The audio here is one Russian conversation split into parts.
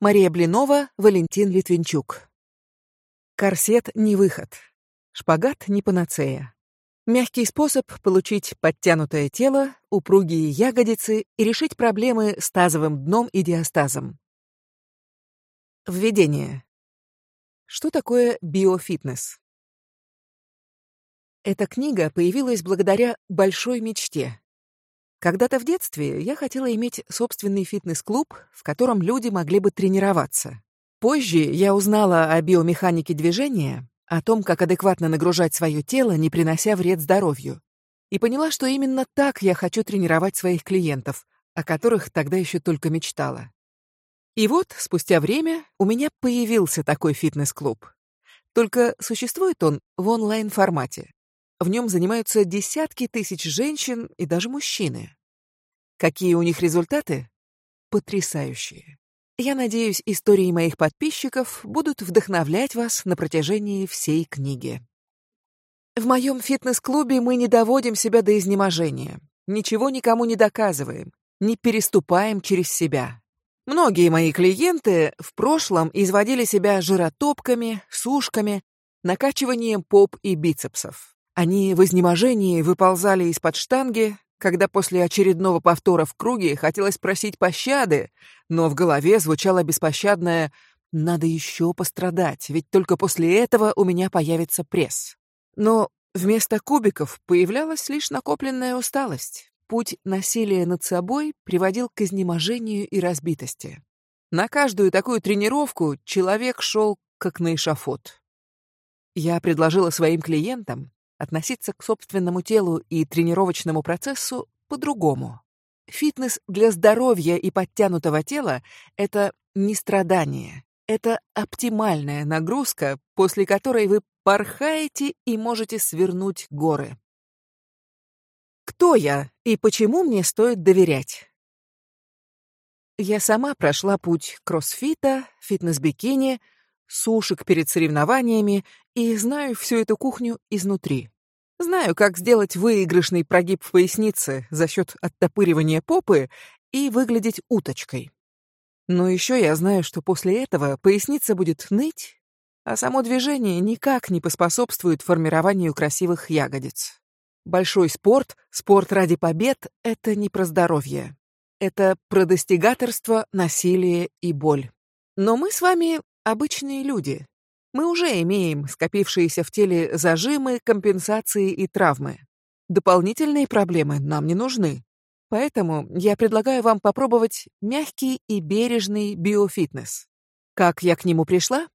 Мария Блинова, Валентин Литвинчук. Корсет не выход. Шпагат не панацея. Мягкий способ получить подтянутое тело, упругие ягодицы и решить проблемы с тазовым дном и диастазом. Введение. Что такое биофитнес? Эта книга появилась благодаря большой мечте когда-то в детстве я хотела иметь собственный фитнес-клуб, в котором люди могли бы тренироваться. Позже я узнала о биомеханике движения, о том, как адекватно нагружать свое тело, не принося вред здоровью. И поняла, что именно так я хочу тренировать своих клиентов, о которых тогда еще только мечтала. И вот, спустя время, у меня появился такой фитнес-клуб. Только существует он в онлайн-формате. В нем занимаются десятки тысяч женщин и даже мужчины. Какие у них результаты? Потрясающие. Я надеюсь, истории моих подписчиков будут вдохновлять вас на протяжении всей книги. В моем фитнес-клубе мы не доводим себя до изнеможения, ничего никому не доказываем, не переступаем через себя. Многие мои клиенты в прошлом изводили себя жиротопками, сушками, накачиванием поп и бицепсов. Они в изнеможении выползали из-под штанги, когда после очередного повтора в круге хотелось просить пощады, но в голове звучало беспощадное «надо еще пострадать, ведь только после этого у меня появится пресс». Но вместо кубиков появлялась лишь накопленная усталость. Путь насилия над собой приводил к изнеможению и разбитости. На каждую такую тренировку человек шел как на эшафот. Я предложила своим клиентам относиться к собственному телу и тренировочному процессу по-другому. Фитнес для здоровья и подтянутого тела — это не страдание. Это оптимальная нагрузка, после которой вы порхаете и можете свернуть горы. Кто я и почему мне стоит доверять? Я сама прошла путь кроссфита, фитнес-бикини — сушек перед соревнованиями и знаю всю эту кухню изнутри. Знаю, как сделать выигрышный прогиб в пояснице за счет оттопыривания попы и выглядеть уточкой. Но еще я знаю, что после этого поясница будет ныть, а само движение никак не поспособствует формированию красивых ягодиц. Большой спорт, спорт ради побед — это не про здоровье. Это про достигаторство, насилие и боль. Но мы с вами обычные люди. Мы уже имеем скопившиеся в теле зажимы, компенсации и травмы. Дополнительные проблемы нам не нужны. Поэтому я предлагаю вам попробовать мягкий и бережный биофитнес. Как я к нему пришла?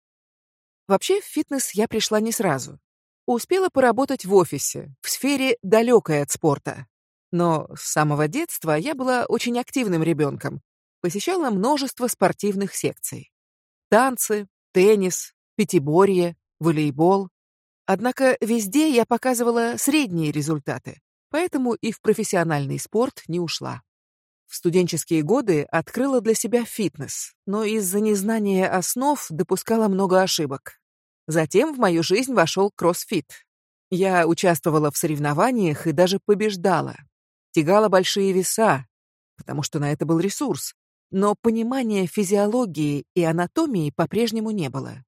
Вообще, в фитнес я пришла не сразу. Успела поработать в офисе, в сфере далекой от спорта. Но с самого детства я была очень активным ребенком, посещала множество спортивных секций танцы, теннис, пятиборье, волейбол. Однако везде я показывала средние результаты, поэтому и в профессиональный спорт не ушла. В студенческие годы открыла для себя фитнес, но из-за незнания основ допускала много ошибок. Затем в мою жизнь вошел кроссфит. Я участвовала в соревнованиях и даже побеждала. Тягала большие веса, потому что на это был ресурс, но понимания физиологии и анатомии по-прежнему не было.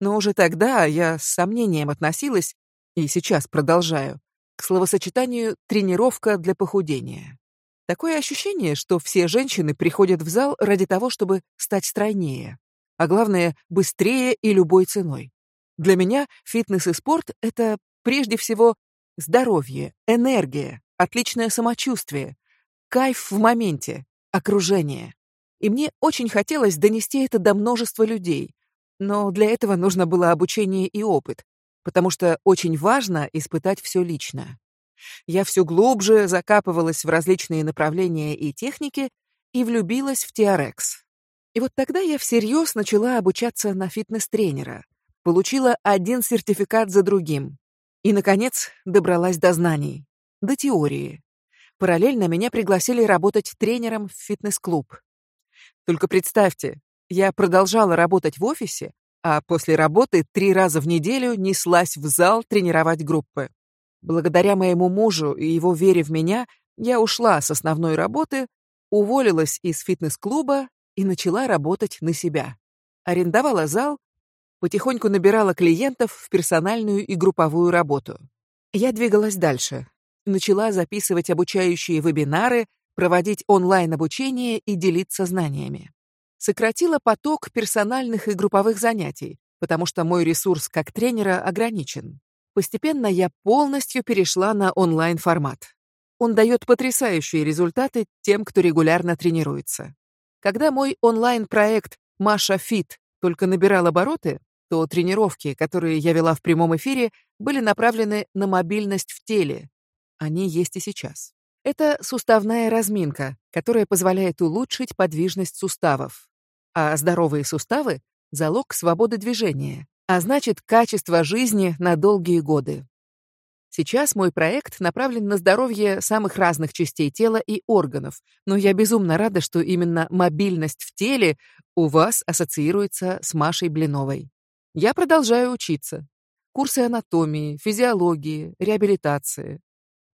Но уже тогда я с сомнением относилась, и сейчас продолжаю, к словосочетанию «тренировка для похудения». Такое ощущение, что все женщины приходят в зал ради того, чтобы стать стройнее, а главное, быстрее и любой ценой. Для меня фитнес и спорт — это прежде всего здоровье, энергия, отличное самочувствие, кайф в моменте, окружение и мне очень хотелось донести это до множества людей. Но для этого нужно было обучение и опыт, потому что очень важно испытать все лично. Я все глубже закапывалась в различные направления и техники и влюбилась в TRX. И вот тогда я всерьез начала обучаться на фитнес-тренера, получила один сертификат за другим и, наконец, добралась до знаний, до теории. Параллельно меня пригласили работать тренером в фитнес-клуб. Только представьте, я продолжала работать в офисе, а после работы три раза в неделю неслась в зал тренировать группы. Благодаря моему мужу и его вере в меня, я ушла с основной работы, уволилась из фитнес-клуба и начала работать на себя. арендовала зал, потихоньку набирала клиентов в персональную и групповую работу. Я двигалась дальше. Начала записывать обучающие вебинары, проводить онлайн-обучение и делиться знаниями. Сократила поток персональных и групповых занятий, потому что мой ресурс как тренера ограничен. Постепенно я полностью перешла на онлайн-формат. Он дает потрясающие результаты тем, кто регулярно тренируется. Когда мой онлайн-проект «Маша Фит» только набирал обороты, то тренировки, которые я вела в прямом эфире, были направлены на мобильность в теле. Они есть и сейчас. Это суставная разминка, которая позволяет улучшить подвижность суставов. А здоровые суставы — залог свободы движения, а значит, качество жизни на долгие годы. Сейчас мой проект направлен на здоровье самых разных частей тела и органов, но я безумно рада, что именно мобильность в теле у вас ассоциируется с Машей Блиновой. Я продолжаю учиться. Курсы анатомии, физиологии, реабилитации.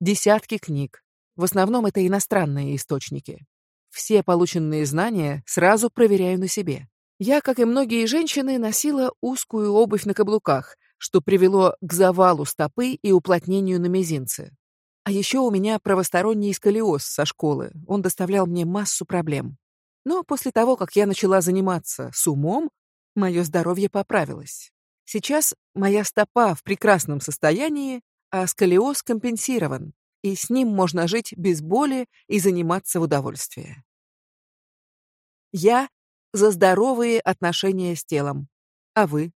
Десятки книг. В основном это иностранные источники. Все полученные знания сразу проверяю на себе. Я, как и многие женщины, носила узкую обувь на каблуках, что привело к завалу стопы и уплотнению на мизинце. А еще у меня правосторонний сколиоз со школы. Он доставлял мне массу проблем. Но после того, как я начала заниматься с умом, мое здоровье поправилось. Сейчас моя стопа в прекрасном состоянии, а сколиоз компенсирован, и с ним можно жить без боли и заниматься в удовольствие. Я за здоровые отношения с телом. А вы?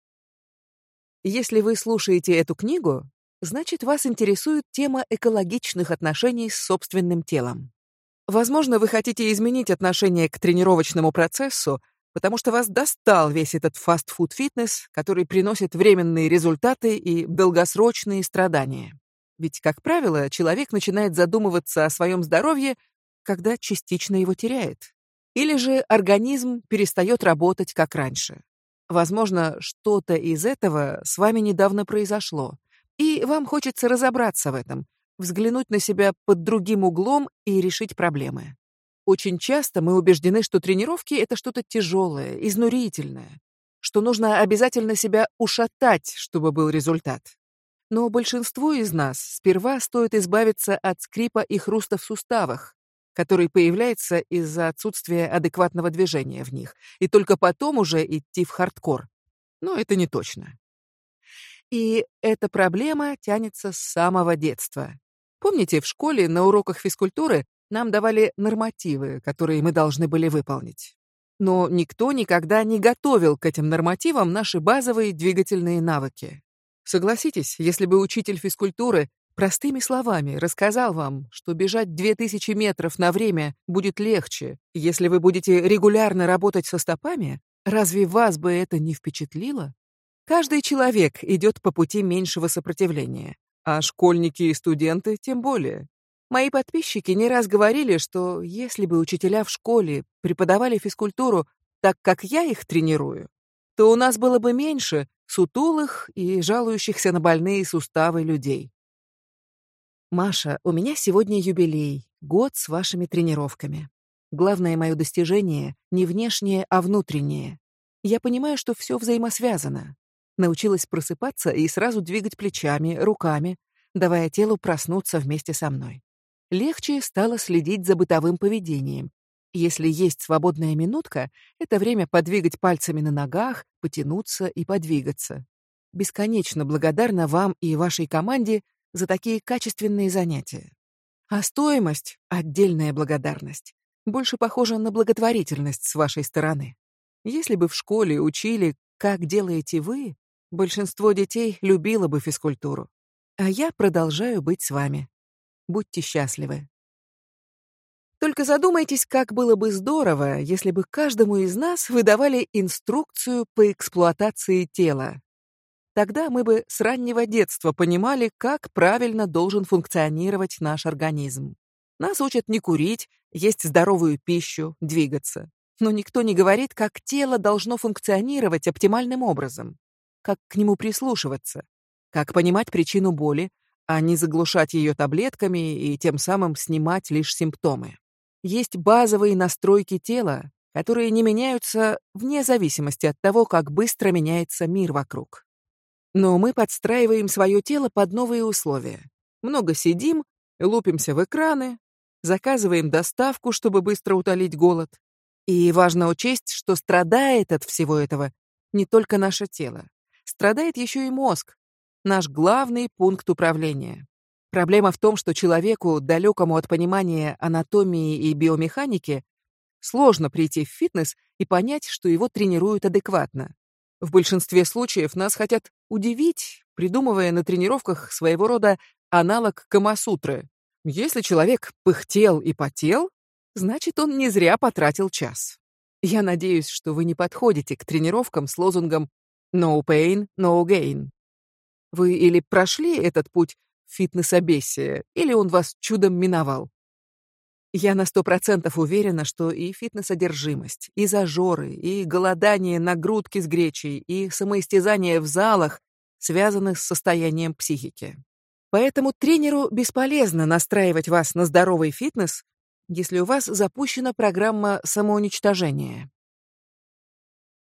Если вы слушаете эту книгу, значит, вас интересует тема экологичных отношений с собственным телом. Возможно, вы хотите изменить отношение к тренировочному процессу, потому что вас достал весь этот фастфуд-фитнес, который приносит временные результаты и долгосрочные страдания. Ведь, как правило, человек начинает задумываться о своем здоровье, когда частично его теряет. Или же организм перестает работать как раньше. Возможно, что-то из этого с вами недавно произошло, и вам хочется разобраться в этом, взглянуть на себя под другим углом и решить проблемы. Очень часто мы убеждены, что тренировки — это что-то тяжелое, изнурительное, что нужно обязательно себя ушатать, чтобы был результат. Но большинству из нас сперва стоит избавиться от скрипа и хруста в суставах, который появляется из-за отсутствия адекватного движения в них, и только потом уже идти в хардкор. Но это не точно. И эта проблема тянется с самого детства. Помните, в школе на уроках физкультуры нам давали нормативы, которые мы должны были выполнить. Но никто никогда не готовил к этим нормативам наши базовые двигательные навыки. Согласитесь, если бы учитель физкультуры простыми словами рассказал вам, что бежать 2000 метров на время будет легче, если вы будете регулярно работать со стопами, разве вас бы это не впечатлило? Каждый человек идет по пути меньшего сопротивления, а школьники и студенты тем более. Мои подписчики не раз говорили, что если бы учителя в школе преподавали физкультуру так, как я их тренирую, то у нас было бы меньше сутулых и жалующихся на больные суставы людей. Маша, у меня сегодня юбилей, год с вашими тренировками. Главное мое достижение не внешнее, а внутреннее. Я понимаю, что все взаимосвязано. Научилась просыпаться и сразу двигать плечами, руками, давая телу проснуться вместе со мной. Легче стало следить за бытовым поведением. Если есть свободная минутка, это время подвигать пальцами на ногах, потянуться и подвигаться. Бесконечно благодарна вам и вашей команде за такие качественные занятия. А стоимость — отдельная благодарность. Больше похожа на благотворительность с вашей стороны. Если бы в школе учили, как делаете вы, большинство детей любило бы физкультуру. А я продолжаю быть с вами. Будьте счастливы. Только задумайтесь, как было бы здорово, если бы каждому из нас выдавали инструкцию по эксплуатации тела. Тогда мы бы с раннего детства понимали, как правильно должен функционировать наш организм. Нас учат не курить, есть здоровую пищу, двигаться. Но никто не говорит, как тело должно функционировать оптимальным образом, как к нему прислушиваться, как понимать причину боли, а не заглушать ее таблетками и тем самым снимать лишь симптомы. Есть базовые настройки тела, которые не меняются вне зависимости от того, как быстро меняется мир вокруг. Но мы подстраиваем свое тело под новые условия. Много сидим, лупимся в экраны, заказываем доставку, чтобы быстро утолить голод. И важно учесть, что страдает от всего этого не только наше тело. Страдает еще и мозг, наш главный пункт управления. Проблема в том, что человеку, далекому от понимания анатомии и биомеханики, сложно прийти в фитнес и понять, что его тренируют адекватно. В большинстве случаев нас хотят удивить, придумывая на тренировках своего рода аналог Камасутры. Если человек пыхтел и потел, значит, он не зря потратил час. Я надеюсь, что вы не подходите к тренировкам с лозунгом «No pain, no gain». Вы или прошли этот путь фитнес-обессия, или он вас чудом миновал. Я на сто процентов уверена, что и фитнес-одержимость, и зажоры, и голодание на грудки с гречей, и самоистязание в залах связаны с состоянием психики. Поэтому тренеру бесполезно настраивать вас на здоровый фитнес, если у вас запущена программа самоуничтожения.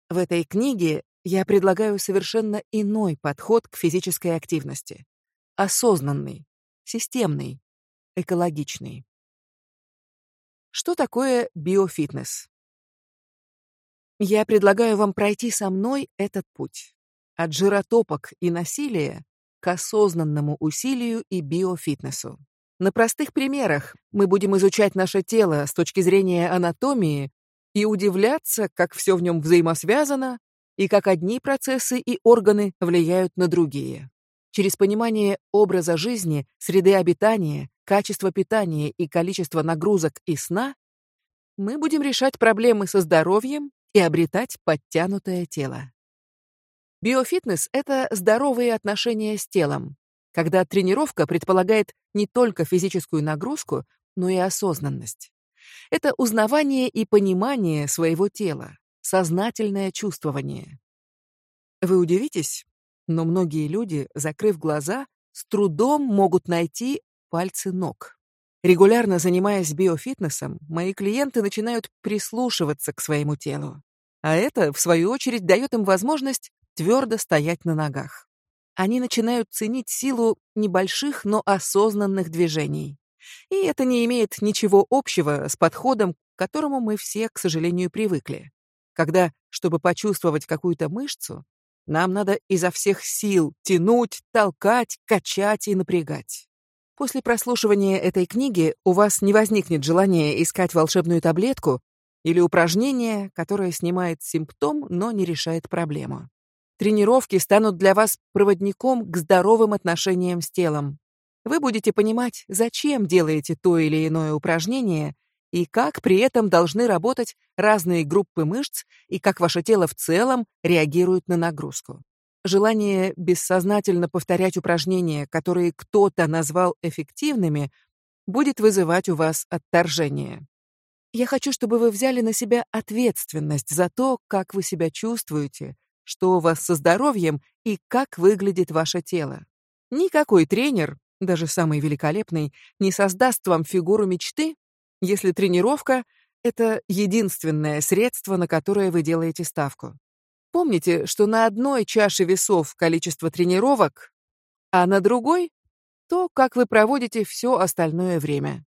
В этой книге я предлагаю совершенно иной подход к физической активности. Осознанный, системный, экологичный. Что такое биофитнес? Я предлагаю вам пройти со мной этот путь. От жиротопок и насилия к осознанному усилию и биофитнесу. На простых примерах мы будем изучать наше тело с точки зрения анатомии и удивляться, как все в нем взаимосвязано и как одни процессы и органы влияют на другие. Через понимание образа жизни, среды обитания, качества питания и количества нагрузок и сна мы будем решать проблемы со здоровьем и обретать подтянутое тело. Биофитнес — это здоровые отношения с телом, когда тренировка предполагает не только физическую нагрузку, но и осознанность. Это узнавание и понимание своего тела, сознательное чувствование. Вы удивитесь, но многие люди, закрыв глаза, с трудом могут найти пальцы ног. Регулярно занимаясь биофитнесом, мои клиенты начинают прислушиваться к своему телу. А это, в свою очередь, дает им возможность твердо стоять на ногах они начинают ценить силу небольших, но осознанных движений. И это не имеет ничего общего с подходом, к которому мы все, к сожалению, привыкли. Когда, чтобы почувствовать какую-то мышцу, нам надо изо всех сил тянуть, толкать, качать и напрягать. После прослушивания этой книги у вас не возникнет желания искать волшебную таблетку или упражнение, которое снимает симптом, но не решает проблему. Тренировки станут для вас проводником к здоровым отношениям с телом. Вы будете понимать, зачем делаете то или иное упражнение и как при этом должны работать разные группы мышц и как ваше тело в целом реагирует на нагрузку. Желание бессознательно повторять упражнения, которые кто-то назвал эффективными, будет вызывать у вас отторжение. Я хочу, чтобы вы взяли на себя ответственность за то, как вы себя чувствуете, что у вас со здоровьем и как выглядит ваше тело. Никакой тренер, даже самый великолепный, не создаст вам фигуру мечты, если тренировка — это единственное средство, на которое вы делаете ставку. Помните, что на одной чаше весов количество тренировок, а на другой — то, как вы проводите все остальное время.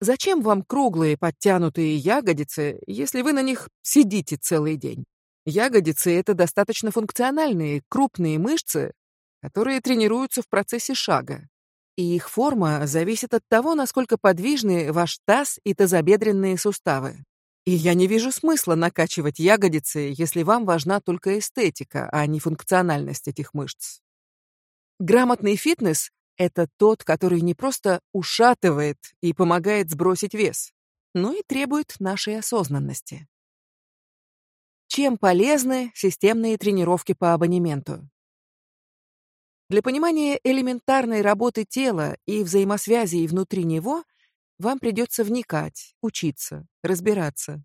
Зачем вам круглые подтянутые ягодицы, если вы на них сидите целый день? Ягодицы — это достаточно функциональные, крупные мышцы, которые тренируются в процессе шага. И их форма зависит от того, насколько подвижны ваш таз и тазобедренные суставы. И я не вижу смысла накачивать ягодицы, если вам важна только эстетика, а не функциональность этих мышц. Грамотный фитнес — это тот, который не просто ушатывает и помогает сбросить вес, но и требует нашей осознанности. Чем полезны системные тренировки по абонементу? Для понимания элементарной работы тела и взаимосвязей внутри него вам придется вникать, учиться, разбираться.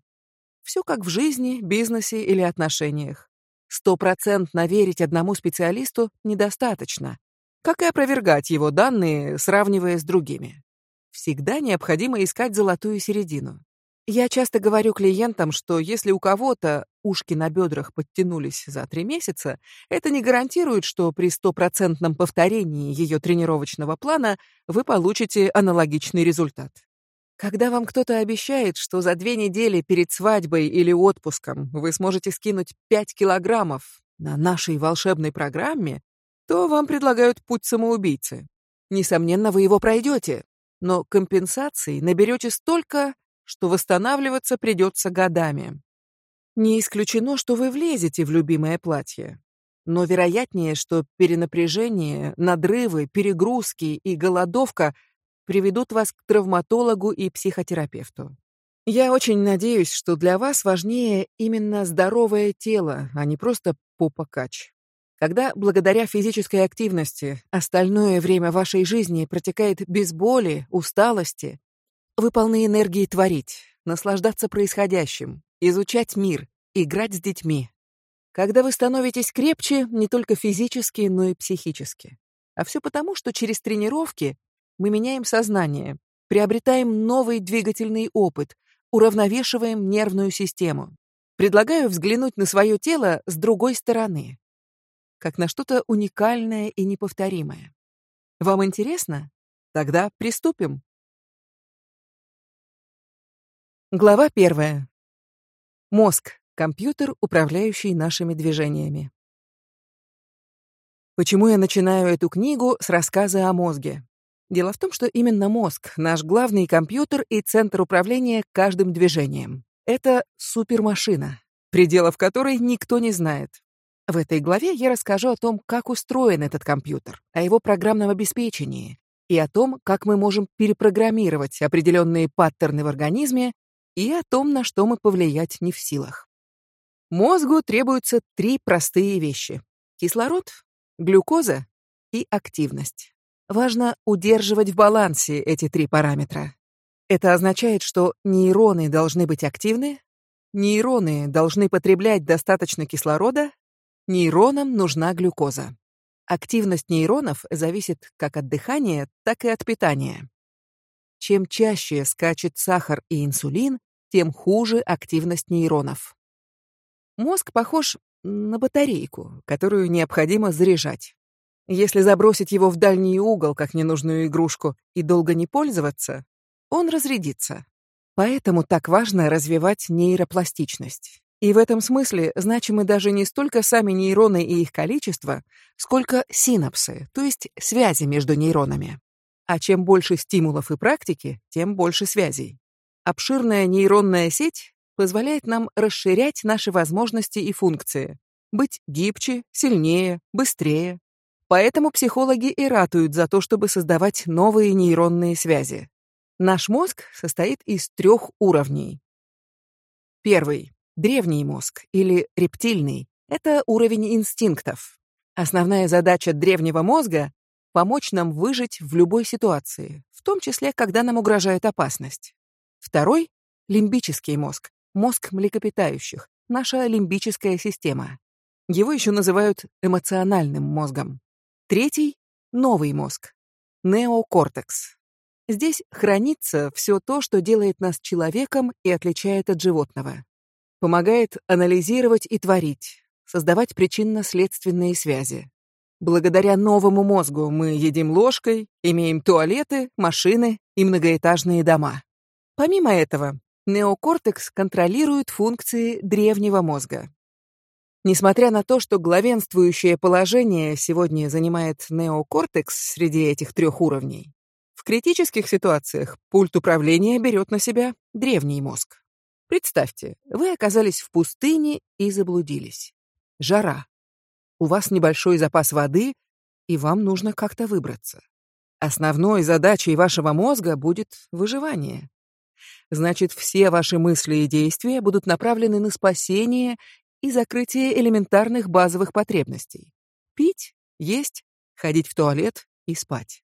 Все как в жизни, бизнесе или отношениях. Стопроцентно верить одному специалисту недостаточно, как и опровергать его данные, сравнивая с другими. Всегда необходимо искать золотую середину. Я часто говорю клиентам, что если у кого-то ушки на бедрах подтянулись за три месяца, это не гарантирует, что при стопроцентном повторении ее тренировочного плана вы получите аналогичный результат. Когда вам кто-то обещает, что за две недели перед свадьбой или отпуском вы сможете скинуть 5 килограммов на нашей волшебной программе, то вам предлагают путь самоубийцы. Несомненно, вы его пройдете, но компенсаций наберете столько, что восстанавливаться придется годами. Не исключено, что вы влезете в любимое платье, но вероятнее, что перенапряжение, надрывы, перегрузки и голодовка приведут вас к травматологу и психотерапевту. Я очень надеюсь, что для вас важнее именно здоровое тело, а не просто попа-кач. Когда благодаря физической активности остальное время вашей жизни протекает без боли, усталости, вы полны энергии творить, наслаждаться происходящим, изучать мир, играть с детьми. Когда вы становитесь крепче не только физически, но и психически. А все потому, что через тренировки мы меняем сознание, приобретаем новый двигательный опыт, уравновешиваем нервную систему. Предлагаю взглянуть на свое тело с другой стороны, как на что-то уникальное и неповторимое. Вам интересно? Тогда приступим. Глава первая. Мозг — компьютер, управляющий нашими движениями. Почему я начинаю эту книгу с рассказа о мозге? Дело в том, что именно мозг — наш главный компьютер и центр управления каждым движением. Это супермашина, пределов которой никто не знает. В этой главе я расскажу о том, как устроен этот компьютер, о его программном обеспечении и о том, как мы можем перепрограммировать определенные паттерны в организме и о том, на что мы повлиять не в силах. Мозгу требуются три простые вещи — кислород, глюкоза и активность. Важно удерживать в балансе эти три параметра. Это означает, что нейроны должны быть активны, нейроны должны потреблять достаточно кислорода, нейронам нужна глюкоза. Активность нейронов зависит как от дыхания, так и от питания. Чем чаще скачет сахар и инсулин, тем хуже активность нейронов. Мозг похож на батарейку, которую необходимо заряжать. Если забросить его в дальний угол, как ненужную игрушку, и долго не пользоваться, он разрядится. Поэтому так важно развивать нейропластичность. И в этом смысле значимы даже не столько сами нейроны и их количество, сколько синапсы, то есть связи между нейронами. А чем больше стимулов и практики, тем больше связей. Обширная нейронная сеть позволяет нам расширять наши возможности и функции, быть гибче, сильнее, быстрее. Поэтому психологи и ратуют за то, чтобы создавать новые нейронные связи. Наш мозг состоит из трех уровней. Первый — древний мозг или рептильный. Это уровень инстинктов. Основная задача древнего мозга помочь нам выжить в любой ситуации, в том числе, когда нам угрожает опасность. Второй — лимбический мозг, мозг млекопитающих, наша лимбическая система. Его еще называют эмоциональным мозгом. Третий — новый мозг, неокортекс. Здесь хранится все то, что делает нас человеком и отличает от животного. Помогает анализировать и творить, создавать причинно-следственные связи, Благодаря новому мозгу мы едим ложкой, имеем туалеты, машины и многоэтажные дома. Помимо этого, неокортекс контролирует функции древнего мозга. Несмотря на то, что главенствующее положение сегодня занимает неокортекс среди этих трех уровней, в критических ситуациях пульт управления берет на себя древний мозг. Представьте, вы оказались в пустыне и заблудились. Жара. У вас небольшой запас воды, и вам нужно как-то выбраться. Основной задачей вашего мозга будет выживание. Значит, все ваши мысли и действия будут направлены на спасение и закрытие элементарных базовых потребностей. Пить, есть, ходить в туалет и спать.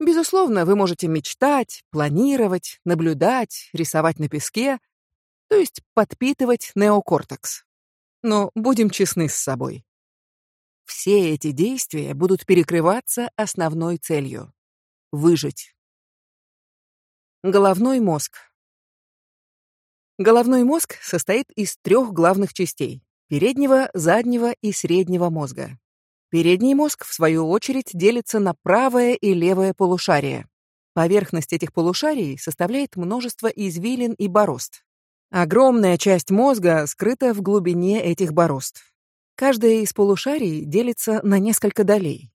Безусловно, вы можете мечтать, планировать, наблюдать, рисовать на песке, то есть подпитывать неокортекс. Но будем честны с собой. Все эти действия будут перекрываться основной целью — выжить. Головной мозг. Головной мозг состоит из трех главных частей – переднего, заднего и среднего мозга. Передний мозг, в свою очередь, делится на правое и левое полушария. Поверхность этих полушарий составляет множество извилин и борозд. Огромная часть мозга скрыта в глубине этих борозд. Каждая из полушарий делится на несколько долей.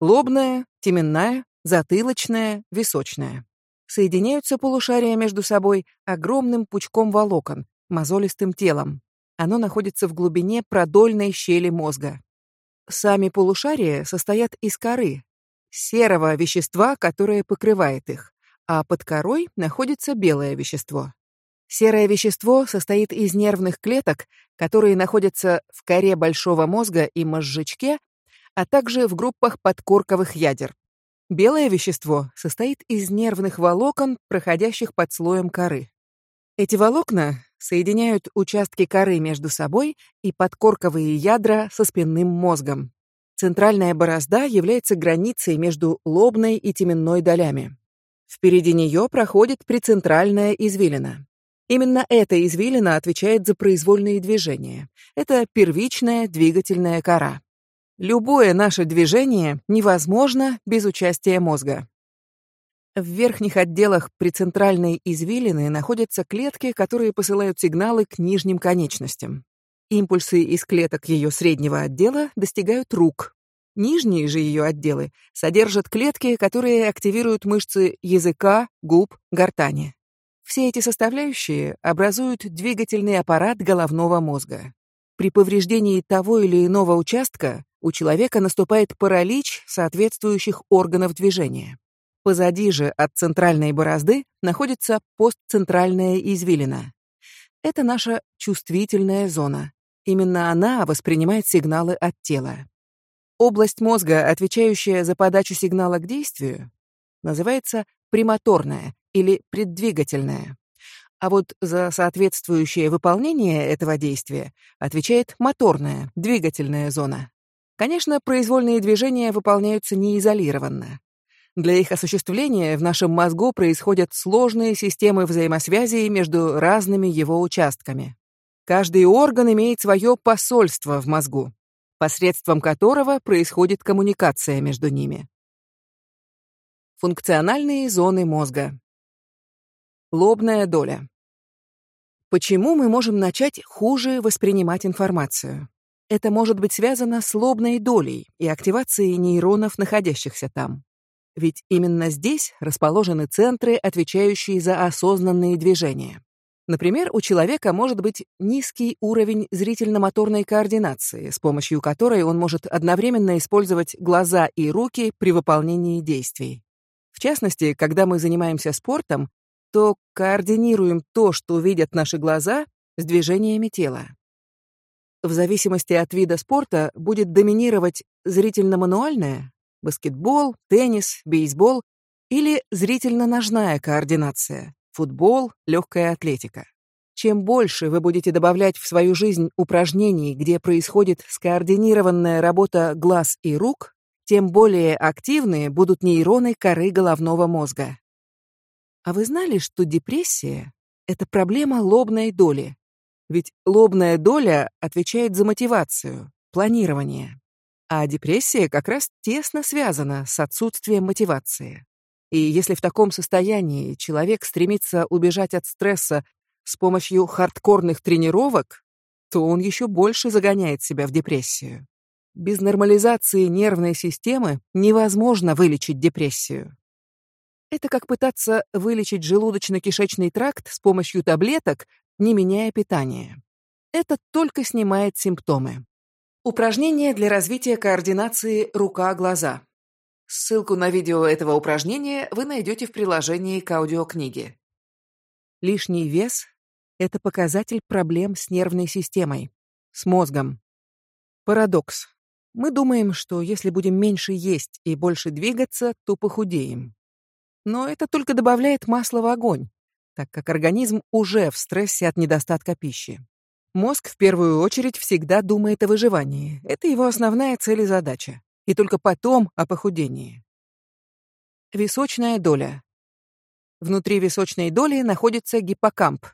Лобная, теменная, затылочная, височная. Соединяются полушария между собой огромным пучком волокон, мозолистым телом. Оно находится в глубине продольной щели мозга. Сами полушария состоят из коры, серого вещества, которое покрывает их, а под корой находится белое вещество. Серое вещество состоит из нервных клеток, которые находятся в коре большого мозга и мозжечке, а также в группах подкорковых ядер. Белое вещество состоит из нервных волокон, проходящих под слоем коры. Эти волокна соединяют участки коры между собой и подкорковые ядра со спинным мозгом. Центральная борозда является границей между лобной и теменной долями. Впереди нее проходит прецентральная извилина. Именно эта извилина отвечает за произвольные движения. Это первичная двигательная кора. Любое наше движение невозможно без участия мозга. В верхних отделах прецентральной извилины находятся клетки, которые посылают сигналы к нижним конечностям. Импульсы из клеток ее среднего отдела достигают рук. Нижние же ее отделы содержат клетки, которые активируют мышцы языка, губ, гортани. Все эти составляющие образуют двигательный аппарат головного мозга. При повреждении того или иного участка у человека наступает паралич соответствующих органов движения. Позади же от центральной борозды находится постцентральная извилина. Это наша чувствительная зона. Именно она воспринимает сигналы от тела. Область мозга, отвечающая за подачу сигнала к действию, называется премоторная или преддвигательная. А вот за соответствующее выполнение этого действия отвечает моторная, двигательная зона. Конечно, произвольные движения выполняются не изолированно. Для их осуществления в нашем мозгу происходят сложные системы взаимосвязи между разными его участками. Каждый орган имеет свое посольство в мозгу, посредством которого происходит коммуникация между ними. Функциональные зоны мозга. Лобная доля. Почему мы можем начать хуже воспринимать информацию? Это может быть связано с лобной долей и активацией нейронов, находящихся там. Ведь именно здесь расположены центры, отвечающие за осознанные движения. Например, у человека может быть низкий уровень зрительно-моторной координации, с помощью которой он может одновременно использовать глаза и руки при выполнении действий. Частности, когда мы занимаемся спортом, то координируем то, что видят наши глаза, с движениями тела. В зависимости от вида спорта будет доминировать зрительно-мануальная, баскетбол, теннис, бейсбол или зрительно-ножная координация, футбол, легкая атлетика. Чем больше вы будете добавлять в свою жизнь упражнений, где происходит скоординированная работа глаз и рук, тем более активны будут нейроны коры головного мозга. А вы знали, что депрессия — это проблема лобной доли? Ведь лобная доля отвечает за мотивацию, планирование. А депрессия как раз тесно связана с отсутствием мотивации. И если в таком состоянии человек стремится убежать от стресса с помощью хардкорных тренировок, то он еще больше загоняет себя в депрессию. Без нормализации нервной системы невозможно вылечить депрессию. Это как пытаться вылечить желудочно-кишечный тракт с помощью таблеток, не меняя питание. Это только снимает симптомы. Упражнение для развития координации рука-глаза. Ссылку на видео этого упражнения вы найдете в приложении к аудиокниге. Лишний вес — это показатель проблем с нервной системой, с мозгом. Парадокс. Мы думаем, что если будем меньше есть и больше двигаться, то похудеем. Но это только добавляет масла в огонь, так как организм уже в стрессе от недостатка пищи. Мозг в первую очередь всегда думает о выживании. Это его основная цель и задача. И только потом о похудении. Височная доля. Внутри височной доли находится гиппокамп.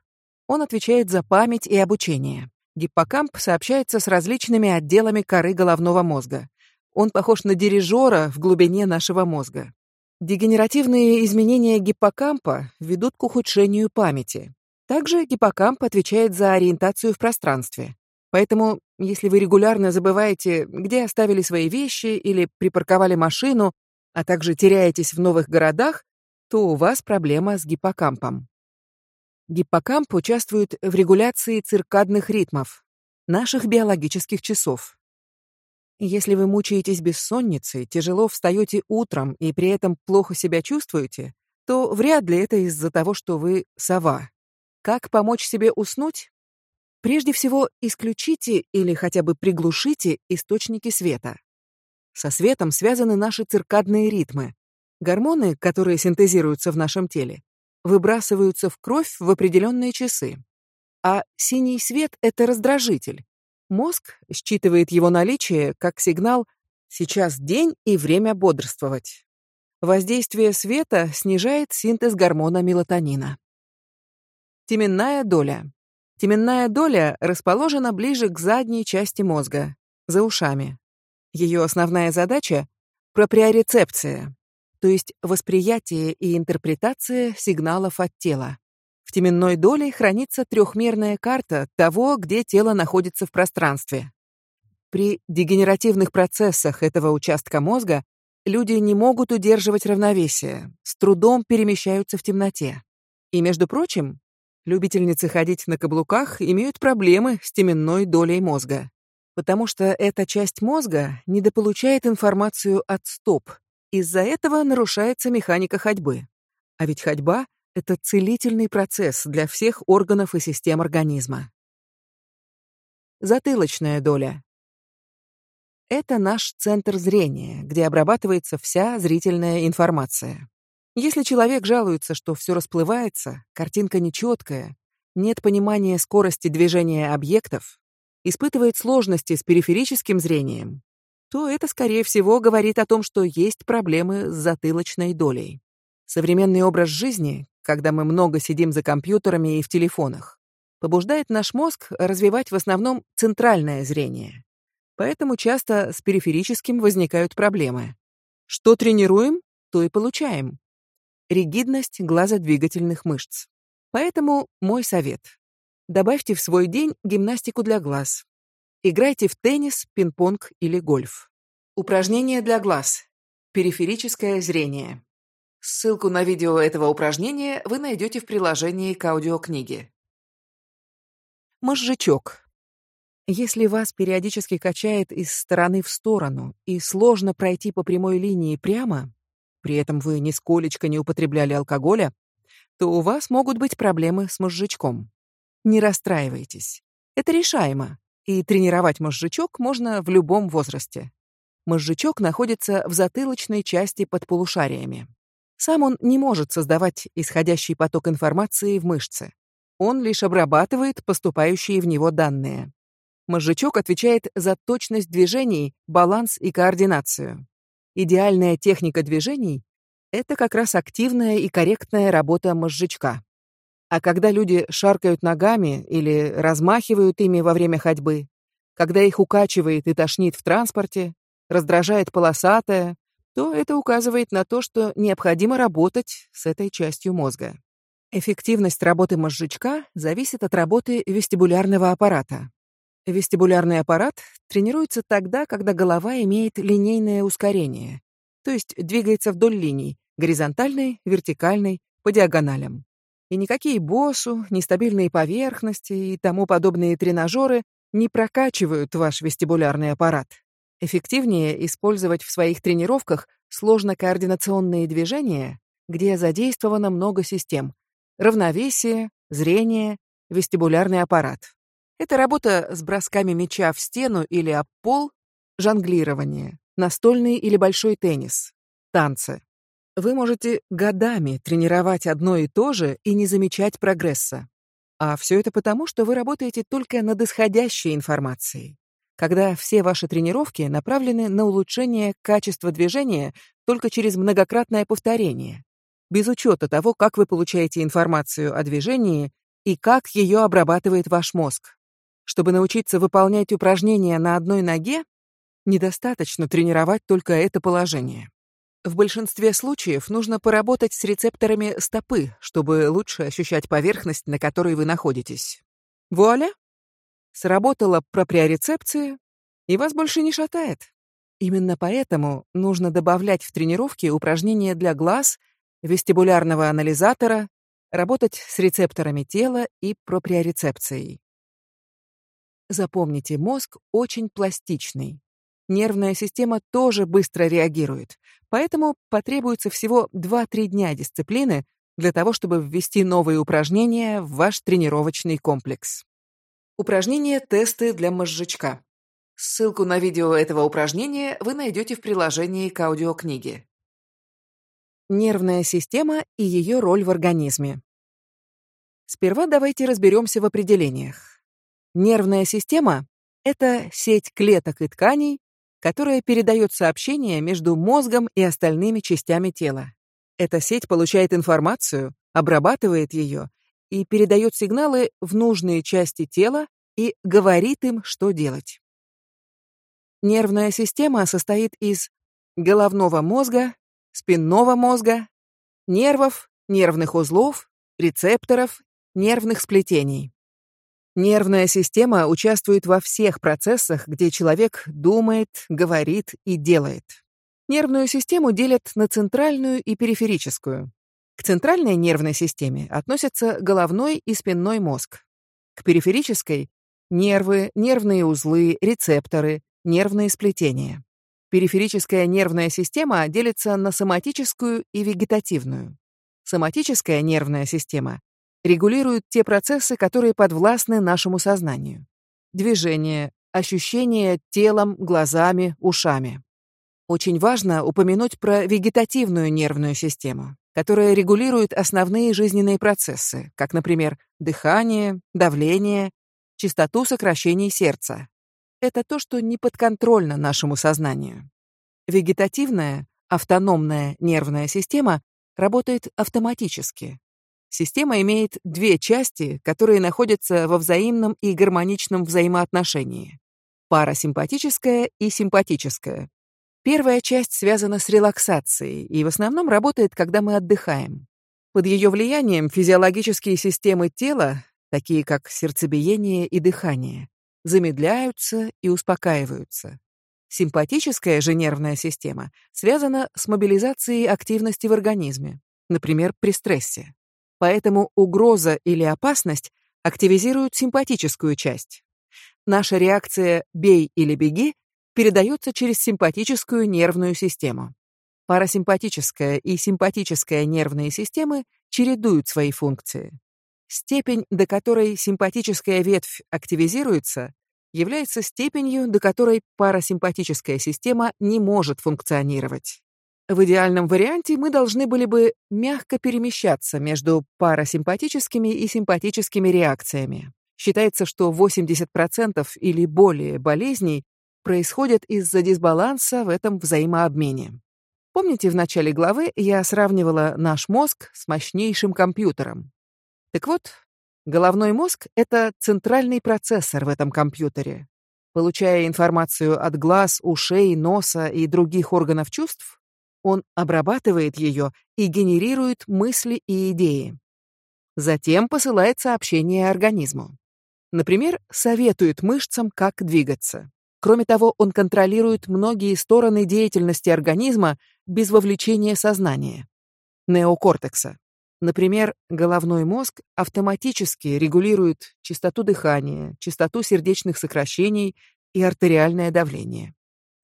Он отвечает за память и обучение. Гиппокамп сообщается с различными отделами коры головного мозга. Он похож на дирижера в глубине нашего мозга. Дегенеративные изменения гиппокампа ведут к ухудшению памяти. Также гиппокамп отвечает за ориентацию в пространстве. Поэтому, если вы регулярно забываете, где оставили свои вещи или припарковали машину, а также теряетесь в новых городах, то у вас проблема с гиппокампом. Гиппокамп участвует в регуляции циркадных ритмов, наших биологических часов. Если вы мучаетесь бессонницей, тяжело встаете утром и при этом плохо себя чувствуете, то вряд ли это из-за того, что вы сова. Как помочь себе уснуть? Прежде всего, исключите или хотя бы приглушите источники света. Со светом связаны наши циркадные ритмы. Гормоны, которые синтезируются в нашем теле, выбрасываются в кровь в определенные часы. А синий свет — это раздражитель. Мозг считывает его наличие как сигнал «сейчас день и время бодрствовать». Воздействие света снижает синтез гормона мелатонина. Теменная доля. Теменная доля расположена ближе к задней части мозга, за ушами. Ее основная задача — проприорецепция, то есть восприятие и интерпретация сигналов от тела. В теменной доле хранится трехмерная карта того, где тело находится в пространстве. При дегенеративных процессах этого участка мозга люди не могут удерживать равновесие, с трудом перемещаются в темноте. И, между прочим, любительницы ходить на каблуках имеют проблемы с теменной долей мозга, потому что эта часть мозга недополучает информацию от стоп, из-за этого нарушается механика ходьбы. А ведь ходьба — это целительный процесс для всех органов и систем организма. Затылочная доля. Это наш центр зрения, где обрабатывается вся зрительная информация. Если человек жалуется, что все расплывается, картинка нечеткая, нет понимания скорости движения объектов, испытывает сложности с периферическим зрением, то это, скорее всего, говорит о том, что есть проблемы с затылочной долей. Современный образ жизни, когда мы много сидим за компьютерами и в телефонах, побуждает наш мозг развивать в основном центральное зрение. Поэтому часто с периферическим возникают проблемы. Что тренируем, то и получаем. Ригидность глазодвигательных мышц. Поэтому мой совет. Добавьте в свой день гимнастику для глаз, Играйте в теннис, пинг-понг или гольф. Упражнение для глаз. Периферическое зрение. Ссылку на видео этого упражнения вы найдете в приложении к аудиокниге. Мозжечок. Если вас периодически качает из стороны в сторону и сложно пройти по прямой линии прямо, при этом вы нисколечко не употребляли алкоголя, то у вас могут быть проблемы с мозжечком. Не расстраивайтесь. Это решаемо и тренировать мозжечок можно в любом возрасте. Мозжечок находится в затылочной части под полушариями. Сам он не может создавать исходящий поток информации в мышце. Он лишь обрабатывает поступающие в него данные. Мозжечок отвечает за точность движений, баланс и координацию. Идеальная техника движений — это как раз активная и корректная работа мозжечка. А когда люди шаркают ногами или размахивают ими во время ходьбы, когда их укачивает и тошнит в транспорте, раздражает полосатое, то это указывает на то, что необходимо работать с этой частью мозга. Эффективность работы мозжечка зависит от работы вестибулярного аппарата. Вестибулярный аппарат тренируется тогда, когда голова имеет линейное ускорение, то есть двигается вдоль линий, горизонтальной, вертикальной, по диагоналям. И никакие боссу, нестабильные поверхности и тому подобные тренажеры не прокачивают ваш вестибулярный аппарат. Эффективнее использовать в своих тренировках сложно-координационные движения, где задействовано много систем. Равновесие, зрение, вестибулярный аппарат. Это работа с бросками мяча в стену или об пол, жонглирование, настольный или большой теннис, танцы. Вы можете годами тренировать одно и то же и не замечать прогресса. А все это потому, что вы работаете только над исходящей информацией. Когда все ваши тренировки направлены на улучшение качества движения только через многократное повторение, без учета того, как вы получаете информацию о движении и как ее обрабатывает ваш мозг. Чтобы научиться выполнять упражнения на одной ноге, недостаточно тренировать только это положение. В большинстве случаев нужно поработать с рецепторами стопы, чтобы лучше ощущать поверхность, на которой вы находитесь. Вуаля! Сработала проприорецепция, и вас больше не шатает. Именно поэтому нужно добавлять в тренировки упражнения для глаз, вестибулярного анализатора, работать с рецепторами тела и проприорецепцией. Запомните, мозг очень пластичный. Нервная система тоже быстро реагирует, поэтому потребуется всего 2-3 дня дисциплины для того, чтобы ввести новые упражнения в ваш тренировочный комплекс. Упражнение-тесты для мозжечка. Ссылку на видео этого упражнения вы найдете в приложении к аудиокниге. Нервная система и ее роль в организме. Сперва давайте разберемся в определениях. Нервная система — это сеть клеток и тканей, которая передает сообщения между мозгом и остальными частями тела. Эта сеть получает информацию, обрабатывает ее и передает сигналы в нужные части тела и говорит им, что делать. Нервная система состоит из головного мозга, спинного мозга, нервов, нервных узлов, рецепторов, нервных сплетений. Нервная система участвует во всех процессах, где человек думает, говорит и делает. Нервную систему делят на центральную и периферическую. К центральной нервной системе относятся головной и спинной мозг. К периферической — нервы, нервные узлы, рецепторы, нервные сплетения. Периферическая нервная система делится на соматическую и вегетативную. Соматическая нервная система регулирует те процессы, которые подвластны нашему сознанию. Движение, ощущение телом, глазами, ушами. Очень важно упомянуть про вегетативную нервную систему, которая регулирует основные жизненные процессы, как, например, дыхание, давление, частоту сокращений сердца, это то, что не подконтрольно нашему сознанию. Вегетативная, автономная нервная система работает автоматически. Система имеет две части, которые находятся во взаимном и гармоничном взаимоотношении. Парасимпатическая и симпатическая. Первая часть связана с релаксацией и в основном работает, когда мы отдыхаем. Под ее влиянием физиологические системы тела, такие как сердцебиение и дыхание, замедляются и успокаиваются. Симпатическая же нервная система связана с мобилизацией активности в организме, например, при стрессе. Поэтому угроза или опасность активизируют симпатическую часть. Наша реакция «бей или беги» передается через симпатическую нервную систему. Парасимпатическая и симпатическая нервные системы чередуют свои функции. Степень, до которой симпатическая ветвь активизируется, является степенью, до которой парасимпатическая система не может функционировать. В идеальном варианте мы должны были бы мягко перемещаться между парасимпатическими и симпатическими реакциями. Считается, что 80% или более болезней происходят из-за дисбаланса в этом взаимообмене. Помните, в начале главы я сравнивала наш мозг с мощнейшим компьютером? Так вот, головной мозг — это центральный процессор в этом компьютере. Получая информацию от глаз, ушей, носа и других органов чувств, он обрабатывает ее и генерирует мысли и идеи. Затем посылает сообщение организму. Например, советует мышцам, как двигаться. Кроме того, он контролирует многие стороны деятельности организма без вовлечения сознания. Неокортекса. Например, головной мозг автоматически регулирует частоту дыхания, частоту сердечных сокращений и артериальное давление.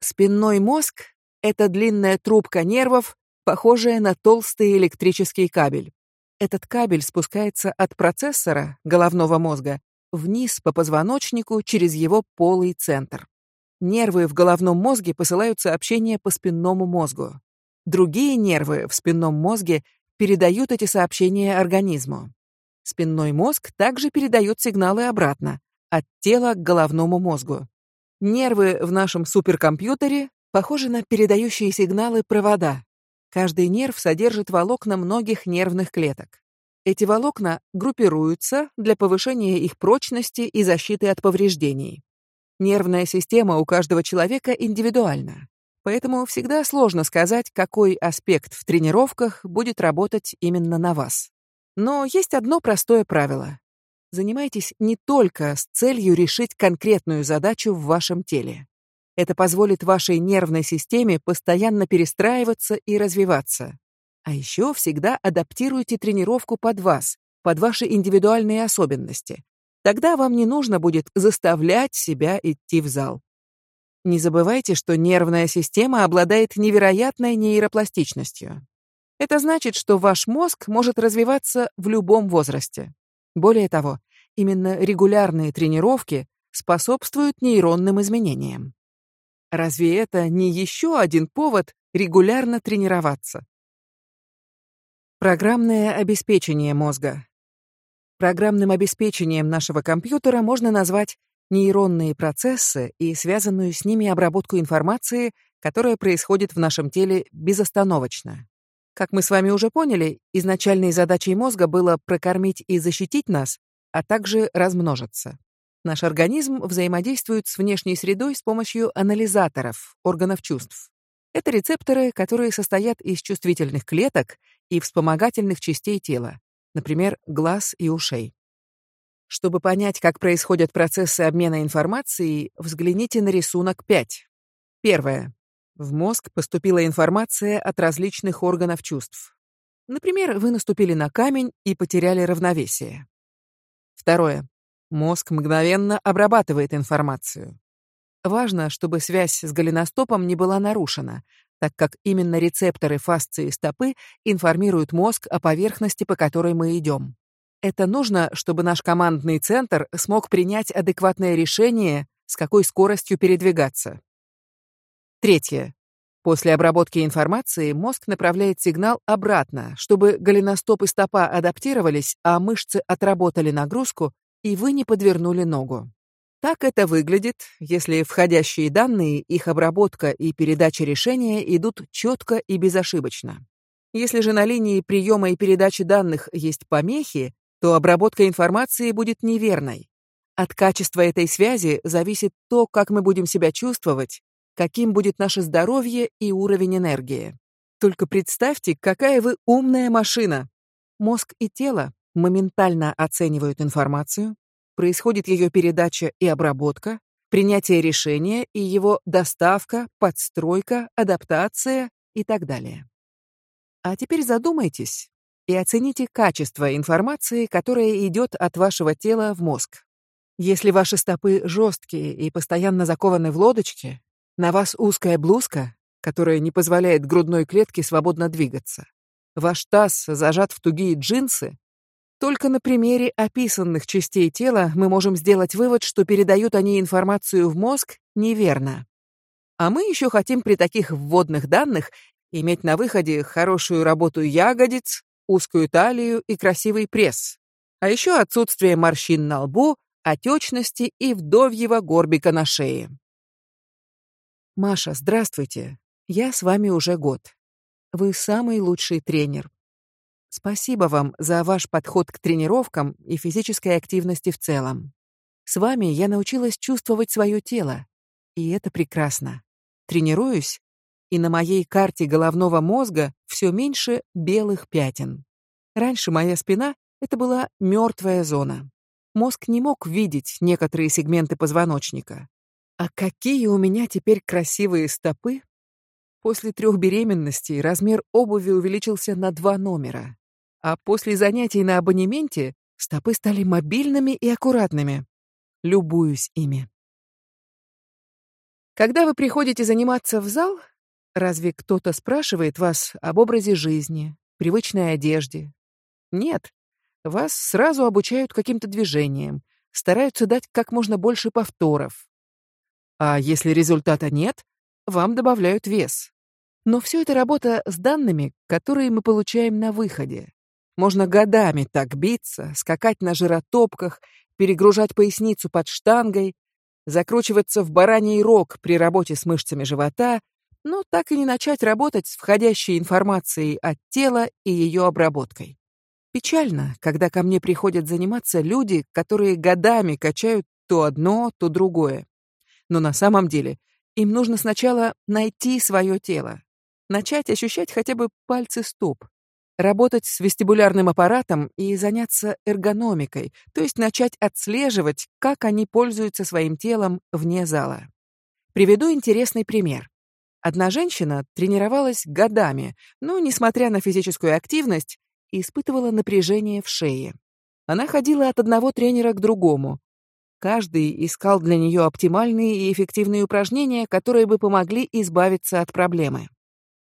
Спинной мозг — это длинная трубка нервов, похожая на толстый электрический кабель. Этот кабель спускается от процессора головного мозга вниз по позвоночнику через его полый центр. Нервы в головном мозге посылают сообщения по спинному мозгу. Другие нервы в спинном мозге передают эти сообщения организму. Спинной мозг также передает сигналы обратно, от тела к головному мозгу. Нервы в нашем суперкомпьютере похожи на передающие сигналы провода. Каждый нерв содержит волокна многих нервных клеток. эти волокна группируются для повышения их прочности и защиты от повреждений. Нервная система у каждого человека индивидуальна, поэтому всегда сложно сказать, какой аспект в тренировках будет работать именно на вас. Но есть одно простое правило. Занимайтесь не только с целью решить конкретную задачу в вашем теле. Это позволит вашей нервной системе постоянно перестраиваться и развиваться. А еще всегда адаптируйте тренировку под вас, под ваши индивидуальные особенности. Тогда вам не нужно будет заставлять себя идти в зал. Не забывайте, что нервная система обладает невероятной нейропластичностью. Это значит, что ваш мозг может развиваться в любом возрасте. Более того, именно регулярные тренировки способствуют нейронным изменениям. Разве это не еще один повод регулярно тренироваться? Программное обеспечение мозга. Программным обеспечением нашего компьютера можно назвать нейронные процессы и связанную с ними обработку информации, которая происходит в нашем теле безостановочно. Как мы с вами уже поняли, изначальной задачей мозга было прокормить и защитить нас, а также размножиться. Наш организм взаимодействует с внешней средой с помощью анализаторов, органов чувств. Это рецепторы, которые состоят из чувствительных клеток и вспомогательных частей тела, например, глаз и ушей. Чтобы понять, как происходят процессы обмена информацией, взгляните на рисунок 5. Первое. В мозг поступила информация от различных органов чувств. Например, вы наступили на камень и потеряли равновесие. Второе. Мозг мгновенно обрабатывает информацию. Важно, чтобы связь с голеностопом не была нарушена, так как именно рецепторы фасции стопы информируют мозг о поверхности, по которой мы идем. Это нужно, чтобы наш командный центр смог принять адекватное решение, с какой скоростью передвигаться. Третье. После обработки информации мозг направляет сигнал обратно, чтобы голеностоп и стопа адаптировались, а мышцы отработали нагрузку и вы не подвернули ногу. Так это выглядит, если входящие данные, их обработка и передача решения идут четко и безошибочно. Если же на линии приема и передачи данных есть помехи, то обработка информации будет неверной. От качества этой связи зависит то, как мы будем себя чувствовать, каким будет наше здоровье и уровень энергии. Только представьте, какая вы умная машина. Мозг и тело моментально оценивают информацию, происходит ее передача и обработка, принятие решения и его доставка, подстройка, адаптация и так далее. А теперь задумайтесь и оцените качество информации, которая идет от вашего тела в мозг. Если ваши стопы жесткие и постоянно закованы в лодочке, на вас узкая блузка, которая не позволяет грудной клетке свободно двигаться, ваш таз зажат в тугие джинсы, только на примере описанных частей тела мы можем сделать вывод, что передают они информацию в мозг неверно. А мы еще хотим при таких вводных данных иметь на выходе хорошую работу ягодиц, узкую талию и красивый пресс. А еще отсутствие морщин на лбу, отечности и вдовьего горбика на шее. Маша, здравствуйте. Я с вами уже год. Вы самый лучший тренер. Спасибо вам за ваш подход к тренировкам и физической активности в целом. С вами я научилась чувствовать свое тело, и это прекрасно. Тренируюсь, и на моей карте головного мозга все меньше белых пятен. Раньше моя спина это была мертвая зона. Мозг не мог видеть некоторые сегменты позвоночника. А какие у меня теперь красивые стопы! После трех беременностей размер обуви увеличился на два номера а после занятий на абонементе стопы стали мобильными и аккуратными. Любуюсь ими. Когда вы приходите заниматься в зал, разве кто-то спрашивает вас об образе жизни, привычной одежде? Нет. Вас сразу обучают каким-то движениям, стараются дать как можно больше повторов. А если результата нет, вам добавляют вес. Но все это работа с данными, которые мы получаем на выходе. Можно годами так биться, скакать на жиротопках, перегружать поясницу под штангой, закручиваться в бараний рог при работе с мышцами живота, но так и не начать работать с входящей информацией от тела и ее обработкой. Печально, когда ко мне приходят заниматься люди, которые годами качают то одно, то другое. Но на самом деле им нужно сначала найти свое тело, начать ощущать хотя бы пальцы стоп, работать с вестибулярным аппаратом и заняться эргономикой, то есть начать отслеживать, как они пользуются своим телом вне зала. Приведу интересный пример. Одна женщина тренировалась годами, но, несмотря на физическую активность, испытывала напряжение в шее. Она ходила от одного тренера к другому. Каждый искал для нее оптимальные и эффективные упражнения, которые бы помогли избавиться от проблемы.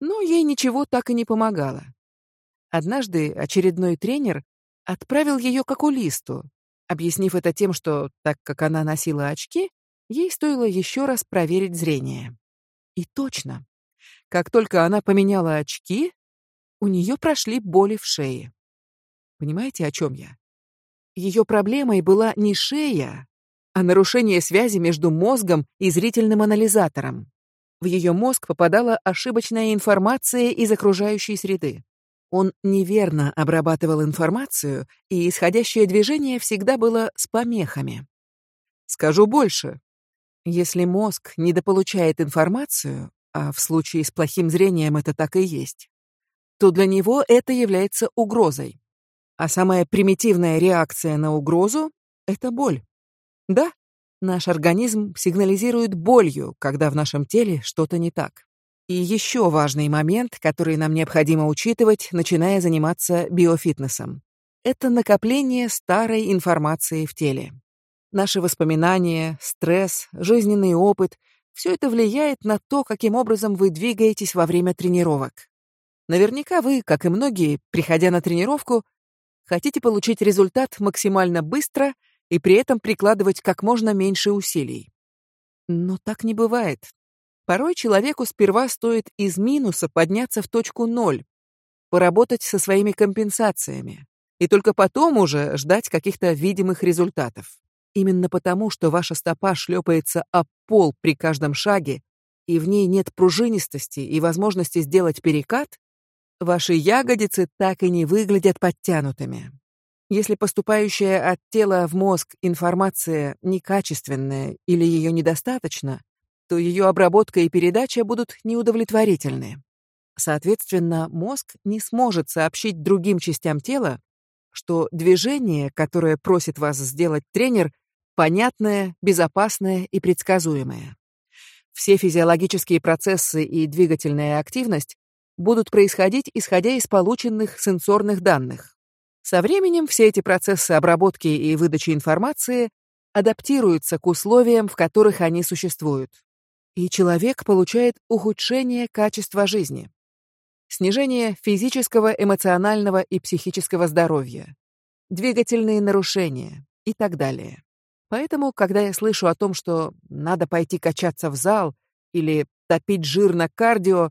Но ей ничего так и не помогало. Однажды очередной тренер отправил ее к окулисту, объяснив это тем, что, так как она носила очки, ей стоило еще раз проверить зрение. И точно. Как только она поменяла очки, у нее прошли боли в шее. Понимаете, о чем я? Ее проблемой была не шея, а нарушение связи между мозгом и зрительным анализатором. В ее мозг попадала ошибочная информация из окружающей среды. Он неверно обрабатывал информацию, и исходящее движение всегда было с помехами. Скажу больше. Если мозг недополучает информацию, а в случае с плохим зрением это так и есть, то для него это является угрозой. А самая примитивная реакция на угрозу — это боль. Да, наш организм сигнализирует болью, когда в нашем теле что-то не так. И еще важный момент, который нам необходимо учитывать, начиная заниматься биофитнесом. Это накопление старой информации в теле. Наши воспоминания, стресс, жизненный опыт — все это влияет на то, каким образом вы двигаетесь во время тренировок. Наверняка вы, как и многие, приходя на тренировку, хотите получить результат максимально быстро и при этом прикладывать как можно меньше усилий. Но так не бывает. Порой человеку сперва стоит из минуса подняться в точку ноль, поработать со своими компенсациями, и только потом уже ждать каких-то видимых результатов. Именно потому, что ваша стопа шлепается об пол при каждом шаге, и в ней нет пружинистости и возможности сделать перекат, ваши ягодицы так и не выглядят подтянутыми. Если поступающая от тела в мозг информация некачественная или ее недостаточно, то ее обработка и передача будут неудовлетворительны. Соответственно, мозг не сможет сообщить другим частям тела, что движение, которое просит вас сделать тренер, понятное, безопасное и предсказуемое. Все физиологические процессы и двигательная активность будут происходить исходя из полученных сенсорных данных. Со временем все эти процессы обработки и выдачи информации адаптируются к условиям, в которых они существуют и человек получает ухудшение качества жизни, снижение физического, эмоционального и психического здоровья, двигательные нарушения и так далее. Поэтому, когда я слышу о том, что надо пойти качаться в зал или топить жир на кардио,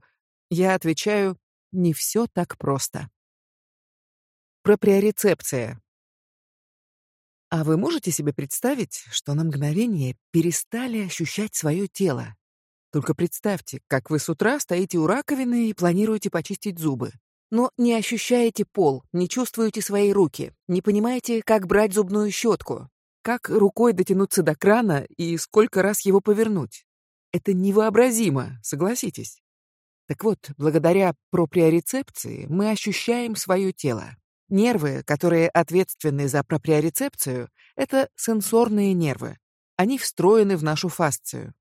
я отвечаю, не все так просто. Проприорецепция. А вы можете себе представить, что на мгновение перестали ощущать свое тело? Только представьте, как вы с утра стоите у раковины и планируете почистить зубы. Но не ощущаете пол, не чувствуете свои руки, не понимаете, как брать зубную щетку, как рукой дотянуться до крана и сколько раз его повернуть. Это невообразимо, согласитесь. Так вот, благодаря проприорецепции мы ощущаем свое тело. Нервы, которые ответственны за проприорецепцию, это сенсорные нервы. Они встроены в нашу фасцию.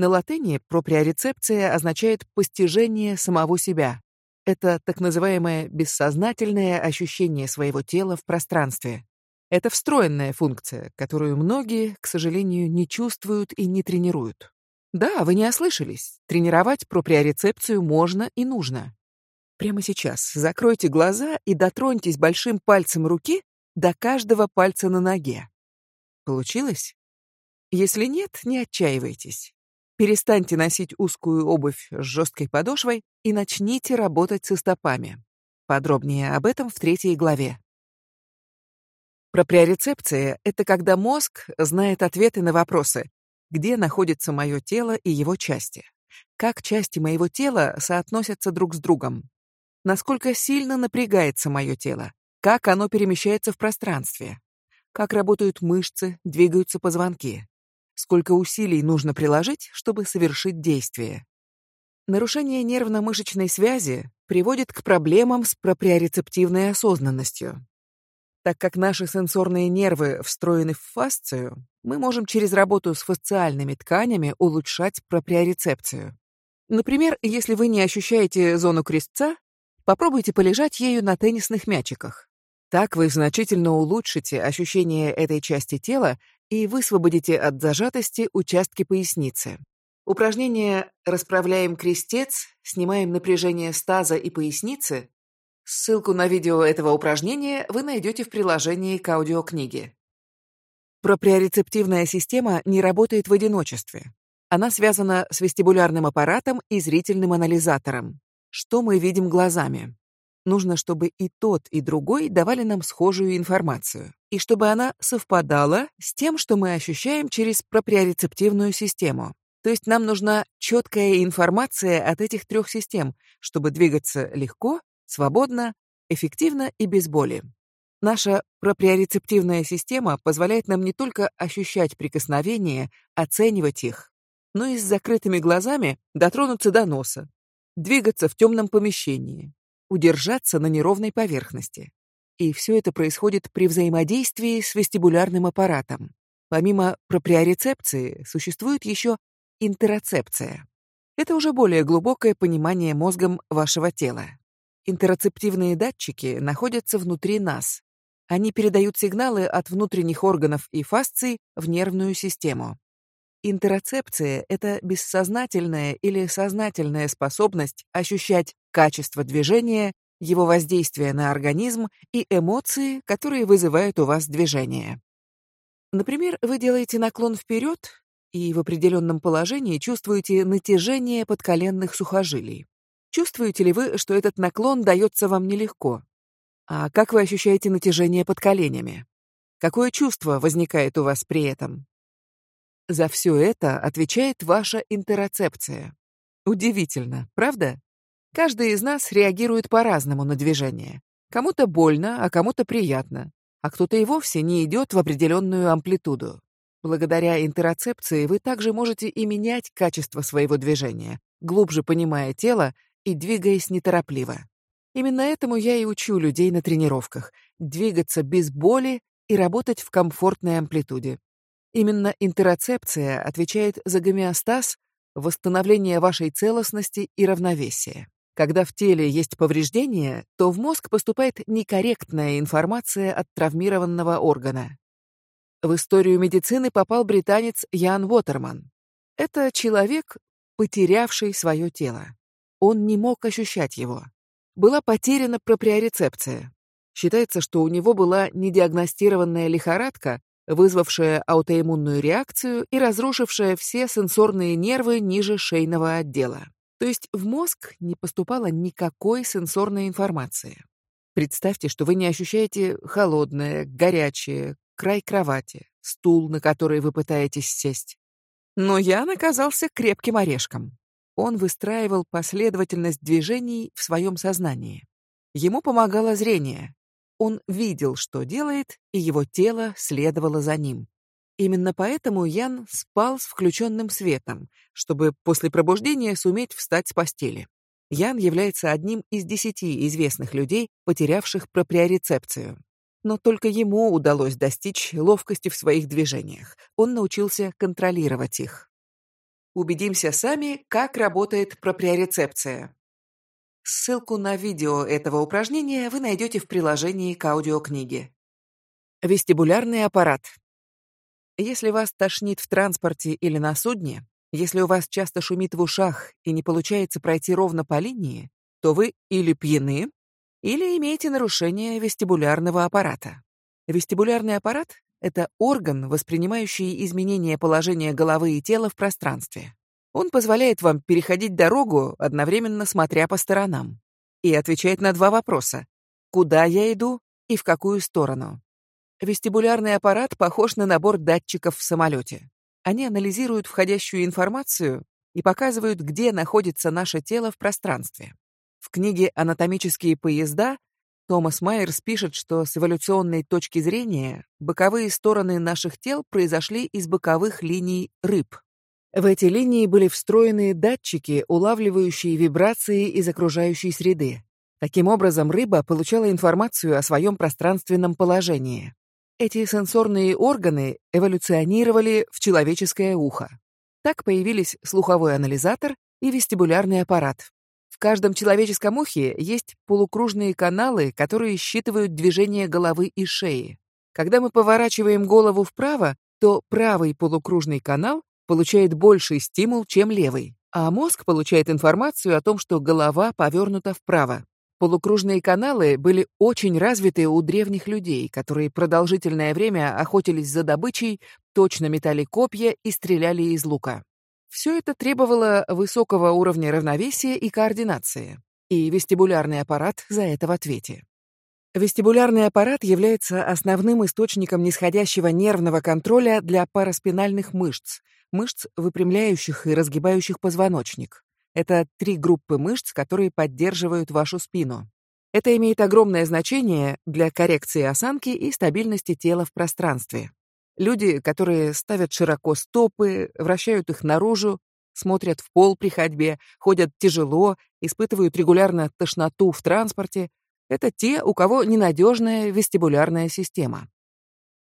На латыни проприорецепция означает постижение самого себя. Это так называемое бессознательное ощущение своего тела в пространстве. Это встроенная функция, которую многие, к сожалению, не чувствуют и не тренируют. Да, вы не ослышались. Тренировать проприорецепцию можно и нужно. Прямо сейчас закройте глаза и дотроньтесь большим пальцем руки до каждого пальца на ноге. Получилось? Если нет, не отчаивайтесь. Перестаньте носить узкую обувь с жесткой подошвой и начните работать со стопами. Подробнее об этом в третьей главе. Проприорецепция — это когда мозг знает ответы на вопросы, где находится мое тело и его части, как части моего тела соотносятся друг с другом, насколько сильно напрягается мое тело, как оно перемещается в пространстве, как работают мышцы, двигаются позвонки, сколько усилий нужно приложить, чтобы совершить действие. Нарушение нервно-мышечной связи приводит к проблемам с проприорецептивной осознанностью. Так как наши сенсорные нервы встроены в фасцию, мы можем через работу с фасциальными тканями улучшать проприорецепцию. Например, если вы не ощущаете зону крестца, попробуйте полежать ею на теннисных мячиках. Так вы значительно улучшите ощущение этой части тела и высвободите от зажатости участки поясницы. Упражнение «Расправляем крестец», «Снимаем напряжение стаза и поясницы» Ссылку на видео этого упражнения вы найдете в приложении к аудиокниге. Проприорецептивная система не работает в одиночестве. Она связана с вестибулярным аппаратом и зрительным анализатором. Что мы видим глазами? Нужно, чтобы и тот, и другой давали нам схожую информацию, и чтобы она совпадала с тем, что мы ощущаем через проприорецептивную систему. То есть нам нужна четкая информация от этих трех систем, чтобы двигаться легко, свободно, эффективно и без боли. Наша проприорецептивная система позволяет нам не только ощущать прикосновения, оценивать их, но и с закрытыми глазами дотронуться до носа, двигаться в темном помещении, удержаться на неровной поверхности. И все это происходит при взаимодействии с вестибулярным аппаратом. Помимо проприорецепции существует еще интероцепция. Это уже более глубокое понимание мозгом вашего тела. Интероцептивные датчики находятся внутри нас. Они передают сигналы от внутренних органов и фасций в нервную систему. Интероцепция — это бессознательная или сознательная способность ощущать качество движения, его воздействие на организм и эмоции, которые вызывают у вас движение. Например, вы делаете наклон вперед и в определенном положении чувствуете натяжение подколенных сухожилий. Чувствуете ли вы, что этот наклон дается вам нелегко? А как вы ощущаете натяжение под коленями? Какое чувство возникает у вас при этом? За все это отвечает ваша интероцепция. Удивительно, правда? Каждый из нас реагирует по-разному на движение. Кому-то больно, а кому-то приятно, а кто-то и вовсе не идет в определенную амплитуду. Благодаря интероцепции вы также можете и менять качество своего движения, глубже понимая тело и двигаясь неторопливо. Именно этому я и учу людей на тренировках — двигаться без боли и работать в комфортной амплитуде. Именно интероцепция отвечает за гомеостаз, восстановление вашей целостности и равновесия. Когда в теле есть повреждения, то в мозг поступает некорректная информация от травмированного органа. В историю медицины попал британец Ян Уотерман. Это человек, потерявший свое тело. Он не мог ощущать его. Была потеряна проприорецепция. Считается, что у него была недиагностированная лихорадка, вызвавшая аутоиммунную реакцию и разрушившая все сенсорные нервы ниже шейного отдела. То есть в мозг не поступало никакой сенсорной информации. Представьте, что вы не ощущаете холодное, горячее, край кровати, стул, на который вы пытаетесь сесть. Но я оказался крепким орешком. Он выстраивал последовательность движений в своем сознании. Ему помогало зрение. Он видел, что делает, и его тело следовало за ним. Именно поэтому Ян спал с включенным светом, чтобы после пробуждения суметь встать с постели. Ян является одним из десяти известных людей, потерявших проприорецепцию. Но только ему удалось достичь ловкости в своих движениях. Он научился контролировать их. Убедимся сами, как работает проприорецепция. Ссылку на видео этого упражнения вы найдете в приложении к аудиокниге. Вестибулярный аппарат. Если вас тошнит в транспорте или на судне, если у вас часто шумит в ушах и не получается пройти ровно по линии, то вы или пьяны, или имеете нарушение вестибулярного аппарата. Вестибулярный аппарат это орган, воспринимающий изменение положения головы и тела в пространстве. Он позволяет вам переходить дорогу, одновременно смотря по сторонам. И отвечает на два вопроса. Куда я иду и в какую сторону? Вестибулярный аппарат похож на набор датчиков в самолете. Они анализируют входящую информацию и показывают, где находится наше тело в пространстве. В книге «Анатомические поезда» Томас Майерс пишет, что с эволюционной точки зрения боковые стороны наших тел произошли из боковых линий рыб. В эти линии были встроены датчики, улавливающие вибрации из окружающей среды. Таким образом, рыба получала информацию о своем пространственном положении. Эти сенсорные органы эволюционировали в человеческое ухо. Так появились слуховой анализатор и вестибулярный аппарат. В каждом человеческом ухе есть полукружные каналы, которые считывают движение головы и шеи. Когда мы поворачиваем голову вправо, то правый полукружный канал получает больший стимул, чем левый, а мозг получает информацию о том, что голова повернута вправо. Полукружные каналы были очень развиты у древних людей, которые продолжительное время охотились за добычей, точно метали копья и стреляли из лука. Все это требовало высокого уровня равновесия и координации, и вестибулярный аппарат за это в ответе. Вестибулярный аппарат является основным источником нисходящего нервного контроля для параспинальных мышц, мышц, выпрямляющих и разгибающих позвоночник. Это три группы мышц, которые поддерживают вашу спину. Это имеет огромное значение для коррекции осанки и стабильности тела в пространстве. Люди, которые ставят широко стопы, вращают их наружу, смотрят в пол при ходьбе, ходят тяжело, испытывают регулярно тошноту в транспорте, это те, у кого ненадежная вестибулярная система.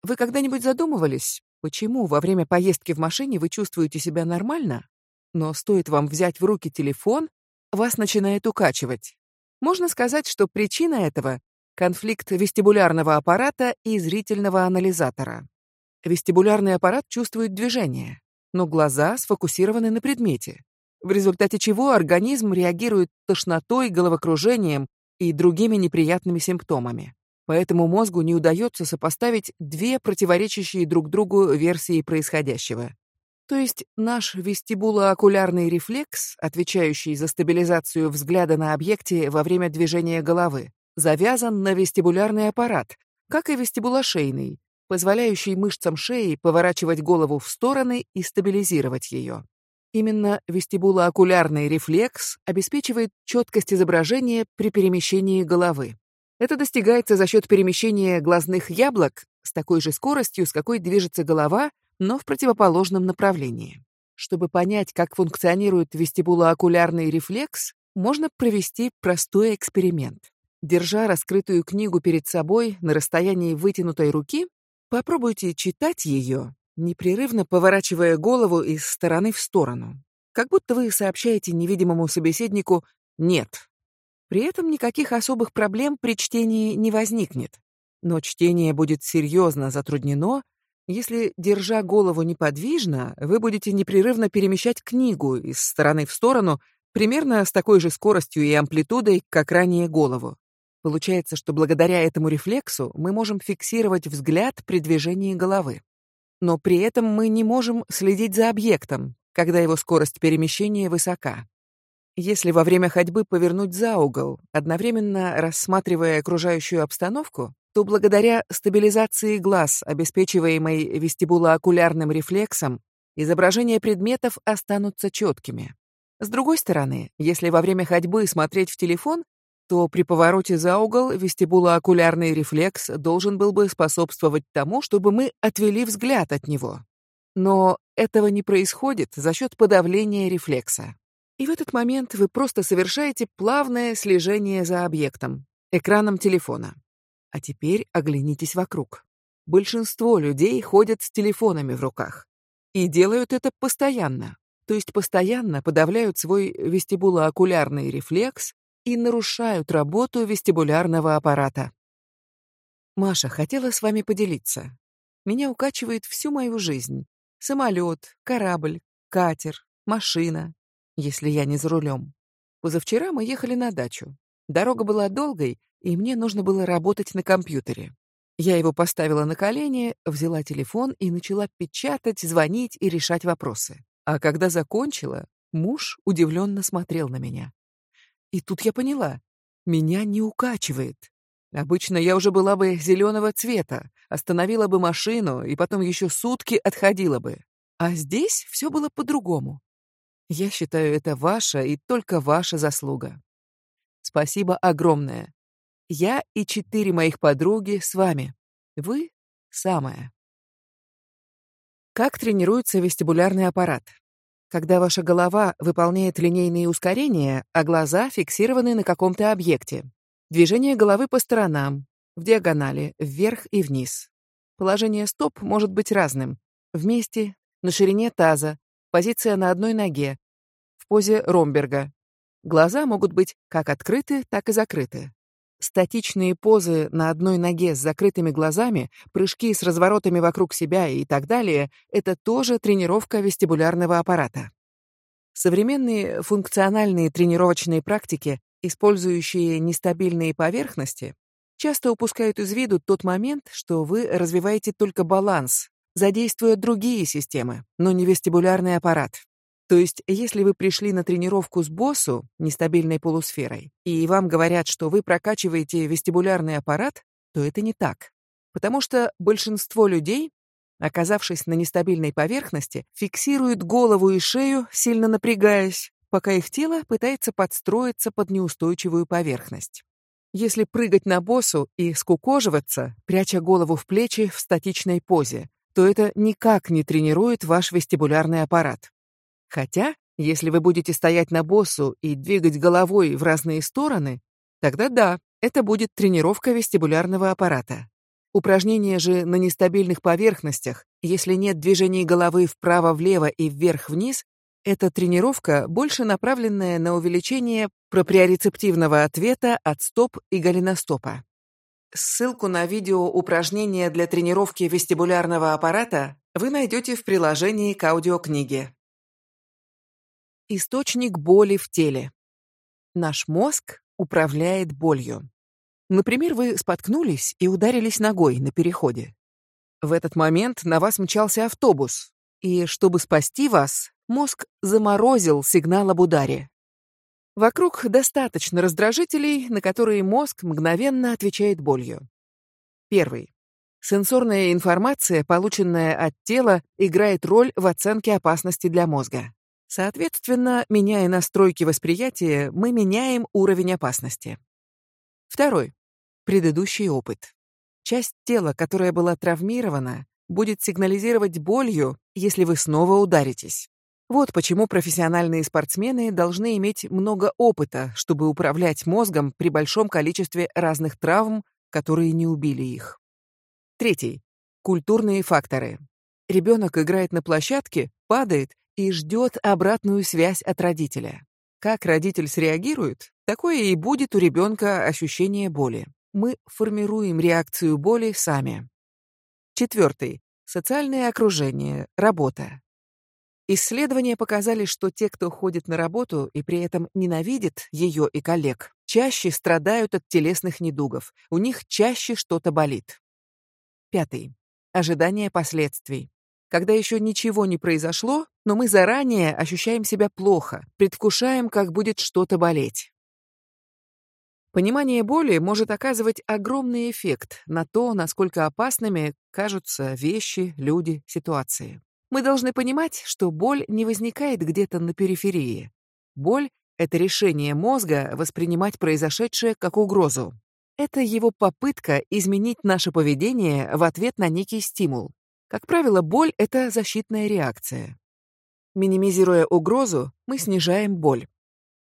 Вы когда-нибудь задумывались, почему во время поездки в машине вы чувствуете себя нормально, но стоит вам взять в руки телефон, вас начинает укачивать. Можно сказать, что причина этого — конфликт вестибулярного аппарата и зрительного анализатора. Вестибулярный аппарат чувствует движение, но глаза сфокусированы на предмете, в результате чего организм реагирует тошнотой, головокружением и другими неприятными симптомами. Поэтому мозгу не удается сопоставить две противоречащие друг другу версии происходящего. То есть наш вестибулоокулярный рефлекс, отвечающий за стабилизацию взгляда на объекте во время движения головы, завязан на вестибулярный аппарат, как и вестибулошейный, позволяющий мышцам шеи поворачивать голову в стороны и стабилизировать ее. Именно вестибулоокулярный рефлекс обеспечивает четкость изображения при перемещении головы. Это достигается за счет перемещения глазных яблок с такой же скоростью, с какой движется голова но в противоположном направлении. Чтобы понять, как функционирует вестибулоокулярный рефлекс, можно провести простой эксперимент. Держа раскрытую книгу перед собой на расстоянии вытянутой руки, попробуйте читать ее, непрерывно поворачивая голову из стороны в сторону, как будто вы сообщаете невидимому собеседнику «нет». При этом никаких особых проблем при чтении не возникнет, но чтение будет серьезно затруднено, если, держа голову неподвижно, вы будете непрерывно перемещать книгу из стороны в сторону примерно с такой же скоростью и амплитудой, как ранее голову. Получается, что благодаря этому рефлексу мы можем фиксировать взгляд при движении головы. Но при этом мы не можем следить за объектом, когда его скорость перемещения высока. Если во время ходьбы повернуть за угол, одновременно рассматривая окружающую обстановку, то благодаря стабилизации глаз, обеспечиваемой вестибулоокулярным рефлексом, изображения предметов останутся четкими. С другой стороны, если во время ходьбы смотреть в телефон, то при повороте за угол вестибулоокулярный рефлекс должен был бы способствовать тому, чтобы мы отвели взгляд от него. Но этого не происходит за счет подавления рефлекса. И в этот момент вы просто совершаете плавное слежение за объектом, экраном телефона. А теперь оглянитесь вокруг. Большинство людей ходят с телефонами в руках. И делают это постоянно. То есть постоянно подавляют свой вестибулоокулярный рефлекс и нарушают работу вестибулярного аппарата. Маша, хотела с вами поделиться. Меня укачивает всю мою жизнь. Самолет, корабль, катер, машина, если я не за рулем. Позавчера мы ехали на дачу. Дорога была долгой, и мне нужно было работать на компьютере. Я его поставила на колени, взяла телефон и начала печатать, звонить и решать вопросы. А когда закончила, муж удивленно смотрел на меня. И тут я поняла, меня не укачивает. Обычно я уже была бы зеленого цвета, остановила бы машину и потом еще сутки отходила бы. А здесь все было по-другому. Я считаю, это ваша и только ваша заслуга. Спасибо огромное. Я и четыре моих подруги с вами. Вы — самое. Как тренируется вестибулярный аппарат? Когда ваша голова выполняет линейные ускорения, а глаза фиксированы на каком-то объекте. Движение головы по сторонам, в диагонали, вверх и вниз. Положение стоп может быть разным. Вместе, на ширине таза, позиция на одной ноге, в позе Ромберга. Глаза могут быть как открыты, так и закрыты. Статичные позы на одной ноге с закрытыми глазами, прыжки с разворотами вокруг себя и так далее — это тоже тренировка вестибулярного аппарата. Современные функциональные тренировочные практики, использующие нестабильные поверхности, часто упускают из виду тот момент, что вы развиваете только баланс, задействуя другие системы, но не вестибулярный аппарат. То есть, если вы пришли на тренировку с боссу, нестабильной полусферой, и вам говорят, что вы прокачиваете вестибулярный аппарат, то это не так. Потому что большинство людей, оказавшись на нестабильной поверхности, фиксируют голову и шею, сильно напрягаясь, пока их тело пытается подстроиться под неустойчивую поверхность. Если прыгать на боссу и скукоживаться, пряча голову в плечи в статичной позе, то это никак не тренирует ваш вестибулярный аппарат. Хотя, если вы будете стоять на боссу и двигать головой в разные стороны, тогда да, это будет тренировка вестибулярного аппарата. Упражнения же на нестабильных поверхностях, если нет движений головы вправо-влево и вверх-вниз, это тренировка, больше направленная на увеличение проприорецептивного ответа от стоп и голеностопа. Ссылку на видео упражнения для тренировки вестибулярного аппарата вы найдете в приложении к аудиокниге. Источник боли в теле. Наш мозг управляет болью. Например, вы споткнулись и ударились ногой на переходе. В этот момент на вас мчался автобус, и чтобы спасти вас, мозг заморозил сигнал об ударе. Вокруг достаточно раздражителей, на которые мозг мгновенно отвечает болью. Первый. Сенсорная информация, полученная от тела, играет роль в оценке опасности для мозга. Соответственно, меняя настройки восприятия, мы меняем уровень опасности. Второй. Предыдущий опыт. Часть тела, которая была травмирована, будет сигнализировать болью, если вы снова ударитесь. Вот почему профессиональные спортсмены должны иметь много опыта, чтобы управлять мозгом при большом количестве разных травм, которые не убили их. Третий. Культурные факторы. Ребенок играет на площадке, падает и ждет обратную связь от родителя. Как родитель среагирует, такое и будет у ребенка ощущение боли. Мы формируем реакцию боли сами. Четвертый. Социальное окружение, работа. Исследования показали, что те, кто ходит на работу и при этом ненавидит ее и коллег, чаще страдают от телесных недугов, у них чаще что-то болит. Пятый. Ожидание последствий. Когда еще ничего не произошло, но мы заранее ощущаем себя плохо, предвкушаем, как будет что-то болеть. Понимание боли может оказывать огромный эффект на то, насколько опасными кажутся вещи, люди, ситуации. Мы должны понимать, что боль не возникает где-то на периферии. Боль — это решение мозга воспринимать произошедшее как угрозу. Это его попытка изменить наше поведение в ответ на некий стимул. Как правило, боль — это защитная реакция. Минимизируя угрозу, мы снижаем боль.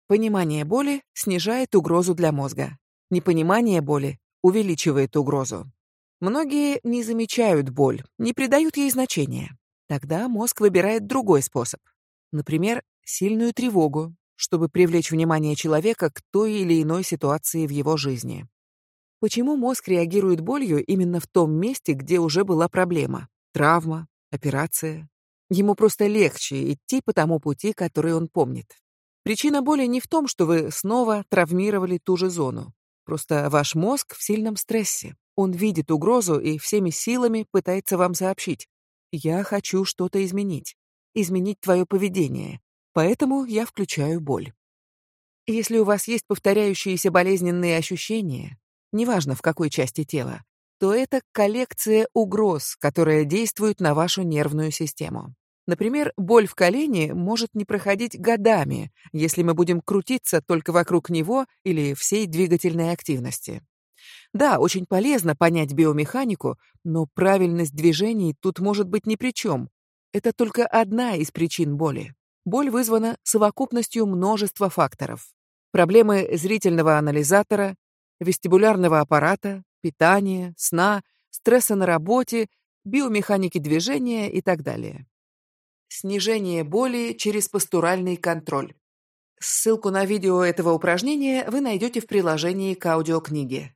Понимание боли снижает угрозу для мозга. Непонимание боли увеличивает угрозу. Многие не замечают боль, не придают ей значения. Тогда мозг выбирает другой способ. Например, сильную тревогу, чтобы привлечь внимание человека к той или иной ситуации в его жизни. Почему мозг реагирует болью именно в том месте, где уже была проблема? Травма, операция. Ему просто легче идти по тому пути, который он помнит. Причина боли не в том, что вы снова травмировали ту же зону. Просто ваш мозг в сильном стрессе. Он видит угрозу и всеми силами пытается вам сообщить. «Я хочу что-то изменить. Изменить твое поведение. Поэтому я включаю боль». Если у вас есть повторяющиеся болезненные ощущения, неважно в какой части тела, то это коллекция угроз, которая действует на вашу нервную систему. Например, боль в колене может не проходить годами, если мы будем крутиться только вокруг него или всей двигательной активности. Да, очень полезно понять биомеханику, но правильность движений тут может быть ни при чем. Это только одна из причин боли. Боль вызвана совокупностью множества факторов. Проблемы зрительного анализатора, вестибулярного аппарата, питания, сна, стресса на работе, биомеханики движения и так далее. Снижение боли через постуральный контроль. Ссылку на видео этого упражнения вы найдете в приложении к аудиокниге.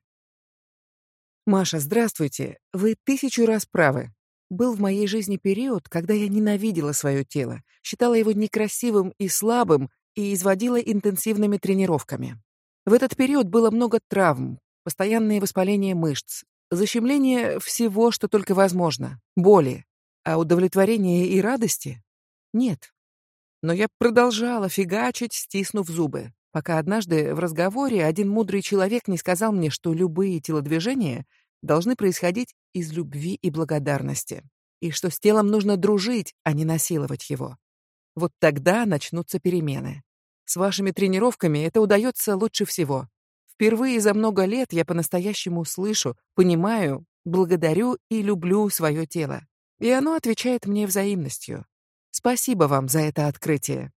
Маша, здравствуйте. Вы тысячу раз правы. Был в моей жизни период, когда я ненавидела свое тело, считала его некрасивым и слабым и изводила интенсивными тренировками. В этот период было много травм, постоянные воспаления мышц, защемление всего, что только возможно, боли, а удовлетворения и радости нет. Но я продолжала фигачить, стиснув зубы, пока однажды в разговоре один мудрый человек не сказал мне, что любые телодвижения должны происходить из любви и благодарности, и что с телом нужно дружить, а не насиловать его. Вот тогда начнутся перемены. С вашими тренировками это удается лучше всего. Впервые за много лет я по-настоящему слышу, понимаю, благодарю и люблю свое тело. И оно отвечает мне взаимностью. Спасибо вам за это открытие.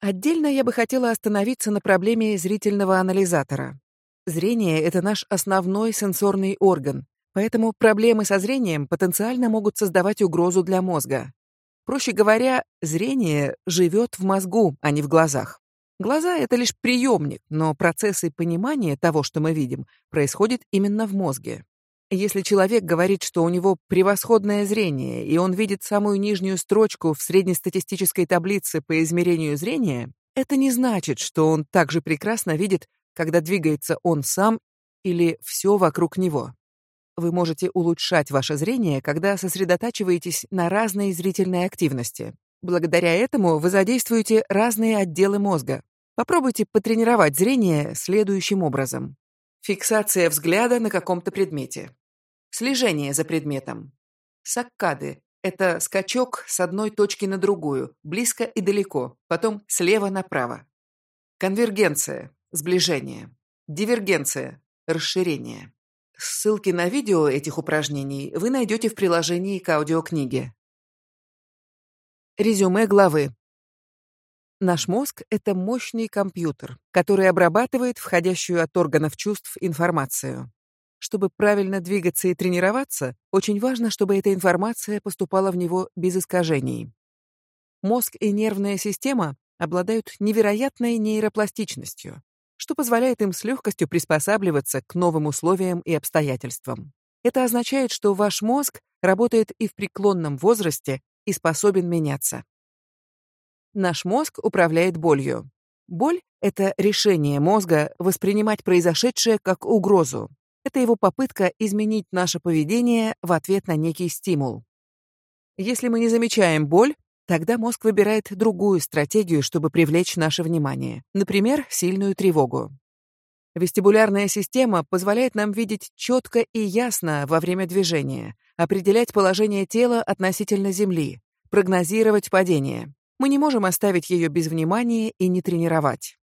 Отдельно я бы хотела остановиться на проблеме зрительного анализатора. Зрение — это наш основной сенсорный орган, поэтому проблемы со зрением потенциально могут создавать угрозу для мозга. Проще говоря, зрение живет в мозгу, а не в глазах. Глаза — это лишь приемник, но процессы понимания того, что мы видим, происходят именно в мозге. Если человек говорит, что у него превосходное зрение, и он видит самую нижнюю строчку в среднестатистической таблице по измерению зрения, это не значит, что он также прекрасно видит когда двигается он сам или все вокруг него. Вы можете улучшать ваше зрение, когда сосредотачиваетесь на разной зрительной активности. Благодаря этому вы задействуете разные отделы мозга. Попробуйте потренировать зрение следующим образом. Фиксация взгляда на каком-то предмете. Слежение за предметом. Саккады – это скачок с одной точки на другую, близко и далеко, потом слева направо. Конвергенция Сближение. Дивергенция. Расширение. Ссылки на видео этих упражнений вы найдете в приложении к аудиокниге. Резюме главы. Наш мозг — это мощный компьютер, который обрабатывает входящую от органов чувств информацию. Чтобы правильно двигаться и тренироваться, очень важно, чтобы эта информация поступала в него без искажений. Мозг и нервная система обладают невероятной нейропластичностью что позволяет им с легкостью приспосабливаться к новым условиям и обстоятельствам. Это означает, что ваш мозг работает и в преклонном возрасте и способен меняться. Наш мозг управляет болью. Боль — это решение мозга воспринимать произошедшее как угрозу. Это его попытка изменить наше поведение в ответ на некий стимул. Если мы не замечаем боль, Тогда мозг выбирает другую стратегию, чтобы привлечь наше внимание, например, сильную тревогу. Вестибулярная система позволяет нам видеть четко и ясно во время движения, определять положение тела относительно Земли, прогнозировать падение. Мы не можем оставить ее без внимания и не тренировать.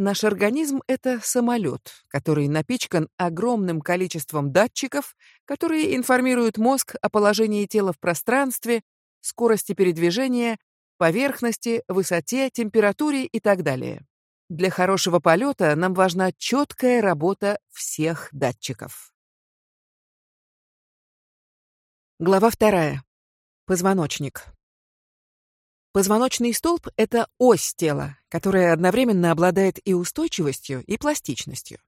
Наш организм — это самолет, который напичкан огромным количеством датчиков, которые информируют мозг о положении тела в пространстве, скорости передвижения, поверхности, высоте, температуре и так далее. Для хорошего полета нам важна четкая работа всех датчиков. Глава вторая. Позвоночник. Позвоночный столб — это ось тела, которая одновременно обладает и устойчивостью, и пластичностью.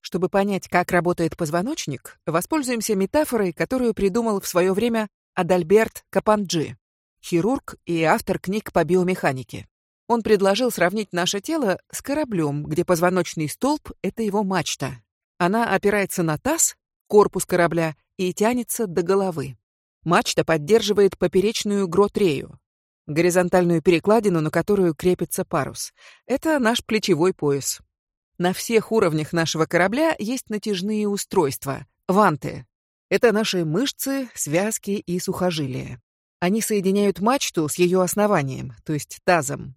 Чтобы понять, как работает позвоночник, воспользуемся метафорой, которую придумал в свое время Адальберт Капанджи, хирург и автор книг по биомеханике. Он предложил сравнить наше тело с кораблем, где позвоночный столб — это его мачта. Она опирается на таз, корпус корабля, и тянется до головы. Мачта поддерживает поперечную гротрею, горизонтальную перекладину, на которую крепится парус. Это наш плечевой пояс. На всех уровнях нашего корабля есть натяжные устройства — ванты, это наши мышцы, связки и сухожилия. Они соединяют мачту с ее основанием, то есть тазом.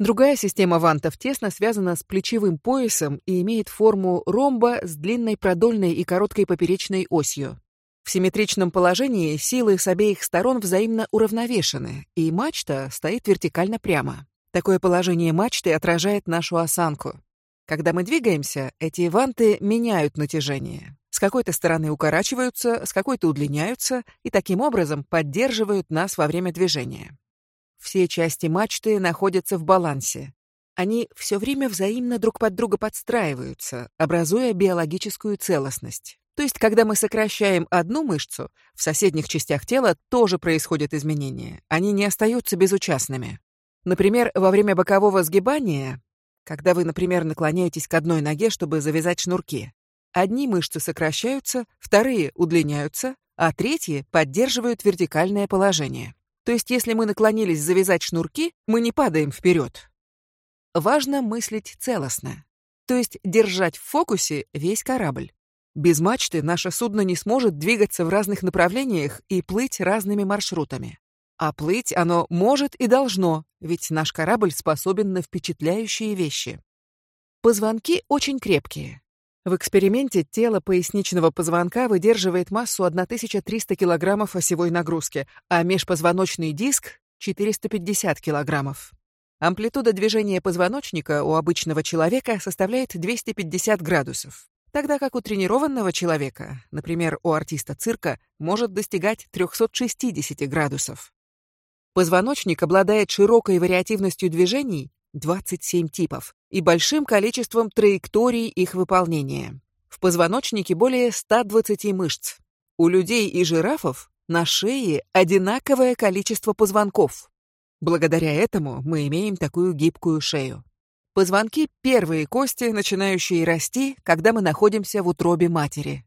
Другая система вантов тесно связана с плечевым поясом и имеет форму ромба с длинной продольной и короткой поперечной осью. В симметричном положении силы с обеих сторон взаимно уравновешены, и мачта стоит вертикально прямо. Такое положение мачты отражает нашу осанку. Когда мы двигаемся, эти ванты меняют натяжение. С какой-то стороны укорачиваются, с какой-то удлиняются и таким образом поддерживают нас во время движения. Все части мачты находятся в балансе. Они все время взаимно друг под друга подстраиваются, образуя биологическую целостность. То есть, когда мы сокращаем одну мышцу, в соседних частях тела тоже происходят изменения. Они не остаются безучастными. Например, во время бокового сгибания, когда вы, например, наклоняетесь к одной ноге, чтобы завязать шнурки, одни мышцы сокращаются, вторые удлиняются, а третьи поддерживают вертикальное положение. То есть, если мы наклонились завязать шнурки, мы не падаем вперед. Важно мыслить целостно, то есть держать в фокусе весь корабль. Без мачты наше судно не сможет двигаться в разных направлениях и плыть разными маршрутами. А плыть оно может и должно, ведь наш корабль способен на впечатляющие вещи. Позвонки очень крепкие. В эксперименте тело поясничного позвонка выдерживает массу 1300 кг осевой нагрузки, а межпозвоночный диск — 450 кг. Амплитуда движения позвоночника у обычного человека составляет 250 градусов тогда как у тренированного человека, например, у артиста цирка, может достигать 360 градусов. Позвоночник обладает широкой вариативностью движений, 27 типов, и большим количеством траекторий их выполнения. В позвоночнике более 120 мышц. У людей и жирафов на шее одинаковое количество позвонков. Благодаря этому мы имеем такую гибкую шею. Позвонки — первые кости, начинающие расти, когда мы находимся в утробе матери.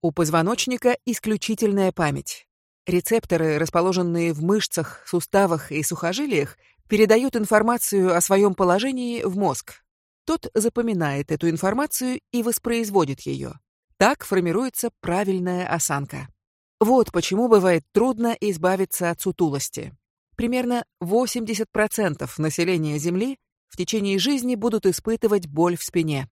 У позвоночника исключительная память. Рецепторы, расположенные в мышцах, суставах и сухожилиях, передают информацию о своем положении в мозг. Тот запоминает эту информацию и воспроизводит ее. Так формируется правильная осанка. Вот почему бывает трудно избавиться от сутулости. Примерно 80% населения Земли в течение жизни будут испытывать боль в спине.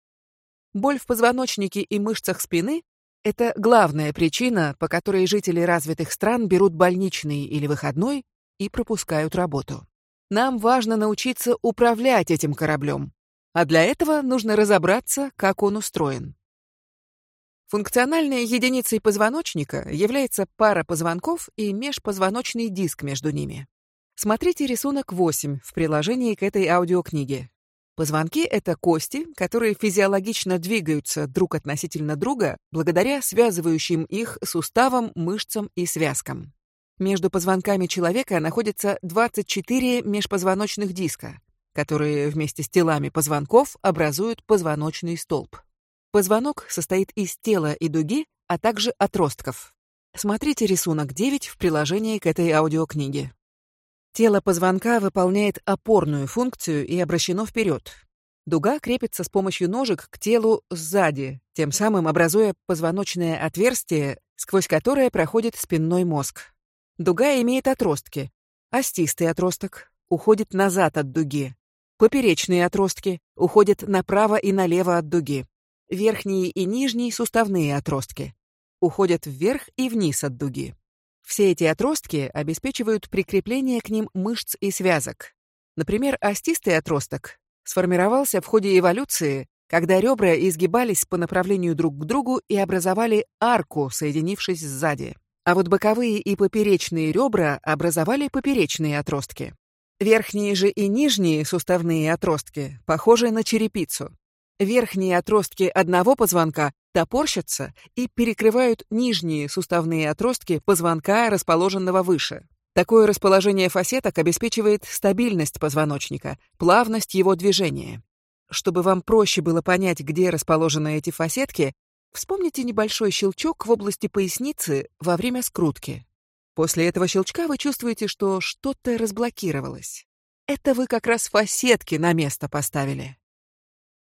Боль в позвоночнике и мышцах спины – это главная причина, по которой жители развитых стран берут больничный или выходной и пропускают работу. Нам важно научиться управлять этим кораблем, а для этого нужно разобраться, как он устроен. Функциональной единицей позвоночника является пара позвонков и межпозвоночный диск между ними. Смотрите рисунок 8 в приложении к этой аудиокниге. Позвонки — это кости, которые физиологично двигаются друг относительно друга благодаря связывающим их суставам, мышцам и связкам. Между позвонками человека находится 24 межпозвоночных диска, которые вместе с телами позвонков образуют позвоночный столб. Позвонок состоит из тела и дуги, а также отростков. Смотрите рисунок 9 в приложении к этой аудиокниге. Тело позвонка выполняет опорную функцию и обращено вперед. Дуга крепится с помощью ножек к телу сзади, тем самым образуя позвоночное отверстие, сквозь которое проходит спинной мозг. Дуга имеет отростки. Остистый отросток уходит назад от дуги. Поперечные отростки уходят направо и налево от дуги. Верхние и нижние суставные отростки уходят вверх и вниз от дуги. Все эти отростки обеспечивают прикрепление к ним мышц и связок. Например, остистый отросток сформировался в ходе эволюции, когда ребра изгибались по направлению друг к другу и образовали арку, соединившись сзади. А вот боковые и поперечные ребра образовали поперечные отростки. Верхние же и нижние суставные отростки похожи на черепицу. Верхние отростки одного позвонка топорщатся и перекрывают нижние суставные отростки позвонка, расположенного выше. Такое расположение фасеток обеспечивает стабильность позвоночника, плавность его движения. Чтобы вам проще было понять, где расположены эти фасетки, вспомните небольшой щелчок в области поясницы во время скрутки. После этого щелчка вы чувствуете, что что-то разблокировалось. Это вы как раз фасетки на место поставили.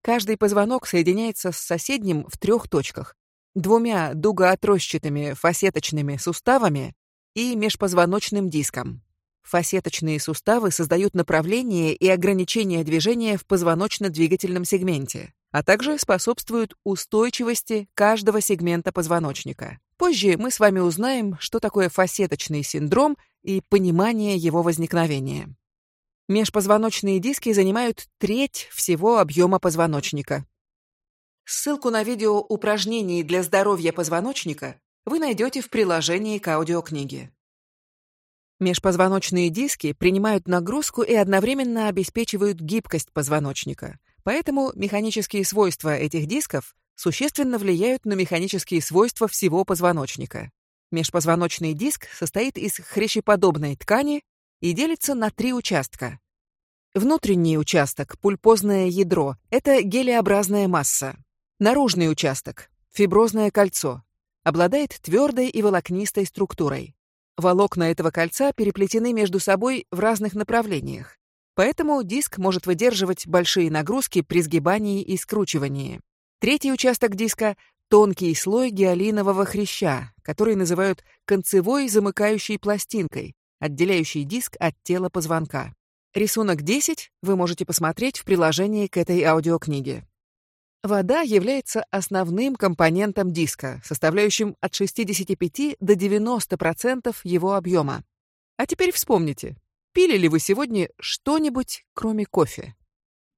Каждый позвонок соединяется с соседним в трех точках. Двумя дугоотросчатыми фасеточными суставами и межпозвоночным диском. Фасеточные суставы создают направление и ограничение движения в позвоночно-двигательном сегменте, а также способствуют устойчивости каждого сегмента позвоночника. Позже мы с вами узнаем, что такое фасеточный синдром и понимание его возникновения. Межпозвоночные диски занимают треть всего объема позвоночника. Ссылку на видео упражнений для здоровья позвоночника вы найдете в приложении к аудиокниге. Межпозвоночные диски принимают нагрузку и одновременно обеспечивают гибкость позвоночника. Поэтому механические свойства этих дисков существенно влияют на механические свойства всего позвоночника. Межпозвоночный диск состоит из хрящеподобной ткани и делится на три участка. Внутренний участок, пульпозное ядро, это гелеобразная масса. Наружный участок, фиброзное кольцо, обладает твердой и волокнистой структурой. Волокна этого кольца переплетены между собой в разных направлениях. Поэтому диск может выдерживать большие нагрузки при сгибании и скручивании. Третий участок диска — тонкий слой гиалинового хряща, который называют концевой замыкающей пластинкой, отделяющей диск от тела позвонка. Рисунок 10 вы можете посмотреть в приложении к этой аудиокниге. Вода является основным компонентом диска, составляющим от 65 до 90% его объема. А теперь вспомните, пили ли вы сегодня что-нибудь, кроме кофе?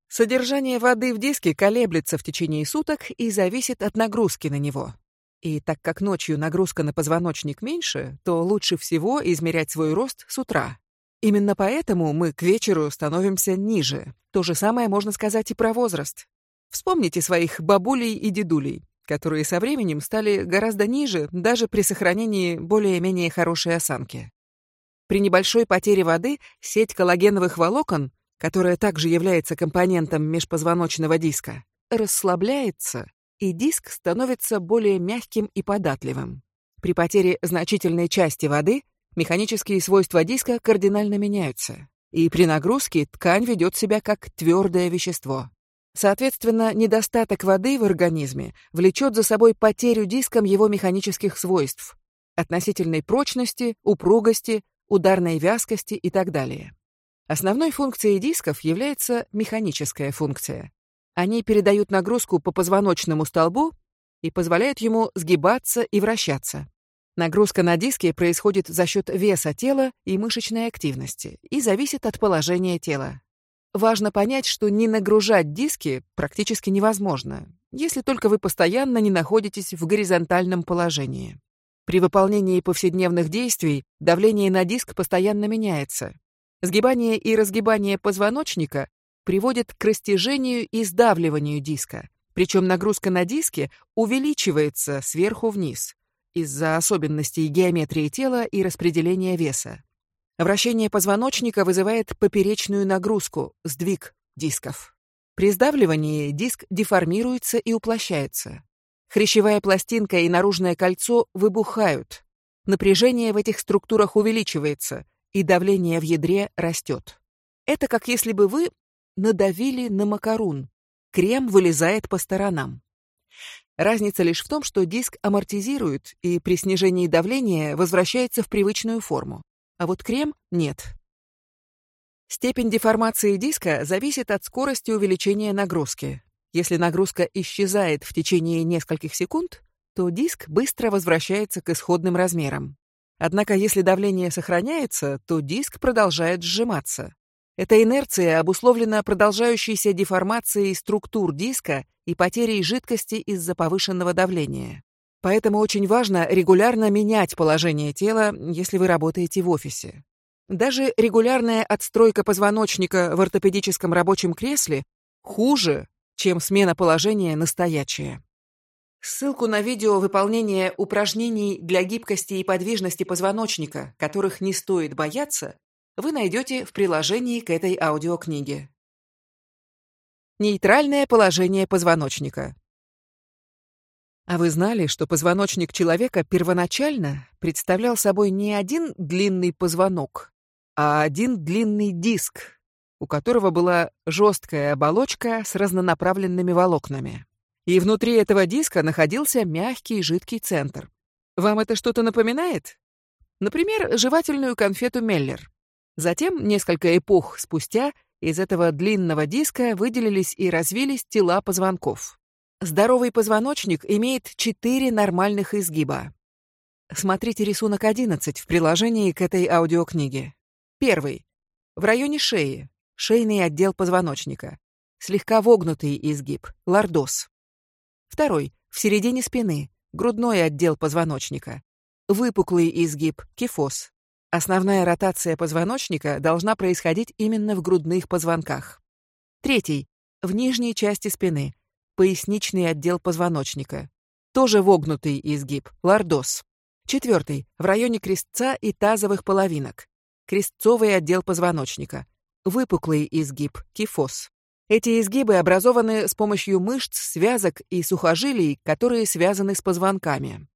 Содержание воды в диске колеблется в течение суток и зависит от нагрузки на него. И так как ночью нагрузка на позвоночник меньше, то лучше всего измерять свой рост с утра. Именно поэтому мы к вечеру становимся ниже. То же самое можно сказать и про возраст. Вспомните своих бабулей и дедулей, которые со временем стали гораздо ниже даже при сохранении более-менее хорошей осанки. При небольшой потере воды сеть коллагеновых волокон, которая также является компонентом межпозвоночного диска, расслабляется, и диск становится более мягким и податливым. При потере значительной части воды механические свойства диска кардинально меняются, и при нагрузке ткань ведет себя как твердое вещество. Соответственно, недостаток воды в организме влечет за собой потерю диском его механических свойств – относительной прочности, упругости, ударной вязкости и так далее. Основной функцией дисков является механическая функция. Они передают нагрузку по позвоночному столбу и позволяют ему сгибаться и вращаться. Нагрузка на диски происходит за счет веса тела и мышечной активности и зависит от положения тела. Важно понять, что не нагружать диски практически невозможно, если только вы постоянно не находитесь в горизонтальном положении. При выполнении повседневных действий давление на диск постоянно меняется. Сгибание и разгибание позвоночника приводит к растяжению и сдавливанию диска, причем нагрузка на диски увеличивается сверху вниз из-за особенностей геометрии тела и распределения веса. Вращение позвоночника вызывает поперечную нагрузку, сдвиг дисков. При сдавливании диск деформируется и уплощается. Хрящевая пластинка и наружное кольцо выбухают. Напряжение в этих структурах увеличивается, и давление в ядре растет. Это как если бы вы надавили на макарун. Крем вылезает по сторонам. Разница лишь в том, что диск амортизирует и при снижении давления возвращается в привычную форму а вот крем — нет. Степень деформации диска зависит от скорости увеличения нагрузки. Если нагрузка исчезает в течение нескольких секунд, то диск быстро возвращается к исходным размерам. Однако если давление сохраняется, то диск продолжает сжиматься. Эта инерция обусловлена продолжающейся деформацией структур диска и потерей жидкости из-за повышенного давления. Поэтому очень важно регулярно менять положение тела, если вы работаете в офисе. Даже регулярная отстройка позвоночника в ортопедическом рабочем кресле хуже, чем смена положения на. Ссылку на видео выполнения упражнений для гибкости и подвижности позвоночника, которых не стоит бояться, вы найдете в приложении к этой аудиокниге. Нейтральное положение позвоночника. А вы знали, что позвоночник человека первоначально представлял собой не один длинный позвонок, а один длинный диск, у которого была жесткая оболочка с разнонаправленными волокнами. И внутри этого диска находился мягкий жидкий центр. Вам это что-то напоминает? Например, жевательную конфету Меллер. Затем, несколько эпох спустя, из этого длинного диска выделились и развились тела позвонков. Здоровый позвоночник имеет четыре нормальных изгиба. Смотрите рисунок 11 в приложении к этой аудиокниге. Первый. В районе шеи. Шейный отдел позвоночника. Слегка вогнутый изгиб. Лордоз. Второй. В середине спины. Грудной отдел позвоночника. Выпуклый изгиб. Кифоз. Основная ротация позвоночника должна происходить именно в грудных позвонках. Третий. В нижней части спины. Поясничный отдел позвоночника. Тоже вогнутый изгиб. Лордоз. Четвертый. В районе крестца и тазовых половинок. Крестцовый отдел позвоночника. Выпуклый изгиб. Кифоз. Эти изгибы образованы с помощью мышц, связок и сухожилий, которые связаны с позвонками.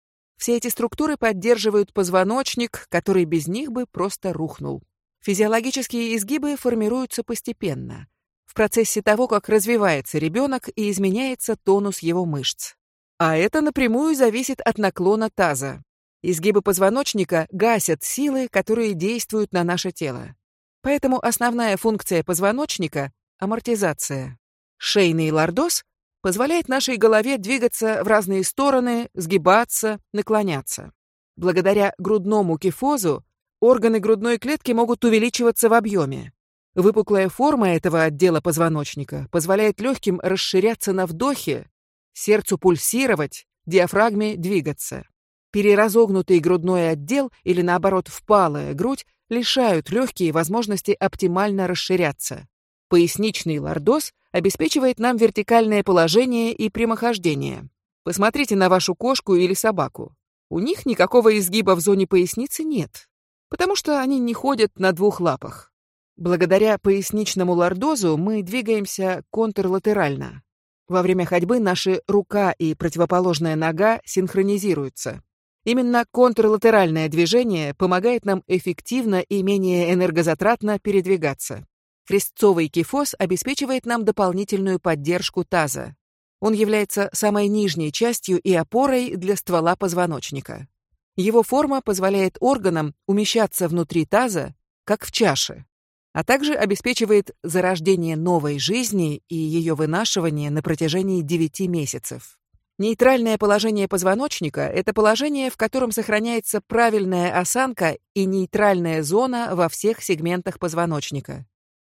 Все эти структуры поддерживают позвоночник, который без них бы просто рухнул. Физиологические изгибы формируются постепенно, в процессе того, как развивается ребенок и изменяется тонус его мышц. А это напрямую зависит от наклона таза. Изгибы позвоночника гасят силы, которые действуют на наше тело. Поэтому основная функция позвоночника — амортизация. Шейный лордоз позволяет нашей голове двигаться в разные стороны, сгибаться, наклоняться. Благодаря грудному кифозу органы грудной клетки могут увеличиваться в объеме. Выпуклая форма этого отдела позвоночника позволяет легким расширяться на вдохе, сердцу пульсировать, диафрагме двигаться. Переразогнутый грудной отдел или, наоборот, впалая грудь лишают легкие возможности оптимально расширяться. Поясничный лордоз обеспечивает нам вертикальное положение и прямохождение. Посмотрите на вашу кошку или собаку. У них никакого изгиба в зоне поясницы нет, потому что они не ходят на двух лапах. Благодаря поясничному лордозу мы двигаемся контрлатерально. Во время ходьбы наши рука и противоположная нога синхронизируются. Именно контрлатеральное движение помогает нам эффективно и менее энергозатратно передвигаться. Крестцовый кифоз обеспечивает нам дополнительную поддержку таза. Он является самой нижней частью и опорой для ствола позвоночника. Его форма позволяет органам умещаться внутри таза, как в чаше, а также обеспечивает зарождение новой жизни и ее вынашивание на протяжении 9 месяцев. Нейтральное положение позвоночника – это положение, в котором сохраняется правильная осанка и нейтральная зона во всех сегментах позвоночника.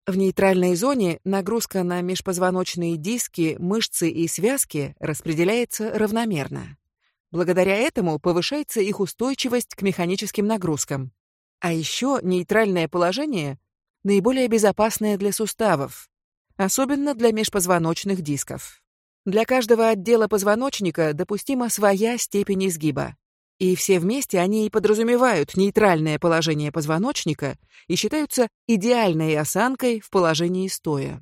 В нейтральной зоне нагрузка на межпозвоночные диски, мышцы и связки распределяется равномерно. Благодаря этому повышается их устойчивость к механическим нагрузкам. А еще нейтральное положение наиболее безопасное для суставов, особенно для межпозвоночных дисков. Для каждого отдела позвоночника допустима своя степень изгиба. И все вместе они и подразумевают нейтральное положение позвоночника и считаются идеальной осанкой в положении стоя.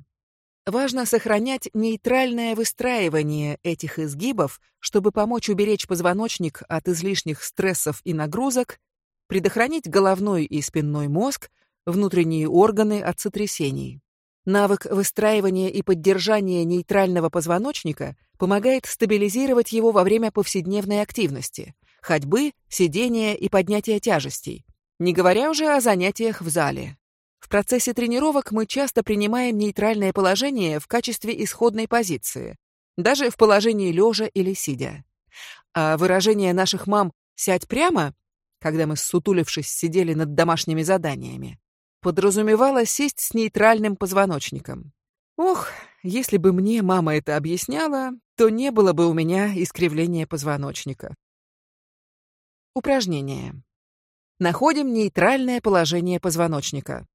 Важно сохранять нейтральное выстраивание этих изгибов, чтобы помочь уберечь позвоночник от излишних стрессов и нагрузок, предохранить головной и спинной мозг, внутренние органы от сотрясений. Навык выстраивания и поддержания нейтрального позвоночника помогает стабилизировать его во время повседневной активности – ходьбы, сидения и поднятия тяжестей, не говоря уже о занятиях в зале. В процессе тренировок мы часто принимаем нейтральное положение в качестве исходной позиции, даже в положении лежа или сидя. А выражение наших мам «сядь прямо», когда мы, сутулившись, сидели над домашними заданиями, подразумевала сесть с нейтральным позвоночником. Ох, если бы мне мама это объясняла, то не было бы у меня искривления позвоночника. Упражнение. Находим нейтральное положение позвоночника.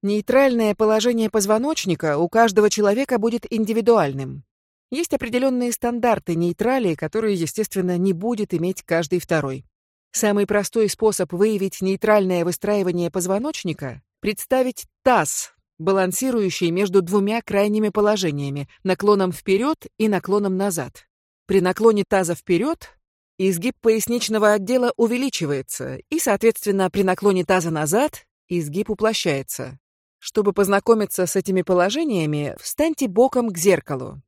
Нейтральное положение позвоночника у каждого человека будет индивидуальным. Есть определенные стандарты нейтрали, которые, естественно, не будет иметь каждый второй. Самый простой способ выявить нейтральное выстраивание позвоночника — представить таз, балансирующий между двумя крайними положениями — наклоном вперед и наклоном назад. При наклоне таза вперед изгиб поясничного отдела увеличивается, и, соответственно, при наклоне таза назад изгиб уплощается. Чтобы познакомиться с этими положениями, встаньте боком к зеркалу.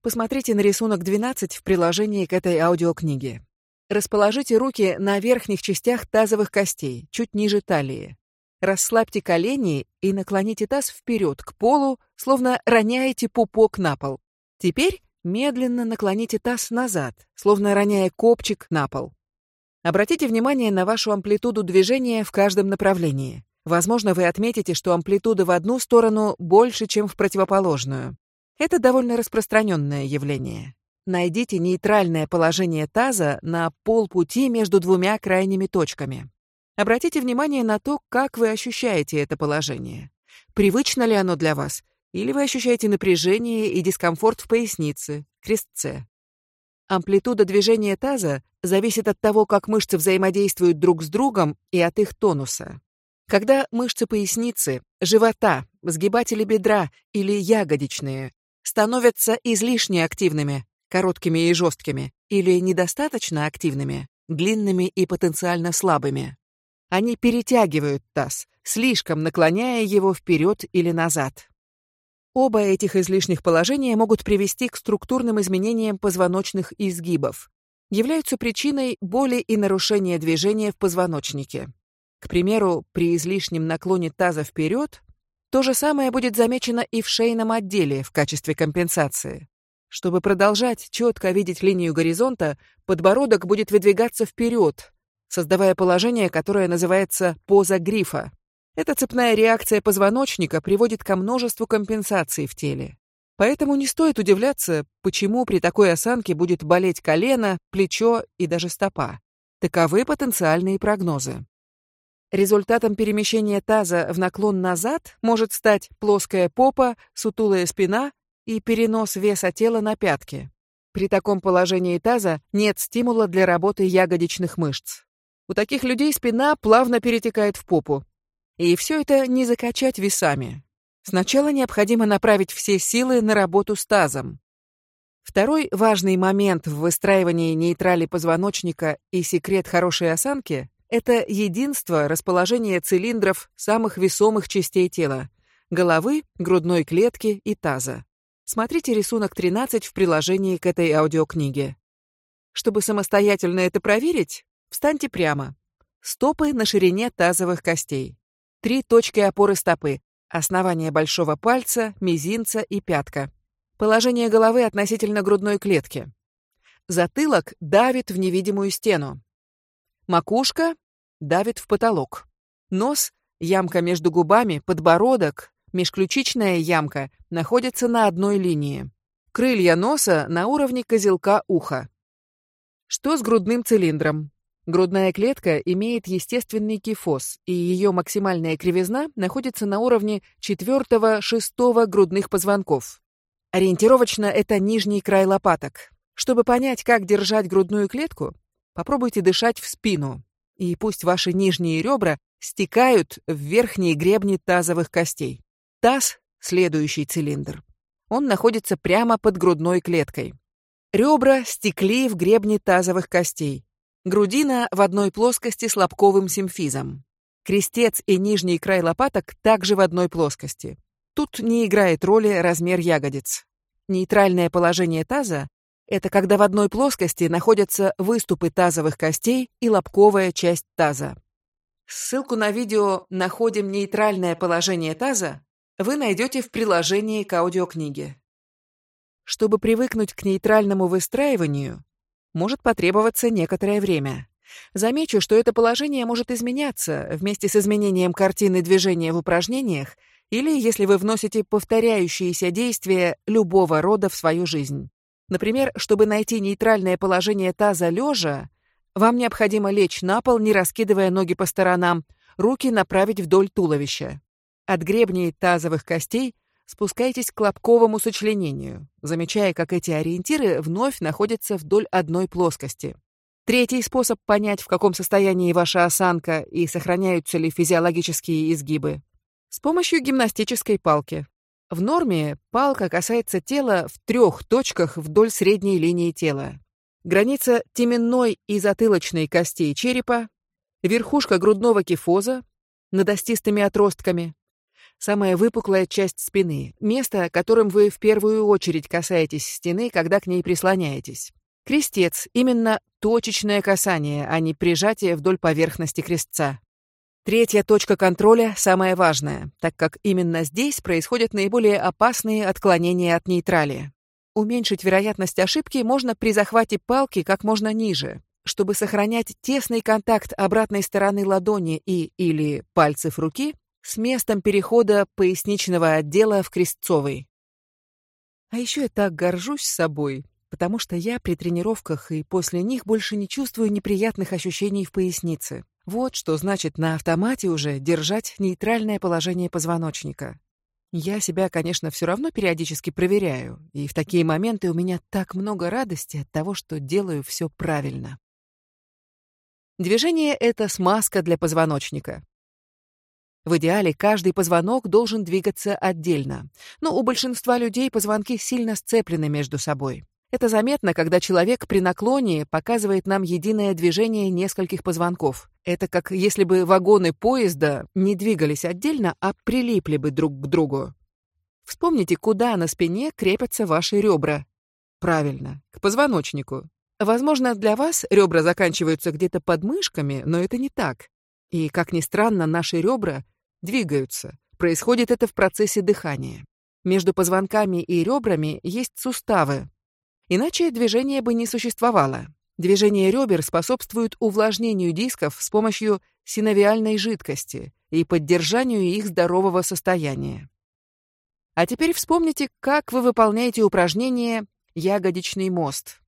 Посмотрите на рисунок 12 в приложении к этой аудиокниге. Расположите руки на верхних частях тазовых костей, чуть ниже талии. расслабьте колени и наклоните таз вперед к полу, словно роняете пупок на пол. Теперь медленно наклоните таз назад, словно роняя копчик на пол. Обратите внимание на вашу амплитуду движения в каждом направлении. Возможно, вы отметите, что амплитуда в одну сторону больше, чем в противоположную. Это довольно распространенное явление. Найдите нейтральное положение таза на полпути между двумя крайними точками. Обратите внимание на то, как вы ощущаете это положение. Привычно ли оно для вас, или вы ощущаете напряжение и дискомфорт в пояснице, крестце. Амплитуда движения таза зависит от того, как мышцы взаимодействуют друг с другом и от их тонуса. Когда мышцы поясницы, живота, сгибатели бедра или ягодичные становятся излишне активными, короткими и жесткими, или недостаточно активными, длинными и потенциально слабыми, они перетягивают таз, слишком наклоняя его вперед или назад. Оба этих излишних положения могут привести к структурным изменениям позвоночных изгибов, являются причиной боли и нарушения движения в позвоночнике. К примеру, при излишнем наклоне таза вперед то же самое будет замечено и в шейном отделе в качестве компенсации. Чтобы продолжать четко видеть линию горизонта, подбородок будет выдвигаться вперед, создавая положение, которое называется поза грифа. Эта цепная реакция позвоночника приводит ко множеству компенсаций в теле. Поэтому не стоит удивляться, почему при такой осанке будет болеть колено, плечо и даже стопа. Таковы потенциальные прогнозы. Результатом перемещения таза в наклон назад может стать плоская попа, сутулая спина и перенос веса тела на пятки. При таком положении таза нет стимула для работы ягодичных мышц. У таких людей спина плавно перетекает в попу, и все это не закачать весами. Сначала необходимо направить все силы на работу с тазом. Второй важный момент в выстраивании нейтрали позвоночника и секрет хорошей осанки – это единство расположения цилиндров самых весомых частей тела – головы, грудной клетки и таза. Смотрите рисунок 13 в приложении к этой аудиокниге. Чтобы самостоятельно это проверить, встаньте прямо. Стопы на ширине тазовых костей. Три точки опоры стопы. Основание большого пальца, мизинца и пятка. Положение головы относительно грудной клетки. Затылок давит в невидимую стену. Макушка давит в потолок. Нос, ямка между губами, подбородок, межключичная ямка находятся на одной линии. Крылья носа на уровне козелка уха. Что с грудным цилиндром? Грудная клетка имеет естественный кифоз, и ее максимальная кривизна находится на уровне 4-6 грудных позвонков. Ориентировочно это нижний край лопаток. Чтобы понять, как держать грудную клетку, попробуйте дышать в спину, и пусть ваши нижние ребра стекают в верхние гребни тазовых костей. Таз — следующий цилиндр. Он находится прямо под грудной клеткой. Ребра стекли в гребни тазовых костей, Грудина в одной плоскости с лобковым симфизом. Крестец и нижний край лопаток также в одной плоскости. Тут не играет роли размер ягодиц. Нейтральное положение таза – это когда в одной плоскости находятся выступы тазовых костей и лобковая часть таза. Ссылку на видео «Находим нейтральное положение таза» вы найдете в приложении к аудиокниге. Чтобы привыкнуть к нейтральному выстраиванию, может потребоваться некоторое время. Замечу, что это положение может изменяться вместе с изменением картины движения в упражнениях или если вы вносите повторяющиеся действия любого рода в свою жизнь. Например, чтобы найти нейтральное положение таза лежа, вам необходимо лечь на пол, не раскидывая ноги по сторонам, руки направить вдоль туловища. От гребней тазовых костей Спускайтесь к лобковому сочленению, замечая, как эти ориентиры вновь находятся вдоль одной плоскости. Третий способ понять, в каком состоянии ваша осанка и сохраняются ли физиологические изгибы. С помощью гимнастической палки. В норме палка касается тела в трех точках вдоль средней линии тела. Граница теменной и затылочной костей черепа, верхушка грудного кифоза над остистыми отростками, самая выпуклая часть спины, место, которым вы в первую очередь касаетесь стены, когда к ней прислоняетесь. Крестец — именно точечное касание, а не прижатие вдоль поверхности крестца. Третья точка контроля самая важная, так как именно здесь происходят наиболее опасные отклонения от нейтрали. Уменьшить вероятность ошибки можно при захвате палки как можно ниже, чтобы сохранять тесный контакт обратной стороны ладони и или пальцев руки с местом перехода поясничного отдела в крестцовый. А еще я так горжусь собой, потому что я при тренировках и после них больше не чувствую неприятных ощущений в пояснице. Вот что значит на автомате уже держать нейтральное положение позвоночника. Я себя, конечно, все равно периодически проверяю, и в такие моменты у меня так много радости от того, что делаю все правильно. Движение — это смазка для позвоночника. В идеале каждый позвонок должен двигаться отдельно, но у большинства людей позвонки сильно сцеплены между собой. Это заметно, когда человек при наклоне показывает нам единое движение нескольких позвонков. Это как если бы вагоны поезда не двигались отдельно, а прилипли бы друг к другу. Вспомните, куда на спине крепятся ваши ребра. Правильно, к позвоночнику. Возможно, для вас ребра заканчиваются где-то под мышками, но это не так. И, как ни странно, наши ребра двигаются. Происходит это в процессе дыхания. Между позвонками и ребрами есть суставы, Иначе движения бы не существовало. Движение ребер способствует увлажнению дисков с помощью синовиальной жидкости и поддержанию их здорового состояния. А теперь вспомните, как вы выполняете упражнение «Ягодичный мост».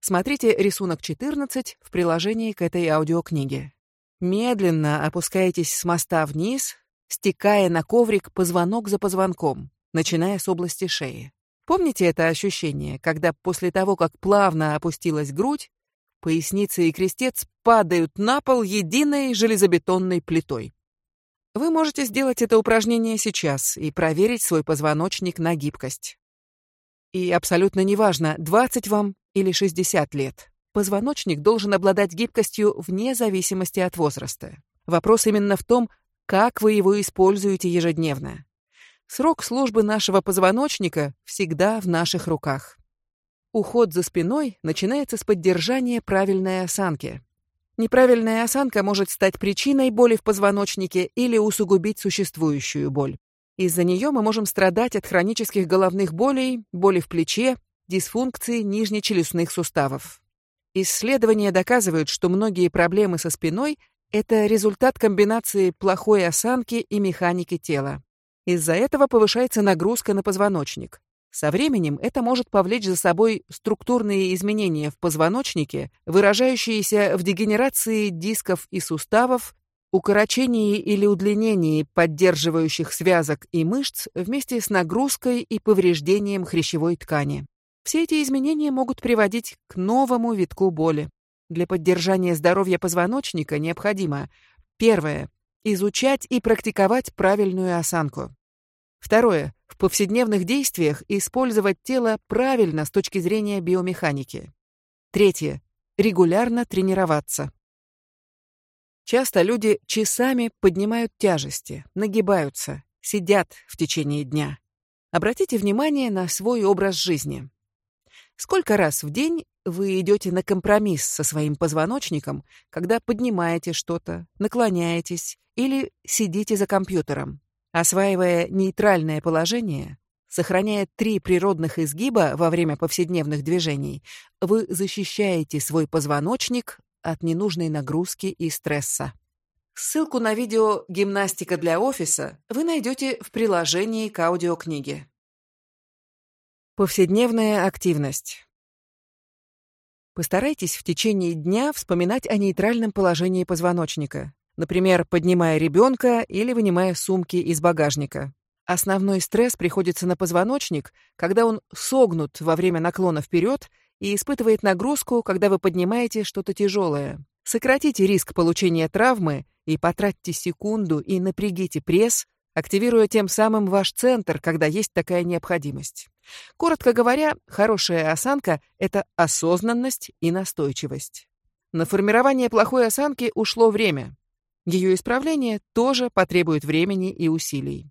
Смотрите рисунок 14 в приложении к этой аудиокниге. Медленно опускаетесь с моста вниз, стекая на коврик позвонок за позвонком, начиная с области шеи. Помните это ощущение, когда после того, как плавно опустилась грудь, поясница и крестец падают на пол единой железобетонной плитой? Вы можете сделать это упражнение сейчас и проверить свой позвоночник на гибкость. И абсолютно неважно, 20 вам или 60 лет. Позвоночник должен обладать гибкостью вне зависимости от возраста. Вопрос именно в том, как вы его используете ежедневно. Срок службы нашего позвоночника всегда в наших руках. Уход за спиной начинается с поддержания правильной осанки. Неправильная осанка может стать причиной боли в позвоночнике или усугубить существующую боль. Из-за нее мы можем страдать от хронических головных болей, боли в плече, дисфункции нижнечелюстных суставов. Исследования доказывают, что многие проблемы со спиной – это результат комбинации плохой осанки и механики тела. Из-за этого повышается нагрузка на позвоночник. Со временем это может повлечь за собой структурные изменения в позвоночнике, выражающиеся в дегенерации дисков и суставов, укорочении или удлинении поддерживающих связок и мышц вместе с нагрузкой и повреждением хрящевой ткани. Все эти изменения могут приводить к новому витку боли. Для поддержания здоровья позвоночника необходимо первое Изучать и практиковать правильную осанку. Второе. В повседневных действиях использовать тело правильно с точки зрения биомеханики. Третье. Регулярно тренироваться. Часто люди часами поднимают тяжести, нагибаются, сидят в течение дня. Обратите внимание на свой образ жизни. Сколько раз в день вы идете на компромисс со своим позвоночником, когда поднимаете что-то, наклоняетесь или сидите за компьютером? Осваивая нейтральное положение, сохраняя три природных изгиба во время повседневных движений, вы защищаете свой позвоночник от ненужной нагрузки и стресса. Ссылку на видео «Гимнастика для офиса» вы найдете в приложении к аудиокниге. Повседневная активность. Постарайтесь в течение дня вспоминать о нейтральном положении позвоночника, например, поднимая ребенка или вынимая сумки из багажника. Основной стресс приходится на позвоночник, когда он согнут во время наклона вперед и испытывает нагрузку, когда вы поднимаете что-то тяжелое. Сократите риск получения травмы и потратьте секунду и напрягите пресс, активируя тем самым ваш центр, когда есть такая необходимость. Коротко говоря, хорошая осанка — это осознанность и настойчивость. На формирование плохой осанки ушло время. Ее исправление тоже потребует времени и усилий.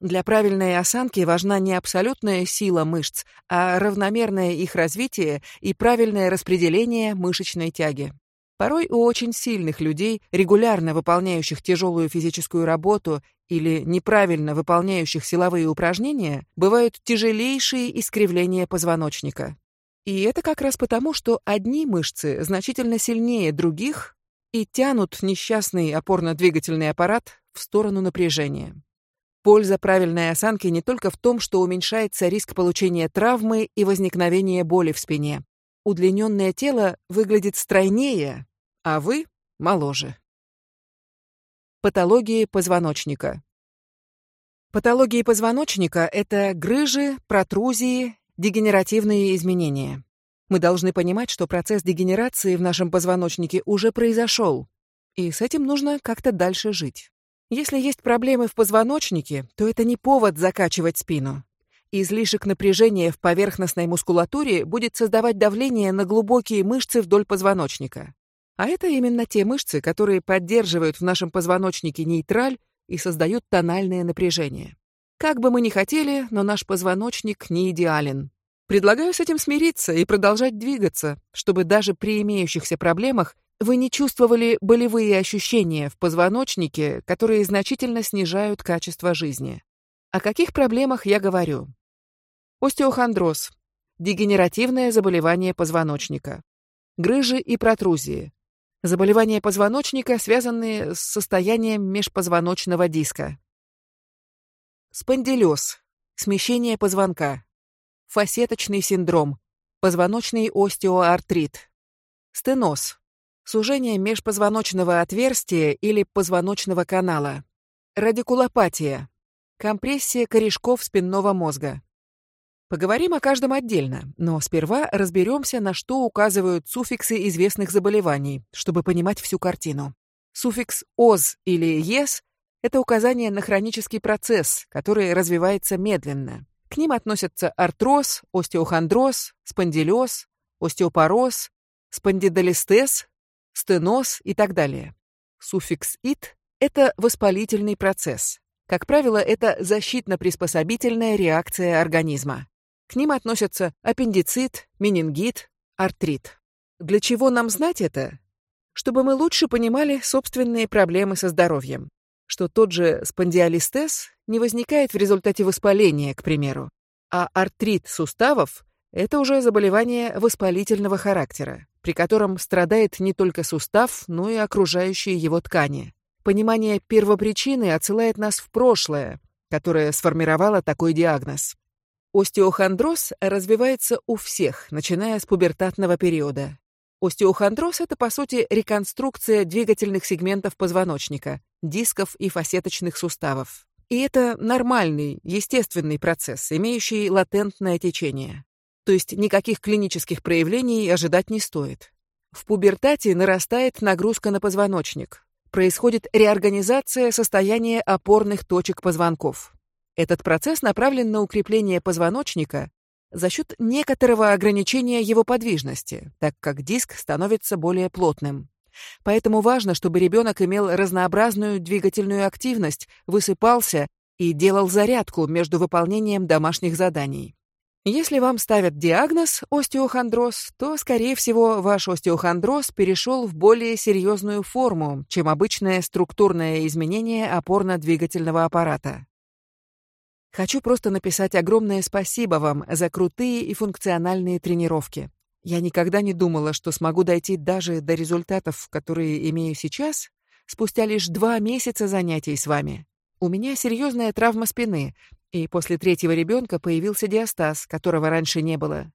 Для правильной осанки важна не абсолютная сила мышц, а равномерное их развитие и правильное распределение мышечной тяги. Порой у очень сильных людей, регулярно выполняющих тяжелую физическую работу или неправильно выполняющих силовые упражнения, бывают тяжелейшие искривления позвоночника. И это как раз потому, что одни мышцы значительно сильнее других и тянут несчастный опорно-двигательный аппарат в сторону напряжения. Польза правильной осанки не только в том, что уменьшается риск получения травмы и возникновения боли в спине. Удлиненное тело выглядит стройнее, а вы — моложе. Патологии позвоночника. Патологии позвоночника — это грыжи, протрузии, дегенеративные изменения. Мы должны понимать, что процесс дегенерации в нашем позвоночнике уже произошел, и с этим нужно как-то дальше жить. Если есть проблемы в позвоночнике, то это не повод закачивать спину. Излишек напряжения в поверхностной мускулатуре будет создавать давление на глубокие мышцы вдоль позвоночника. А это именно те мышцы, которые поддерживают в нашем позвоночнике нейтраль и создают тональное напряжение. Как бы мы ни хотели, но наш позвоночник не идеален. Предлагаю с этим смириться и продолжать двигаться, чтобы даже при имеющихся проблемах вы не чувствовали болевые ощущения в позвоночнике, которые значительно снижают качество жизни. О каких проблемах я говорю? Остеохондроз – дегенеративное заболевание позвоночника. Грыжи и протрузии – заболевания позвоночника, связанные с состоянием межпозвоночного диска. Спондилез – смещение позвонка. Фасеточный синдром – позвоночный остеоартрит. Стеноз – сужение межпозвоночного отверстия или позвоночного канала. Радикулопатия – компрессия корешков спинного мозга. Поговорим о каждом отдельно, но сперва разберемся, на что указывают суффиксы известных заболеваний, чтобы понимать всю картину. Суффикс «оз» или «ес» Это указание на хронический процесс, который развивается медленно. К ним относятся артроз, остеохондроз, спондилез, остеопороз, спондидолистез, стеноз и так далее. Суффикс «ит» — это воспалительный процесс. Как правило, это защитно-приспособительная реакция организма. К ним относятся аппендицит, менингит, артрит. Для чего нам знать это? Чтобы мы лучше понимали собственные проблемы со здоровьем что тот же спондиолистез не возникает в результате воспаления, к примеру, а артрит суставов – это уже заболевание воспалительного характера, при котором страдает не только сустав, но и окружающие его ткани. Понимание первопричины отсылает нас в прошлое, которое сформировало такой диагноз. Остеохондроз развивается у всех, начиная с пубертатного периода. Остеохондроз – это, по сути, реконструкция двигательных сегментов позвоночника, дисков и фасеточных суставов. И это нормальный, естественный процесс, имеющий латентное течение. То есть никаких клинических проявлений ожидать не стоит. В пубертате нарастает нагрузка на позвоночник. Происходит реорганизация состояния опорных точек позвонков. Этот процесс направлен на укрепление позвоночника за счет некоторого ограничения его подвижности, так как диск становится более плотным. Поэтому важно, чтобы ребенок имел разнообразную двигательную активность, высыпался и делал зарядку между выполнением домашних заданий. Если вам ставят диагноз остеохондроз, то, скорее всего, ваш остеохондроз перешел в более серьезную форму, чем обычное структурное изменение опорно-двигательного аппарата. Хочу просто написать огромное спасибо вам за крутые и функциональные тренировки. Я никогда не думала, что смогу дойти даже до результатов, которые имею сейчас, спустя лишь два месяца занятий с вами. У меня серьезная травма спины, и после третьего ребенка появился диастаз, которого раньше не было.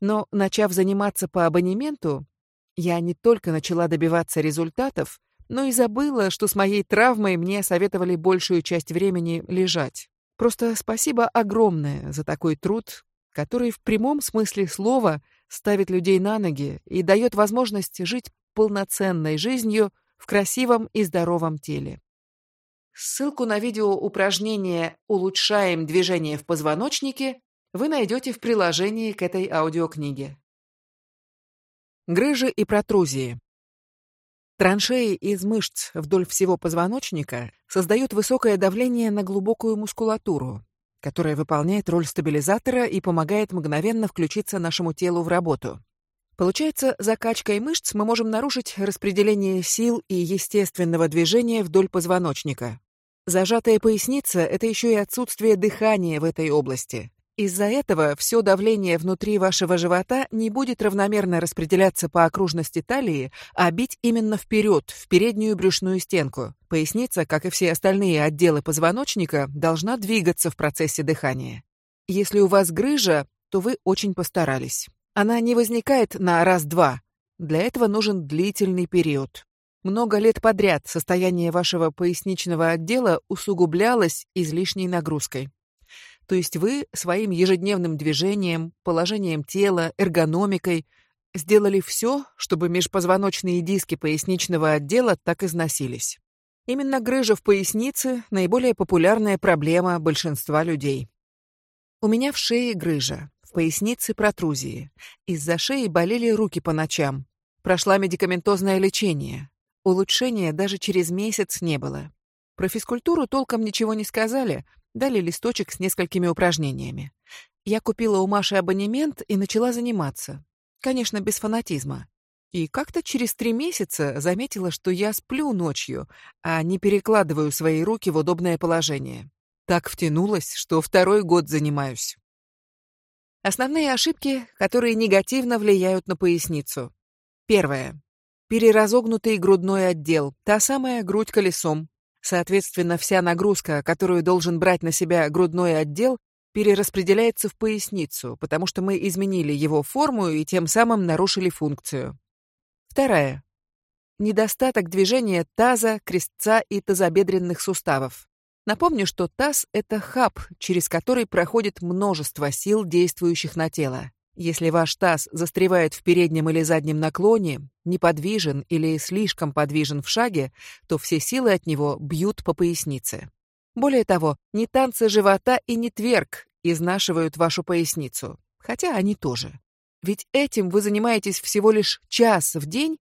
Но, начав заниматься по абонементу, я не только начала добиваться результатов, но и забыла, что с моей травмой мне советовали большую часть времени лежать. Просто спасибо огромное за такой труд, который в прямом смысле слова ставит людей на ноги и дает возможность жить полноценной жизнью в красивом и здоровом теле. Ссылку на видео упражнение «Улучшаем движение в позвоночнике» вы найдете в приложении к этой аудиокниге. Грыжи и протрузии. Траншеи из мышц вдоль всего позвоночника создают высокое давление на глубокую мускулатуру, которая выполняет роль стабилизатора и помогает мгновенно включиться нашему телу в работу. Получается, закачкой мышц мы можем нарушить распределение сил и естественного движения вдоль позвоночника. Зажатая поясница — это еще и отсутствие дыхания в этой области. Из-за этого все давление внутри вашего живота не будет равномерно распределяться по окружности талии, а бить именно вперед, в переднюю брюшную стенку. Поясница, как и все остальные отделы позвоночника, должна двигаться в процессе дыхания. Если у вас грыжа, то вы очень постарались. Она не возникает на раз-два. Для этого нужен длительный период. Много лет подряд состояние вашего поясничного отдела усугублялось излишней нагрузкой. То есть вы своим ежедневным движением, положением тела, эргономикой сделали все, чтобы межпозвоночные диски поясничного отдела так износились. Именно грыжа в пояснице – наиболее популярная проблема большинства людей. У меня в шее грыжа, в пояснице протрузии. Из-за шеи болели руки по ночам. Прошла медикаментозное лечение. Улучшения даже через месяц не было. Про физкультуру толком ничего не сказали, Дали листочек с несколькими упражнениями. Я купила у Маши абонемент и начала заниматься. Конечно, без фанатизма. И как-то через три месяца заметила, что я сплю ночью, а не перекладываю свои руки в удобное положение. Так втянулась, что второй год занимаюсь. Основные ошибки, которые негативно влияют на поясницу. Первое. Переразогнутый грудной отдел, та самая грудь колесом, Соответственно, вся нагрузка, которую должен брать на себя грудной отдел, перераспределяется в поясницу, потому что мы изменили его форму и тем самым нарушили функцию. Вторая. Недостаток движения таза, крестца и тазобедренных суставов. Напомню, что таз — это хаб, через который проходит множество сил, действующих на тело. Если ваш таз застревает в переднем или заднем наклоне, неподвижен или слишком подвижен в шаге, то все силы от него бьют по пояснице. Более того, не танцы живота и не тверк изнашивают вашу поясницу, хотя они тоже. Ведь этим вы занимаетесь всего лишь час в день,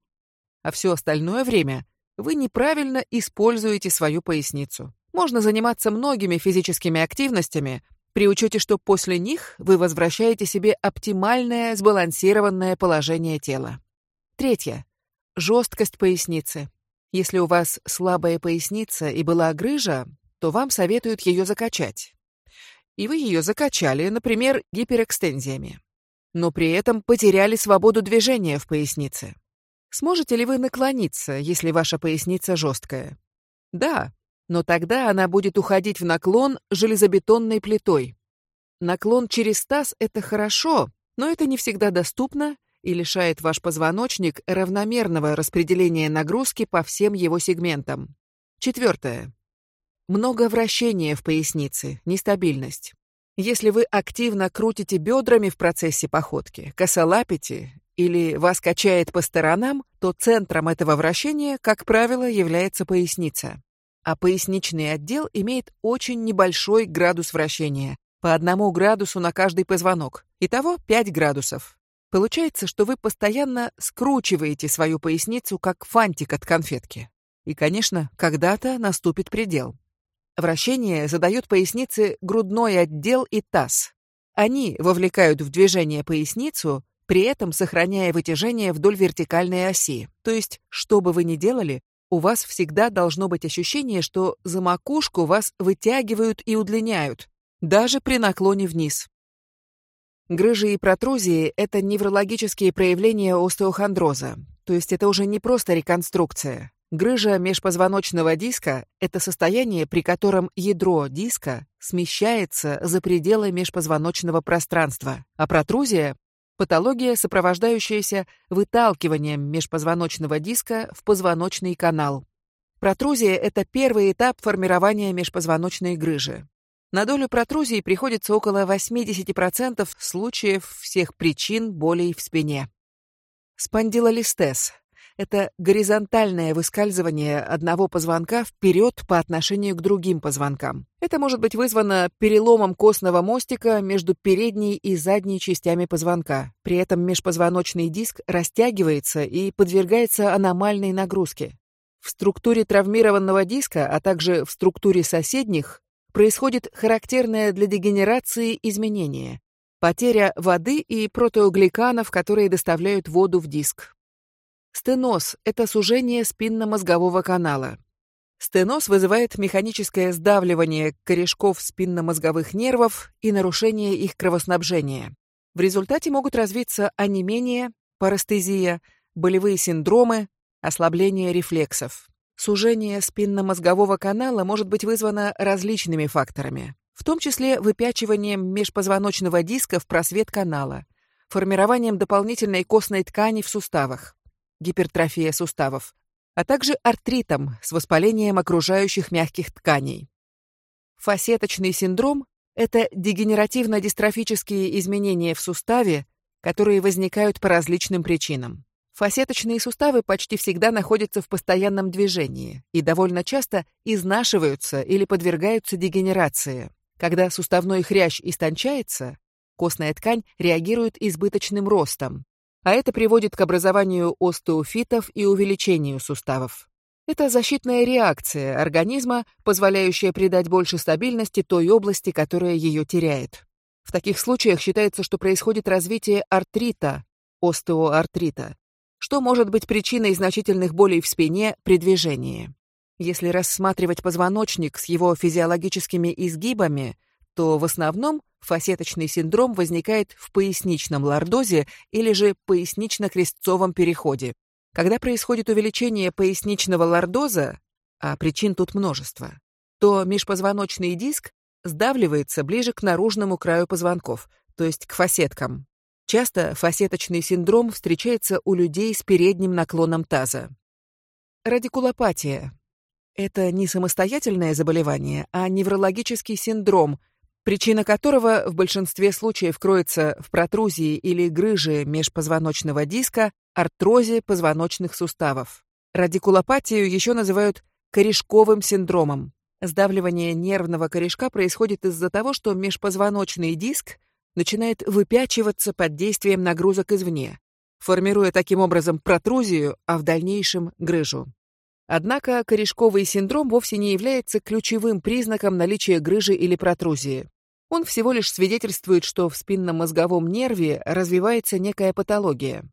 а все остальное время вы неправильно используете свою поясницу. Можно заниматься многими физическими активностями, при учете, что после них вы возвращаете себе оптимальное сбалансированное положение тела. Третье. Жесткость поясницы. Если у вас слабая поясница и была грыжа, то вам советуют ее закачать. И вы ее закачали, например, гиперэкстензиями. Но при этом потеряли свободу движения в пояснице. Сможете ли вы наклониться, если ваша поясница жесткая? Да, но тогда она будет уходить в наклон железобетонной плитой. Наклон через таз — это хорошо, но это не всегда доступно и лишает ваш позвоночник равномерного распределения нагрузки по всем его сегментам. Четвертое. Много вращения в пояснице, нестабильность. Если вы активно крутите бедрами в процессе походки, косолапите или вас качает по сторонам, то центром этого вращения, как правило, является поясница а поясничный отдел имеет очень небольшой градус вращения, по одному градусу на каждый позвонок, итого 5 градусов. Получается, что вы постоянно скручиваете свою поясницу, как фантик от конфетки. И, конечно, когда-то наступит предел. Вращение задает пояснице грудной отдел и таз. Они вовлекают в движение поясницу, при этом сохраняя вытяжение вдоль вертикальной оси. То есть, что бы вы ни делали, у вас всегда должно быть ощущение, что за макушку вас вытягивают и удлиняют, даже при наклоне вниз. Грыжи и протрузии – это неврологические проявления остеохондроза, то есть это уже не просто реконструкция. Грыжа межпозвоночного диска – это состояние, при котором ядро диска смещается за пределы межпозвоночного пространства, а протрузия Патология, сопровождающаяся выталкиванием межпозвоночного диска в позвоночный канал. Протрузия – это первый этап формирования межпозвоночной грыжи. На долю протрузии приходится около 80% случаев всех причин болей в спине. Спондилолистез это горизонтальное выскальзывание одного позвонка вперед по отношению к другим позвонкам. Это может быть вызвано переломом костного мостика между передней и задней частями позвонка. При этом межпозвоночный диск растягивается и подвергается аномальной нагрузке. В структуре травмированного диска, а также в структуре соседних, происходит характерное для дегенерации изменение. потеря воды и протеогликанов, которые доставляют воду в диск. Стеноз – это сужение спинномозгового канала. Стеноз вызывает механическое сдавливание корешков спинномозговых нервов и нарушение их кровоснабжения. В результате могут развиться онемение, парестезия, болевые синдромы, ослабление рефлексов. Сужение спинномозгового канала может быть вызвано различными факторами, в том числе выпячиванием межпозвоночного диска в просвет канала, формированием дополнительной костной ткани в суставах, гипертрофия суставов, а также артритом с воспалением окружающих мягких тканей. Фасеточный синдром – это дегенеративно-дистрофические изменения в суставе, которые возникают по различным причинам. Фасеточные суставы почти всегда находятся в постоянном движении и довольно часто изнашиваются или подвергаются дегенерации. Когда суставной хрящ истончается, костная ткань реагирует избыточным ростом, а это приводит к образованию остеофитов и увеличению суставов. Это защитная реакция организма, позволяющая придать больше стабильности той области, которая ее теряет. В таких случаях считается, что происходит развитие артрита, остеоартрита, что может быть причиной значительных болей в спине при движении. Если рассматривать позвоночник с его физиологическими изгибами, то в основном фасеточный синдром возникает в поясничном лордозе или же пояснично-крестцовом переходе. Когда происходит увеличение поясничного лордоза, а причин тут множество, то межпозвоночный диск сдавливается ближе к наружному краю позвонков, то есть к фасеткам. Часто фасеточный синдром встречается у людей с передним наклоном таза. Радикулопатия – это не самостоятельное заболевание, а неврологический синдром – причина которого в большинстве случаев кроется в протрузии или грыже межпозвоночного диска, артрозе позвоночных суставов. Радикулопатию еще называют корешковым синдромом. Сдавливание нервного корешка происходит из-за того, что межпозвоночный диск начинает выпячиваться под действием нагрузок извне, формируя таким образом протрузию, а в дальнейшем грыжу. Однако корешковый синдром вовсе не является ключевым признаком наличия грыжи или протрузии. Он всего лишь свидетельствует, что в спинномозговом нерве развивается некая патология.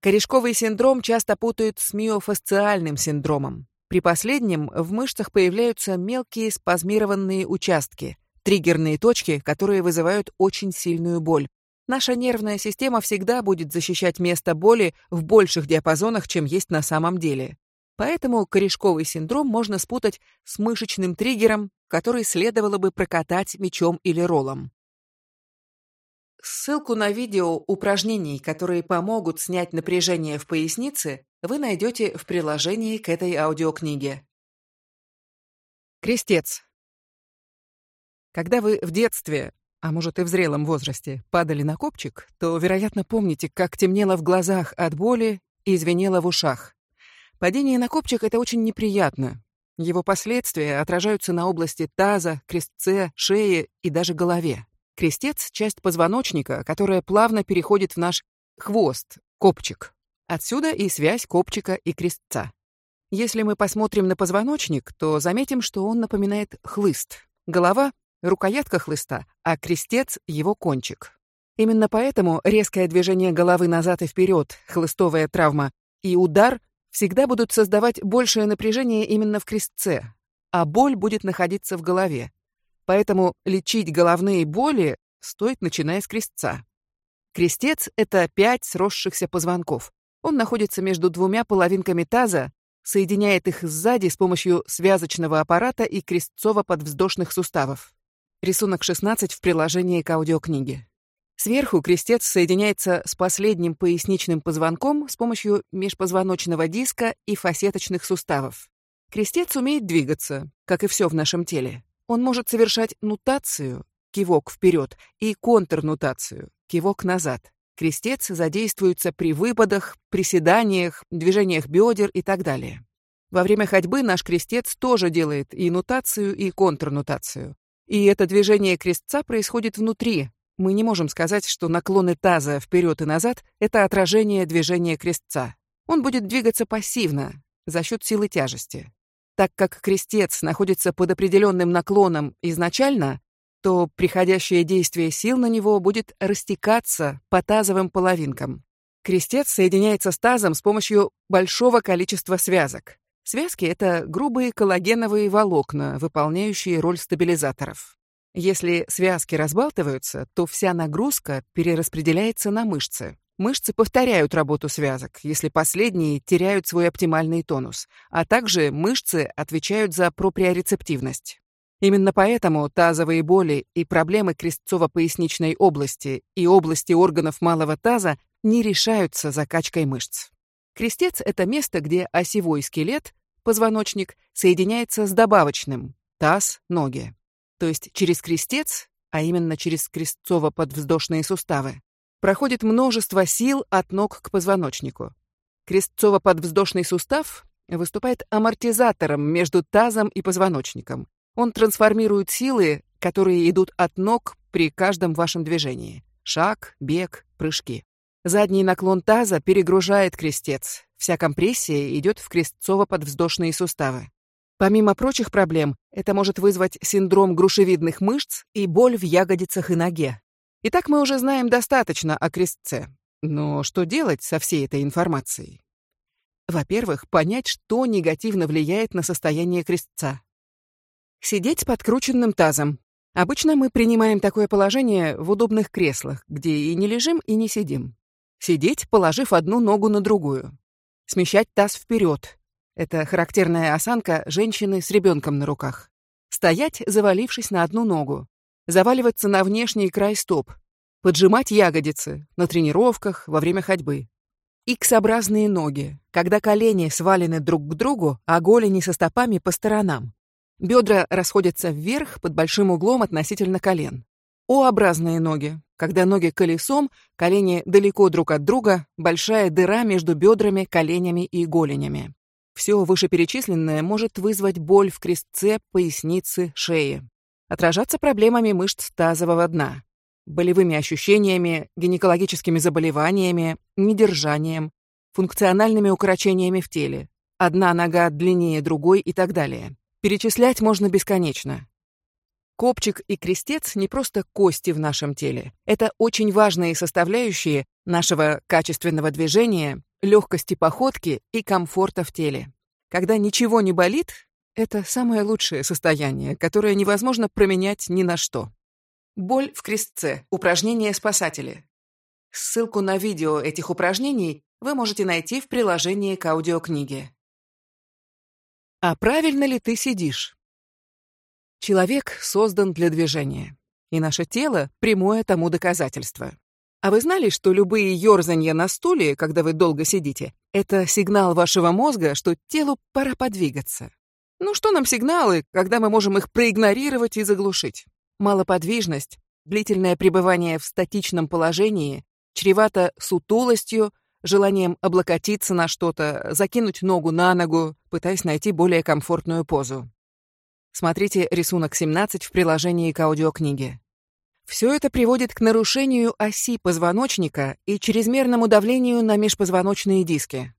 Корешковый синдром часто путают с миофасциальным синдромом. При последнем в мышцах появляются мелкие спазмированные участки, триггерные точки, которые вызывают очень сильную боль. Наша нервная система всегда будет защищать место боли в больших диапазонах, чем есть на самом деле. Поэтому корешковый синдром можно спутать с мышечным триггером, который следовало бы прокатать мечом или роллом. Ссылку на видео упражнений, которые помогут снять напряжение в пояснице, вы найдете в приложении к этой аудиокниге. Крестец. Когда вы в детстве, а может и в зрелом возрасте, падали на копчик, то, вероятно, помните, как темнело в глазах от боли и звенело в ушах. Падение на копчик — это очень неприятно. Его последствия отражаются на области таза, крестце, шее и даже голове. Крестец — часть позвоночника, которая плавно переходит в наш хвост, копчик. Отсюда и связь копчика и крестца. Если мы посмотрим на позвоночник, то заметим, что он напоминает хлыст. Голова — рукоятка хлыста, а крестец — его кончик. Именно поэтому резкое движение головы назад и вперед, хлыстовая травма, и удар всегда будут создавать большее напряжение именно в крестце, а боль будет находиться в голове. Поэтому лечить головные боли стоит, начиная с крестца. Крестец — это пять сросшихся позвонков. Он находится между двумя половинками таза, соединяет их сзади с помощью связочного аппарата и крестцово-подвздошных суставов. Рисунок 16 в приложении к аудиокниге. Сверху крестец соединяется с последним поясничным позвонком с помощью межпозвоночного диска и фасеточных суставов. Крестец умеет двигаться, как и все в нашем теле. Он может совершать нутацию, кивок вперед, и контрнутацию, кивок назад. Крестец задействуется при выпадах, приседаниях, движениях бедер и так далее. Во время ходьбы наш крестец тоже делает и нутацию, и контрнутацию. И это движение крестца происходит внутри, мы не можем сказать, что наклоны таза вперед и назад — это отражение движения крестца. Он будет двигаться пассивно, за счет силы тяжести. Так как крестец находится под определенным наклоном изначально, то приходящее действие сил на него будет растекаться по тазовым половинкам. Крестец соединяется с тазом с помощью большого количества связок. Связки — это грубые коллагеновые волокна, выполняющие роль стабилизаторов. Если связки разбалтываются, то вся нагрузка перераспределяется на мышцы. Мышцы повторяют работу связок, если последние теряют свой оптимальный тонус, а также мышцы отвечают за проприорецептивность. Именно поэтому тазовые боли и проблемы крестцово-поясничной области и области органов малого таза не решаются закачкой мышц. Крестец — это место, где осевой скелет, позвоночник, соединяется с добавочным — таз, ноги. То есть через крестец, а именно через крестцово-подвздошные суставы, проходит множество сил от ног к позвоночнику. Крестцово-подвздошный сустав выступает амортизатором между тазом и позвоночником. Он трансформирует силы, которые идут от ног при каждом вашем движении. Шаг, бег, прыжки. Задний наклон таза перегружает крестец. Вся компрессия идет в крестцово-подвздошные суставы. Помимо прочих проблем, это может вызвать синдром грушевидных мышц и боль в ягодицах и ноге. Итак, мы уже знаем достаточно о крестце. Но что делать со всей этой информацией? Во-первых, понять, что негативно влияет на состояние крестца. Сидеть с подкрученным тазом. Обычно мы принимаем такое положение в удобных креслах, где и не лежим, и не сидим. Сидеть, положив одну ногу на другую. Смещать таз вперед. Это характерная осанка женщины с ребенком на руках. Стоять, завалившись на одну ногу. Заваливаться на внешний край стоп. Поджимать ягодицы на тренировках, во время ходьбы. Икс-образные ноги, когда колени свалены друг к другу, а голени со стопами по сторонам. Бедра расходятся вверх под большим углом относительно колен. О-образные ноги, когда ноги колесом, колени далеко друг от друга, большая дыра между бедрами, коленями и голенями. Все вышеперечисленное может вызвать боль в крестце, пояснице, шее. Отражаться проблемами мышц тазового дна, болевыми ощущениями, гинекологическими заболеваниями, недержанием, функциональными укорочениями в теле. Одна нога длиннее другой и так далее. Перечислять можно бесконечно. Копчик и крестец не просто кости в нашем теле. Это очень важные составляющие нашего качественного движения, легкости походки и комфорта в теле. Когда ничего не болит, это самое лучшее состояние, которое невозможно променять ни на что. Боль в крестце. Упражнения спасатели. Ссылку на видео этих упражнений вы можете найти в приложении к аудиокниге. А правильно ли ты сидишь? Человек создан для движения, и наше тело — прямое тому доказательство. А вы знали, что любые ёрзанья на стуле, когда вы долго сидите, это сигнал вашего мозга, что телу пора подвигаться? Ну что нам сигналы, когда мы можем их проигнорировать и заглушить? Малоподвижность, длительное пребывание в статичном положении чревато сутулостью, желанием облокотиться на что-то, закинуть ногу на ногу, пытаясь найти более комфортную позу. Смотрите рисунок 17 в приложении к аудиокниге. Все это приводит к нарушению оси позвоночника и чрезмерному давлению на межпозвоночные диски.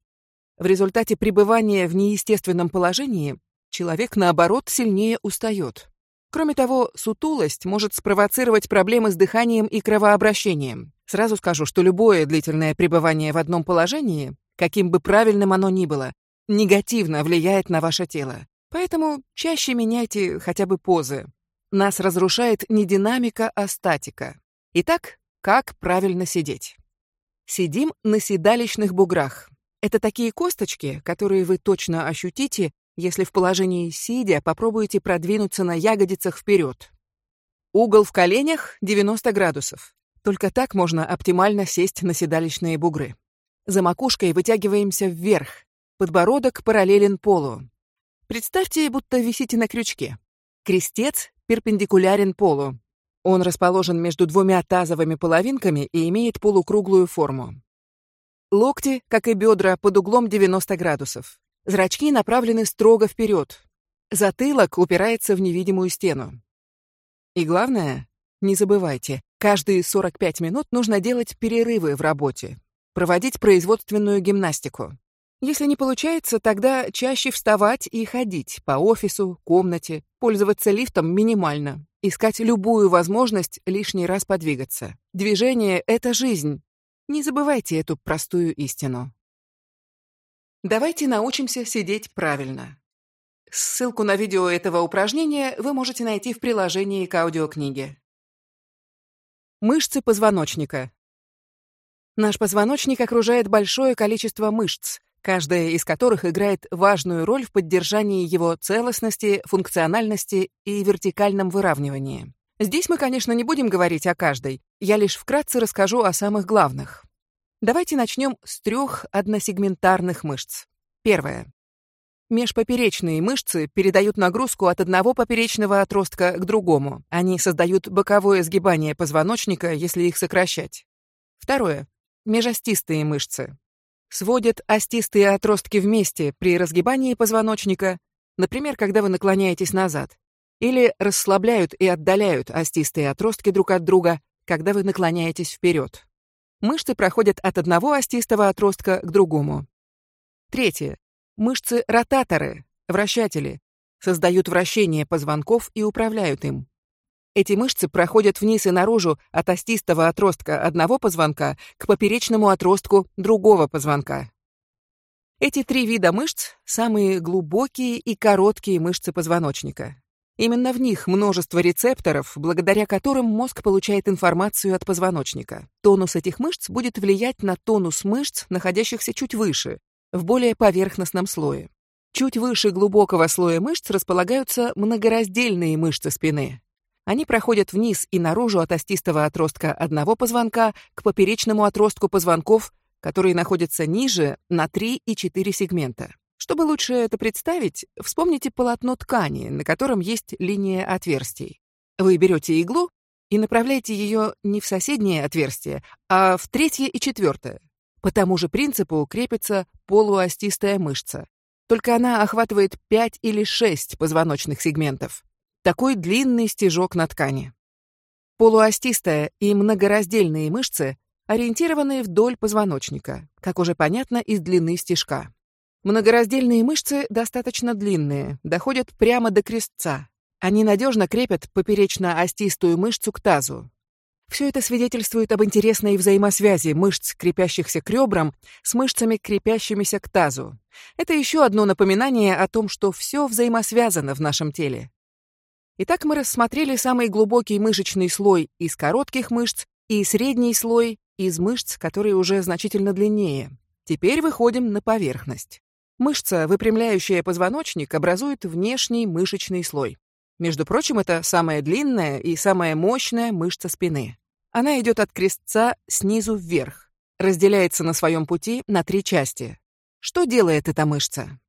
В результате пребывания в неестественном положении человек, наоборот, сильнее устает. Кроме того, сутулость может спровоцировать проблемы с дыханием и кровообращением. Сразу скажу, что любое длительное пребывание в одном положении, каким бы правильным оно ни было, негативно влияет на ваше тело. Поэтому чаще меняйте хотя бы позы. Нас разрушает не динамика, а статика. Итак, как правильно сидеть? Сидим на седалищных буграх. Это такие косточки, которые вы точно ощутите, если в положении сидя попробуете продвинуться на ягодицах вперед. Угол в коленях 90 градусов. Только так можно оптимально сесть на седалищные бугры. За макушкой вытягиваемся вверх. Подбородок параллелен полу. Представьте, будто висите на крючке. Крестец перпендикулярен полу. Он расположен между двумя тазовыми половинками и имеет полукруглую форму. Локти, как и бедра, под углом 90 градусов. Зрачки направлены строго вперед. Затылок упирается в невидимую стену. И главное, не забывайте, каждые 45 минут нужно делать перерывы в работе, проводить производственную гимнастику. Если не получается, тогда чаще вставать и ходить по офису, комнате, пользоваться лифтом минимально. искать любую возможность лишний раз подвигаться. Движение — это жизнь. Не забывайте эту простую истину. Давайте научимся сидеть правильно. Ссылку на видео этого упражнения вы можете найти в приложении к аудиокниге. Мышцы позвоночника. Наш позвоночник окружает большое количество мышц, каждая из которых играет важную роль в поддержании его целостности, функциональности и вертикальном выравнивании. Здесь мы, конечно, не будем говорить о каждой, я лишь вкратце расскажу о самых главных. Давайте начнем с трех односегментарных мышц. Первое. Межпоперечные мышцы передают нагрузку от одного поперечного отростка к другому. Они создают боковое сгибание позвоночника, если их сокращать. Второе. Межостистые мышцы сводят остистые отростки вместе при разгибании позвоночника, например, когда вы наклоняетесь назад, или расслабляют и отдаляют остистые отростки друг от друга, когда вы наклоняетесь вперед. Мышцы проходят от одного остистого отростка к другому. Третье. Мышцы-ротаторы, вращатели, создают вращение позвонков и управляют им. Эти мышцы проходят вниз и наружу от остистого отростка одного позвонка к поперечному отростку другого позвонка. Эти три вида мышц – самые глубокие и короткие мышцы позвоночника. Именно в них множество рецепторов, благодаря которым мозг получает информацию от позвоночника. Тонус этих мышц будет влиять на тонус мышц, находящихся чуть выше, в более поверхностном слое. Чуть выше глубокого слоя мышц располагаются многораздельные мышцы спины. Они проходят вниз и наружу от остистого отростка одного позвонка к поперечному отростку позвонков, которые находятся ниже на 3 и 4 сегмента. Чтобы лучше это представить, вспомните полотно ткани, на котором есть линия отверстий. Вы берете иглу и направляете ее не в соседнее отверстие, а в третье и четвертое. По тому же принципу крепится полуостистая мышца. Только она охватывает 5 или 6 позвоночных сегментов такой длинный стежок на ткани. Полуостистая и многораздельные мышцы ориентированы вдоль позвоночника, как уже понятно из длины стежка. Многораздельные мышцы достаточно длинные, доходят прямо до крестца. Они надежно крепят поперечно-остистую мышцу к тазу. Все это свидетельствует об интересной взаимосвязи мышц, крепящихся к ребрам, с мышцами, крепящимися к тазу. Это еще одно напоминание о том, что все взаимосвязано в нашем теле. Итак, мы рассмотрели самый глубокий мышечный слой из коротких мышц и средний слой из мышц, которые уже значительно длиннее. Теперь выходим на поверхность. Мышца, выпрямляющая позвоночник, образует внешний мышечный слой. Между прочим, это самая длинная и самая мощная мышца спины. Она идет от крестца снизу вверх, разделяется на своем пути на три части. Что делает эта мышца?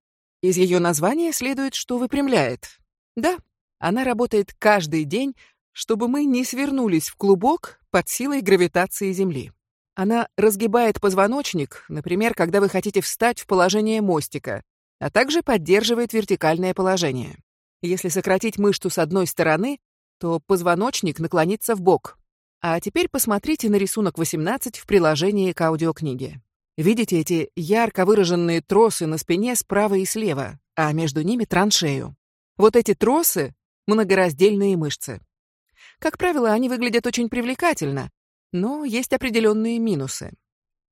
Из ее названия следует, что выпрямляет. Да, она работает каждый день, чтобы мы не свернулись в клубок под силой гравитации Земли. Она разгибает позвоночник, например, когда вы хотите встать в положение мостика, а также поддерживает вертикальное положение. Если сократить мышцу с одной стороны, то позвоночник наклонится в бок. А теперь посмотрите на рисунок 18 в приложении к аудиокниге. Видите эти ярко выраженные тросы на спине справа и слева, а между ними траншею. Вот эти тросы многораздельные мышцы. Как правило, они выглядят очень привлекательно, но есть определенные минусы.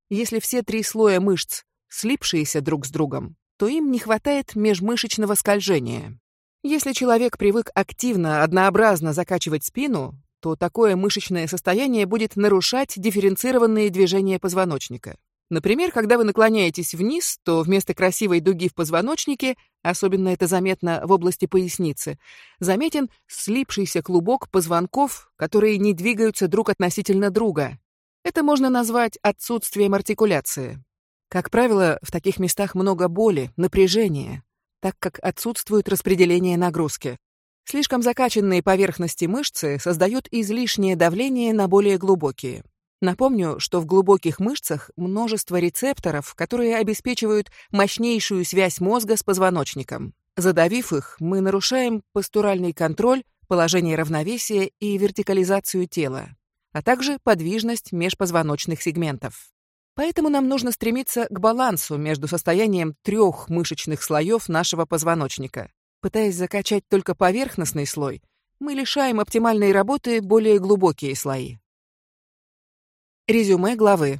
Если все три слоя мышц слипшиеся друг с другом, то им не хватает межмышечного скольжения. Если человек привык активно, однообразно закачивать спину, то такое мышечное состояние будет нарушать дифференцированные движения позвоночника. Например, когда вы наклоняетесь вниз, то вместо красивой дуги в позвоночнике, особенно это заметно в области поясницы, заметен слипшийся клубок позвонков, которые не двигаются друг относительно друга. Это можно назвать отсутствием артикуляции. Как правило, в таких местах много боли, напряжения, так как отсутствует распределение нагрузки. Слишком закачанные поверхности мышцы создают излишнее давление на более глубокие. Напомню, что в глубоких мышцах множество рецепторов, которые обеспечивают мощнейшую связь мозга с позвоночником. Задавив их, мы нарушаем постуральный контроль, положение равновесия и вертикализацию тела, а также подвижность межпозвоночных сегментов. Поэтому нам нужно стремиться к балансу между состоянием трех мышечных слоев нашего позвоночника. Пытаясь закачать только поверхностный слой, мы лишаем оптимальной работы более глубокие слои. Резюме главы.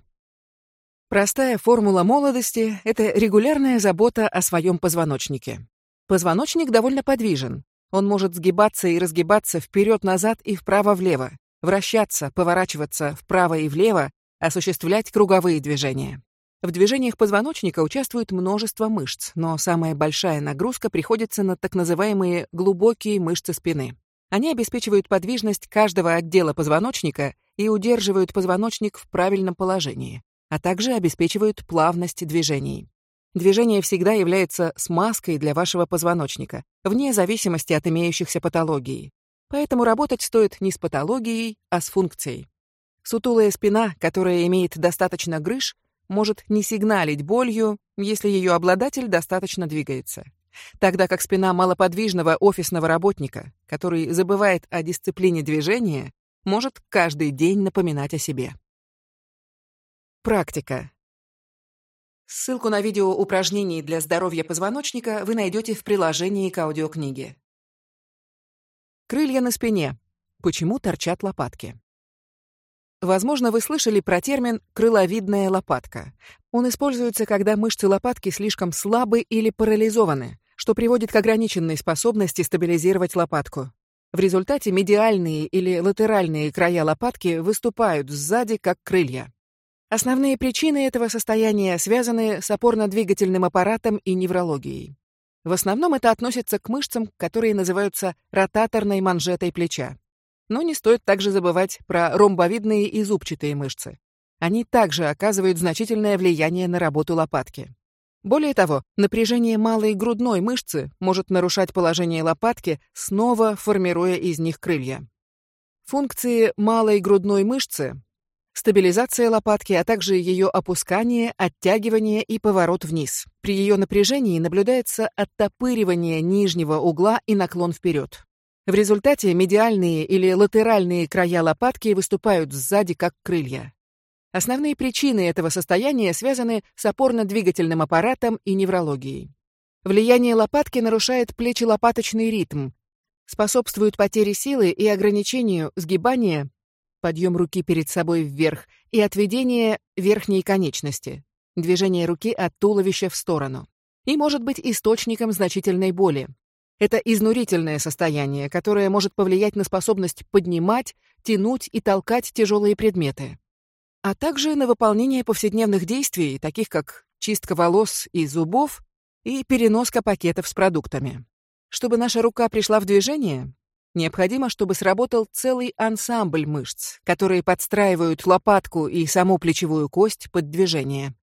Простая формула молодости — это регулярная забота о своем позвоночнике. Позвоночник довольно подвижен. Он может сгибаться и разгибаться вперед-назад и вправо-влево, вращаться, поворачиваться вправо и влево, осуществлять круговые движения. В движениях позвоночника участвует множество мышц, но самая большая нагрузка приходится на так называемые глубокие мышцы спины. Они обеспечивают подвижность каждого отдела позвоночника и удерживают позвоночник в правильном положении, а также обеспечивают плавность движений. Движение всегда является смазкой для вашего позвоночника, вне зависимости от имеющихся патологий. Поэтому работать стоит не с патологией, а с функцией. Сутулая спина, которая имеет достаточно грыж, может не сигналить болью, если ее обладатель достаточно двигается. Тогда как спина малоподвижного офисного работника, который забывает о дисциплине движения, может каждый день напоминать о себе. Практика. Ссылку на видео упражнений для здоровья позвоночника вы найдете в приложении к аудиокниге. Крылья на спине. Почему торчат лопатки? Возможно, вы слышали про термин «крыловидная лопатка». Он используется, когда мышцы лопатки слишком слабы или парализованы, что приводит к ограниченной способности стабилизировать лопатку. В результате медиальные или латеральные края лопатки выступают сзади, как крылья. Основные причины этого состояния связаны с опорно-двигательным аппаратом и неврологией. В основном это относится к мышцам, которые называются ротаторной манжетой плеча. Но не стоит также забывать про ромбовидные и зубчатые мышцы. Они также оказывают значительное влияние на работу лопатки. Более того, напряжение малой грудной мышцы может нарушать положение лопатки, снова формируя из них крылья. Функции малой грудной мышцы — стабилизация лопатки, а также ее опускание, оттягивание и поворот вниз. При ее напряжении наблюдается оттопыривание нижнего угла и наклон вперед. В результате медиальные или латеральные края лопатки выступают сзади как крылья. Основные причины этого состояния связаны с опорно-двигательным аппаратом и неврологией. Влияние лопатки нарушает плечи-лопаточный ритм, способствует потере силы и ограничению сгибания, подъем руки перед собой вверх и отведение верхней конечности, движение руки от туловища в сторону, и может быть источником значительной боли. Это изнурительное состояние, которое может повлиять на способность поднимать, тянуть и толкать тяжелые предметы, а также на выполнение повседневных действий, таких как чистка волос и зубов и переноска пакетов с продуктами. Чтобы наша рука пришла в движение, необходимо, чтобы сработал целый ансамбль мышц, которые подстраивают лопатку и саму плечевую кость под движение.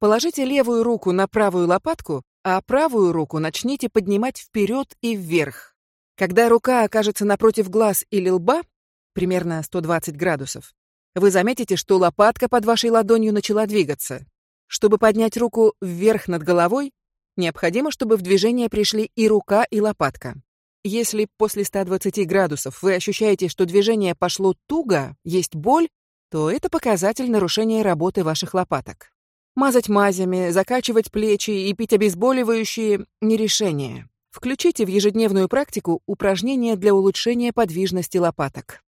Положите левую руку на правую лопатку а правую руку начните поднимать вперед и вверх. Когда рука окажется напротив глаз или лба, примерно 120 градусов, вы заметите, что лопатка под вашей ладонью начала двигаться. Чтобы поднять руку вверх над головой, необходимо, чтобы в движение пришли и рука, и лопатка. Если после 120 градусов вы ощущаете, что движение пошло туго, есть боль, то это показатель нарушения работы ваших лопаток. Мазать мазями, закачивать плечи и пить обезболивающие — не решение. Включите в ежедневную практику упражнения для улучшения подвижности лопаток.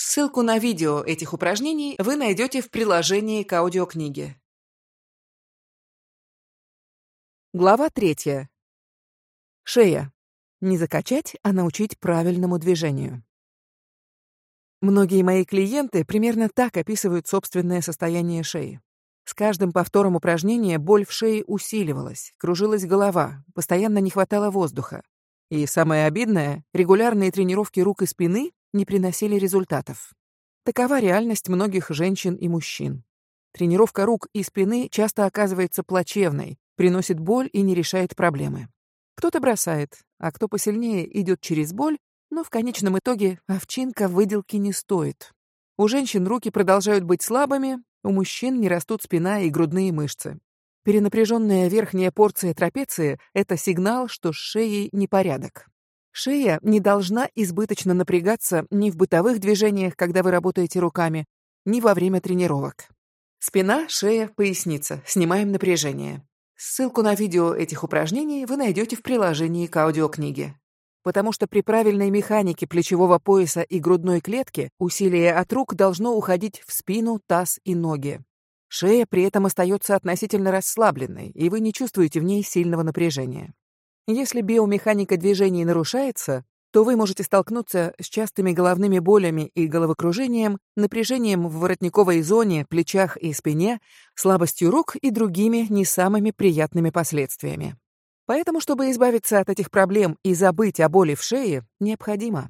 Ссылку на видео этих упражнений вы найдете в приложении к аудиокниге. Глава третья. Шея. Не закачать, а научить правильному движению. Многие мои клиенты примерно так описывают собственное состояние шеи. С каждым повтором упражнения боль в шее усиливалась, кружилась голова, постоянно не хватало воздуха. И самое обидное, регулярные тренировки рук и спины не приносили результатов. Такова реальность многих женщин и мужчин. Тренировка рук и спины часто оказывается плачевной, приносит боль и не решает проблемы. Кто-то бросает, а кто посильнее идет через боль, но в конечном итоге овчинка выделки не стоит. У женщин руки продолжают быть слабыми, у мужчин не растут спина и грудные мышцы. Перенапряженная верхняя порция трапеции — это сигнал, что с шеей непорядок. Шея не должна избыточно напрягаться ни в бытовых движениях, когда вы работаете руками, ни во время тренировок. Спина, шея, поясница. Снимаем напряжение. Ссылку на видео этих упражнений вы найдете в приложении к аудиокниге. потому что при правильной механике плечевого пояса и грудной клетки усилие от рук должно уходить в спину, таз и ноги. Шея при этом остается относительно расслабленной, и вы не чувствуете в ней сильного напряжения. Если биомеханика движений нарушается, то вы можете столкнуться с частыми головными болями и головокружением, напряжением в воротниковой зоне, плечах и спине, слабостью рук и другими не самыми приятными последствиями. Поэтому, чтобы избавиться от этих проблем и забыть о боли в шее, необходимо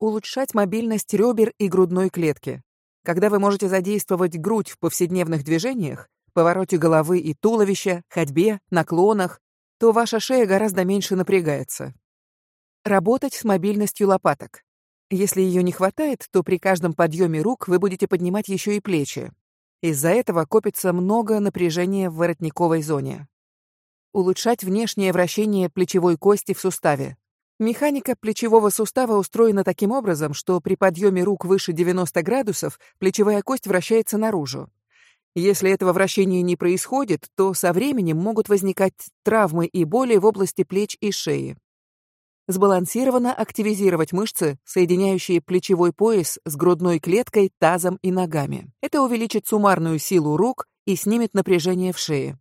улучшать мобильность ребер и грудной клетки. Когда вы можете задействовать грудь в повседневных движениях, повороте головы и туловища, ходьбе, наклонах, то ваша шея гораздо меньше напрягается. Работать с мобильностью лопаток. Если ее не хватает, то при каждом подъеме рук вы будете поднимать еще и плечи. Из-за этого копится много напряжения в воротниковой зоне улучшать внешнее вращение плечевой кости в суставе. Механика плечевого сустава устроена таким образом, что при подъеме рук выше 90 градусов плечевая кость вращается наружу. Если этого вращения не происходит, то со временем могут возникать травмы и боли в области плеч и шеи. Сбалансированно активизировать мышцы, соединяющие плечевой пояс с грудной клеткой, тазом и ногами. Это увеличит суммарную силу рук и снимет напряжение в шее.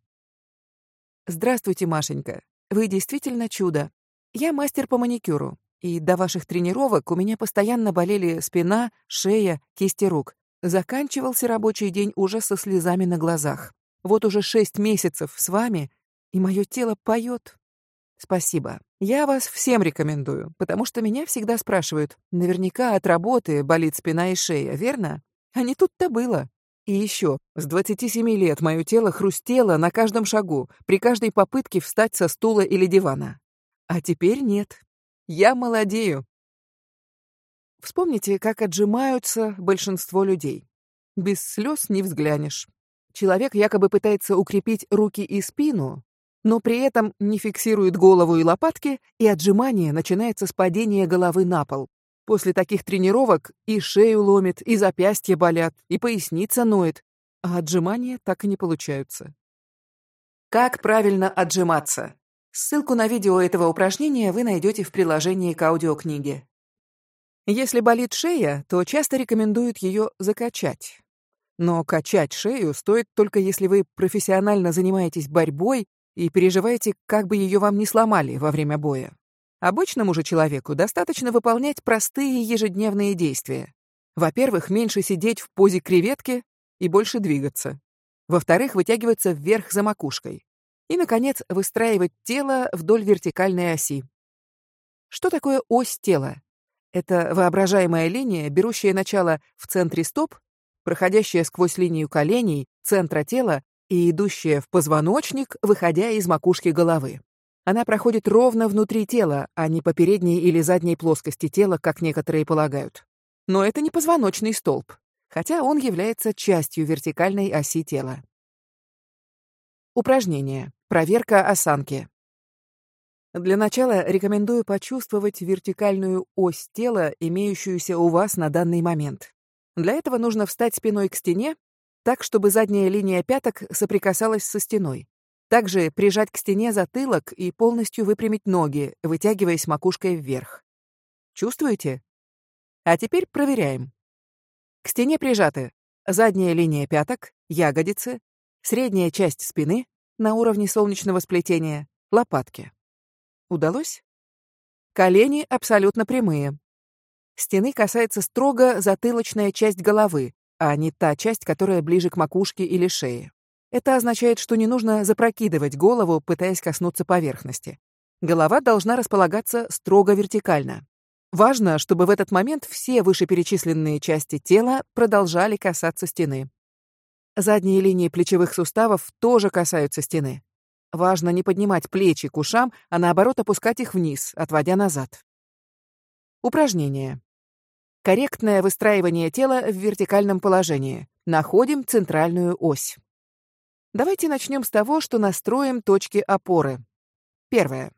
Здравствуйте, Машенька. Вы действительно чудо. Я мастер по маникюру, и до ваших тренировок у меня постоянно болели спина, шея, кисти рук. Заканчивался рабочий день уже со слезами на глазах. Вот уже шесть месяцев с вами, и мое тело поет. Спасибо. Я вас всем рекомендую, потому что меня всегда спрашивают, наверняка от работы болит спина и шея, верно? А не тут-то было. И еще, с 27 лет мое тело хрустело на каждом шагу, при каждой попытке встать со стула или дивана. А теперь нет. Я молодею. Вспомните, как отжимаются большинство людей. Без слез не взглянешь. Человек якобы пытается укрепить руки и спину, но при этом не фиксирует голову и лопатки, и отжимание начинается с падения головы на пол. После таких тренировок и шею ломит, и запястья болят, и поясница ноет, а отжимания так и не получаются. Как правильно отжиматься? Ссылку на видео этого упражнения вы найдете в приложении к аудиокниге. Если болит шея, то часто рекомендуют ее закачать. Но качать шею стоит только если вы профессионально занимаетесь борьбой и переживаете, как бы ее вам не сломали во время боя. Обычному же человеку достаточно выполнять простые ежедневные действия. Во-первых, меньше сидеть в позе креветки и больше двигаться. Во-вторых, вытягиваться вверх за макушкой. И, наконец, выстраивать тело вдоль вертикальной оси. Что такое ось тела? Это воображаемая линия, берущая начало в центре стоп, проходящая сквозь линию коленей, центра тела и идущая в позвоночник, выходя из макушки головы. Она проходит ровно внутри тела, а не по передней или задней плоскости тела, как некоторые полагают. Но это не позвоночный столб, хотя он является частью вертикальной оси тела. Упражнение. Проверка осанки. Для начала рекомендую почувствовать вертикальную ось тела, имеющуюся у вас на данный момент. Для этого нужно встать спиной к стене, так, чтобы задняя линия пяток соприкасалась со стеной. Также прижать к стене затылок и полностью выпрямить ноги, вытягиваясь макушкой вверх. Чувствуете? А теперь проверяем. К стене прижаты задняя линия пяток, ягодицы, средняя часть спины на уровне солнечного сплетения, лопатки. Удалось? Колени абсолютно прямые. Стены касается строго затылочная часть головы, а не та часть, которая ближе к макушке или шее. Это означает, что не нужно запрокидывать голову, пытаясь коснуться поверхности. Голова должна располагаться строго вертикально. Важно, чтобы в этот момент все вышеперечисленные части тела продолжали касаться стены. Задние линии плечевых суставов тоже касаются стены. Важно не поднимать плечи к ушам, а наоборот опускать их вниз, отводя назад. Упражнение. Корректное выстраивание тела в вертикальном положении. Находим центральную ось. Давайте начнем с того, что настроим точки опоры. Первое.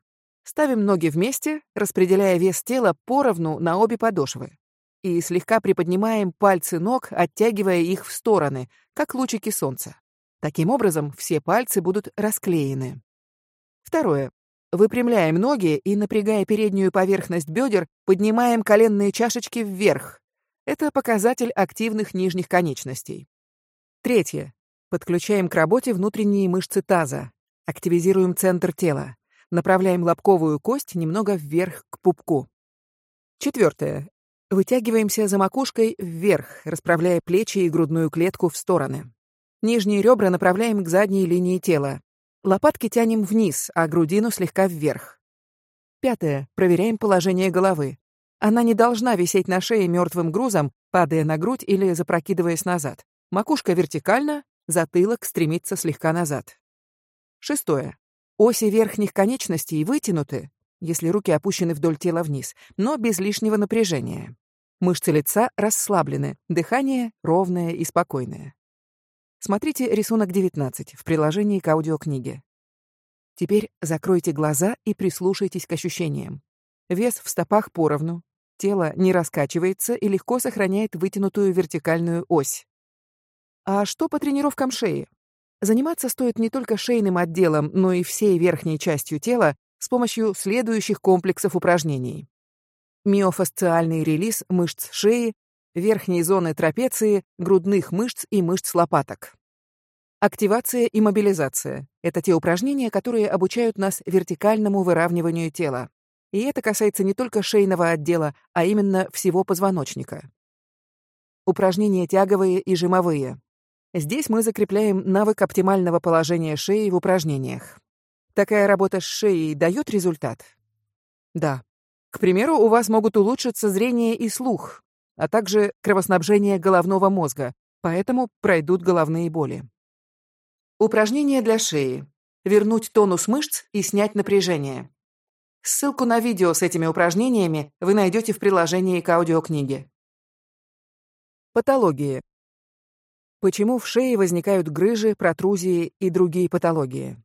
Ставим ноги вместе, распределяя вес тела поровну на обе подошвы. И слегка приподнимаем пальцы ног, оттягивая их в стороны, как лучики солнца. Таким образом, все пальцы будут расклеены. Второе. Выпрямляем ноги и, напрягая переднюю поверхность бедер, поднимаем коленные чашечки вверх. Это показатель активных нижних конечностей. Третье. Подключаем к работе внутренние мышцы таза. Активизируем центр тела. Направляем лобковую кость немного вверх к пупку. Четвертое. Вытягиваемся за макушкой вверх, расправляя плечи и грудную клетку в стороны. Нижние ребра направляем к задней линии тела. Лопатки тянем вниз, а грудину слегка вверх. Пятое. Проверяем положение головы. Она не должна висеть на шее мертвым грузом, падая на грудь или запрокидываясь назад. Макушка вертикальна, затылок стремится слегка назад. Шестое. Оси верхних конечностей вытянуты, если руки опущены вдоль тела вниз, но без лишнего напряжения. Мышцы лица расслаблены, дыхание ровное и спокойное. Смотрите рисунок 19 в приложении к аудиокниге. Теперь закройте глаза и прислушайтесь к ощущениям. Вес в стопах поровну, тело не раскачивается и легко сохраняет вытянутую вертикальную ось. А что по тренировкам шеи? Заниматься стоит не только шейным отделом, но и всей верхней частью тела с помощью следующих комплексов упражнений. Миофасциальный релиз мышц шеи, верхней зоны трапеции, грудных мышц и мышц лопаток. Активация и мобилизация — это те упражнения, которые обучают нас вертикальному выравниванию тела. И это касается не только шейного отдела, а именно всего позвоночника. Упражнения тяговые и жимовые. Здесь мы закрепляем навык оптимального положения шеи в упражнениях. Такая работа с шеей дает результат? Да. К примеру, у вас могут улучшиться зрение и слух, а также кровоснабжение головного мозга, поэтому пройдут головные боли. Упражнения для шеи. Вернуть тонус мышц и снять напряжение. Ссылку на видео с этими упражнениями вы найдете в приложении к аудиокниге. Патологии. Почему в шее возникают грыжи, протрузии и другие патологии?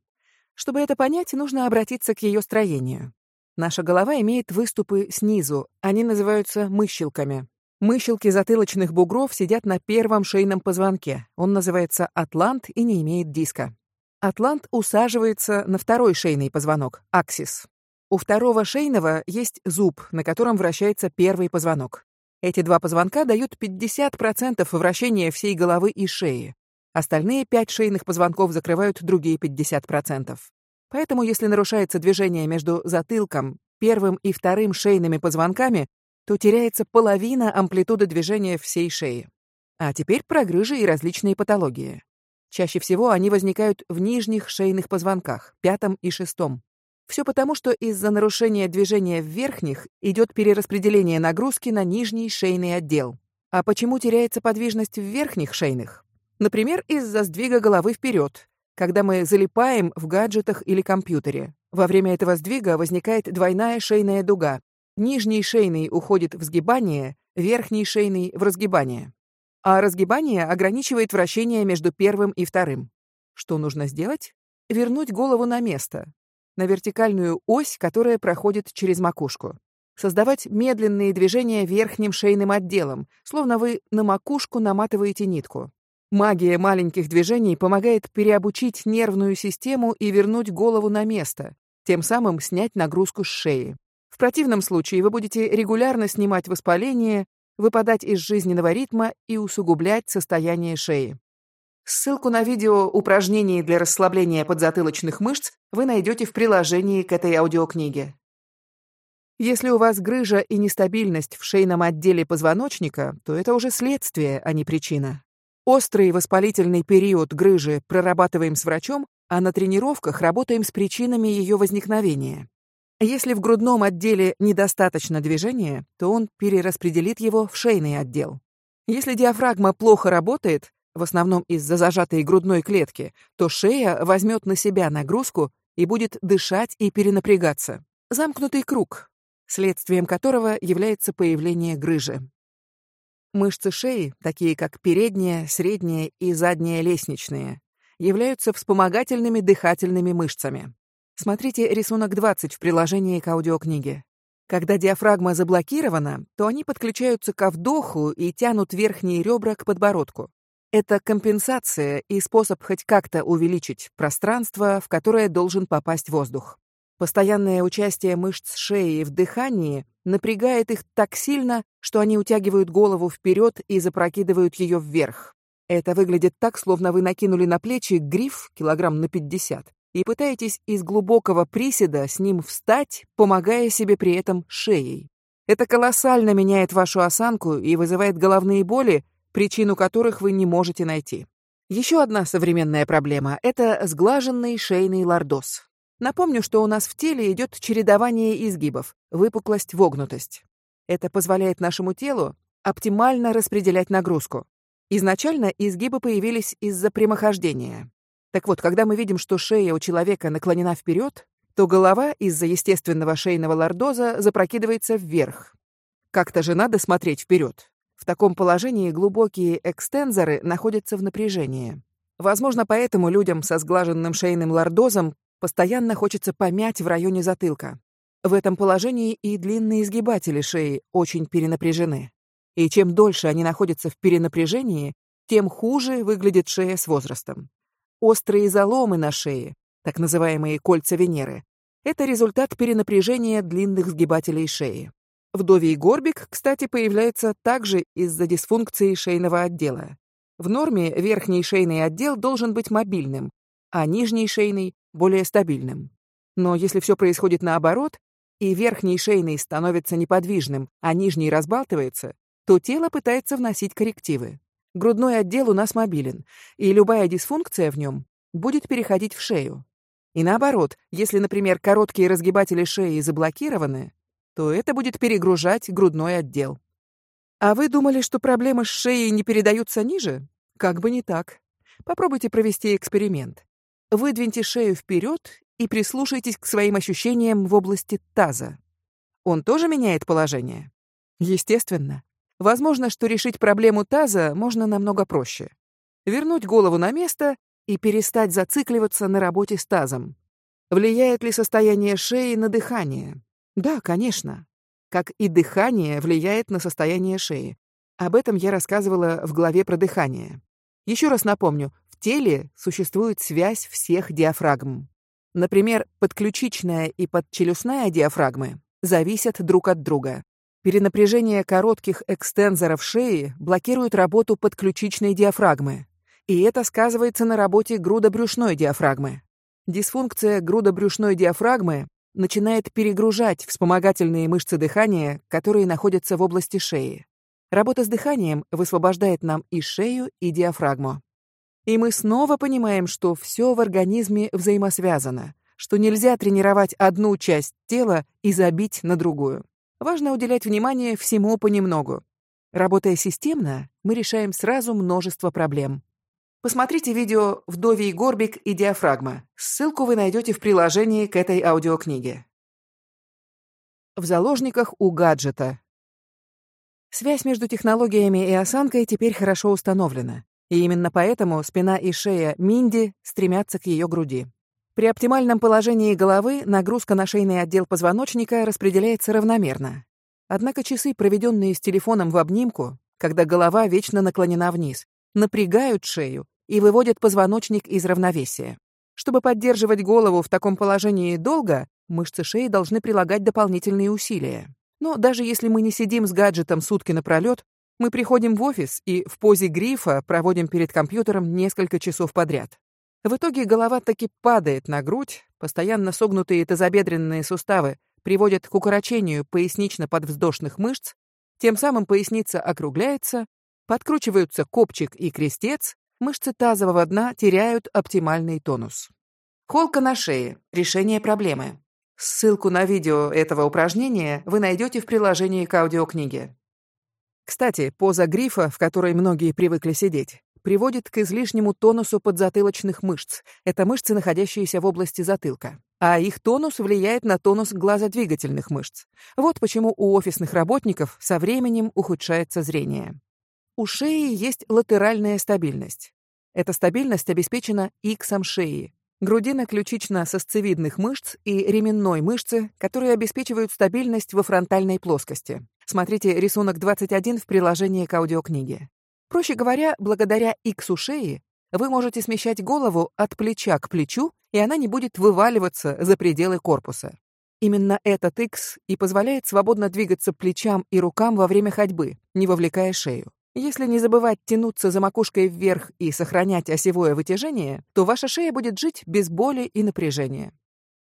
Чтобы это понять, нужно обратиться к ее строению. Наша голова имеет выступы снизу, они называются мыщелками. Мыщелки затылочных бугров сидят на первом шейном позвонке. Он называется атлант и не имеет диска. Атлант усаживается на второй шейный позвонок – аксис. У второго шейного есть зуб, на котором вращается первый позвонок. Эти два позвонка дают 50% вращения всей головы и шеи. Остальные пять шейных позвонков закрывают другие 50%. Поэтому, если нарушается движение между затылком, первым и вторым шейными позвонками, то теряется половина амплитуды движения всей шеи. А теперь про грыжи и различные патологии. Чаще всего они возникают в нижних шейных позвонках, пятом и шестом. Все потому, что из-за нарушения движения в верхних идет перераспределение нагрузки на нижний шейный отдел. А почему теряется подвижность в верхних шейных? Например, из-за сдвига головы вперед, когда мы залипаем в гаджетах или компьютере. Во время этого сдвига возникает двойная шейная дуга, Нижний шейный уходит в сгибание, верхний шейный — в разгибание. А разгибание ограничивает вращение между первым и вторым. Что нужно сделать? Вернуть голову на место, на вертикальную ось, которая проходит через макушку. Создавать медленные движения верхним шейным отделом, словно вы на макушку наматываете нитку. Магия маленьких движений помогает переобучить нервную систему и вернуть голову на место, тем самым снять нагрузку с шеи. В противном случае вы будете регулярно снимать воспаление, выпадать из жизненного ритма и усугублять состояние шеи. Ссылку на видео упражнений для расслабления подзатылочных мышц вы найдете в приложении к этой аудиокниге. Если у вас грыжа и нестабильность в шейном отделе позвоночника, то это уже следствие, а не причина. Острый воспалительный период грыжи прорабатываем с врачом, а на тренировках работаем с причинами ее возникновения. Если в грудном отделе недостаточно движения, то он перераспределит его в шейный отдел. Если диафрагма плохо работает, в основном из-за зажатой грудной клетки, то шея возьмет на себя нагрузку и будет дышать и перенапрягаться. Замкнутый круг, следствием которого является появление грыжи. Мышцы шеи, такие как передняя, средняя и задняя лестничные, являются вспомогательными дыхательными мышцами. Смотрите рисунок 20 в приложении к аудиокниге. Когда диафрагма заблокирована, то они подключаются ко вдоху и тянут верхние ребра к подбородку. Это компенсация и способ хоть как-то увеличить пространство, в которое должен попасть воздух. Постоянное участие мышц шеи в дыхании напрягает их так сильно, что они утягивают голову вперед и запрокидывают ее вверх. Это выглядит так, словно вы накинули на плечи гриф килограмм на 50 и пытаетесь из глубокого приседа с ним встать, помогая себе при этом шеей. Это колоссально меняет вашу осанку и вызывает головные боли, причину которых вы не можете найти. Еще одна современная проблема – это сглаженный шейный лордоз. Напомню, что у нас в теле идет чередование изгибов, выпуклость, вогнутость. Это позволяет нашему телу оптимально распределять нагрузку. Изначально изгибы появились из-за прямохождения. Так вот, когда мы видим, что шея у человека наклонена вперед, то голова из-за естественного шейного лордоза запрокидывается вверх. Как-то же надо смотреть вперед. В таком положении глубокие экстензоры находятся в напряжении. Возможно, поэтому людям со сглаженным шейным лордозом постоянно хочется помять в районе затылка. В этом положении и длинные изгибатели шеи очень перенапряжены. И чем дольше они находятся в перенапряжении, тем хуже выглядит шея с возрастом. Острые заломы на шее, так называемые кольца Венеры, это результат перенапряжения длинных сгибателей шеи. Вдовий горбик, кстати, появляется также из-за дисфункции шейного отдела. В норме верхний шейный отдел должен быть мобильным, а нижний шейный — более стабильным. Но если все происходит наоборот, и верхний шейный становится неподвижным, а нижний разбалтывается, то тело пытается вносить коррективы. Грудной отдел у нас мобилен, и любая дисфункция в нем будет переходить в шею. И наоборот, если, например, короткие разгибатели шеи заблокированы, то это будет перегружать грудной отдел. А вы думали, что проблемы с шеей не передаются ниже? Как бы не так. Попробуйте провести эксперимент. Выдвиньте шею вперед и прислушайтесь к своим ощущениям в области таза. Он тоже меняет положение? Естественно. Возможно, что решить проблему таза можно намного проще. Вернуть голову на место и перестать зацикливаться на работе с тазом. Влияет ли состояние шеи на дыхание? Да, конечно. Как и дыхание влияет на состояние шеи. Об этом я рассказывала в главе про дыхание. Еще раз напомню, в теле существует связь всех диафрагм. Например, подключичная и подчелюстная диафрагмы зависят друг от друга. Перенапряжение коротких экстензоров шеи блокирует работу подключичной диафрагмы, и это сказывается на работе грудобрюшной диафрагмы. Дисфункция грудобрюшной диафрагмы начинает перегружать вспомогательные мышцы дыхания, которые находятся в области шеи. Работа с дыханием высвобождает нам и шею, и диафрагму. И мы снова понимаем, что все в организме взаимосвязано, что нельзя тренировать одну часть тела и забить на другую. Важно уделять внимание всему понемногу. Работая системно, мы решаем сразу множество проблем. Посмотрите видео «Вдовий горбик и диафрагма». Ссылку вы найдете в приложении к этой аудиокниге. В заложниках у гаджета. Связь между технологиями и осанкой теперь хорошо установлена. И именно поэтому спина и шея Минди стремятся к ее груди. При оптимальном положении головы нагрузка на шейный отдел позвоночника распределяется равномерно. Однако часы, проведенные с телефоном в обнимку, когда голова вечно наклонена вниз, напрягают шею и выводят позвоночник из равновесия. Чтобы поддерживать голову в таком положении долго, мышцы шеи должны прилагать дополнительные усилия. Но даже если мы не сидим с гаджетом сутки напролёт, мы приходим в офис и в позе грифа проводим перед компьютером несколько часов подряд. В итоге голова таки падает на грудь, постоянно согнутые тазобедренные суставы приводят к укорочению пояснично-подвздошных мышц, тем самым поясница округляется, подкручиваются копчик и крестец, мышцы тазового дна теряют оптимальный тонус. Холка на шее. Решение проблемы. Ссылку на видео этого упражнения вы найдете в приложении к аудиокниге. Кстати, поза грифа, в которой многие привыкли сидеть, приводит к излишнему тонусу подзатылочных мышц. Это мышцы, находящиеся в области затылка. А их тонус влияет на тонус глазодвигательных мышц. Вот почему у офисных работников со временем ухудшается зрение. У шеи есть латеральная стабильность. Эта стабильность обеспечена иксом шеи, грудино-ключично-сосцевидных мышц и ременной мышцы, которые обеспечивают стабильность во фронтальной плоскости. Смотрите рисунок 21 в приложении к аудиокниге. Проще говоря, благодаря иксу шеи вы можете смещать голову от плеча к плечу, и она не будет вываливаться за пределы корпуса. Именно этот X и позволяет свободно двигаться плечам и рукам во время ходьбы, не вовлекая шею. Если не забывать тянуться за макушкой вверх и сохранять осевое вытяжение, то ваша шея будет жить без боли и напряжения.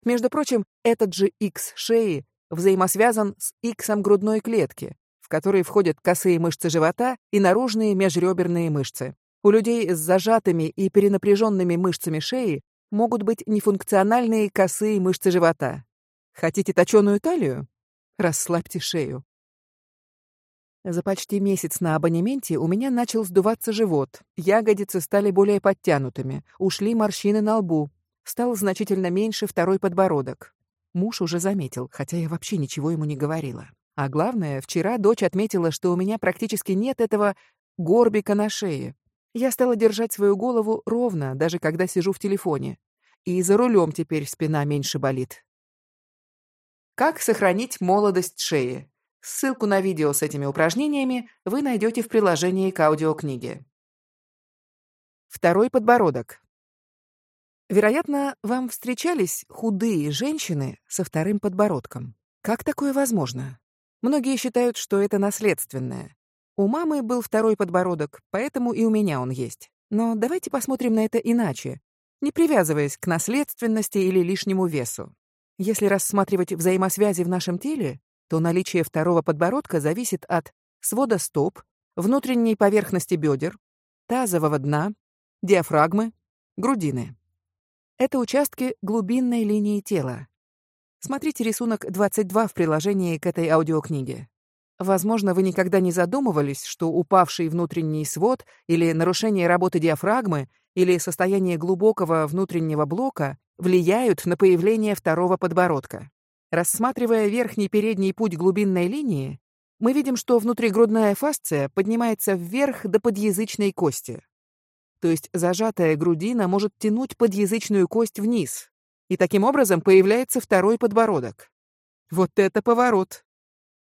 Между прочим, этот же X шеи взаимосвязан с X грудной клетки, в который входят косые мышцы живота и наружные межреберные мышцы. У людей с зажатыми и перенапряженными мышцами шеи могут быть нефункциональные косые мышцы живота. Хотите точеную талию? Расслабьте шею. За почти месяц на абонементе у меня начал сдуваться живот, ягодицы стали более подтянутыми, ушли морщины на лбу, стал значительно меньше второй подбородок. Муж уже заметил, хотя я вообще ничего ему не говорила. А главное, вчера дочь отметила, что у меня практически нет этого горбика на шее. Я стала держать свою голову ровно, даже когда сижу в телефоне. И за рулем теперь спина меньше болит. Как сохранить молодость шеи? Ссылку на видео с этими упражнениями вы найдете в приложении к аудиокниге. Второй подбородок. Вероятно, вам встречались худые женщины со вторым подбородком. Как такое возможно? Многие считают, что это наследственное. У мамы был второй подбородок, поэтому и у меня он есть. Но давайте посмотрим на это иначе, не привязываясь к наследственности или лишнему весу. Если рассматривать взаимосвязи в нашем теле, то наличие второго подбородка зависит от свода стоп, внутренней поверхности бедер, тазового дна, диафрагмы, грудины. Это участки глубинной линии тела. Смотрите рисунок 22 в приложении к этой аудиокниге. Возможно, вы никогда не задумывались, что упавший внутренний свод или нарушение работы диафрагмы или состояние глубокого внутреннего блока влияют на появление второго подбородка. Рассматривая верхний передний путь глубинной линии, мы видим, что внутригрудная фасция поднимается вверх до подъязычной кости. То есть зажатая грудина может тянуть подъязычную кость вниз, и таким образом появляется второй подбородок. Вот это поворот!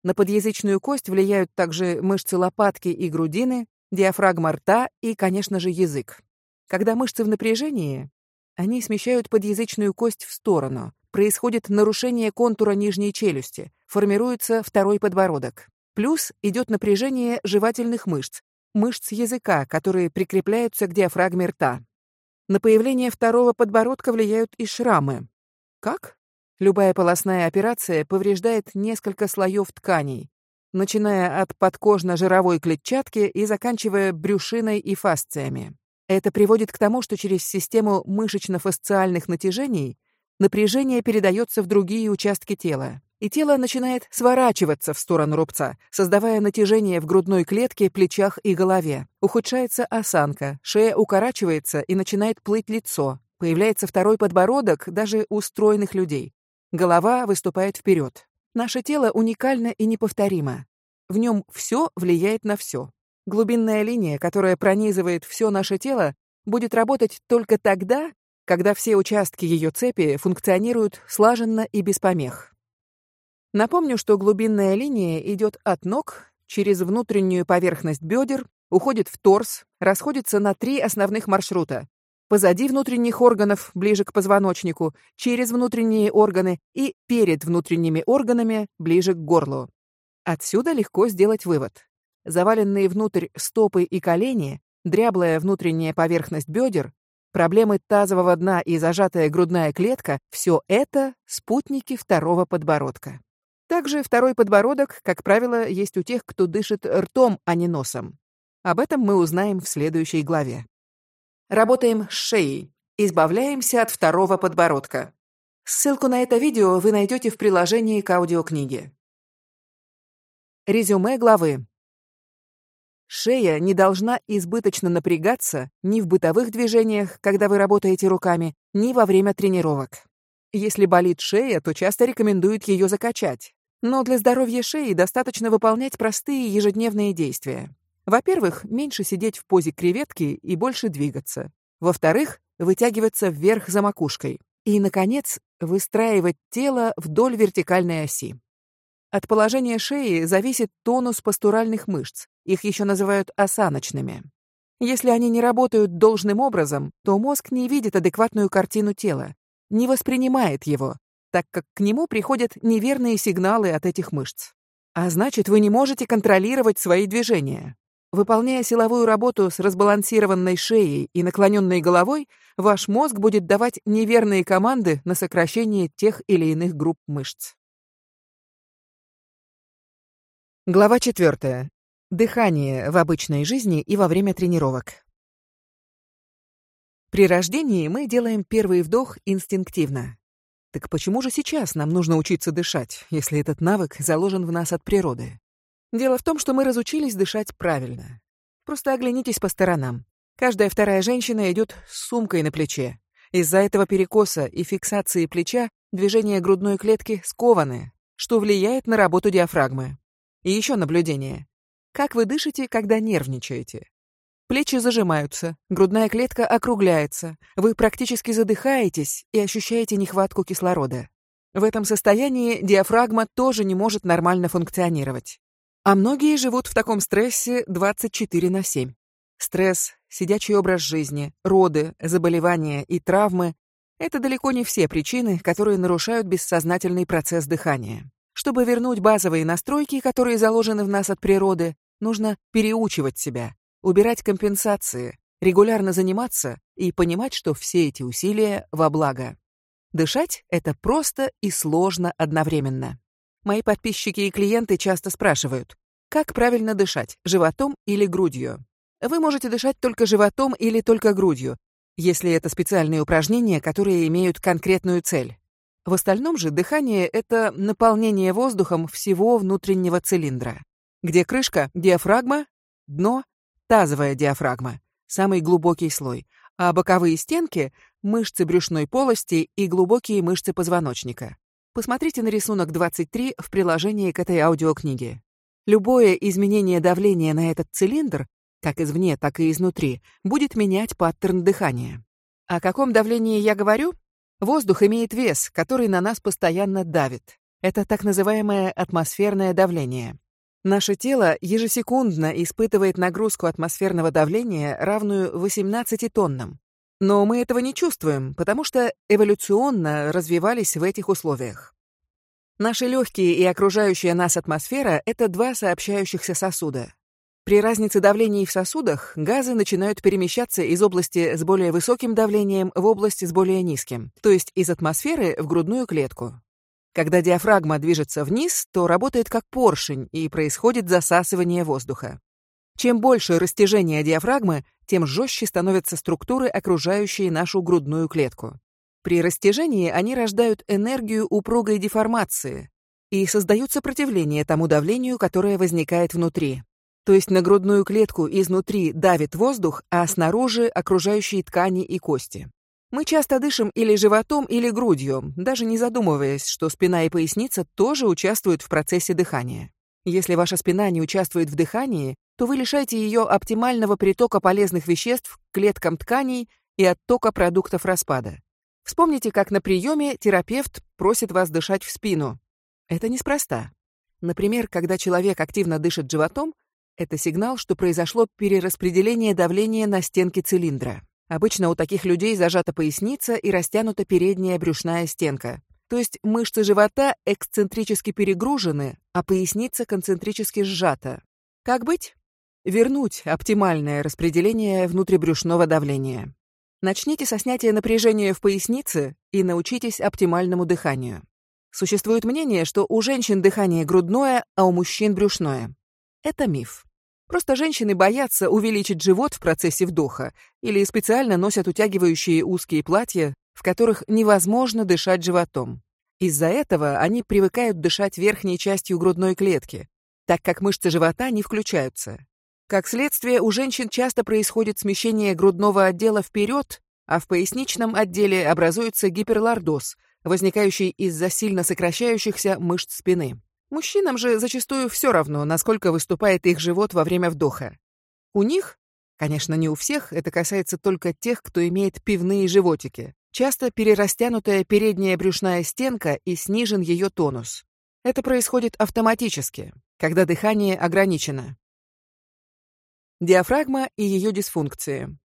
На подъязычную кость влияют также мышцы лопатки и грудины, диафрагма рта и, конечно же, язык. Когда мышцы в напряжении, они смещают подъязычную кость в сторону, происходит нарушение контура нижней челюсти, формируется второй подбородок. Плюс идет напряжение жевательных мышц, мышц языка, которые прикрепляются к диафрагме рта. На появление второго подбородка влияют и шрамы. Как? Любая полостная операция повреждает несколько слоев тканей, начиная от подкожно-жировой клетчатки и заканчивая брюшиной и фасциями. Это приводит к тому, что через систему мышечно-фасциальных натяжений напряжение передается в другие участки тела, и тело начинает сворачиваться в сторону рубца, создавая натяжение в грудной клетке, плечах и голове. Ухудшается осанка, шея укорачивается и начинает плыть лицо. Появляется второй подбородок даже у стройных людей. Голова выступает вперед. Наше тело уникально и неповторимо. В нем все влияет на все. Глубинная линия, которая пронизывает все наше тело, будет работать только тогда, когда все участки ее цепи функционируют слаженно и без помех. Напомню, что глубинная линия идет от ног через внутреннюю поверхность бедер, уходит в торс, расходится на три основных маршрута: позади внутренних органов, ближе к позвоночнику, через внутренние органы и перед внутренними органами, ближе к горлу. Отсюда легко сделать вывод. Заваленные внутрь стопы и колени, дряблая внутренняя поверхность бедер, Проблемы тазового дна и зажатая грудная клетка — все это спутники второго подбородка. Также второй подбородок, как правило, есть у тех, кто дышит ртом, а не носом. Об этом мы узнаем в следующей главе. Работаем с шеей. Избавляемся от второго подбородка. Ссылку на это видео вы найдете в приложении к аудиокниге. Резюме главы. Шея не должна избыточно напрягаться ни в бытовых движениях, когда вы работаете руками, ни во время тренировок. Если болит шея, то часто рекомендуют ее закачать. Но для здоровья шеи достаточно выполнять простые ежедневные действия. Во-первых, меньше сидеть в позе креветки и больше двигаться. Во-вторых, вытягиваться вверх за макушкой. И, наконец, выстраивать тело вдоль вертикальной оси. От положения шеи зависит тонус постуральных мышц, их еще называют осаночными. Если они не работают должным образом, то мозг не видит адекватную картину тела, не воспринимает его, так как к нему приходят неверные сигналы от этих мышц. А значит, вы не можете контролировать свои движения. Выполняя силовую работу с разбалансированной шеей и наклоненной головой, ваш мозг будет давать неверные команды на сокращение тех или иных групп мышц. Глава 4. Дыхание в обычной жизни и во время тренировок. При рождении мы делаем первый вдох инстинктивно. Так почему же сейчас нам нужно учиться дышать, если этот навык заложен в нас от природы? Дело в том, что мы разучились дышать правильно. Просто оглянитесь по сторонам. Каждая вторая женщина идет с сумкой на плече. Из-за этого перекоса и фиксации плеча движения грудной клетки скованы, что влияет на работу диафрагмы. И еще наблюдение. Как вы дышите, когда нервничаете? Плечи зажимаются, грудная клетка округляется, вы практически задыхаетесь и ощущаете нехватку кислорода. В этом состоянии диафрагма тоже не может нормально функционировать. А многие живут в таком стрессе 24 на 7. Стресс, сидячий образ жизни, роды, заболевания и травмы — это далеко не все причины, которые нарушают бессознательный процесс дыхания. Чтобы вернуть базовые настройки, которые заложены в нас от природы, нужно переучивать себя, убирать компенсации, регулярно заниматься и понимать, что все эти усилия во благо. Дышать — это просто и сложно одновременно. Мои подписчики и клиенты часто спрашивают, как правильно дышать, животом или грудью? Вы можете дышать только животом или только грудью, если это специальные упражнения, которые имеют конкретную цель. В остальном же дыхание — это наполнение воздухом всего внутреннего цилиндра, где крышка — диафрагма, дно — тазовая диафрагма, самый глубокий слой, а боковые стенки — мышцы брюшной полости и глубокие мышцы позвоночника. Посмотрите на рисунок 23 в приложении к этой аудиокниге. Любое изменение давления на этот цилиндр, как извне, так и изнутри, будет менять паттерн дыхания. О каком давлении я говорю? Воздух имеет вес, который на нас постоянно давит. Это так называемое атмосферное давление. Наше тело ежесекундно испытывает нагрузку атмосферного давления, равную 18 тоннам. Но мы этого не чувствуем, потому что эволюционно развивались в этих условиях. Наши легкие и окружающая нас атмосфера — это два сообщающихся сосуда. При разнице давлений в сосудах газы начинают перемещаться из области с более высоким давлением в область с более низким, то есть из атмосферы в грудную клетку. Когда диафрагма движется вниз, то работает как поршень и происходит засасывание воздуха. Чем больше растяжение диафрагмы, тем жестче становятся структуры, окружающие нашу грудную клетку. При растяжении они рождают энергию упругой деформации и создают сопротивление тому давлению, которое возникает внутри. То есть на грудную клетку изнутри давит воздух, а снаружи окружающие ткани и кости. Мы часто дышим или животом, или грудью, даже не задумываясь, что спина и поясница тоже участвуют в процессе дыхания. Если ваша спина не участвует в дыхании, то вы лишаете ее оптимального притока полезных веществ к клеткам тканей и оттока продуктов распада. Вспомните, как на приеме терапевт просит вас дышать в спину. Это неспроста. Например, когда человек активно дышит животом, это сигнал, что произошло перераспределение давления на стенки цилиндра. Обычно у таких людей зажата поясница и растянута передняя брюшная стенка. То есть мышцы живота эксцентрически перегружены, а поясница концентрически сжата. Как быть? Вернуть оптимальное распределение внутрибрюшного давления. Начните со снятия напряжения в пояснице и научитесь оптимальному дыханию. Существует мнение, что у женщин дыхание грудное, а у мужчин брюшное. Это миф. Просто женщины боятся увеличить живот в процессе вдоха или специально носят утягивающие узкие платья, в которых невозможно дышать животом. Из-за этого они привыкают дышать верхней частью грудной клетки, так как мышцы живота не включаются. Как следствие, у женщин часто происходит смещение грудного отдела вперед, а в поясничном отделе образуется гиперлордоз, возникающий из-за сильно сокращающихся мышц спины. Мужчинам же зачастую все равно, насколько выступает их живот во время вдоха. У них, конечно, не у всех, это касается только тех, кто имеет пивные животики, часто перерастянутая передняя брюшная стенка и снижен ее тонус. Это происходит автоматически, когда дыхание ограничено. Диафрагма и ее дисфункции.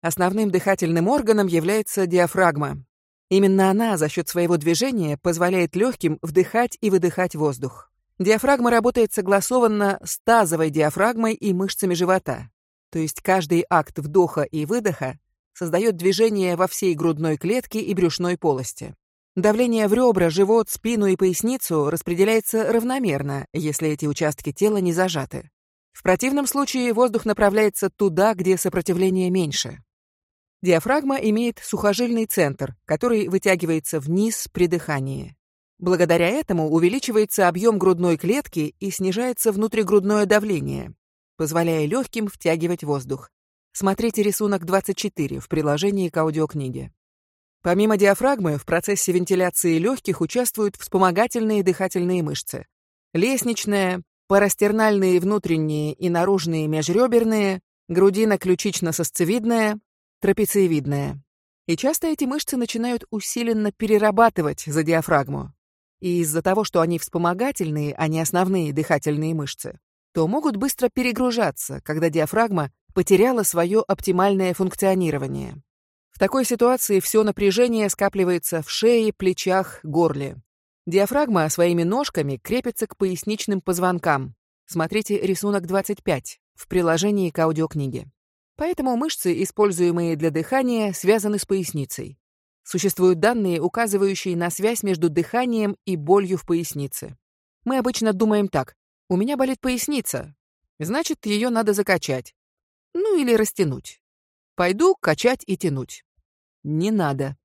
Основным дыхательным органом является диафрагма. Именно она за счет своего движения позволяет легким вдыхать и выдыхать воздух. Диафрагма работает согласованно с тазовой диафрагмой и мышцами живота. То есть каждый акт вдоха и выдоха создает движение во всей грудной клетке и брюшной полости. Давление в ребра, живот, спину и поясницу распределяется равномерно, если эти участки тела не зажаты. В противном случае воздух направляется туда, где сопротивление меньше. Диафрагма имеет сухожильный центр, который вытягивается вниз при дыхании. Благодаря этому увеличивается объем грудной клетки и снижается внутригрудное давление, позволяя легким втягивать воздух. Смотрите рисунок 24 в приложении к аудиокниге. Помимо диафрагмы, в процессе вентиляции легких участвуют вспомогательные дыхательные мышцы. Лестничная, парастернальные внутренние и наружные межреберные, грудино-ключично-сосцевидная, трапециевидная. И часто эти мышцы начинают усиленно перерабатывать за диафрагму. И из-за того, что они вспомогательные, а не основные дыхательные мышцы, то могут быстро перегружаться, когда диафрагма потеряла свое оптимальное функционирование. В такой ситуации все напряжение скапливается в шее, плечах, горле. Диафрагма своими ножками крепится к поясничным позвонкам. Смотрите рисунок 25 в приложении к аудиокниге. Поэтому мышцы, используемые для дыхания, связаны с поясницей. Существуют данные, указывающие на связь между дыханием и болью в пояснице. Мы обычно думаем так. У меня болит поясница. Значит, ее надо закачать. Ну или растянуть. Пойду качать и тянуть. Не надо.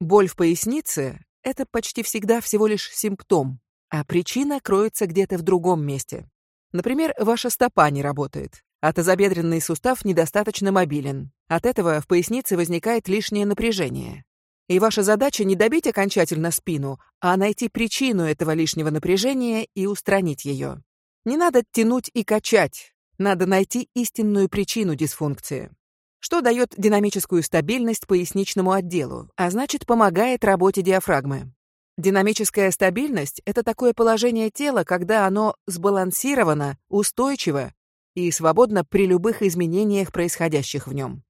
Боль в пояснице это почти всегда всего лишь симптом, а причина кроется где-то в другом месте. Например, ваша стопа не работает, а тазобедренный сустав недостаточно мобилен. От этого в пояснице возникает лишнее напряжение. И ваша задача не добить окончательно спину, а найти причину этого лишнего напряжения и устранить ее. Не надо тянуть и качать, надо найти истинную причину дисфункции что дает динамическую стабильность поясничному отделу, а значит помогает работе диафрагмы. Динамическая стабильность — это такое положение тела, когда оно сбалансировано, устойчиво и свободно при любых изменениях, происходящих в нем.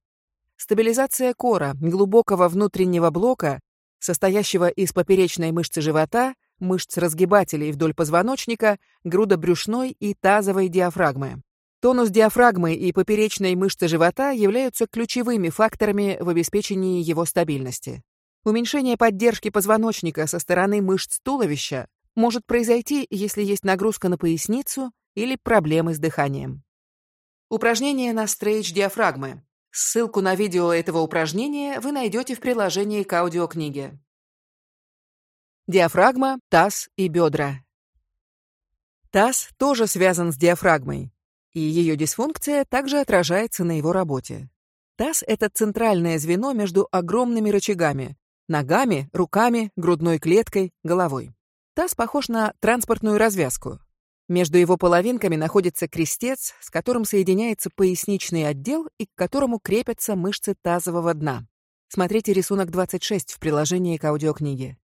Стабилизация кора, глубокого внутреннего блока, состоящего из поперечной мышцы живота, мышц разгибателей вдоль позвоночника, грудобрюшной и тазовой диафрагмы. Тонус диафрагмы и поперечной мышцы живота являются ключевыми факторами в обеспечении его стабильности. Уменьшение поддержки позвоночника со стороны мышц туловища может произойти, если есть нагрузка на поясницу или проблемы с дыханием. Упражнение на стрейч диафрагмы. Ссылку на видео этого упражнения вы найдете в приложении к аудиокниге. Диафрагма, таз и бедра. Таз тоже связан с диафрагмой и ее дисфункция также отражается на его работе. Таз — это центральное звено между огромными рычагами — ногами, руками, грудной клеткой, головой. Таз похож на транспортную развязку. Между его половинками находится крестец, с которым соединяется поясничный отдел и к которому крепятся мышцы тазового дна. Смотрите рисунок 26 в приложении к аудиокниге.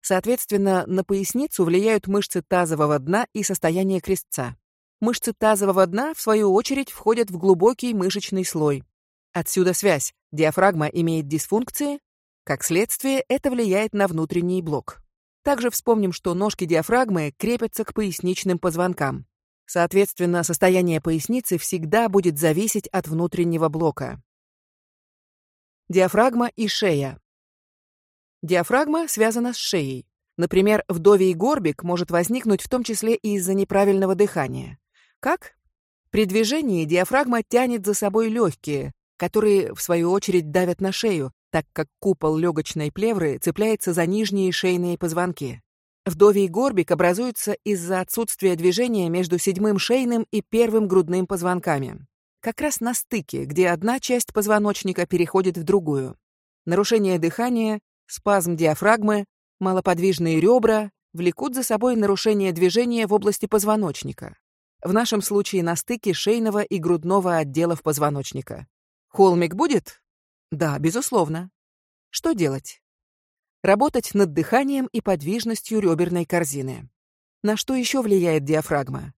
Соответственно, на поясницу влияют мышцы тазового дна и состояние крестца. Мышцы тазового дна, в свою очередь, входят в глубокий мышечный слой. Отсюда связь. Диафрагма имеет дисфункции. Как следствие, это влияет на внутренний блок. Также вспомним, что ножки диафрагмы крепятся к поясничным позвонкам. Соответственно, состояние поясницы всегда будет зависеть от внутреннего блока. Диафрагма и шея. Диафрагма связана с шеей. Например, вдовий горбик может возникнуть в том числе и из-за неправильного дыхания. Как? При движении диафрагма тянет за собой легкие, которые, в свою очередь, давят на шею, так как купол легочной плевры цепляется за нижние шейные позвонки. Вдовий горбик образуется из-за отсутствия движения между седьмым шейным и первым грудным позвонками. Как раз на стыке, где одна часть позвоночника переходит в другую. Нарушение дыхания, спазм диафрагмы, малоподвижные ребра влекут за собой нарушение движения в области позвоночника. В нашем случае на стыке шейного и грудного отделов позвоночника. Холмик будет? Да, безусловно. Что делать? Работать над дыханием и подвижностью реберной корзины. На что еще влияет диафрагма?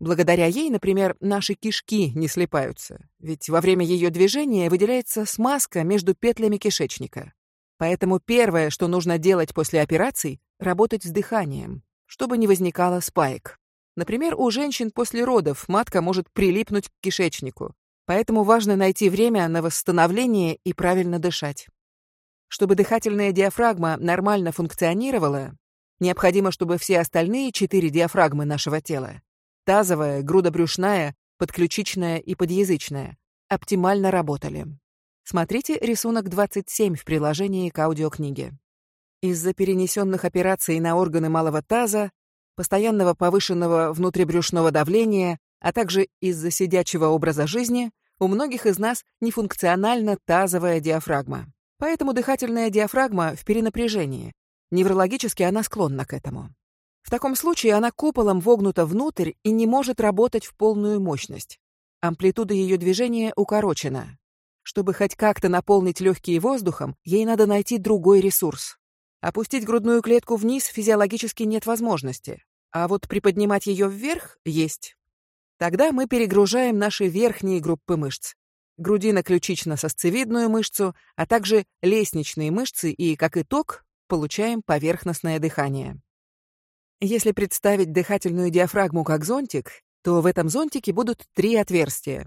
Благодаря ей, например, наши кишки не слипаются, ведь во время ее движения выделяется смазка между петлями кишечника. Поэтому первое, что нужно делать после операций, работать с дыханием, чтобы не возникало спаек. Например, у женщин после родов матка может прилипнуть к кишечнику, поэтому важно найти время на восстановление и правильно дышать. Чтобы дыхательная диафрагма нормально функционировала, необходимо, чтобы все остальные четыре диафрагмы нашего тела тазовая, грудобрюшная, подключичная и подъязычная, оптимально работали. Смотрите рисунок 27 в приложении к аудиокниге. Из-за перенесенных операций на органы малого таза, постоянного повышенного внутрибрюшного давления, а также из-за сидячего образа жизни, у многих из нас нефункциональна тазовая диафрагма. Поэтому дыхательная диафрагма в перенапряжении. Неврологически она склонна к этому. В таком случае она куполом вогнута внутрь и не может работать в полную мощность. Амплитуда ее движения укорочена. Чтобы хоть как-то наполнить легкие воздухом, ей надо найти другой ресурс. Опустить грудную клетку вниз физиологически нет возможности, а вот приподнимать ее вверх есть. Тогда мы перегружаем наши верхние группы мышц. Грудино-ключично-сосцевидную мышцу, а также лестничные мышцы и, как итог, получаем поверхностное дыхание. Если представить дыхательную диафрагму как зонтик, то в этом зонтике будут три отверстия.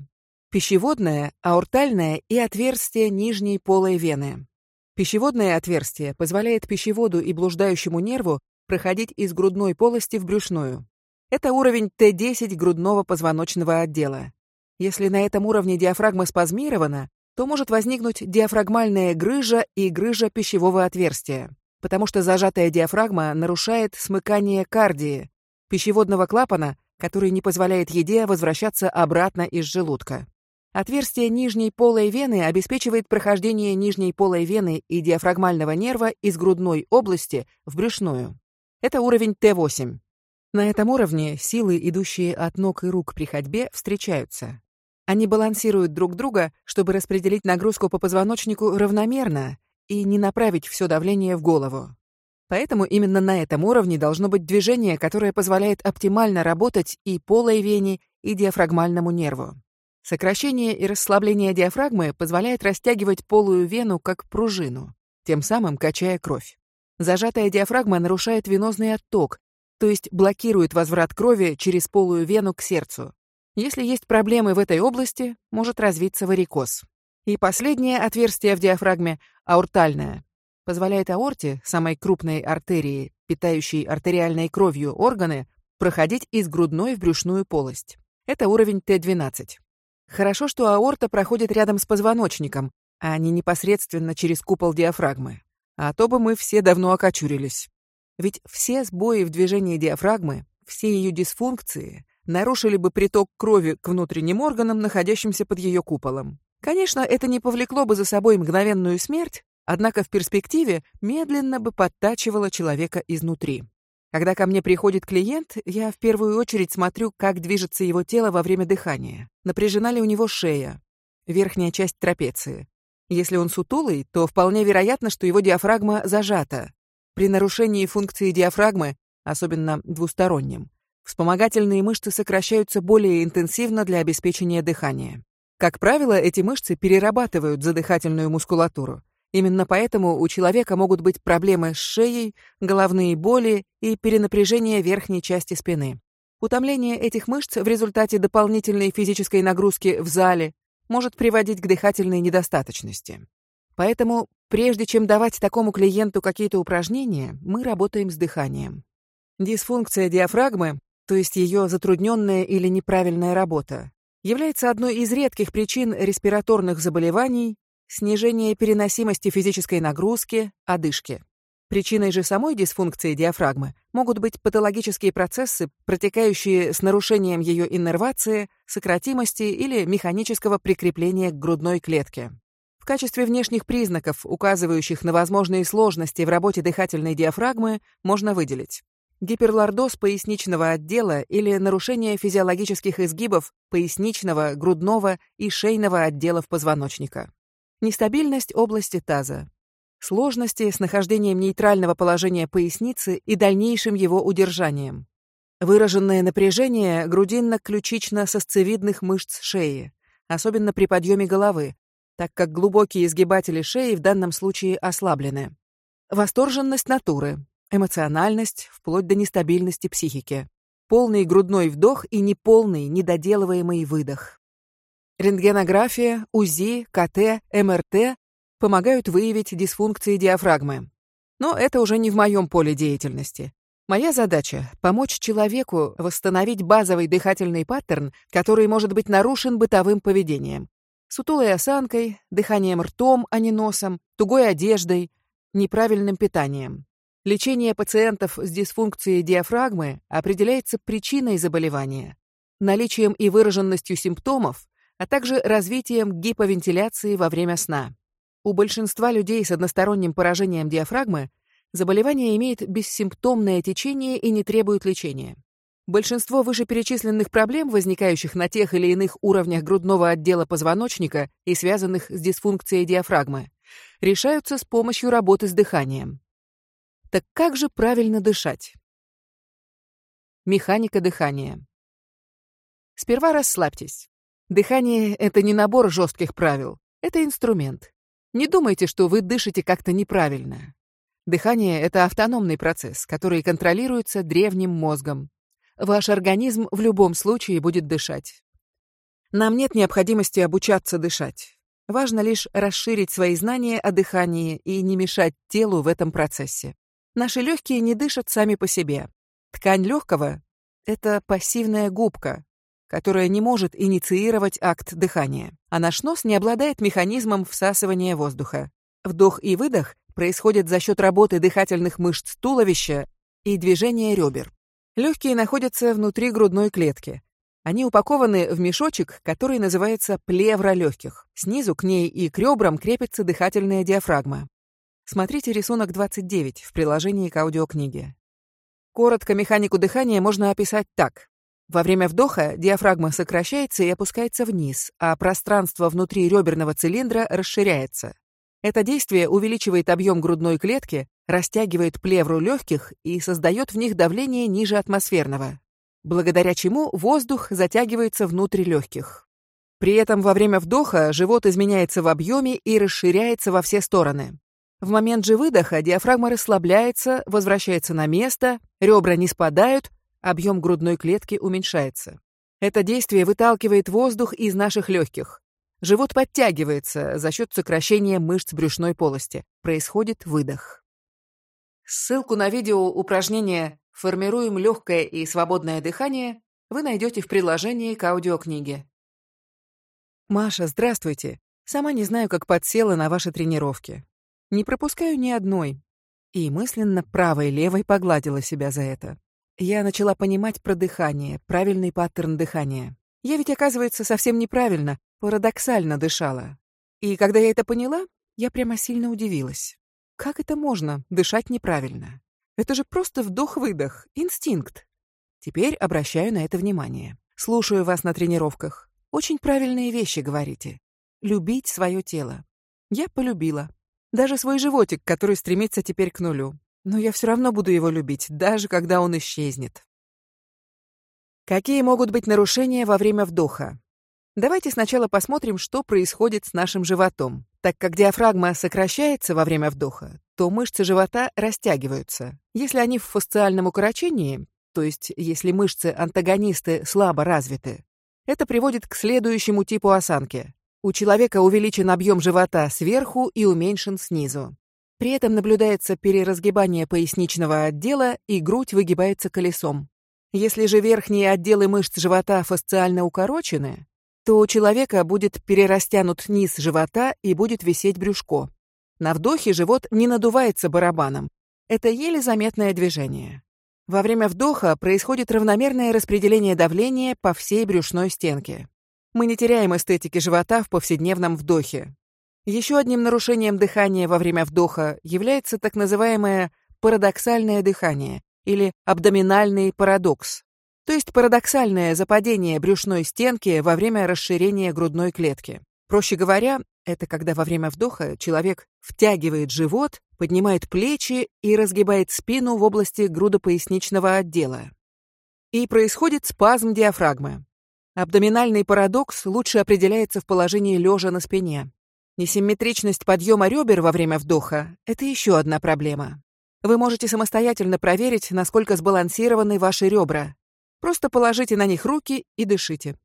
Пищеводное, аортальное и отверстие нижней полой вены. Пищеводное отверстие позволяет пищеводу и блуждающему нерву проходить из грудной полости в брюшную. Это уровень Т10 грудного позвоночного отдела. Если на этом уровне диафрагма спазмирована, то может возникнуть диафрагмальная грыжа и грыжа пищевого отверстия потому что зажатая диафрагма нарушает смыкание кардии, пищеводного клапана, который не позволяет еде возвращаться обратно из желудка. Отверстие нижней полой вены обеспечивает прохождение нижней полой вены и диафрагмального нерва из грудной области в брюшную. Это уровень Т8. На этом уровне силы, идущие от ног и рук при ходьбе, встречаются. Они балансируют друг друга, чтобы распределить нагрузку по позвоночнику равномерно и не направить все давление в голову. Поэтому именно на этом уровне должно быть движение, которое позволяет оптимально работать и полой вене, и диафрагмальному нерву. Сокращение и расслабление диафрагмы позволяет растягивать полую вену как пружину, тем самым качая кровь. Зажатая диафрагма нарушает венозный отток, то есть блокирует возврат крови через полую вену к сердцу. Если есть проблемы в этой области, может развиться варикоз. И последнее отверстие в диафрагме, аортальное, позволяет аорте, самой крупной артерии, питающей артериальной кровью органы, проходить из грудной в брюшную полость. Это уровень Т12. Хорошо, что аорта проходит рядом с позвоночником, а не непосредственно через купол диафрагмы. А то бы мы все давно окочурились. Ведь все сбои в движении диафрагмы, все ее дисфункции нарушили бы приток крови к внутренним органам, находящимся под ее куполом. Конечно, это не повлекло бы за собой мгновенную смерть, однако в перспективе медленно бы подтачивало человека изнутри. Когда ко мне приходит клиент, я в первую очередь смотрю, как движется его тело во время дыхания. Напряжена ли у него шея, верхняя часть трапеции. Если он сутулый, то вполне вероятно, что его диафрагма зажата. При нарушении функции диафрагмы, особенно двустороннем, вспомогательные мышцы сокращаются более интенсивно для обеспечения дыхания. Как правило, эти мышцы перерабатывают задыхательную мускулатуру. Именно поэтому у человека могут быть проблемы с шеей, головные боли и перенапряжение верхней части спины. Утомление этих мышц в результате дополнительной физической нагрузки в зале может приводить к дыхательной недостаточности. Поэтому, прежде чем давать такому клиенту какие-то упражнения, мы работаем с дыханием. Дисфункция диафрагмы, то есть ее затрудненная или неправильная работа, является одной из редких причин респираторных заболеваний, снижения переносимости физической нагрузки, одышки. Причиной же самой дисфункции диафрагмы могут быть патологические процессы, протекающие с нарушением ее иннервации, сократимости или механического прикрепления к грудной клетке. В качестве внешних признаков, указывающих на возможные сложности в работе дыхательной диафрагмы, можно выделить гиперлордоз поясничного отдела или нарушение физиологических изгибов поясничного, грудного и шейного отделов позвоночника. Нестабильность области таза. Сложности с нахождением нейтрального положения поясницы и дальнейшим его удержанием. Выраженное напряжение грудинно-ключично-сосцевидных мышц шеи, особенно при подъеме головы, так как глубокие изгибатели шеи в данном случае ослаблены. Восторженность натуры, эмоциональность, вплоть до нестабильности психики. Полный грудной вдох и неполный, недоделываемый выдох. Рентгенография, УЗИ, КТ, МРТ помогают выявить дисфункции диафрагмы. Но это уже не в моем поле деятельности. Моя задача — помочь человеку восстановить базовый дыхательный паттерн, который может быть нарушен бытовым поведением. Сутулой осанкой, дыханием ртом, а не носом, тугой одеждой, неправильным питанием. Лечение пациентов с дисфункцией диафрагмы определяется причиной заболевания, наличием и выраженностью симптомов, а также развитием гиповентиляции во время сна. У большинства людей с односторонним поражением диафрагмы Заболевание имеет бессимптомное течение и не требует лечения. Большинство вышеперечисленных проблем, возникающих на тех или иных уровнях грудного отдела позвоночника и связанных с дисфункцией диафрагмы, решаются с помощью работы с дыханием. Так как же правильно дышать? Механика дыхания. Сперва расслабьтесь. Дыхание — это не набор жестких правил, это инструмент. Не думайте, что вы дышите как-то неправильно. Дыхание — это автономный процесс, который контролируется древним мозгом. Ваш организм в любом случае будет дышать. Нам нет необходимости обучаться дышать. Важно лишь расширить свои знания о дыхании и не мешать телу в этом процессе. Наши легкие не дышат сами по себе. Ткань легкого — это пассивная губка, которая не может инициировать акт дыхания, а наш нос не обладает механизмом всасывания воздуха. Вдох и выдох происходит за счет работы дыхательных мышц туловища и движения ребер. Легкие находятся внутри грудной клетки. Они упакованы в мешочек, который называется плевра легких. Снизу к ней и к ребрам крепится дыхательная диафрагма. Смотрите рисунок 29 в приложении к аудиокниге. Коротко механику дыхания можно описать так. Во время вдоха диафрагма сокращается и опускается вниз, а пространство внутри реберного цилиндра расширяется. Это действие увеличивает объем грудной клетки, растягивает плевру легких и создает в них давление ниже атмосферного, благодаря чему воздух затягивается внутрь легких. При этом во время вдоха живот изменяется в объеме и расширяется во все стороны. В момент же выдоха диафрагма расслабляется, возвращается на место, ребра не спадают, объем грудной клетки уменьшается. Это действие выталкивает воздух из наших легких, Живот подтягивается за счет сокращения мышц брюшной полости. Происходит выдох. Ссылку на видео упражнения «Формируем легкое и свободное дыхание» вы найдете в приложении к аудиокниге. Маша, здравствуйте. Сама не знаю, как подсела на ваши тренировки. Не пропускаю ни одной. И мысленно правой-левой погладила себя за это. Я начала понимать про дыхание, правильный паттерн дыхания. Я ведь, оказывается, совсем неправильно, парадоксально дышала. И когда я это поняла, я прямо сильно удивилась. Как это можно дышать неправильно? Это же просто вдох-выдох, инстинкт. Теперь обращаю на это внимание. Слушаю вас на тренировках. Очень правильные вещи говорите. Любить свое тело. Я полюбила. Даже свой животик, который стремится теперь к нулю. Но я все равно буду его любить, даже когда он исчезнет. Какие могут быть нарушения во время вдоха? Давайте сначала посмотрим, что происходит с нашим животом. Так как диафрагма сокращается во время вдоха, то мышцы живота растягиваются. Если они в фасциальном укорочении, то есть если мышцы-антагонисты слабо развиты, это приводит к следующему типу осанки. У человека увеличен объем живота сверху и уменьшен снизу. При этом наблюдается переразгибание поясничного отдела, и грудь выгибается колесом. Если же верхние отделы мышц живота фасциально укорочены, то у человека будет перерастянут низ живота и будет висеть брюшко. На вдохе живот не надувается барабаном. Это еле заметное движение. Во время вдоха происходит равномерное распределение давления по всей брюшной стенке. Мы не теряем эстетики живота в повседневном вдохе. Еще одним нарушением дыхания во время вдоха является так называемое парадоксальное дыхание, или абдоминальный парадокс, то есть парадоксальное западение брюшной стенки во время расширения грудной клетки. Проще говоря, это когда во время вдоха человек втягивает живот, поднимает плечи и разгибает спину в области грудопоясничного отдела. и происходит спазм диафрагмы. Абдоминальный парадокс лучше определяется в положении лежа на спине. Несимметричность подъема ребер во время вдоха – это еще одна проблема. Вы можете самостоятельно проверить, насколько сбалансированы ваши ребра. Просто положите на них руки и дышите.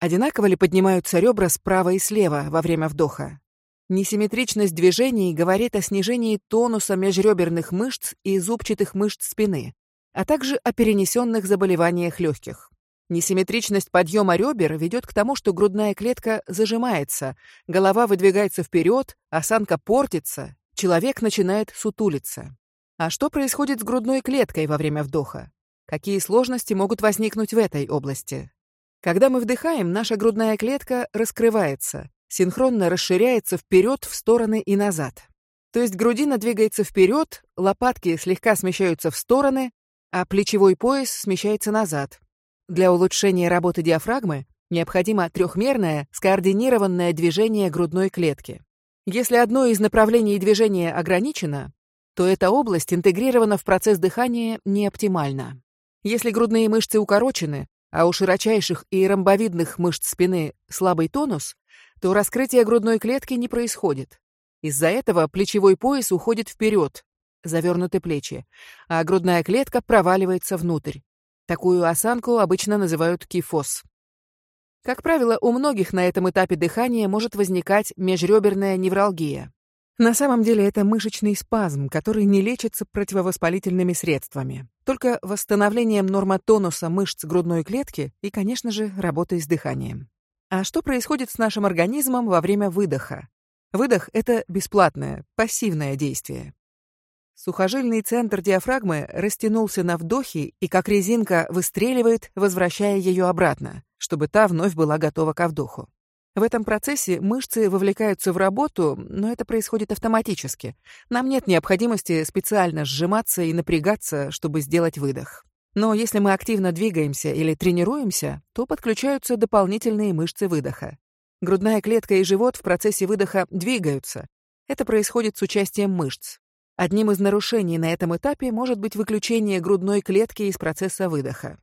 Одинаково ли поднимаются ребра справа и слева во время вдоха? Несимметричность движений говорит о снижении тонуса межреберных мышц и зубчатых мышц спины, а также о перенесенных заболеваниях легких. Несимметричность подъема ребер ведет к тому, что грудная клетка зажимается, голова выдвигается вперед, осанка портится, человек начинает сутулиться. А что происходит с грудной клеткой во время вдоха? Какие сложности могут возникнуть в этой области? Когда мы вдыхаем, наша грудная клетка раскрывается, синхронно расширяется вперед, в стороны и назад. То есть грудина двигается вперед, лопатки слегка смещаются в стороны, а плечевой пояс смещается назад. Для улучшения работы диафрагмы необходимо трехмерное, скоординированное движение грудной клетки. Если одно из направлений движения ограничено, то эта область интегрирована в процесс дыхания неоптимально. Если грудные мышцы укорочены, а у широчайших и ромбовидных мышц спины слабый тонус, то раскрытие грудной клетки не происходит. Из-за этого плечевой пояс уходит вперед, завернуты плечи, а грудная клетка проваливается внутрь. Такую осанку обычно называют кифоз. Как правило, у многих на этом этапе дыхания может возникать межреберная невралгия. На самом деле это мышечный спазм, который не лечится противовоспалительными средствами, только восстановлением нормотонуса мышц грудной клетки и, конечно же, работой с дыханием. А что происходит с нашим организмом во время выдоха? Выдох — это бесплатное, пассивное действие. Сухожильный центр диафрагмы растянулся на вдохе и, как резинка, выстреливает, возвращая ее обратно, чтобы та вновь была готова ко вдоху. В этом процессе мышцы вовлекаются в работу, но это происходит автоматически. Нам нет необходимости специально сжиматься и напрягаться, чтобы сделать выдох. Но если мы активно двигаемся или тренируемся, то подключаются дополнительные мышцы выдоха. Грудная клетка и живот в процессе выдоха двигаются. Это происходит с участием мышц. Одним из нарушений на этом этапе может быть выключение грудной клетки из процесса выдоха.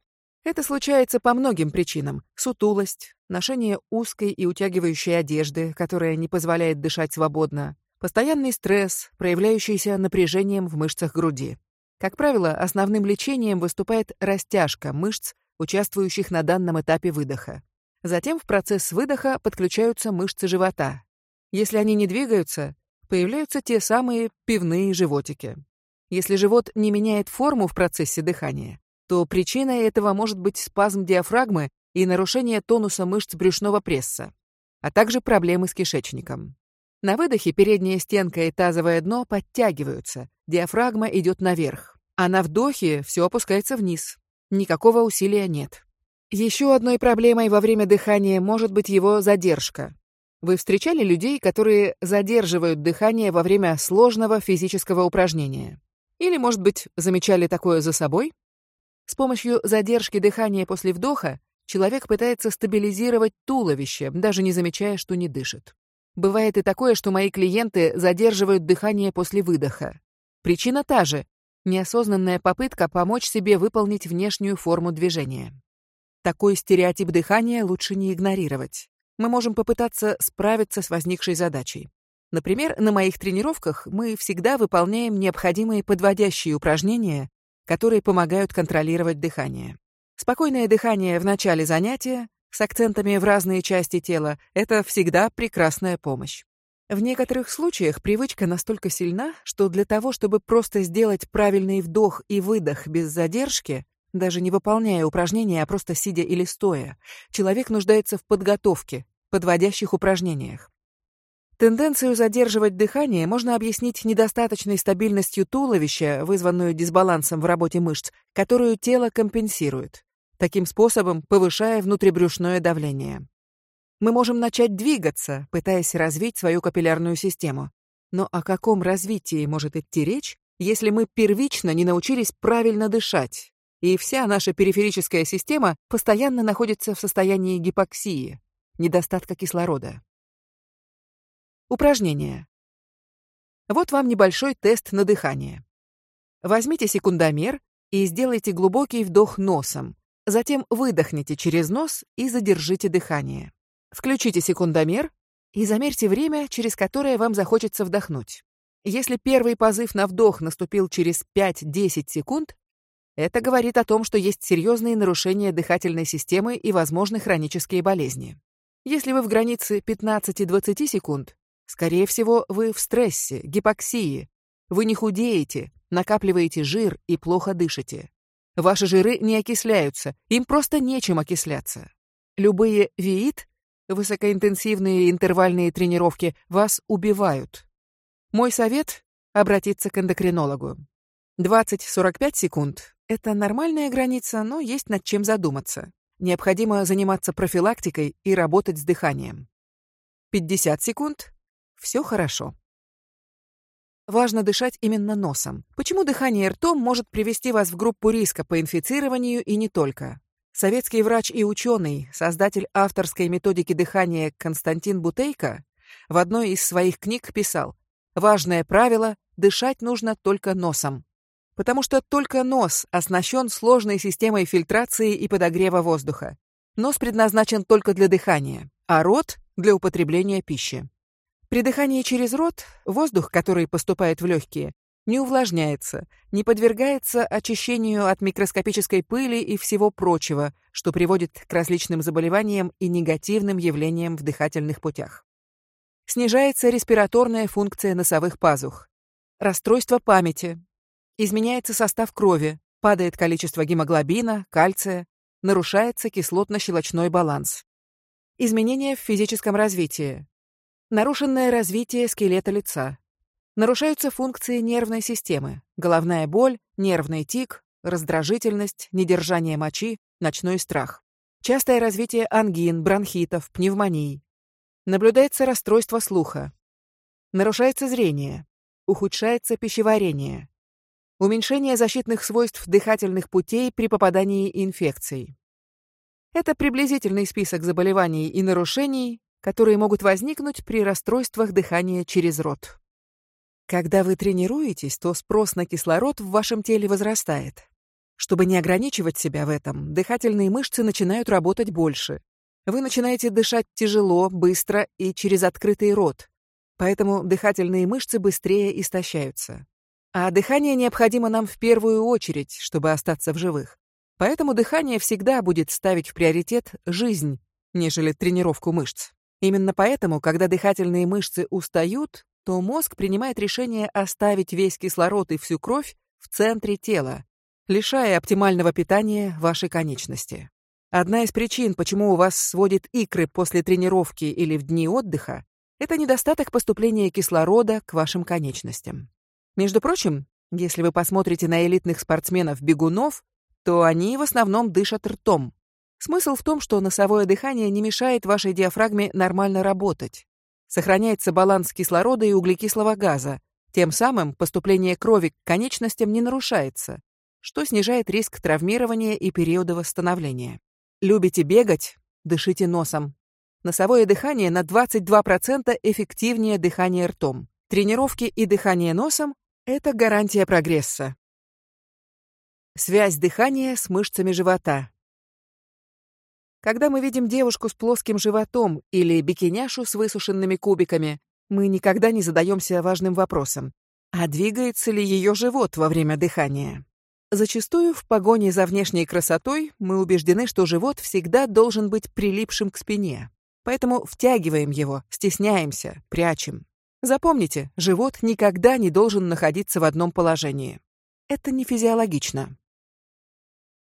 Это случается по многим причинам. Сутулость, ношение узкой и утягивающей одежды, которая не позволяет дышать свободно, постоянный стресс, проявляющийся напряжением в мышцах груди. Как правило, основным лечением выступает растяжка мышц, участвующих на данном этапе выдоха. Затем в процесс выдоха подключаются мышцы живота. Если они не двигаются, появляются те самые пивные животики. Если живот не меняет форму в процессе дыхания, то причиной этого может быть спазм диафрагмы и нарушение тонуса мышц брюшного пресса, а также проблемы с кишечником. На выдохе передняя стенка и тазовое дно подтягиваются, диафрагма идет наверх, а на вдохе все опускается вниз. Никакого усилия нет. Еще одной проблемой во время дыхания может быть его задержка. Вы встречали людей, которые задерживают дыхание во время сложного физического упражнения? Или, может быть, замечали такое за собой? С помощью задержки дыхания после вдоха человек пытается стабилизировать туловище, даже не замечая, что не дышит. Бывает и такое, что мои клиенты задерживают дыхание после выдоха. Причина та же — неосознанная попытка помочь себе выполнить внешнюю форму движения. Такой стереотип дыхания лучше не игнорировать мы можем попытаться справиться с возникшей задачей. Например, на моих тренировках мы всегда выполняем необходимые подводящие упражнения, которые помогают контролировать дыхание. Спокойное дыхание в начале занятия с акцентами в разные части тела — это всегда прекрасная помощь. В некоторых случаях привычка настолько сильна, что для того, чтобы просто сделать правильный вдох и выдох без задержки, даже не выполняя упражнения, а просто сидя или стоя, человек нуждается в подготовке, подводящих упражнениях. Тенденцию задерживать дыхание можно объяснить недостаточной стабильностью туловища, вызванную дисбалансом в работе мышц, которую тело компенсирует, таким способом повышая внутрибрюшное давление. Мы можем начать двигаться, пытаясь развить свою капиллярную систему. Но о каком развитии может идти речь, если мы первично не научились правильно дышать, и вся наша периферическая система постоянно находится в состоянии гипоксии, недостатка кислорода. Упражнение. Вот вам небольшой тест на дыхание. Возьмите секундомер и сделайте глубокий вдох носом, Затем выдохните через нос и задержите дыхание. Включите секундомер и замерьте время, через которое вам захочется вдохнуть. Если первый позыв на вдох наступил через 5-10 секунд, это говорит о том, что есть серьезные нарушения дыхательной системы и возможны хронические болезни. Если вы в границе 15-20 секунд, скорее всего, вы в стрессе, гипоксии. Вы не худеете, накапливаете жир и плохо дышите. Ваши жиры не окисляются, им просто нечем окисляться. Любые ВИИТ, высокоинтенсивные интервальные тренировки, вас убивают. Мой совет — обратиться к эндокринологу. 20-45 секунд — это нормальная граница, но есть над чем задуматься. Необходимо заниматься профилактикой и работать с дыханием. 50 секунд — все хорошо. Важно дышать именно носом. Почему дыхание ртом может привести вас в группу риска по инфицированию и не только? Советский врач и ученый, создатель авторской методики дыхания Константин Бутейко в одной из своих книг писал «Важное правило – дышать нужно только носом». Потому что только нос оснащен сложной системой фильтрации и подогрева воздуха. Нос предназначен только для дыхания, а рот – для употребления пищи. При дыхании через рот воздух, который поступает в легкие, не увлажняется, не подвергается очищению от микроскопической пыли и всего прочего, что приводит к различным заболеваниям и негативным явлениям в дыхательных путях. Снижается респираторная функция носовых пазух. Расстройство памяти. Изменяется состав крови, падает количество гемоглобина, кальция, нарушается кислотно-щелочной баланс. Изменения в физическом развитии. Нарушенное развитие скелета лица. Нарушаются функции нервной системы. Головная боль, нервный тик, раздражительность, недержание мочи, ночной страх. Частое развитие ангин, бронхитов, пневмоний. Наблюдается расстройство слуха. Нарушается зрение. Ухудшается пищеварение. Уменьшение защитных свойств дыхательных путей при попадании инфекций. Это приблизительный список заболеваний и нарушений, которые могут возникнуть при расстройствах дыхания через рот. Когда вы тренируетесь, то спрос на кислород в вашем теле возрастает. Чтобы не ограничивать себя в этом, дыхательные мышцы начинают работать больше. Вы начинаете дышать тяжело, быстро и через открытый рот. Поэтому дыхательные мышцы быстрее истощаются. А дыхание необходимо нам в первую очередь, чтобы остаться в живых. Поэтому дыхание всегда будет ставить в приоритет жизнь, нежели тренировку мышц. Именно поэтому, когда дыхательные мышцы устают, то мозг принимает решение оставить весь кислород и всю кровь в центре тела, лишая оптимального питания вашей конечности. Одна из причин, почему у вас сводит икры после тренировки или в дни отдыха, это недостаток поступления кислорода к вашим конечностям. Между прочим, если вы посмотрите на элитных спортсменов-бегунов, то они в основном дышат ртом. Смысл в том, что носовое дыхание не мешает вашей диафрагме нормально работать. Сохраняется баланс кислорода и углекислого газа. Тем самым поступление крови к конечностям не нарушается, что снижает риск травмирования и периода восстановления. Любите бегать? Дышите носом. Носовое дыхание на 22% эффективнее дыхания ртом. Тренировки и дыхание носом – это гарантия прогресса. Связь дыхания с мышцами живота. Когда мы видим девушку с плоским животом или бикиняшу с высушенными кубиками, мы никогда не задаемся важным вопросом. А двигается ли ее живот во время дыхания? Зачастую в погоне за внешней красотой мы убеждены, что живот всегда должен быть прилипшим к спине. Поэтому втягиваем его, стесняемся, прячем. Запомните, живот никогда не должен находиться в одном положении. Это не физиологично.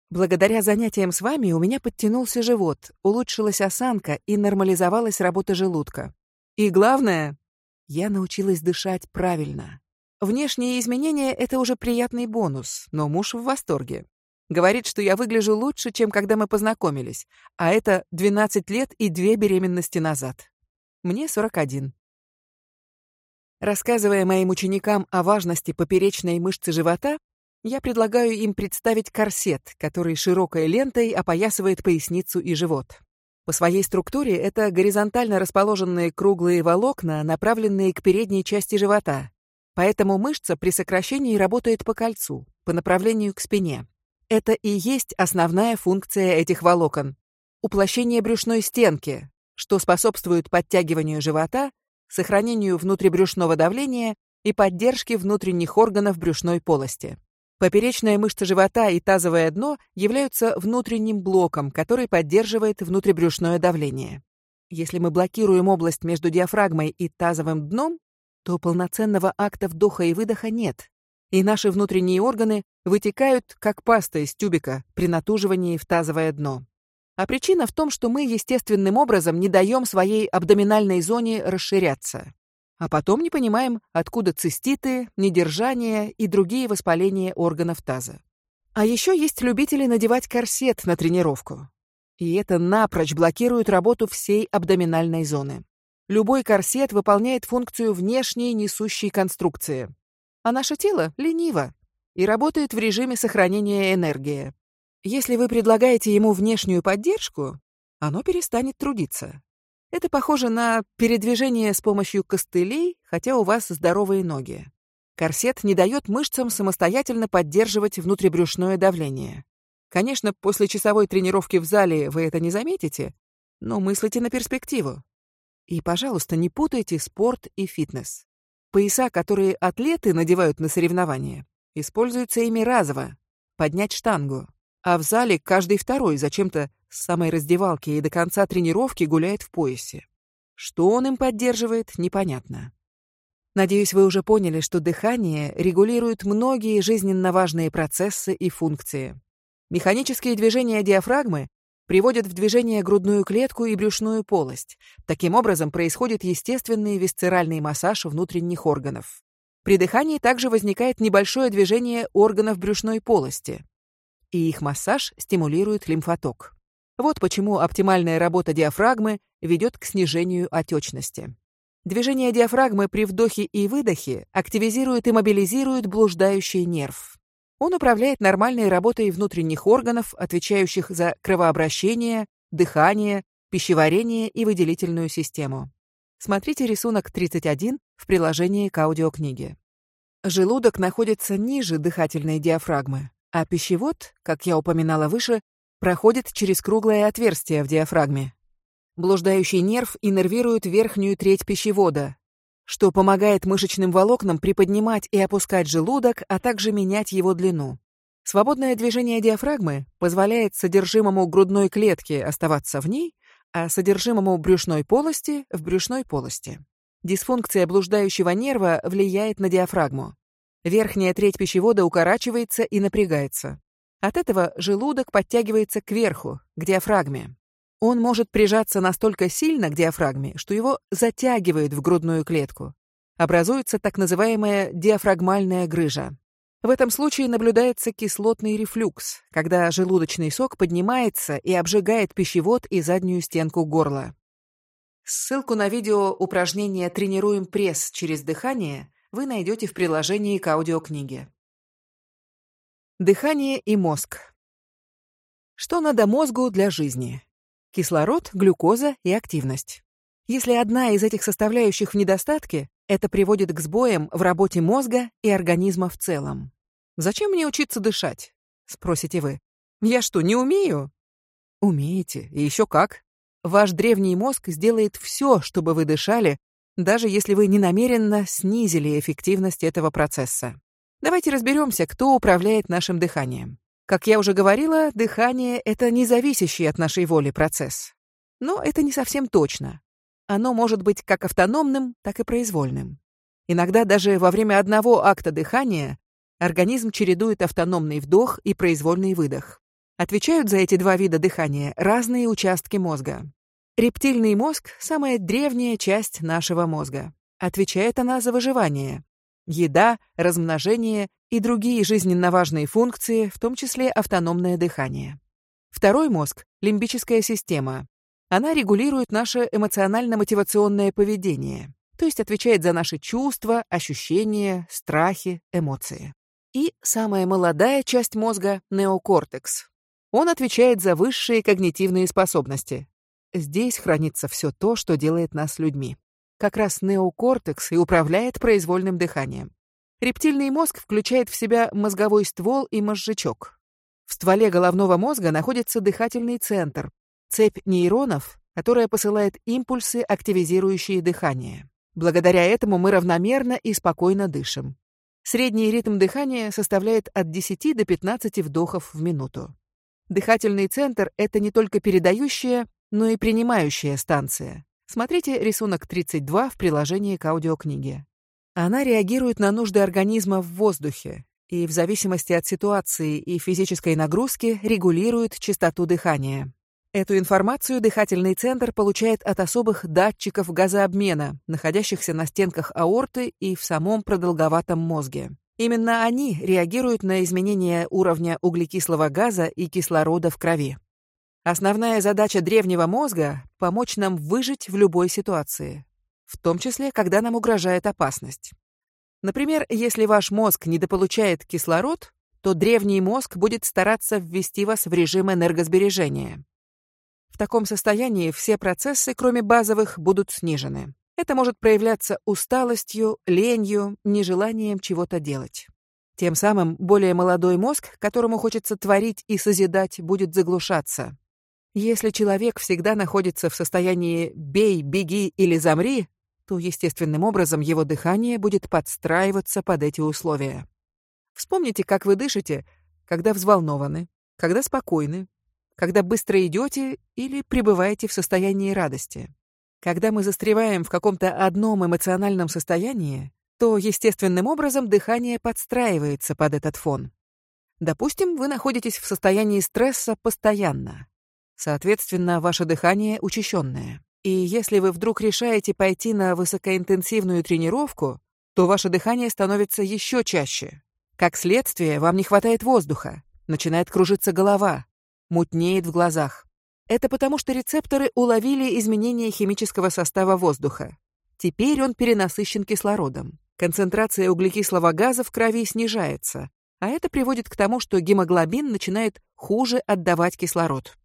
Благодаря занятиям с вами у меня подтянулся живот, улучшилась осанка и нормализовалась работа желудка. И главное, я научилась дышать правильно. Внешние изменения — это уже приятный бонус, но муж в восторге. Говорит, что я выгляжу лучше, чем когда мы познакомились, а это 12 лет и две беременности назад. Мне 41. Рассказывая моим ученикам о важности поперечной мышцы живота, я предлагаю им представить корсет, который широкой лентой опоясывает поясницу и живот. По своей структуре это горизонтально расположенные круглые волокна, направленные к передней части живота. Поэтому мышца при сокращении работает по кольцу, по направлению к спине. Это и есть основная функция этих волокон. Уплощение брюшной стенки, что способствует подтягиванию живота, сохранению внутрибрюшного давления и поддержке внутренних органов брюшной полости. Поперечная мышца живота и тазовое дно являются внутренним блоком, который поддерживает внутрибрюшное давление. Если мы блокируем область между диафрагмой и тазовым дном, то полноценного акта вдоха и выдоха нет, и наши внутренние органы вытекают, как паста из тюбика при натуживании в тазовое дно. А причина в том, что мы естественным образом не даем своей абдоминальной зоне расширяться. А потом не понимаем, откуда циститы, недержание и другие воспаления органов таза. А еще есть любители надевать корсет на тренировку. И это напрочь блокирует работу всей абдоминальной зоны. Любой корсет выполняет функцию внешней несущей конструкции. А наше тело лениво и работает в режиме сохранения энергии. Если вы предлагаете ему внешнюю поддержку, оно перестанет трудиться. Это похоже на передвижение с помощью костылей, хотя у вас здоровые ноги. Корсет не дает мышцам самостоятельно поддерживать внутрибрюшное давление. Конечно, после часовой тренировки в зале вы это не заметите, но мыслите на перспективу. И, пожалуйста, не путайте спорт и фитнес. Пояса, которые атлеты надевают на соревнования, используются ими разово. Поднять штангу. А в зале каждый второй зачем-то с самой раздевалки и до конца тренировки гуляет в поясе. Что он им поддерживает, непонятно. Надеюсь, вы уже поняли, что дыхание регулирует многие жизненно важные процессы и функции. Механические движения диафрагмы приводят в движение грудную клетку и брюшную полость. Таким образом происходит естественный висцеральный массаж внутренних органов. При дыхании также возникает небольшое движение органов брюшной полости, и их массаж стимулирует лимфоток. Вот почему оптимальная работа диафрагмы ведет к снижению отечности. Движение диафрагмы при вдохе и выдохе активизирует и мобилизирует блуждающий нерв. Он управляет нормальной работой внутренних органов, отвечающих за кровообращение, дыхание, пищеварение и выделительную систему. Смотрите рисунок 31 в приложении к аудиокниге. Желудок находится ниже дыхательной диафрагмы, а пищевод, как я упоминала выше, проходит через круглое отверстие в диафрагме. Блуждающий нерв иннервирует верхнюю треть пищевода, что помогает мышечным волокнам приподнимать и опускать желудок, а также менять его длину. Свободное движение диафрагмы позволяет содержимому грудной клетки оставаться в ней, а содержимому брюшной полости — в брюшной полости. Дисфункция блуждающего нерва влияет на диафрагму. Верхняя треть пищевода укорачивается и напрягается. От этого желудок подтягивается кверху, к диафрагме. Он может прижаться настолько сильно к диафрагме, что его затягивает в грудную клетку. Образуется так называемая диафрагмальная грыжа. В этом случае наблюдается кислотный рефлюкс, когда желудочный сок поднимается и обжигает пищевод и заднюю стенку горла. Ссылку на видео упражнения «Тренируем пресс через дыхание» вы найдете в приложении к аудиокниге. Дыхание и мозг. Что надо мозгу для жизни? Кислород, глюкоза и активность. Если одна из этих составляющих в недостатке, это приводит к сбоям в работе мозга и организма в целом. «Зачем мне учиться дышать?» — спросите вы. «Я что, не умею?» Умеете, и еще как. Ваш древний мозг сделает все, чтобы вы дышали, даже если вы ненамеренно снизили эффективность этого процесса. Давайте разберемся, кто управляет нашим дыханием. Как я уже говорила, дыхание — это независящий от нашей воли процесс. Но это не совсем точно. Оно может быть как автономным, так и произвольным. Иногда даже во время одного акта дыхания организм чередует автономный вдох и произвольный выдох. Отвечают за эти два вида дыхания разные участки мозга. Рептильный мозг — самая древняя часть нашего мозга. Отвечает она за выживание, еда, размножение и другие жизненно важные функции, в том числе автономное дыхание. Второй мозг — лимбическая система. Она регулирует наше эмоционально-мотивационное поведение, то есть отвечает за наши чувства, ощущения, страхи, эмоции. И самая молодая часть мозга — неокортекс. Он отвечает за высшие когнитивные способности. Здесь хранится все то, что делает нас людьми. Как раз неокортекс и управляет произвольным дыханием. Рептильный мозг включает в себя мозговой ствол и мозжечок. В стволе головного мозга находится дыхательный центр, цепь нейронов, которая посылает импульсы, активизирующие дыхание. Благодаря этому мы равномерно и спокойно дышим. Средний ритм дыхания составляет от 10 до 15 вдохов в минуту. Дыхательный центр — это не только передающая, но и принимающая станция. Смотрите рисунок 32 в приложении к аудиокниге. Она реагирует на нужды организма в воздухе и в зависимости от ситуации и физической нагрузки регулирует частоту дыхания. Эту информацию дыхательный центр получает от особых датчиков газообмена, находящихся на стенках аорты и в самом продолговатом мозге. Именно они реагируют на изменения уровня углекислого газа и кислорода в крови. Основная задача древнего мозга — помочь нам выжить в любой ситуации, в том числе, когда нам угрожает опасность. Например, если ваш мозг недополучает кислород, то древний мозг будет стараться ввести вас в режим энергосбережения. В таком состоянии все процессы, кроме базовых, будут снижены. Это может проявляться усталостью, ленью, нежеланием чего-то делать. Тем самым более молодой мозг, которому хочется творить и созидать, будет заглушаться. Если человек всегда находится в состоянии «бей», «беги» или «замри», то естественным образом его дыхание будет подстраиваться под эти условия. Вспомните, как вы дышите, когда взволнованы, когда спокойны, когда быстро идете или пребываете в состоянии радости. Когда мы застреваем в каком-то одном эмоциональном состоянии, то естественным образом дыхание подстраивается под этот фон. Допустим, вы находитесь в состоянии стресса постоянно. Соответственно, ваше дыхание учащенное. И если вы вдруг решаете пойти на высокоинтенсивную тренировку, то ваше дыхание становится еще чаще. Как следствие, вам не хватает воздуха, начинает кружиться голова, мутнеет в глазах. Это потому, что рецепторы уловили изменение химического состава воздуха. Теперь он перенасыщен кислородом. Концентрация углекислого газа в крови снижается, а это приводит к тому, что гемоглобин начинает хуже отдавать кислород.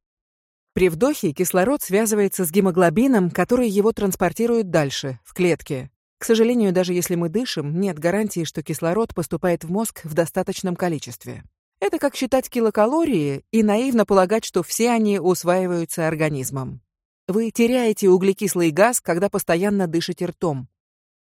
При вдохе кислород связывается с гемоглобином, который его транспортирует дальше, в клетке. К сожалению, даже если мы дышим, нет гарантии, что кислород поступает в мозг в достаточном количестве. Это как считать килокалории и наивно полагать, что все они усваиваются организмом. Вы теряете углекислый газ, когда постоянно дышите ртом.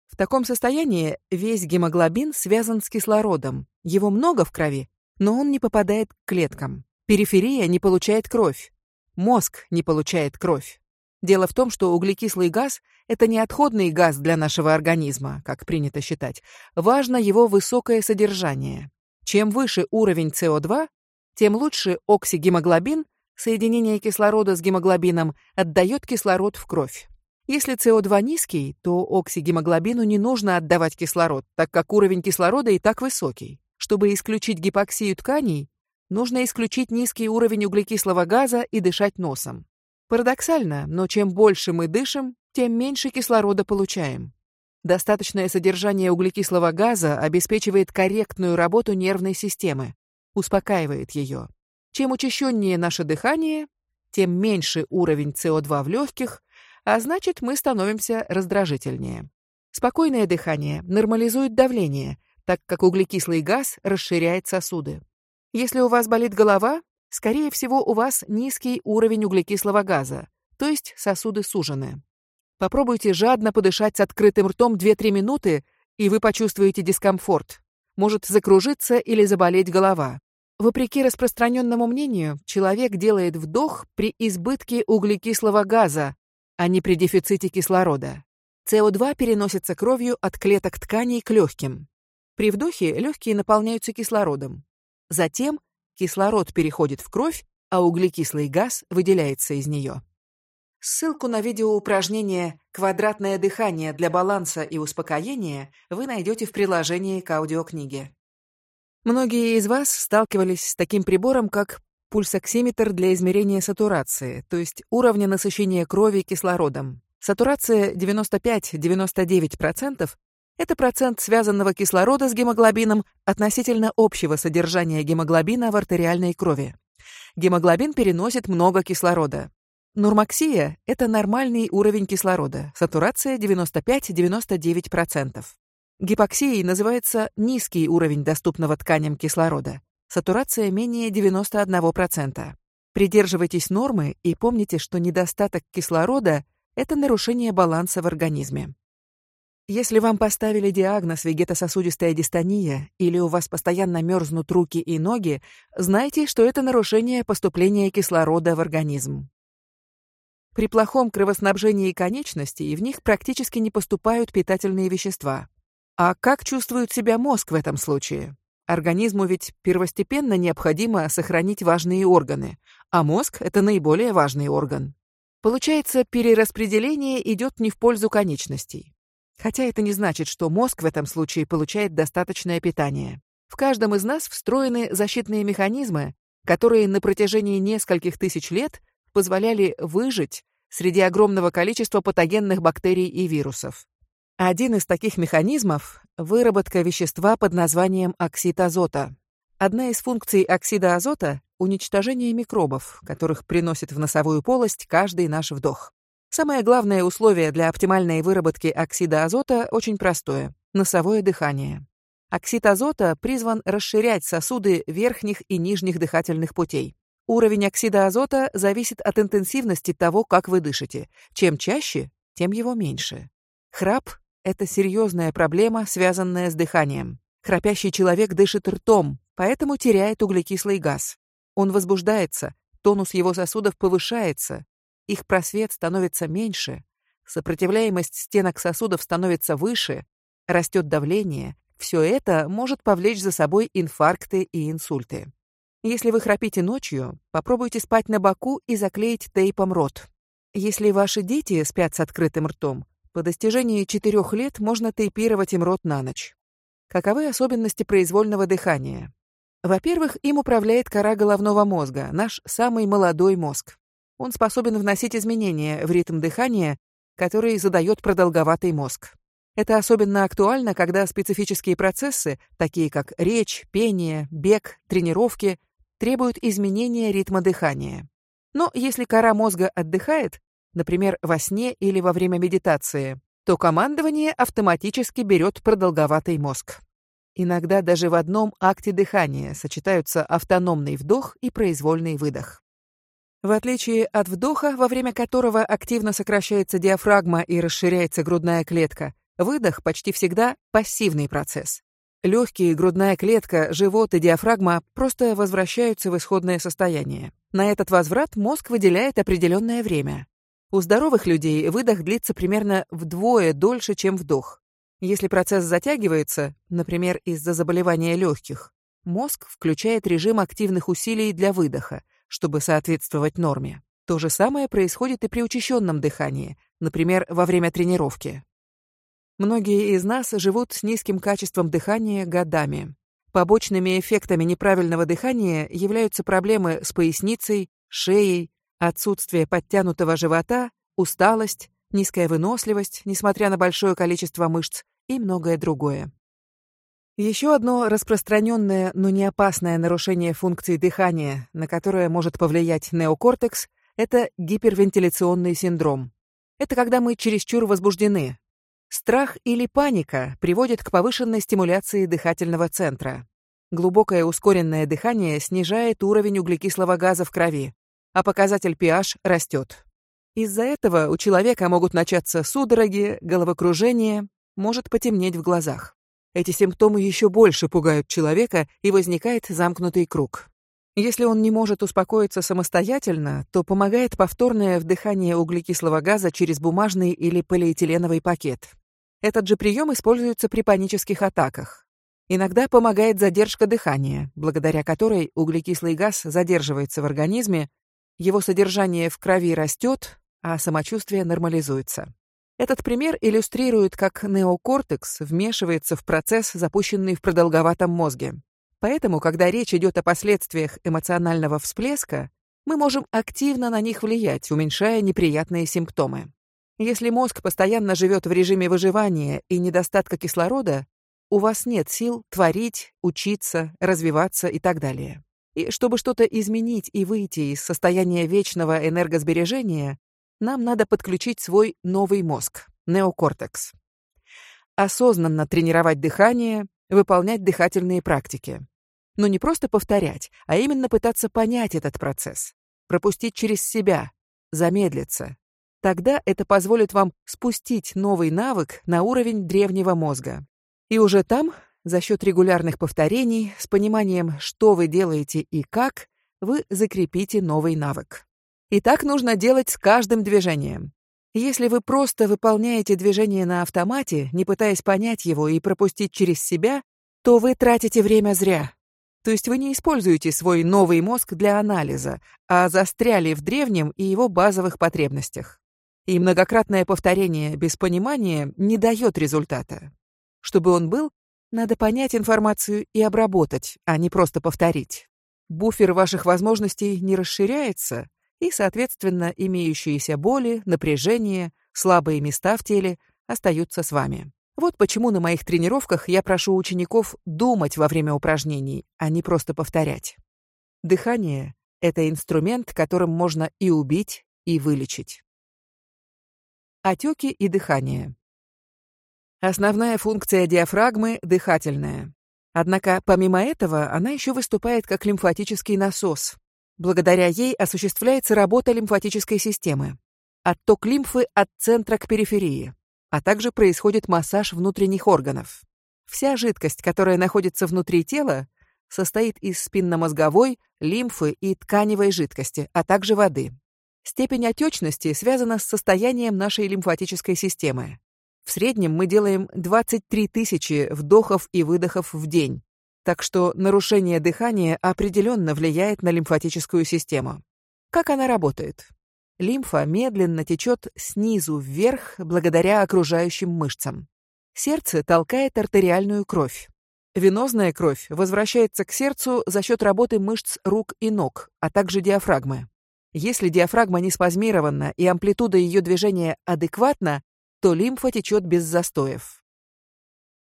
В таком состоянии весь гемоглобин связан с кислородом. Его много в крови, но он не попадает к клеткам. Периферия не получает кровь. Мозг не получает кровь. Дело в том, что углекислый газ — это не отходный газ для нашего организма, как принято считать. Важно его высокое содержание. Чем выше уровень СО2, тем лучше оксигемоглобин, соединение кислорода с гемоглобином, отдает кислород в кровь. Если СО2 низкий, то оксигемоглобину не нужно отдавать кислород, так как уровень кислорода и так высокий. Чтобы исключить гипоксию тканей, нужно исключить низкий уровень углекислого газа и дышать носом. Парадоксально, но чем больше мы дышим, тем меньше кислорода получаем. Достаточное содержание углекислого газа обеспечивает корректную работу нервной системы, успокаивает ее. Чем учащеннее наше дыхание, тем меньше уровень СО2 в легких, а значит, мы становимся раздражительнее. Спокойное дыхание нормализует давление, так как углекислый газ расширяет сосуды. Если у вас болит голова, скорее всего, у вас низкий уровень углекислого газа, то есть сосуды сужены. Попробуйте жадно подышать с открытым ртом 2-3 минуты, и вы почувствуете дискомфорт. Может закружиться или заболеть голова. Вопреки распространенному мнению, человек делает вдох при избытке углекислого газа, а не при дефиците кислорода. СО2 переносится кровью от клеток тканей к легким. При вдохе легкие наполняются кислородом. Затем кислород переходит в кровь, а углекислый газ выделяется из нее. Ссылку на видеоупражнение «Квадратное дыхание для баланса и успокоения» вы найдете в приложении к аудиокниге. Многие из вас сталкивались с таким прибором, как пульсоксиметр для измерения сатурации, то есть уровня насыщения крови кислородом. Сатурация 95-99% это процент связанного кислорода с гемоглобином относительно общего содержания гемоглобина в артериальной крови. Гемоглобин переносит много кислорода. Нормаксия – это нормальный уровень кислорода, сатурация 95-99%. Гипоксией называется низкий уровень доступного тканям кислорода, сатурация менее 91%. Придерживайтесь нормы и помните, что недостаток кислорода – это нарушение баланса в организме. Если вам поставили диагноз вегетососудистая дистония или у вас постоянно мерзнут руки и ноги, знайте, что это нарушение поступления кислорода в организм. При плохом кровоснабжении конечностей в них практически не поступают питательные вещества. А как чувствует себя мозг в этом случае? Организму ведь первостепенно необходимо сохранить важные органы, а мозг – это наиболее важный орган. Получается, перераспределение идет не в пользу конечностей. Хотя это не значит, что мозг в этом случае получает достаточное питание. В каждом из нас встроены защитные механизмы, которые на протяжении нескольких тысяч лет позволяли выжить среди огромного количества патогенных бактерий и вирусов. Один из таких механизмов – выработка вещества под названием оксид азота. Одна из функций оксида азота – уничтожение микробов, которых приносит в носовую полость каждый наш вдох. Самое главное условие для оптимальной выработки оксида азота очень простое – носовое дыхание. Оксид азота призван расширять сосуды верхних и нижних дыхательных путей. Уровень оксида азота зависит от интенсивности того, как вы дышите. Чем чаще, тем его меньше. Храп – это серьезная проблема, связанная с дыханием. Храпящий человек дышит ртом, поэтому теряет углекислый газ. Он возбуждается, тонус его сосудов повышается, их просвет становится меньше, сопротивляемость стенок сосудов становится выше, растет давление. Все это может повлечь за собой инфаркты и инсульты. Если вы храпите ночью, попробуйте спать на боку и заклеить тейпом рот. Если ваши дети спят с открытым ртом, по достижении 4 лет можно тейпировать им рот на ночь. Каковы особенности произвольного дыхания? Во-первых, им управляет кора головного мозга, наш самый молодой мозг. Он способен вносить изменения в ритм дыхания, который задает продолговатый мозг. Это особенно актуально, когда специфические процессы, такие как речь, пение, бег, тренировки, требуют изменения ритма дыхания. Но если кора мозга отдыхает, например, во сне или во время медитации, то командование автоматически берет продолговатый мозг. Иногда даже в одном акте дыхания сочетаются автономный вдох и произвольный выдох. В отличие от вдоха, во время которого активно сокращается диафрагма и расширяется грудная клетка, выдох почти всегда пассивный процесс. Легкие, грудная клетка, живот и диафрагма просто возвращаются в исходное состояние. На этот возврат мозг выделяет определенное время. У здоровых людей выдох длится примерно вдвое дольше, чем вдох. Если процесс затягивается, например, из-за заболевания легких, мозг включает режим активных усилий для выдоха, чтобы соответствовать норме. То же самое происходит и при учащенном дыхании, например, во время тренировки. Многие из нас живут с низким качеством дыхания годами. Побочными эффектами неправильного дыхания являются проблемы с поясницей, шеей, отсутствие подтянутого живота, усталость, низкая выносливость, несмотря на большое количество мышц, и многое другое. Еще одно распространенное, но не опасное нарушение функции дыхания, на которое может повлиять неокортекс, это гипервентиляционный синдром. Это когда мы чересчур возбуждены. Страх или паника приводят к повышенной стимуляции дыхательного центра. Глубокое ускоренное дыхание снижает уровень углекислого газа в крови, а показатель pH растет. Из-за этого у человека могут начаться судороги, головокружение, может потемнеть в глазах. Эти симптомы еще больше пугают человека, и возникает замкнутый круг. Если он не может успокоиться самостоятельно, то помогает повторное вдыхание углекислого газа через бумажный или полиэтиленовый пакет. Этот же прием используется при панических атаках. Иногда помогает задержка дыхания, благодаря которой углекислый газ задерживается в организме, его содержание в крови растет, а самочувствие нормализуется. Этот пример иллюстрирует, как неокортекс вмешивается в процесс, запущенный в продолговатом мозге. Поэтому, когда речь идет о последствиях эмоционального всплеска, мы можем активно на них влиять, уменьшая неприятные симптомы. Если мозг постоянно живет в режиме выживания и недостатка кислорода, у вас нет сил творить, учиться, развиваться и так далее. И чтобы что-то изменить и выйти из состояния вечного энергосбережения, нам надо подключить свой новый мозг, неокортекс. Осознанно тренировать дыхание, выполнять дыхательные практики. Но не просто повторять, а именно пытаться понять этот процесс, пропустить через себя, замедлиться. Тогда это позволит вам спустить новый навык на уровень древнего мозга. И уже там, за счет регулярных повторений, с пониманием, что вы делаете и как, вы закрепите новый навык. И так нужно делать с каждым движением. Если вы просто выполняете движение на автомате, не пытаясь понять его и пропустить через себя, то вы тратите время зря. То есть вы не используете свой новый мозг для анализа, а застряли в древнем и его базовых потребностях. И многократное повторение без понимания не дает результата. Чтобы он был, надо понять информацию и обработать, а не просто повторить. Буфер ваших возможностей не расширяется, и, соответственно, имеющиеся боли, напряжение, слабые места в теле остаются с вами. Вот почему на моих тренировках я прошу учеников думать во время упражнений, а не просто повторять. Дыхание — это инструмент, которым можно и убить, и вылечить. Отеки и дыхание. Основная функция диафрагмы — дыхательная. Однако, помимо этого, она еще выступает как лимфатический насос, Благодаря ей осуществляется работа лимфатической системы. Отток лимфы от центра к периферии, а также происходит массаж внутренних органов. Вся жидкость, которая находится внутри тела, состоит из спинномозговой, лимфы и тканевой жидкости, а также воды. Степень отечности связана с состоянием нашей лимфатической системы. В среднем мы делаем 23 тысячи вдохов и выдохов в день, так что нарушение дыхания определенно влияет на лимфатическую систему. Как она работает? Лимфа медленно течет снизу вверх благодаря окружающим мышцам. Сердце толкает артериальную кровь. Венозная кровь возвращается к сердцу за счет работы мышц рук и ног, а также диафрагмы. Если диафрагма не спазмирована и амплитуда ее движения адекватна, то лимфа течет без застоев.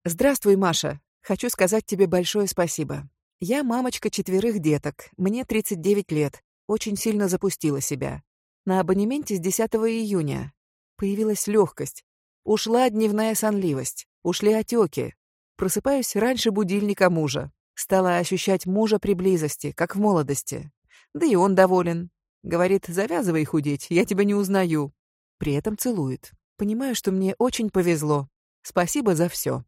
«Здравствуй, Маша. Хочу сказать тебе большое спасибо. Я мамочка четверых деток, мне 39 лет, очень сильно запустила себя. На абонементе с 10 июня. Появилась легкость. Ушла дневная сонливость, ушли отеки. Просыпаюсь раньше будильника мужа. Стала ощущать мужа при близости, как в молодости. Да и он доволен. Говорит, завязывай худеть, я тебя не узнаю. При этом целует. Понимаю, что мне очень повезло. Спасибо за все.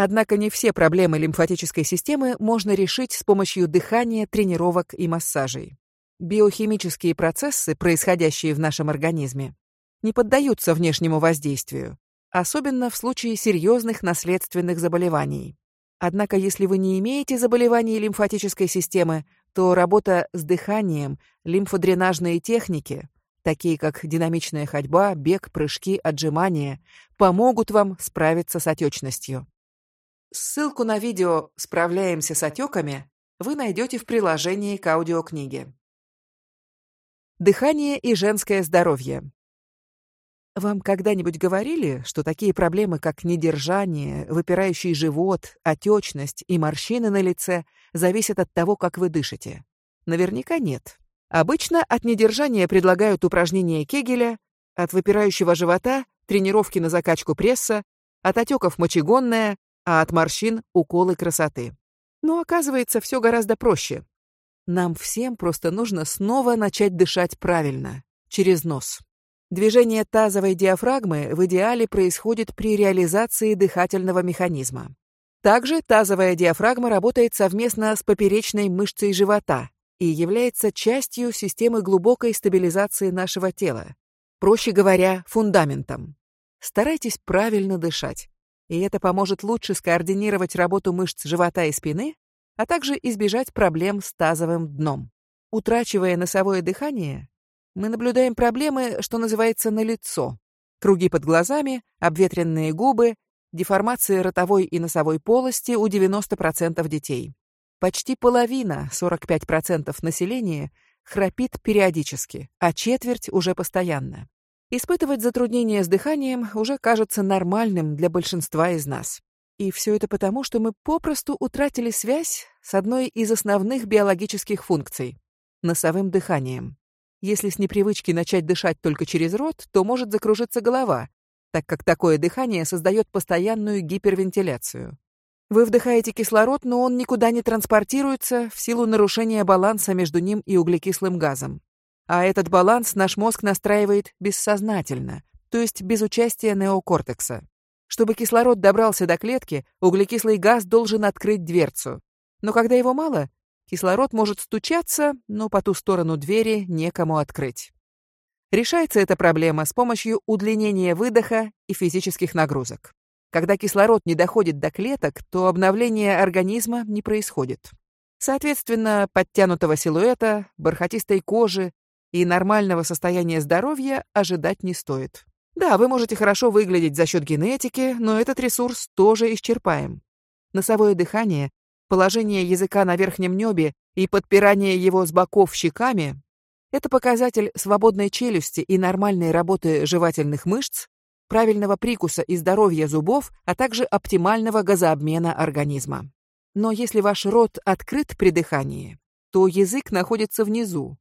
Однако не все проблемы лимфатической системы можно решить с помощью дыхания, тренировок и массажей. Биохимические процессы, происходящие в нашем организме, не поддаются внешнему воздействию, особенно в случае серьезных наследственных заболеваний. Однако, если вы не имеете заболеваний лимфатической системы, то работа с дыханием, лимфодренажные техники, такие как динамичная ходьба, бег, прыжки, отжимания, помогут вам справиться с отечностью. Ссылку на видео «Справляемся с отеками» вы найдете в приложении к аудиокниге. Дыхание и женское здоровье. Вам когда-нибудь говорили, что такие проблемы, как недержание, выпирающий живот, отечность и морщины на лице зависят от того, как вы дышите? Наверняка нет. Обычно от недержания предлагают упражнения Кегеля, от выпирающего живота – тренировки на закачку пресса, от отеков мочегонная, а от морщин — уколы красоты. Но оказывается, все гораздо проще. Нам всем просто нужно снова начать дышать правильно, через нос. Движение тазовой диафрагмы в идеале происходит при реализации дыхательного механизма. Также тазовая диафрагма работает совместно с поперечной мышцей живота и является частью системы глубокой стабилизации нашего тела. Проще говоря, фундаментом. Старайтесь правильно дышать и это поможет лучше скоординировать работу мышц живота и спины, а также избежать проблем с тазовым дном. Утрачивая носовое дыхание, мы наблюдаем проблемы, что называется, на лицо. Круги под глазами, обветренные губы, деформация ротовой и носовой полости у 90% детей. Почти половина, 45% населения, храпит периодически, а четверть уже постоянно. Испытывать затруднения с дыханием уже кажется нормальным для большинства из нас. И все это потому, что мы попросту утратили связь с одной из основных биологических функций — носовым дыханием. Если с непривычки начать дышать только через рот, то может закружиться голова, так как такое дыхание создает постоянную гипервентиляцию. Вы вдыхаете кислород, но он никуда не транспортируется в силу нарушения баланса между ним и углекислым газом. А этот баланс наш мозг настраивает бессознательно, то есть без участия неокортекса. Чтобы кислород добрался до клетки, углекислый газ должен открыть дверцу. Но когда его мало, кислород может стучаться, но по ту сторону двери некому открыть. Решается эта проблема с помощью удлинения выдоха и физических нагрузок. Когда кислород не доходит до клеток, то обновление организма не происходит. Соответственно, подтянутого силуэта, бархатистой кожи и нормального состояния здоровья ожидать не стоит. Да, вы можете хорошо выглядеть за счет генетики, но этот ресурс тоже исчерпаем. Носовое дыхание, положение языка на верхнем небе и подпирание его с боков щеками – это показатель свободной челюсти и нормальной работы жевательных мышц, правильного прикуса и здоровья зубов, а также оптимального газообмена организма. Но если ваш рот открыт при дыхании, то язык находится внизу.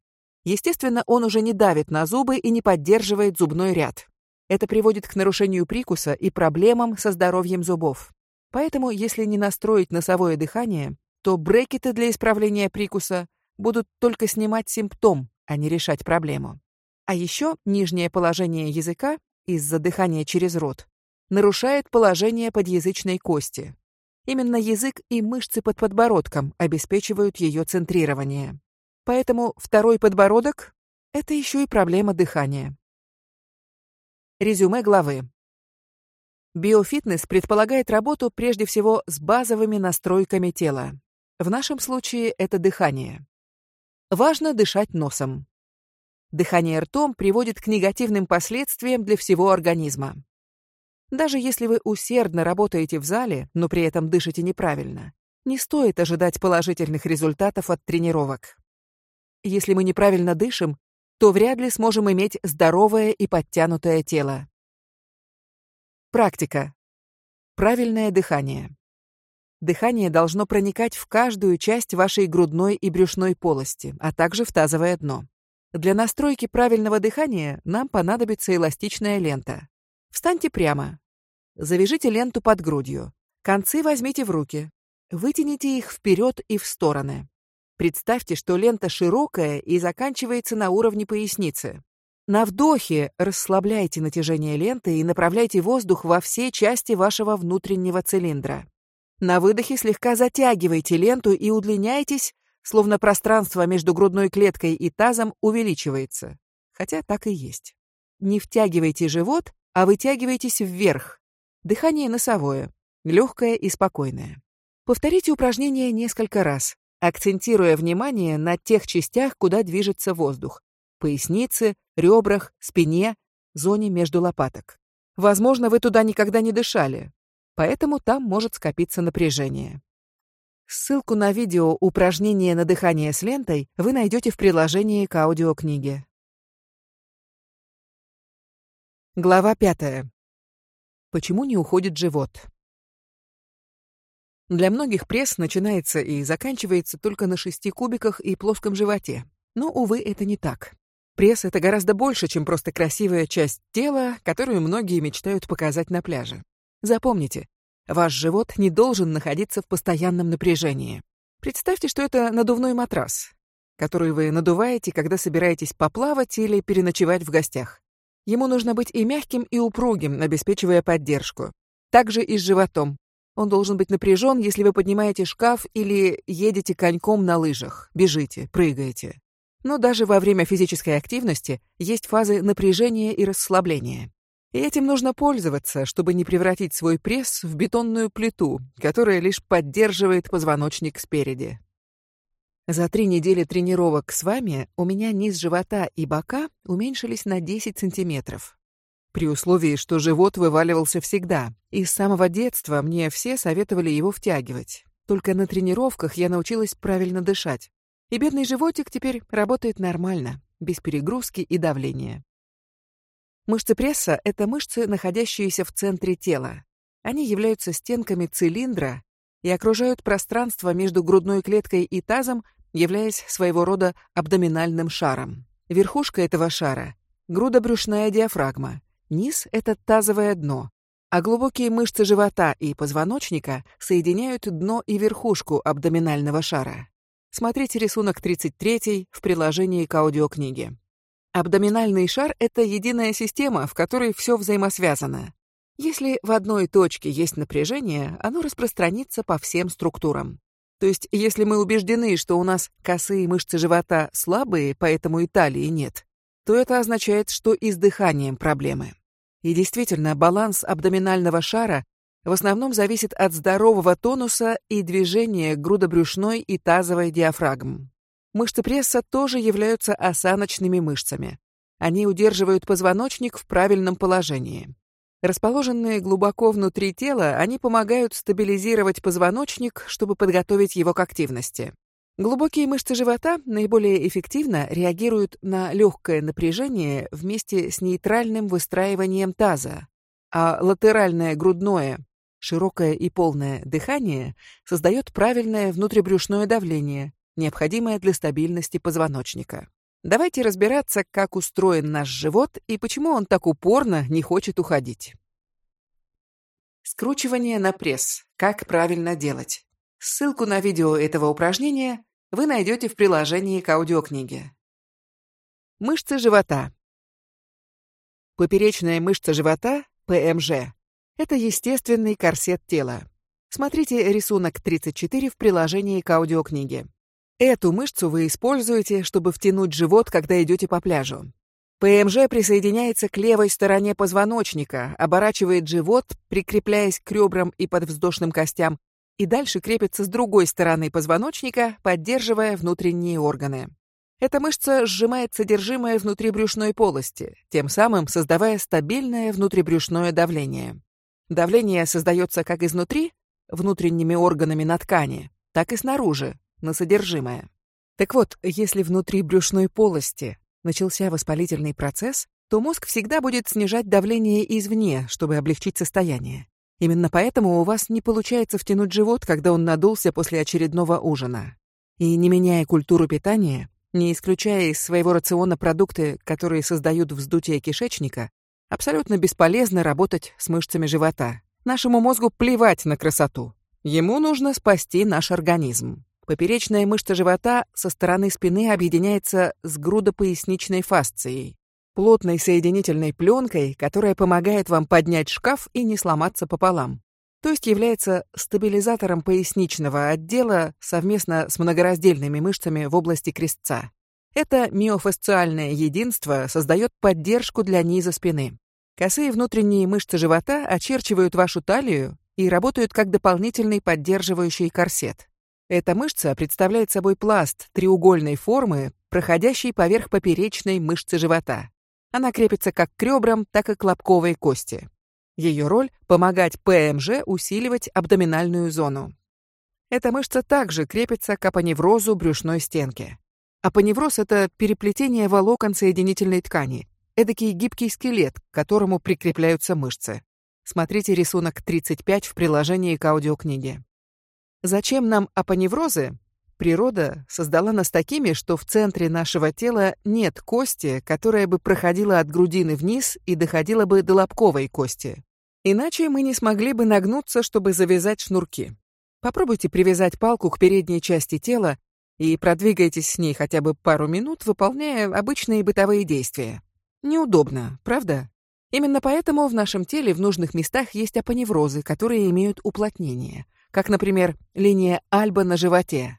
Естественно, он уже не давит на зубы и не поддерживает зубной ряд. Это приводит к нарушению прикуса и проблемам со здоровьем зубов. Поэтому, если не настроить носовое дыхание, то брекеты для исправления прикуса будут только снимать симптом, а не решать проблему. А еще нижнее положение языка из-за дыхания через рот нарушает положение подъязычной кости. Именно язык и мышцы под подбородком обеспечивают ее центрирование. Поэтому второй подбородок – это еще и проблема дыхания. Резюме главы. Биофитнес предполагает работу прежде всего с базовыми настройками тела. В нашем случае это дыхание. Важно дышать носом. Дыхание ртом приводит к негативным последствиям для всего организма. Даже если вы усердно работаете в зале, но при этом дышите неправильно, не стоит ожидать положительных результатов от тренировок. Если мы неправильно дышим, то вряд ли сможем иметь здоровое и подтянутое тело. Практика. Правильное дыхание. Дыхание должно проникать в каждую часть вашей грудной и брюшной полости, а также в тазовое дно. Для настройки правильного дыхания нам понадобится эластичная лента. Встаньте прямо. Завяжите ленту под грудью. Концы возьмите в руки. Вытяните их вперед и в стороны. Представьте, что лента широкая и заканчивается на уровне поясницы. На вдохе расслабляйте натяжение ленты и направляйте воздух во все части вашего внутреннего цилиндра. На выдохе слегка затягивайте ленту и удлиняйтесь словно пространство между грудной клеткой и тазом увеличивается. Хотя так и есть. Не втягивайте живот, а вытягивайтесь вверх. Дыхание носовое, легкое и спокойное. Повторите упражнение несколько раз, акцентируя внимание на тех частях, куда движется воздух. Пояснице, ребрах, спине, зоне между лопаток. Возможно, вы туда никогда не дышали, поэтому там может скопиться напряжение. Ссылку на видео упражнения на дыхание с лентой вы найдете в приложении к аудиокниге. Глава пятая. Почему не уходит живот? Для многих пресс начинается и заканчивается только на шести кубиках и плоском животе. Но, увы, это не так. Пресс — это гораздо больше, чем просто красивая часть тела, которую многие мечтают показать на пляже. Запомните, Ваш живот не должен находиться в постоянном напряжении. Представьте, что это надувной матрас, который вы надуваете, когда собираетесь поплавать или переночевать в гостях. Ему нужно быть и мягким, и упругим, обеспечивая поддержку. Также и с животом. Он должен быть напряжен, если вы поднимаете шкаф или едете коньком на лыжах, бежите, прыгаете. Но даже во время физической активности есть фазы напряжения и расслабления. И этим нужно пользоваться, чтобы не превратить свой пресс в бетонную плиту, которая лишь поддерживает позвоночник спереди. За три недели тренировок с вами у меня низ живота и бока уменьшились на 10 сантиметров. При условии, что живот вываливался всегда, и с самого детства мне все советовали его втягивать. Только на тренировках я научилась правильно дышать. И бедный животик теперь работает нормально, без перегрузки и давления. Мышцы пресса — это мышцы, находящиеся в центре тела. Они являются стенками цилиндра и окружают пространство между грудной клеткой и тазом, являясь своего рода абдоминальным шаром. Верхушка этого шара — грудобрюшная диафрагма. Низ — это тазовое дно. а глубокие мышцы живота и позвоночника соединяют дно и верхушку абдоминального шара. Смотрите рисунок 33 в приложении к аудиокниге. Абдоминальный шар — это единая система, в которой все взаимосвязано. Если в одной точке есть напряжение, оно распространится по всем структурам. То есть, если мы убеждены, что у нас косые мышцы живота слабые, поэтому и талии нет, то это означает, что и с дыханием проблемы. И действительно, баланс абдоминального шара в основном зависит от здорового тонуса и движения грудобрюшной и тазовой диафрагм. Мышцы пресса тоже являются осаночными мышцами. Они удерживают позвоночник в правильном положении. Расположенные глубоко внутри тела, они помогают стабилизировать позвоночник, чтобы подготовить его к активности. Глубокие мышцы живота наиболее эффективно реагируют на легкое напряжение вместе с нейтральным выстраиванием таза, а латеральное грудное, широкое и полное дыхание создает правильное внутрибрюшное давление, необходимое для стабильности позвоночника. Давайте разбираться, как устроен наш живот и почему он так упорно не хочет уходить. Скручивание на пресс. Как правильно делать? Ссылку на видео этого упражнения вы найдете в приложении к аудиокниге. Мышцы живота. Поперечная мышца живота, ПМЖ, это естественный корсет тела. Смотрите рисунок 34 в приложении к аудиокниге. Эту мышцу вы используете, чтобы втянуть живот, когда идете по пляжу. ПМЖ присоединяется к левой стороне позвоночника, оборачивает живот, прикрепляясь к ребрам и подвздошным костям, и дальше крепится с другой стороны позвоночника, поддерживая внутренние органы. Эта мышца сжимает содержимое внутрибрюшной полости, тем самым создавая стабильное внутрибрюшное давление. Давление создается как изнутри, внутренними органами на ткани, так и снаружи, на содержимое. Так вот, если внутри брюшной полости начался воспалительный процесс, то мозг всегда будет снижать давление извне, чтобы облегчить состояние. Именно поэтому у вас не получается втянуть живот, когда он надулся после очередного ужина. И не меняя культуру питания, не исключая из своего рациона продукты, которые создают вздутие кишечника, абсолютно бесполезно работать с мышцами живота. Нашему мозгу плевать на красоту. Ему нужно спасти наш организм. Поперечная мышца живота со стороны спины объединяется с грудопоясничной фасцией, плотной соединительной пленкой, которая помогает вам поднять шкаф и не сломаться пополам. То есть является стабилизатором поясничного отдела совместно с многораздельными мышцами в области крестца. Это миофасциальное единство создает поддержку для низа спины. Косые внутренние мышцы живота очерчивают вашу талию и работают как дополнительный поддерживающий корсет. Эта мышца представляет собой пласт треугольной формы, проходящий поверх поперечной мышцы живота. Она крепится как к ребрам, так и к лобковой кости. Ее роль — помогать ПМЖ усиливать абдоминальную зону. Эта мышца также крепится к апоневрозу брюшной стенки. Апоневроз — это переплетение волокон соединительной ткани, эдакий гибкий скелет, к которому прикрепляются мышцы. Смотрите рисунок 35 в приложении к аудиокниге. Зачем нам апоневрозы? Природа создала нас такими, что в центре нашего тела нет кости, которая бы проходила от грудины вниз и доходила бы до лобковой кости. Иначе мы не смогли бы нагнуться, чтобы завязать шнурки. Попробуйте привязать палку к передней части тела и продвигайтесь с ней хотя бы пару минут, выполняя обычные бытовые действия. Неудобно, правда? Именно поэтому в нашем теле в нужных местах есть апоневрозы, которые имеют уплотнение — как, например, линия Альба на животе.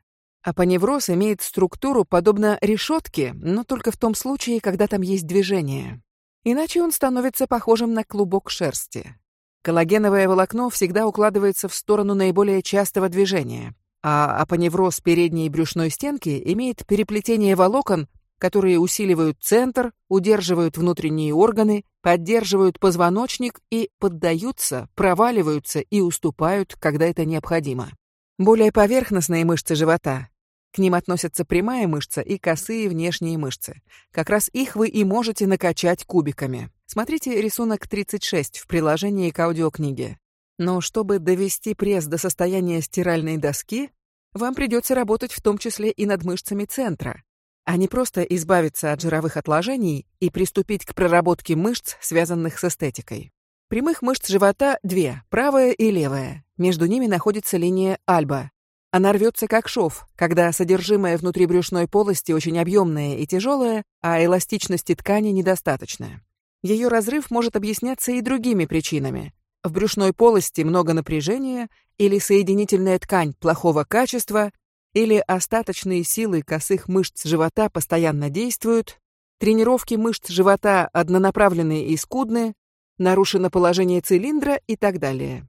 Апоневроз имеет структуру, подобно решетке, но только в том случае, когда там есть движение. Иначе он становится похожим на клубок шерсти. Коллагеновое волокно всегда укладывается в сторону наиболее частого движения, а апоневроз передней брюшной стенки имеет переплетение волокон, которые усиливают центр, удерживают внутренние органы, поддерживают позвоночник и поддаются, проваливаются и уступают, когда это необходимо. Более поверхностные мышцы живота. К ним относятся прямая мышца и косые внешние мышцы. Как раз их вы и можете накачать кубиками. Смотрите рисунок 36 в приложении к аудиокниге. Но чтобы довести пресс до состояния стиральной доски, вам придется работать в том числе и над мышцами центра, а не просто избавиться от жировых отложений и приступить к проработке мышц, связанных с эстетикой. Прямых мышц живота две, правая и левая. Между ними находится линия альба. Она рвется как шов, когда содержимое внутрибрюшной полости очень объемное и тяжелое, а эластичности ткани недостаточно. Ее разрыв может объясняться и другими причинами. В брюшной полости много напряжения, или соединительная ткань плохого качества, или остаточные силы косых мышц живота постоянно действуют, тренировки мышц живота однонаправленные и скудны, нарушено положение цилиндра и так далее.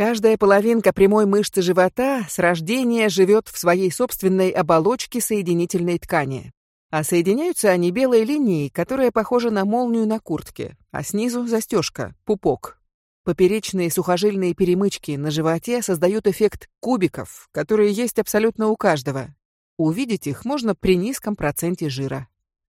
Каждая половинка прямой мышцы живота с рождения живет в своей собственной оболочке соединительной ткани. А соединяются они белой линией, которая похожа на молнию на куртке, а снизу застежка, пупок. Поперечные сухожильные перемычки на животе создают эффект кубиков, которые есть абсолютно у каждого. Увидеть их можно при низком проценте жира.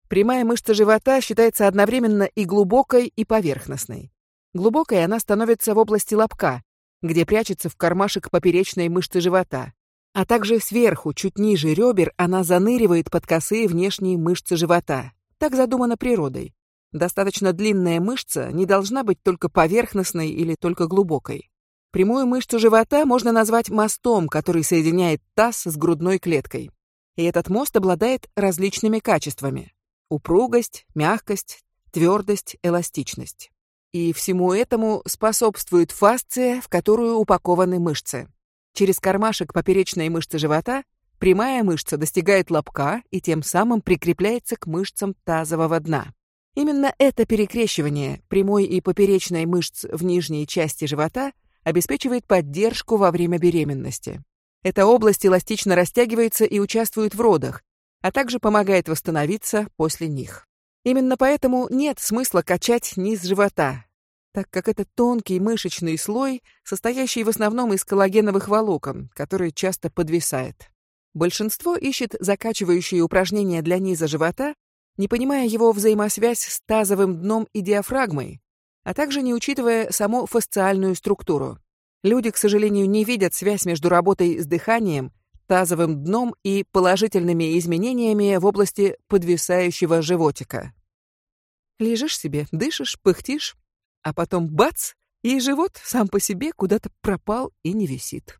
Прямая мышца живота считается одновременно и глубокой, и поверхностной. Глубокой она становится в области лобка, где прячется в кармашек поперечной мышцы живота. А также сверху, чуть ниже ребер, она заныривает под косые внешние мышцы живота. Так задумано природой. Достаточно длинная мышца не должна быть только поверхностной или только глубокой. Прямую мышцу живота можно назвать мостом, который соединяет таз с грудной клеткой. И этот мост обладает различными качествами упругость, мягкость, твердость, эластичность. И всему этому способствует фасция, в которую упакованы мышцы. Через кармашек поперечной мышцы живота прямая мышца достигает лобка и тем самым прикрепляется к мышцам тазового дна. Именно это перекрещивание прямой и поперечной мышц в нижней части живота обеспечивает поддержку во время беременности. Эта область эластично растягивается и участвует в родах, а также помогает восстановиться после них. Именно поэтому нет смысла качать низ живота, так как это тонкий мышечный слой, состоящий в основном из коллагеновых волокон, который часто подвисает. Большинство ищет закачивающие упражнения для низа живота, не понимая его взаимосвязь с тазовым дном и диафрагмой, а также не учитывая саму фасциальную структуру. Люди, к сожалению, не видят связь между работой с дыханием тазовым дном и положительными изменениями в области подвисающего животика. Лежишь себе, дышишь, пыхтишь, а потом бац, и живот сам по себе куда-то пропал и не висит.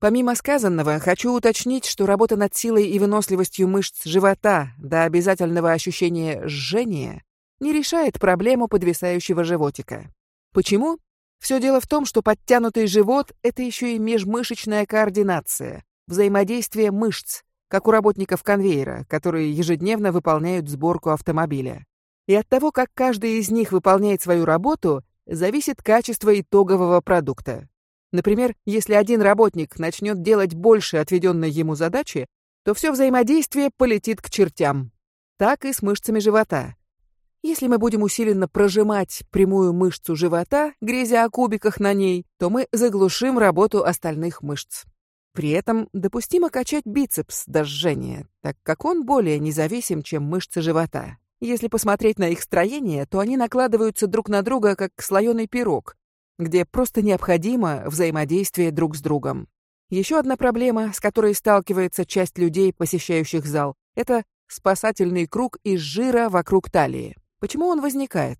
Помимо сказанного, хочу уточнить, что работа над силой и выносливостью мышц живота до обязательного ощущения жжения не решает проблему подвисающего животика. Почему? Все дело в том, что подтянутый живот — это еще и межмышечная координация, взаимодействие мышц, как у работников конвейера, которые ежедневно выполняют сборку автомобиля. И от того, как каждый из них выполняет свою работу, зависит качество итогового продукта. Например, если один работник начнет делать больше отведенной ему задачи, то все взаимодействие полетит к чертям. Так и с мышцами живота. Если мы будем усиленно прожимать прямую мышцу живота, грезя о кубиках на ней, то мы заглушим работу остальных мышц. При этом допустимо качать бицепс до жжения, так как он более независим, чем мышцы живота. Если посмотреть на их строение, то они накладываются друг на друга, как слоеный пирог, где просто необходимо взаимодействие друг с другом. Еще одна проблема, с которой сталкивается часть людей, посещающих зал, это спасательный круг из жира вокруг талии. Почему он возникает?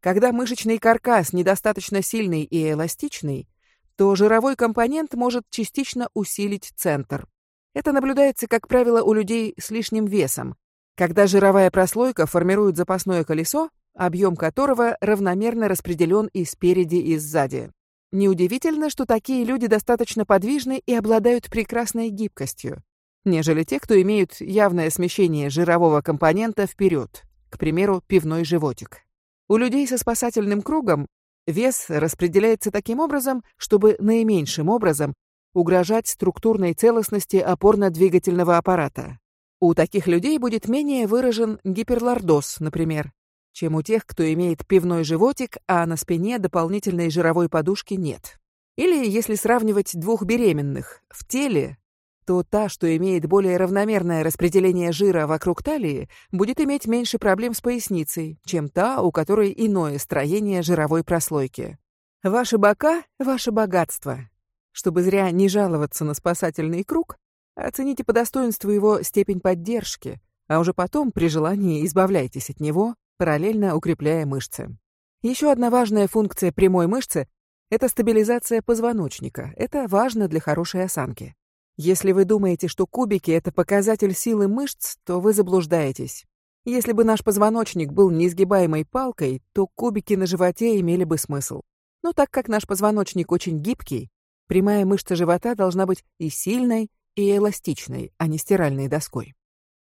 Когда мышечный каркас недостаточно сильный и эластичный, то жировой компонент может частично усилить центр. Это наблюдается, как правило, у людей с лишним весом, когда жировая прослойка формирует запасное колесо, объем которого равномерно распределен и спереди, и сзади. Неудивительно, что такие люди достаточно подвижны и обладают прекрасной гибкостью, нежели те, кто имеют явное смещение жирового компонента вперед, к примеру, пивной животик. У людей со спасательным кругом Вес распределяется таким образом, чтобы наименьшим образом угрожать структурной целостности опорно-двигательного аппарата. У таких людей будет менее выражен гиперлордоз, например, чем у тех, кто имеет пивной животик, а на спине дополнительной жировой подушки нет. Или если сравнивать двух беременных, в теле то та, что имеет более равномерное распределение жира вокруг талии, будет иметь меньше проблем с поясницей, чем та, у которой иное строение жировой прослойки. Ваши бока — ваше богатство. Чтобы зря не жаловаться на спасательный круг, оцените по достоинству его степень поддержки, а уже потом, при желании, избавляйтесь от него, параллельно укрепляя мышцы. Еще одна важная функция прямой мышцы – это стабилизация позвоночника. Это важно для хорошей осанки. Если вы думаете, что кубики – это показатель силы мышц, то вы заблуждаетесь. Если бы наш позвоночник был неизгибаемой палкой, то кубики на животе имели бы смысл. Но так как наш позвоночник очень гибкий, прямая мышца живота должна быть и сильной, и эластичной, а не стиральной доской.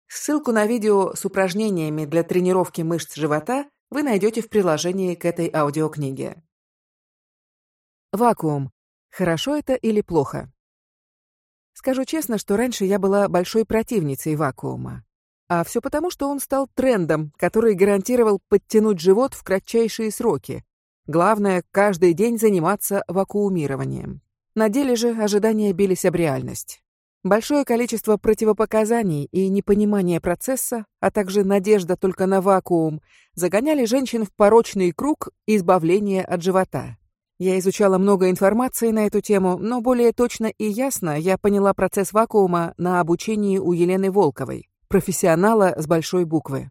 Ссылку на видео с упражнениями для тренировки мышц живота вы найдете в приложении к этой аудиокниге. Вакуум. Хорошо это или плохо? Скажу честно, что раньше я была большой противницей вакуума. А все потому, что он стал трендом, который гарантировал подтянуть живот в кратчайшие сроки. Главное, каждый день заниматься вакуумированием. На деле же ожидания бились об реальность. Большое количество противопоказаний и непонимание процесса, а также надежда только на вакуум, загоняли женщин в порочный круг избавления от живота. Я изучала много информации на эту тему, но более точно и ясно я поняла процесс вакуума на обучении у Елены Волковой, профессионала с большой буквы.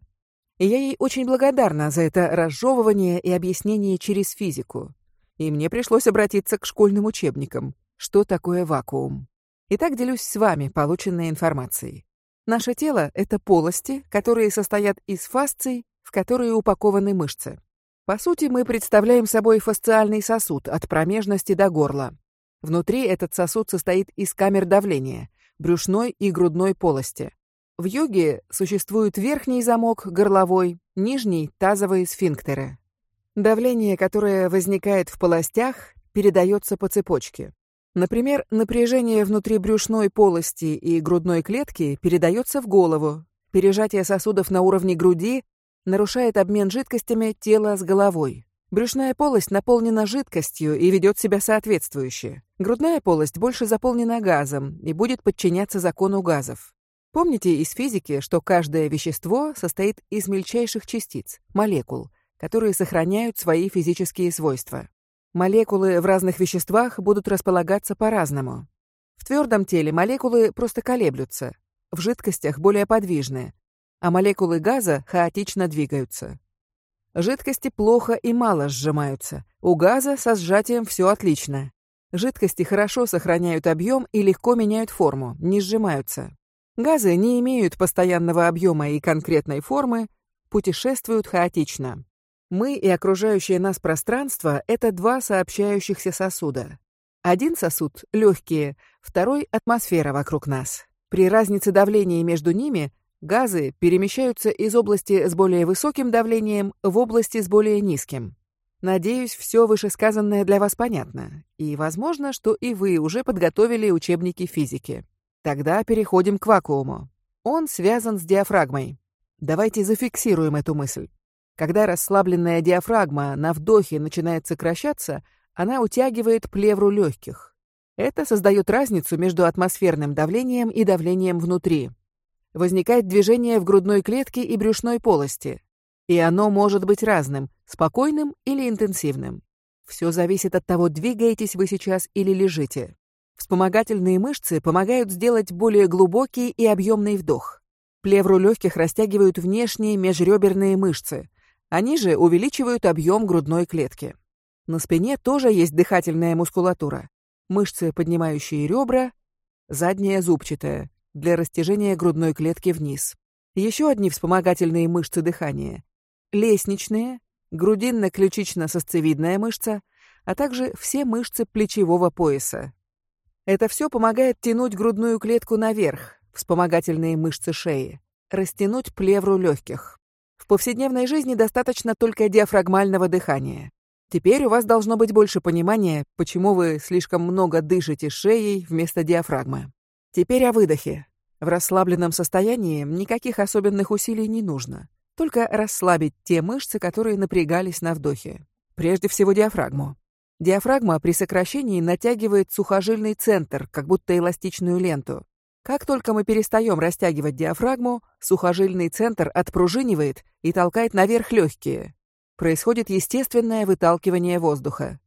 И я ей очень благодарна за это разжевывание и объяснение через физику. И мне пришлось обратиться к школьным учебникам. Что такое вакуум? Итак, делюсь с вами полученной информацией. Наше тело — это полости, которые состоят из фасций, в которые упакованы мышцы. По сути, мы представляем собой фасциальный сосуд от промежности до горла. Внутри этот сосуд состоит из камер давления, брюшной и грудной полости. В йоге существует верхний замок, горловой, нижний, тазовые сфинктеры. Давление, которое возникает в полостях, передается по цепочке. Например, напряжение внутри брюшной полости и грудной клетки передается в голову. Пережатие сосудов на уровне груди нарушает обмен жидкостями тела с головой. Брюшная полость наполнена жидкостью и ведет себя соответствующе. Грудная полость больше заполнена газом и будет подчиняться закону газов. Помните из физики, что каждое вещество состоит из мельчайших частиц, молекул, которые сохраняют свои физические свойства. Молекулы в разных веществах будут располагаться по-разному. В твердом теле молекулы просто колеблются, в жидкостях более подвижные, а молекулы газа хаотично двигаются. Жидкости плохо и мало сжимаются. У газа со сжатием все отлично. Жидкости хорошо сохраняют объем и легко меняют форму, не сжимаются. Газы не имеют постоянного объема и конкретной формы, путешествуют хаотично. Мы и окружающее нас пространство — это два сообщающихся сосуда. Один сосуд — легкие, второй — атмосфера вокруг нас. При разнице давления между ними Газы перемещаются из области с более высоким давлением в области с более низким. Надеюсь, все вышесказанное для вас понятно, и возможно, что и вы уже подготовили учебники физики. Тогда переходим к вакууму. Он связан с диафрагмой. Давайте зафиксируем эту мысль. Когда расслабленная диафрагма на вдохе начинает сокращаться, она утягивает плевру легких. Это создает разницу между атмосферным давлением и давлением внутри возникает движение в грудной клетке и брюшной полости. И оно может быть разным, спокойным или интенсивным. Все зависит от того, двигаетесь вы сейчас или лежите. Вспомогательные мышцы помогают сделать более глубокий и объемный вдох. Плевру легких растягивают внешние межреберные мышцы. Они же увеличивают объем грудной клетки. На спине тоже есть дыхательная мускулатура. Мышцы, поднимающие ребра, задняя зубчатая, для растяжения грудной клетки вниз. Еще одни вспомогательные мышцы дыхания. Лестничные, грудинно-ключично-сосцевидная мышца, а также все мышцы плечевого пояса. Это все помогает тянуть грудную клетку наверх, вспомогательные мышцы шеи, растянуть плевру легких. В повседневной жизни достаточно только диафрагмального дыхания. Теперь у вас должно быть больше понимания, почему вы слишком много дышите шеей вместо диафрагмы. Теперь о выдохе. В расслабленном состоянии никаких особенных усилий не нужно. Только расслабить те мышцы, которые напрягались на вдохе. Прежде всего диафрагму. Диафрагма при сокращении натягивает сухожильный центр, как будто эластичную ленту. Как только мы перестаем растягивать диафрагму, сухожильный центр отпружинивает и толкает наверх легкие. Происходит естественное выталкивание воздуха.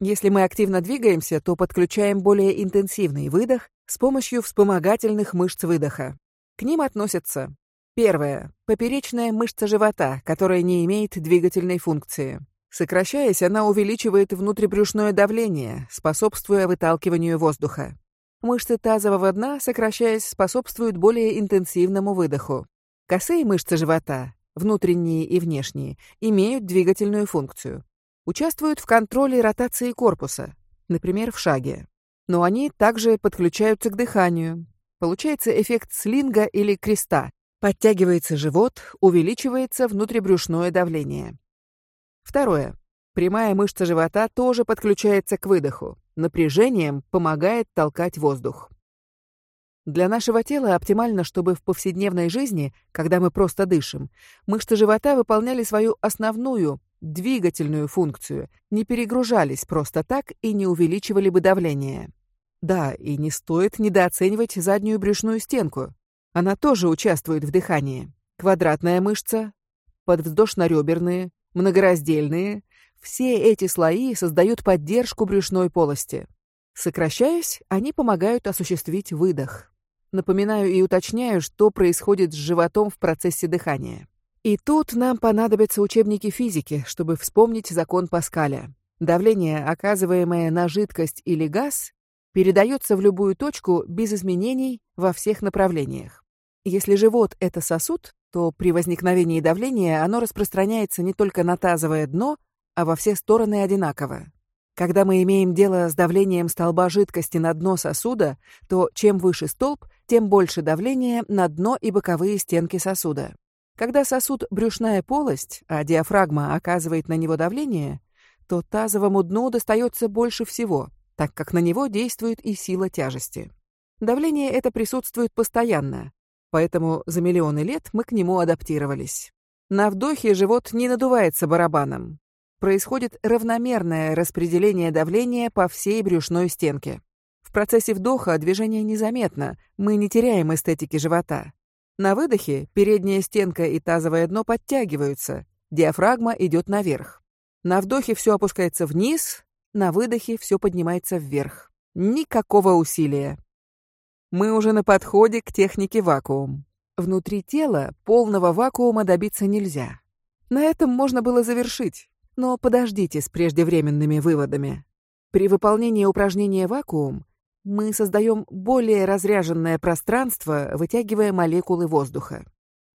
Если мы активно двигаемся, то подключаем более интенсивный выдох с помощью вспомогательных мышц выдоха. К ним относятся первое поперечная мышца живота, которая не имеет двигательной функции. Сокращаясь, она увеличивает внутрибрюшное давление, способствуя выталкиванию воздуха. Мышцы тазового дна, сокращаясь, способствуют более интенсивному выдоху. Косые мышцы живота, внутренние и внешние, имеют двигательную функцию. Участвуют в контроле ротации корпуса, например, в шаге. Но они также подключаются к дыханию. Получается эффект слинга или креста. Подтягивается живот, увеличивается внутрибрюшное давление. Второе. Прямая мышца живота тоже подключается к выдоху. Напряжением помогает толкать воздух. Для нашего тела оптимально, чтобы в повседневной жизни, когда мы просто дышим, мышцы живота выполняли свою основную, двигательную функцию, не перегружались просто так и не увеличивали бы давление. Да, и не стоит недооценивать заднюю брюшную стенку. Она тоже участвует в дыхании. Квадратная мышца, подвздошно-реберные, многораздельные. Все эти слои создают поддержку брюшной полости. Сокращаясь, они помогают осуществить выдох. Напоминаю и уточняю, что происходит с животом в процессе дыхания. И тут нам понадобятся учебники физики, чтобы вспомнить закон Паскаля. Давление, оказываемое на жидкость или газ, передается в любую точку без изменений во всех направлениях. Если живот — это сосуд, то при возникновении давления оно распространяется не только на тазовое дно, а во все стороны одинаково. Когда мы имеем дело с давлением столба жидкости на дно сосуда, то чем выше столб, тем больше давление на дно и боковые стенки сосуда. Когда сосуд — брюшная полость, а диафрагма оказывает на него давление, то тазовому дну достается больше всего, так как на него действует и сила тяжести. Давление это присутствует постоянно, поэтому за миллионы лет мы к нему адаптировались. На вдохе живот не надувается барабаном. Происходит равномерное распределение давления по всей брюшной стенке. В процессе вдоха движение незаметно, мы не теряем эстетики живота. На выдохе передняя стенка и тазовое дно подтягиваются, диафрагма идет наверх. На вдохе все опускается вниз, на выдохе все поднимается вверх. Никакого усилия. Мы уже на подходе к технике вакуум. Внутри тела полного вакуума добиться нельзя. На этом можно было завершить, но подождите с преждевременными выводами. При выполнении упражнения вакуум мы создаем более разряженное пространство, вытягивая молекулы воздуха.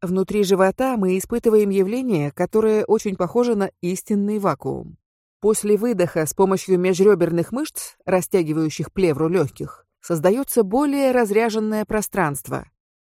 Внутри живота мы испытываем явление, которое очень похоже на истинный вакуум. После выдоха с помощью межреберных мышц, растягивающих плевру легких, создается более разряженное пространство.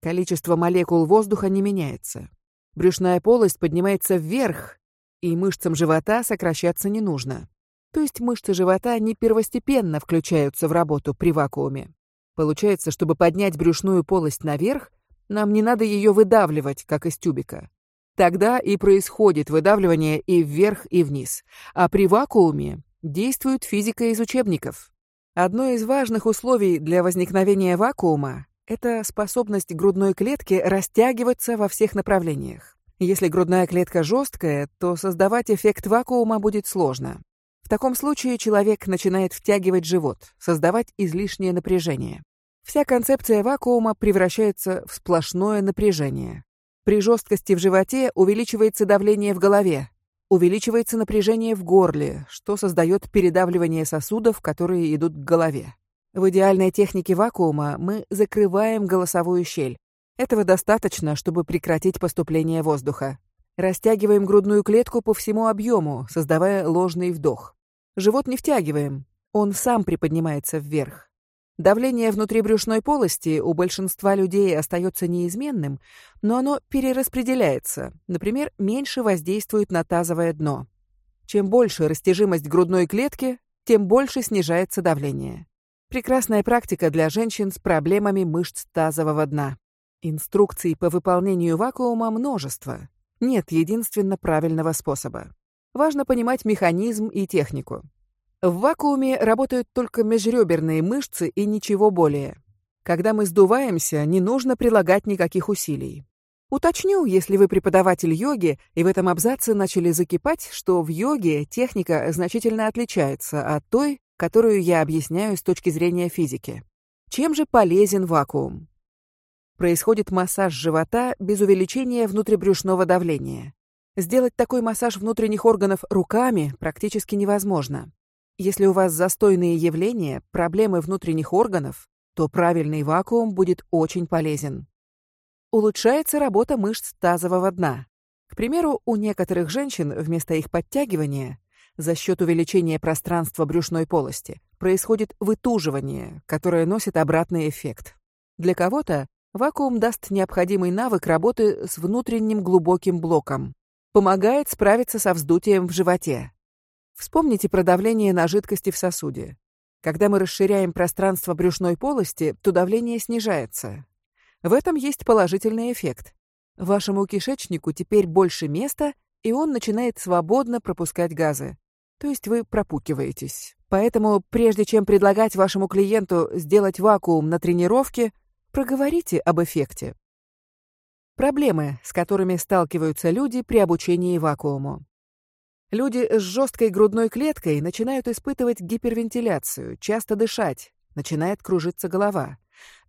Количество молекул воздуха не меняется. Брюшная полость поднимается вверх, и мышцам живота сокращаться не нужно. То есть мышцы живота не первостепенно включаются в работу при вакууме. Получается, чтобы поднять брюшную полость наверх, нам не надо ее выдавливать, как из тюбика. Тогда и происходит выдавливание и вверх, и вниз. А при вакууме действует физика из учебников. Одно из важных условий для возникновения вакуума – это способность грудной клетки растягиваться во всех направлениях. Если грудная клетка жесткая, то создавать эффект вакуума будет сложно. В таком случае человек начинает втягивать живот, создавать излишнее напряжение. Вся концепция вакуума превращается в сплошное напряжение. При жесткости в животе увеличивается давление в голове, увеличивается напряжение в горле, что создает передавливание сосудов, которые идут к голове. В идеальной технике вакуума мы закрываем голосовую щель. Этого достаточно, чтобы прекратить поступление воздуха. Растягиваем грудную клетку по всему объему, создавая ложный вдох. Живот не втягиваем, он сам приподнимается вверх. Давление внутри брюшной полости у большинства людей остается неизменным, но оно перераспределяется, например, меньше воздействует на тазовое дно. Чем больше растяжимость грудной клетки, тем больше снижается давление. Прекрасная практика для женщин с проблемами мышц тазового дна. Инструкций по выполнению вакуума множество. Нет единственно правильного способа. Важно понимать механизм и технику. В вакууме работают только межреберные мышцы и ничего более. Когда мы сдуваемся, не нужно прилагать никаких усилий. Уточню, если вы преподаватель йоги и в этом абзаце начали закипать, что в йоге техника значительно отличается от той, которую я объясняю с точки зрения физики. Чем же полезен вакуум? Происходит массаж живота без увеличения внутрибрюшного давления. Сделать такой массаж внутренних органов руками практически невозможно. Если у вас застойные явления, проблемы внутренних органов, то правильный вакуум будет очень полезен. Улучшается работа мышц тазового дна. К примеру, у некоторых женщин вместо их подтягивания за счет увеличения пространства брюшной полости происходит вытуживание, которое носит обратный эффект. Для кого-то вакуум даст необходимый навык работы с внутренним глубоким блоком, помогает справиться со вздутием в животе. Вспомните про давление на жидкости в сосуде. Когда мы расширяем пространство брюшной полости, то давление снижается. В этом есть положительный эффект. Вашему кишечнику теперь больше места, и он начинает свободно пропускать газы. То есть вы пропукиваетесь. Поэтому, прежде чем предлагать вашему клиенту сделать вакуум на тренировке, проговорите об эффекте. Проблемы, с которыми сталкиваются люди при обучении вакууму. Люди с жесткой грудной клеткой начинают испытывать гипервентиляцию, часто дышать, начинает кружиться голова.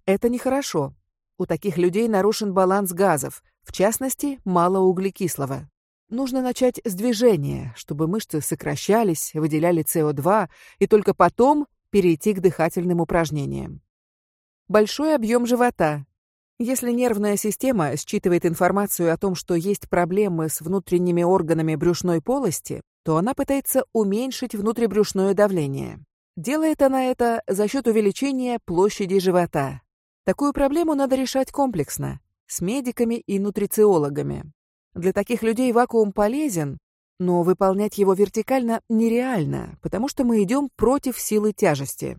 Это нехорошо. У таких людей нарушен баланс газов, в частности, мало углекислого. Нужно начать с движения, чтобы мышцы сокращались, выделяли СО2, и только потом перейти к дыхательным упражнениям. Большой объем живота, если нервная система считывает информацию о том, что есть проблемы с внутренними органами брюшной полости, то она пытается уменьшить внутрибрюшное давление. Делает она это за счет увеличения площади живота. Такую проблему надо решать комплексно, с медиками и нутрициологами. Для таких людей вакуум полезен, но выполнять его вертикально нереально, потому что мы идем против силы тяжести.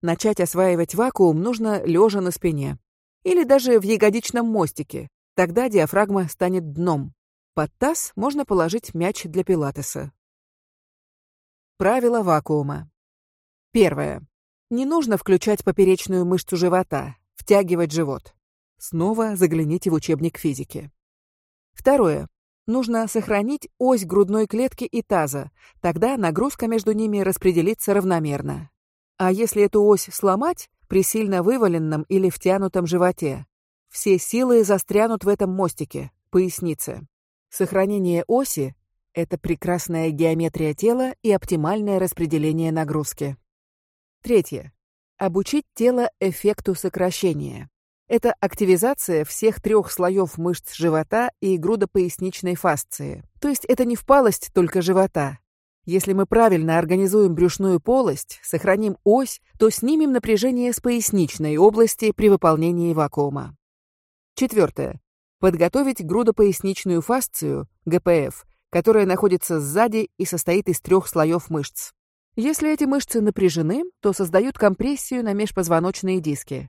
Начать осваивать вакуум нужно лежа на спине или даже в ягодичном мостике. Тогда диафрагма станет дном. Под таз можно положить мяч для пилатеса. Правило вакуума. Первое. Не нужно включать поперечную мышцу живота, втягивать живот. Снова загляните в учебник физики. Второе. Нужно сохранить ось грудной клетки и таза, тогда нагрузка между ними распределится равномерно. А если эту ось сломать, при сильно вываленном или втянутом животе. Все силы застрянут в этом мостике, пояснице. Сохранение оси — это прекрасная геометрия тела и оптимальное распределение нагрузки. Третье. Обучить тело эффекту сокращения. Это активизация всех трех слоев мышц живота и грудопоясничной фасции. То есть это не впалость только живота, если мы правильно организуем брюшную полость, сохраним ось, то снимем напряжение с поясничной области при выполнении вакуума. Четвертое. Подготовить грудопоясничную фасцию, ГПФ, которая находится сзади и состоит из трех слоев мышц. Если эти мышцы напряжены, то создают компрессию на межпозвоночные диски.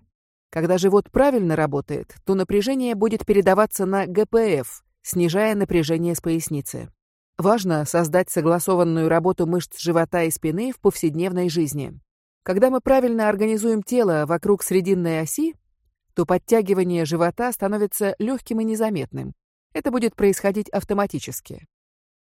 Когда живот правильно работает, то напряжение будет передаваться на ГПФ, снижая напряжение с поясницы. Важно создать согласованную работу мышц живота и спины в повседневной жизни. Когда мы правильно организуем тело вокруг срединной оси, то подтягивание живота становится легким и незаметным. Это будет происходить автоматически.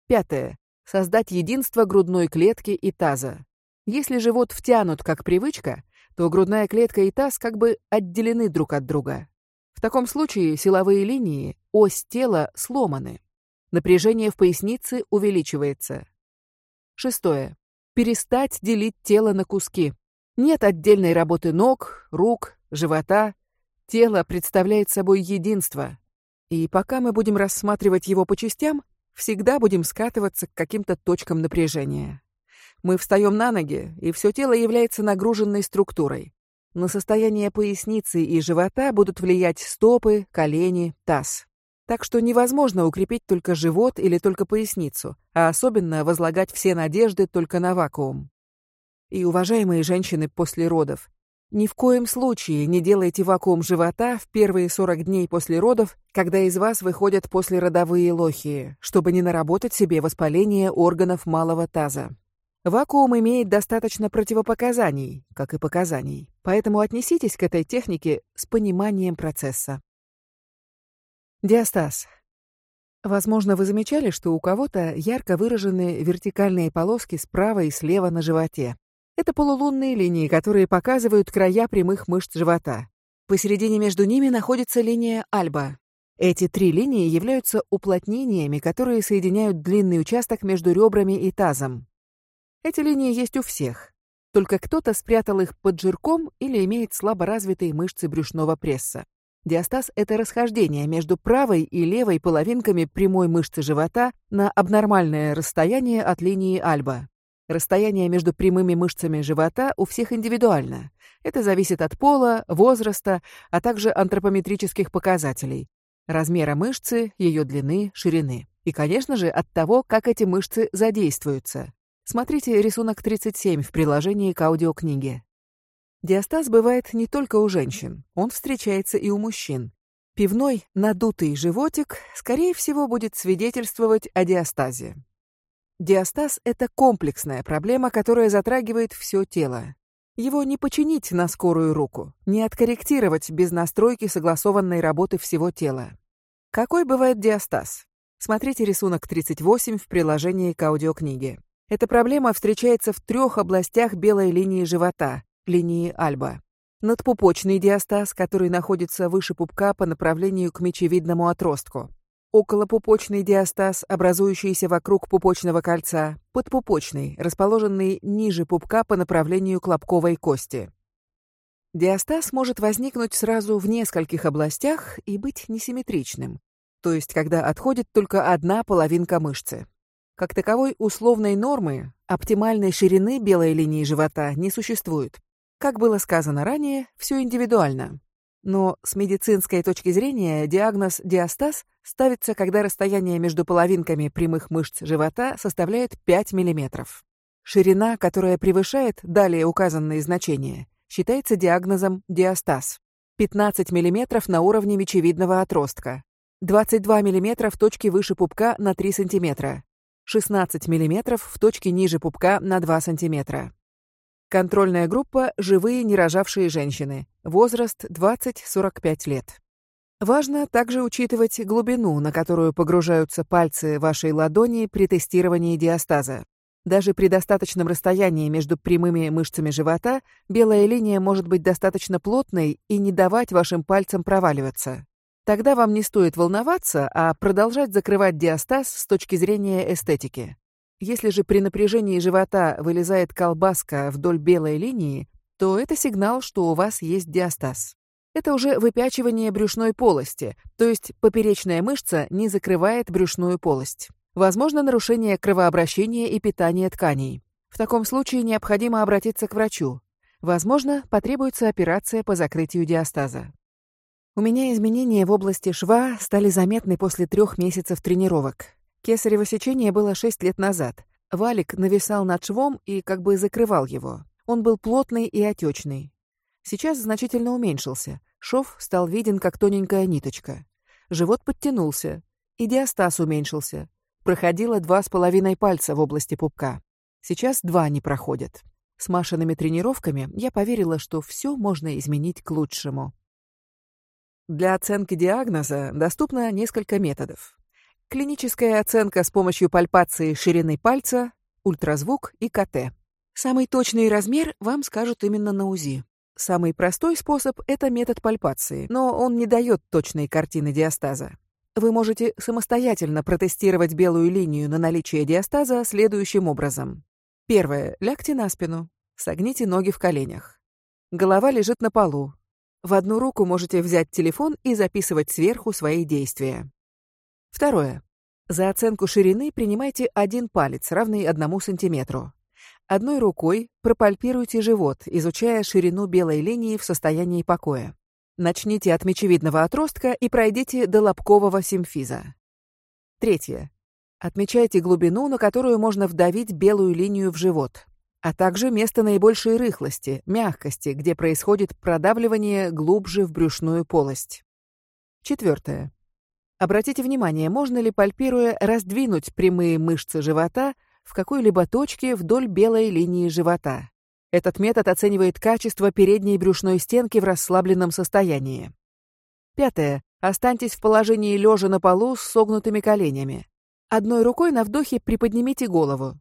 Пятое. Создать единство грудной клетки и таза. Если живот втянут как привычка, то грудная клетка и таз как бы отделены друг от друга. В таком случае силовые линии, ось тела сломаны. Напряжение в пояснице увеличивается. Шестое. Перестать делить тело на куски. Нет отдельной работы ног, рук, живота. Тело представляет собой единство. И пока мы будем рассматривать его по частям, всегда будем скатываться к каким-то точкам напряжения. Мы встаем на ноги, и все тело является нагруженной структурой. На состояние поясницы и живота будут влиять стопы, колени, таз. Так что невозможно укрепить только живот или только поясницу, а особенно возлагать все надежды только на вакуум. И, уважаемые женщины после родов, ни в коем случае не делайте вакуум живота в первые 40 дней после родов, когда из вас выходят послеродовые лохии, чтобы не наработать себе воспаление органов малого таза. Вакуум имеет достаточно противопоказаний, как и показаний, поэтому отнеситесь к этой технике с пониманием процесса. Диастаз. Возможно, вы замечали, что у кого-то ярко выражены вертикальные полоски справа и слева на животе. Это полулунные линии, которые показывают края прямых мышц живота. Посередине между ними находится линия альба. Эти три линии являются уплотнениями, которые соединяют длинный участок между ребрами и тазом. Эти линии есть у всех. Только кто-то спрятал их под жирком или имеет слабо развитые мышцы брюшного пресса. Диастаз – это расхождение между правой и левой половинками прямой мышцы живота на абнормальное расстояние от линии альба. Расстояние между прямыми мышцами живота у всех индивидуально. Это зависит от пола, возраста, а также антропометрических показателей. Размера мышцы, ее длины, ширины. И, конечно же, от того, как эти мышцы задействуются. Смотрите рисунок 37 в приложении к аудиокниге. Диастаз бывает не только у женщин, он встречается и у мужчин. Пивной надутый животик, скорее всего, будет свидетельствовать о диастазе. Диастаз – это комплексная проблема, которая затрагивает все тело. Его не починить на скорую руку, не откорректировать без настройки согласованной работы всего тела. Какой бывает диастаз? Смотрите рисунок 38 в приложении к аудиокниге. Эта проблема встречается в трех областях белой линии живота, линии Альба. Надпупочный диастаз, который находится выше пупка по направлению к мечевидному отростку. Околопупочный диастаз, образующийся вокруг пупочного кольца. Подпупочный, расположенный ниже пупка по направлению к лобковой кости. Диастаз может возникнуть сразу в нескольких областях и быть несимметричным, то есть когда отходит только одна половинка мышцы. Как таковой условной нормы, оптимальной ширины белой линии живота не существует. Как было сказано ранее, все индивидуально. Но с медицинской точки зрения диагноз диастаз ставится, когда расстояние между половинками прямых мышц живота составляет 5 мм. Ширина, которая превышает далее указанные значения, считается диагнозом диастаз. 15 мм на уровне мечевидного отростка, 22 мм в точке выше пупка на 3 см, 16 мм в точке ниже пупка на 2 см. Контрольная группа – живые нерожавшие женщины. Возраст 20-45 лет. Важно также учитывать глубину, на которую погружаются пальцы вашей ладони при тестировании диастаза. Даже при достаточном расстоянии между прямыми мышцами живота белая линия может быть достаточно плотной и не давать вашим пальцам проваливаться. Тогда вам не стоит волноваться, а продолжать закрывать диастаз с точки зрения эстетики. Если же при напряжении живота вылезает колбаска вдоль белой линии, то это сигнал, что у вас есть диастаз. Это уже выпячивание брюшной полости, то есть поперечная мышца не закрывает брюшную полость. Возможно нарушение кровообращения и питания тканей. В таком случае необходимо обратиться к врачу. Возможно, потребуется операция по закрытию диастаза. У меня изменения в области шва стали заметны после трех месяцев тренировок. Кесарево сечение было 6 лет назад. Валик нависал над швом и как бы закрывал его. Он был плотный и отечный. Сейчас значительно уменьшился. Шов стал виден как тоненькая ниточка. Живот подтянулся. И диастаз уменьшился. Проходило два с половиной пальца в области пупка. Сейчас два не проходят. С Машиными тренировками я поверила, что все можно изменить к лучшему. Для оценки диагноза доступно несколько методов. Клиническая оценка с помощью пальпации ширины пальца, ультразвук и КТ. Самый точный размер вам скажут именно на УЗИ. Самый простой способ – это метод пальпации, но он не дает точной картины диастаза. Вы можете самостоятельно протестировать белую линию на наличие диастаза следующим образом. Первое. Лягте на спину. Согните ноги в коленях. Голова лежит на полу. В одну руку можете взять телефон и записывать сверху свои действия. Второе. За оценку ширины принимайте один палец, равный одному сантиметру. Одной рукой пропальпируйте живот, изучая ширину белой линии в состоянии покоя. Начните от мечевидного отростка и пройдите до лобкового симфиза. Третье. Отмечайте глубину, на которую можно вдавить белую линию в живот, а также место наибольшей рыхлости, мягкости, где происходит продавливание глубже в брюшную полость. Четвертое. Обратите внимание, можно ли, пальпируя, раздвинуть прямые мышцы живота в какой-либо точке вдоль белой линии живота. Этот метод оценивает качество передней брюшной стенки в расслабленном состоянии. Пятое. Останьтесь в положении лежа на полу с согнутыми коленями. Одной рукой на вдохе приподнимите голову.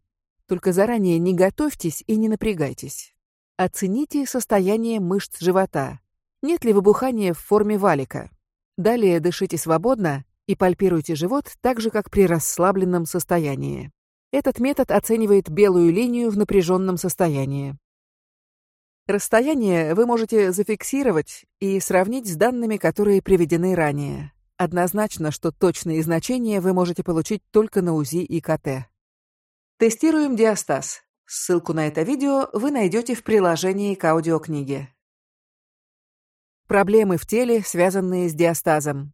Только заранее не готовьтесь и не напрягайтесь. Оцените состояние мышц живота. Нет ли выбухания в форме валика? Далее дышите свободно и пальпируйте живот так же, как при расслабленном состоянии. Этот метод оценивает белую линию в напряженном состоянии. Расстояние вы можете зафиксировать и сравнить с данными, которые приведены ранее. Однозначно, что точные значения вы можете получить только на УЗИ и КТ. Тестируем диастаз. Ссылку на это видео вы найдете в приложении к аудиокниге. Проблемы в теле, связанные с диастазом.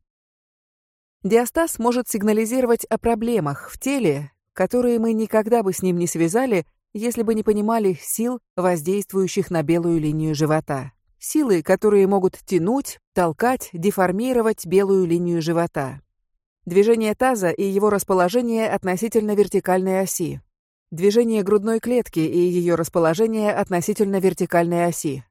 Диастаз может сигнализировать о проблемах в теле, которые мы никогда бы с ним не связали, если бы не понимали сил, воздействующих на белую линию живота. Силы, которые могут тянуть, толкать, деформировать белую линию живота. Движение таза и его расположение относительно вертикальной оси. Движение грудной клетки и ее расположение относительно вертикальной оси.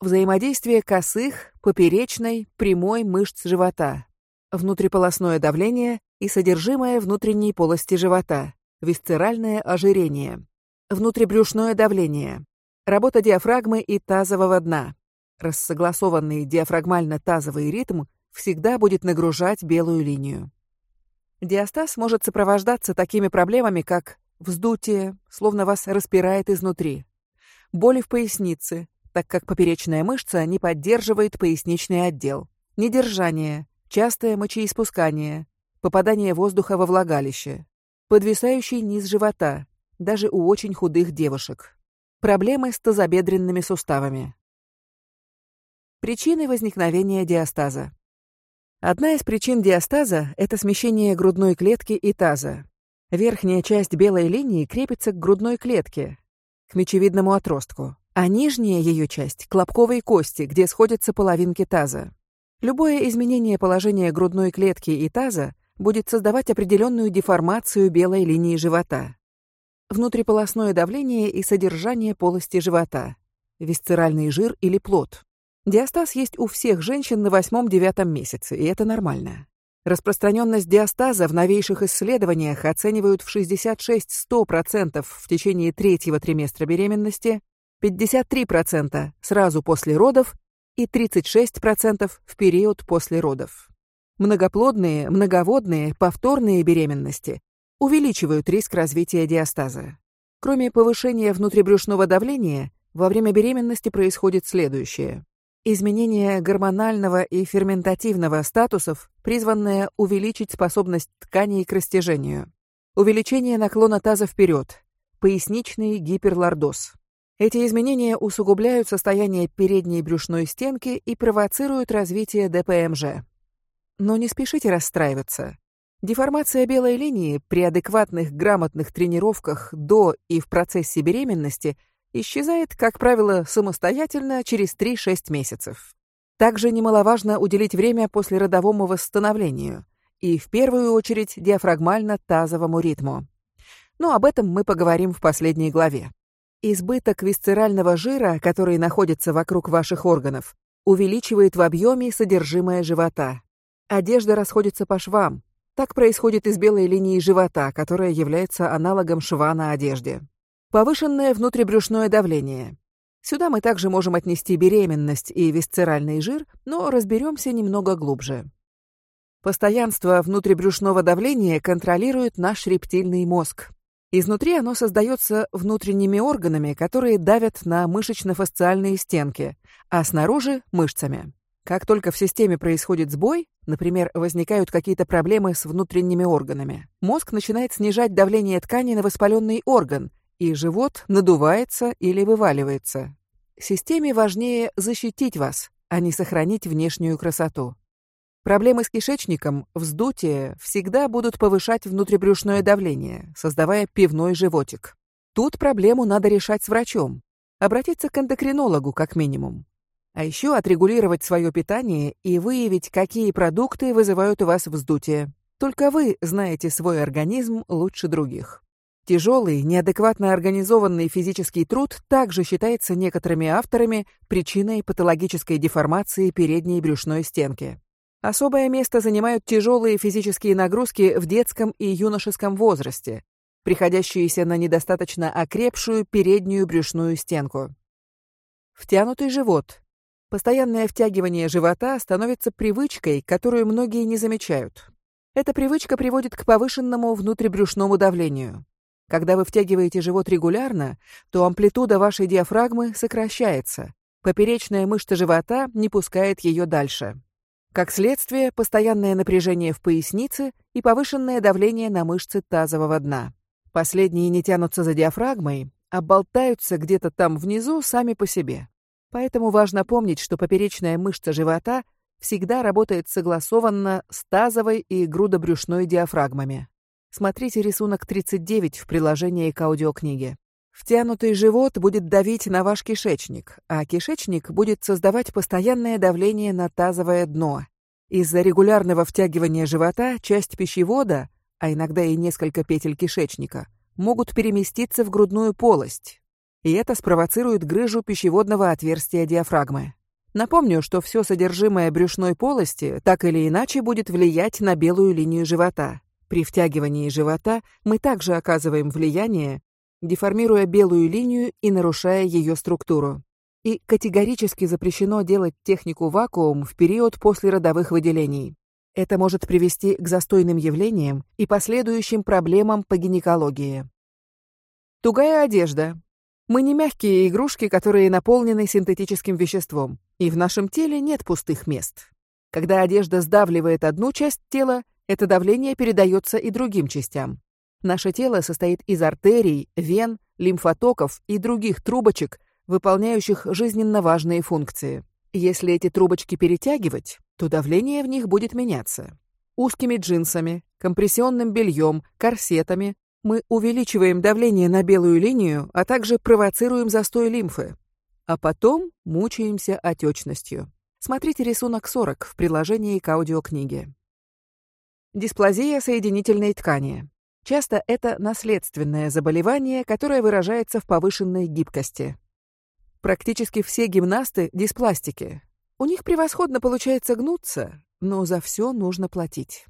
Взаимодействие косых, поперечной, прямой мышц живота. Внутриполосное давление и содержимое внутренней полости живота. Висцеральное ожирение. Внутрибрюшное давление. Работа диафрагмы и тазового дна. Рассогласованный диафрагмально-тазовый ритм всегда будет нагружать белую линию. Диастаз может сопровождаться такими проблемами, как вздутие, словно вас распирает изнутри, боли в пояснице, так как поперечная мышца не поддерживает поясничный отдел, недержание, частое мочеиспускание, попадание воздуха во влагалище, подвисающий низ живота, даже у очень худых девушек, проблемы с тазобедренными суставами. Причины возникновения диастаза. Одна из причин диастаза – это смещение грудной клетки и таза. Верхняя часть белой линии крепится к грудной клетке, к мечевидному отростку, а нижняя ее часть — к лобковой кости, где сходятся половинки таза. Любое изменение положения грудной клетки и таза будет создавать определенную деформацию белой линии живота. Внутриполосное давление и содержание полости живота. Висцеральный жир или плод. Диастаз есть у всех женщин на восьмом-девятом месяце, и это нормально. Распространенность диастаза в новейших исследованиях оценивают в 66-100% в течение третьего триместра беременности, 53% сразу после родов и 36% в период после родов. Многоплодные, многоводные, повторные беременности увеличивают риск развития диастаза. Кроме повышения внутрибрюшного давления, во время беременности происходит следующее. Изменение гормонального и ферментативного статусов, призванное увеличить способность тканей к растяжению. Увеличение наклона таза вперед. Поясничный гиперлордоз. Эти изменения усугубляют состояние передней брюшной стенки и провоцируют развитие ДПМЖ. Но не спешите расстраиваться. Деформация белой линии при адекватных грамотных тренировках до и в процессе беременности – исчезает, как правило, самостоятельно через 3-6 месяцев. Также немаловажно уделить время после родовому восстановлению и, в первую очередь, диафрагмально-тазовому ритму. Но об этом мы поговорим в последней главе. Избыток висцерального жира, который находится вокруг ваших органов, увеличивает в объеме содержимое живота. Одежда расходится по швам. Так происходит из белой линии живота, которая является аналогом шва на одежде. Повышенное внутрибрюшное давление. Сюда мы также можем отнести беременность и висцеральный жир, но разберемся немного глубже. Постоянство внутрибрюшного давления контролирует наш рептильный мозг. Изнутри оно создается внутренними органами, которые давят на мышечно-фасциальные стенки, а снаружи — мышцами. Как только в системе происходит сбой, например, возникают какие-то проблемы с внутренними органами, мозг начинает снижать давление ткани на воспаленный орган, и живот надувается или вываливается. Системе важнее защитить вас, а не сохранить внешнюю красоту. Проблемы с кишечником, вздутие всегда будут повышать внутрибрюшное давление, создавая пивной животик. Тут проблему надо решать с врачом. Обратиться к эндокринологу как минимум. А еще отрегулировать свое питание и выявить, какие продукты вызывают у вас вздутие. Только вы знаете свой организм лучше других. Тяжелый, неадекватно организованный физический труд также считается некоторыми авторами причиной патологической деформации передней брюшной стенки. Особое место занимают тяжелые физические нагрузки в детском и юношеском возрасте, приходящиеся на недостаточно окрепшую переднюю брюшную стенку. Втянутый живот. Постоянное втягивание живота становится привычкой, которую многие не замечают. Эта привычка приводит к повышенному внутрибрюшному давлению. Когда вы втягиваете живот регулярно, то амплитуда вашей диафрагмы сокращается. Поперечная мышца живота не пускает ее дальше. Как следствие, постоянное напряжение в пояснице и повышенное давление на мышцы тазового дна. Последние не тянутся за диафрагмой, а болтаются где-то там внизу сами по себе. Поэтому важно помнить, что поперечная мышца живота всегда работает согласованно с тазовой и грудобрюшной диафрагмами. Смотрите рисунок 39 в приложении к аудиокниге. Втянутый живот будет давить на ваш кишечник, а кишечник будет создавать постоянное давление на тазовое дно. Из-за регулярного втягивания живота часть пищевода, а иногда и несколько петель кишечника, могут переместиться в грудную полость, и это спровоцирует грыжу пищеводного отверстия диафрагмы. Напомню, что все содержимое брюшной полости так или иначе будет влиять на белую линию живота. При втягивании живота мы также оказываем влияние, деформируя белую линию и нарушая ее структуру. И категорически запрещено делать технику вакуум в период после родовых выделений. Это может привести к застойным явлениям и последующим проблемам по гинекологии. Тугая одежда, мы не мягкие игрушки, которые наполнены синтетическим веществом, и в нашем теле нет пустых мест. Когда одежда сдавливает одну часть тела, это давление передается и другим частям. Наше тело состоит из артерий, вен, лимфотоков и других трубочек, выполняющих жизненно важные функции. Если эти трубочки перетягивать, то давление в них будет меняться. Узкими джинсами, компрессионным бельем, корсетами мы увеличиваем давление на белую линию, а также провоцируем застой лимфы. А потом мучаемся отечностью. Смотрите рисунок 40 в приложении к аудиокниге. Дисплазия соединительной ткани. Часто это наследственное заболевание, которое выражается в повышенной гибкости. Практически все гимнасты – диспластики. У них превосходно получается гнуться, но за все нужно платить.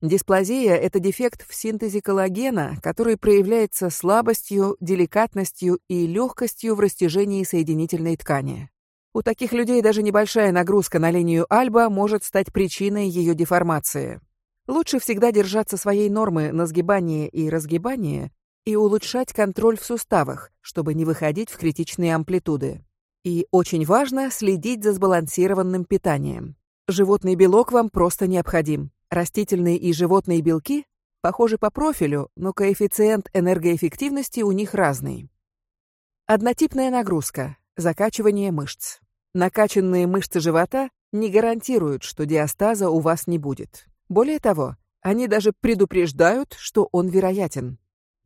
Дисплазия – это дефект в синтезе коллагена, который проявляется слабостью, деликатностью и легкостью в растяжении соединительной ткани. У таких людей даже небольшая нагрузка на линию альба может стать причиной ее деформации. Лучше всегда держаться своей нормы на сгибание и разгибание и улучшать контроль в суставах, чтобы не выходить в критичные амплитуды. И очень важно следить за сбалансированным питанием. Животный белок вам просто необходим. Растительные и животные белки похожи по профилю, но коэффициент энергоэффективности у них разный. Однотипная нагрузка, закачивание мышц. Накачанные мышцы живота не гарантируют, что диастаза у вас не будет. Более того, они даже предупреждают, что он вероятен.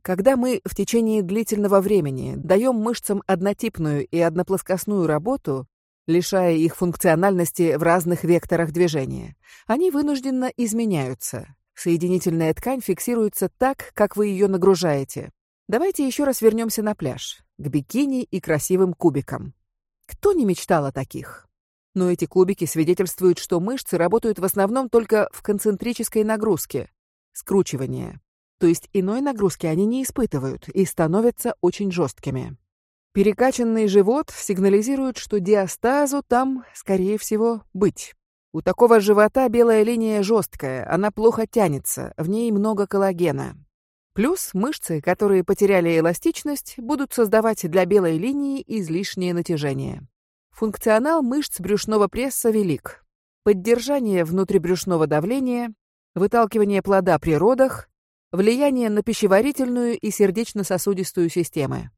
Когда мы в течение длительного времени даем мышцам однотипную и одноплоскостную работу, лишая их функциональности в разных векторах движения. Они вынужденно изменяются. Соединительная ткань фиксируется так, как вы ее нагружаете. Давайте еще раз вернемся на пляж, к бикини и красивым кубикам. Кто не мечтал о таких? Но эти кубики свидетельствуют, что мышцы работают в основном только в концентрической нагрузке, скручивание. То есть иной нагрузки они не испытывают и становятся очень жесткими. Перекачанный живот сигнализирует, что диастазу там, скорее всего, быть. У такого живота белая линия жесткая, она плохо тянется, в ней много коллагена. Плюс мышцы, которые потеряли эластичность, будут создавать для белой линии излишнее натяжение. Функционал мышц брюшного пресса велик. Поддержание внутрибрюшного давления, выталкивание плода при родах, влияние на пищеварительную и сердечно-сосудистую системы.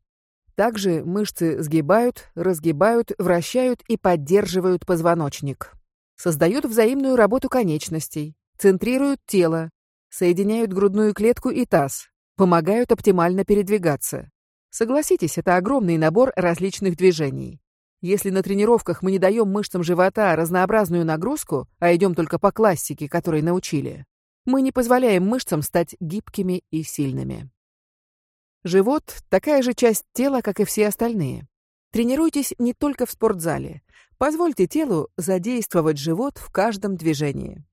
Также мышцы сгибают, разгибают, вращают и поддерживают позвоночник. Создают взаимную работу конечностей, центрируют тело, соединяют грудную клетку и таз, помогают оптимально передвигаться. Согласитесь, это огромный набор различных движений. Если на тренировках мы не даем мышцам живота разнообразную нагрузку, а идем только по классике, которой научили, мы не позволяем мышцам стать гибкими и сильными. Живот – такая же часть тела, как и все остальные. Тренируйтесь не только в спортзале. Позвольте телу задействовать живот в каждом движении.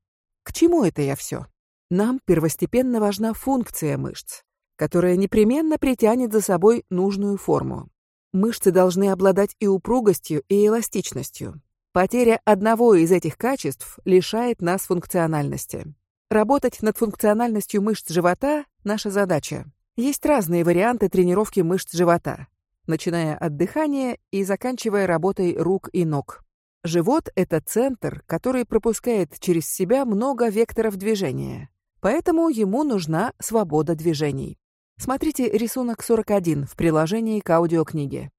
К чему это я все? Нам первостепенно важна функция мышц, которая непременно притянет за собой нужную форму. Мышцы должны обладать и упругостью, и эластичностью. Потеря одного из этих качеств лишает нас функциональности. Работать над функциональностью мышц живота – наша задача. Есть разные варианты тренировки мышц живота, начиная от дыхания и заканчивая работой рук и ног. Живот – это центр, который пропускает через себя много векторов движения, поэтому ему нужна свобода движений. Смотрите рисунок 41 в приложении к аудиокниге.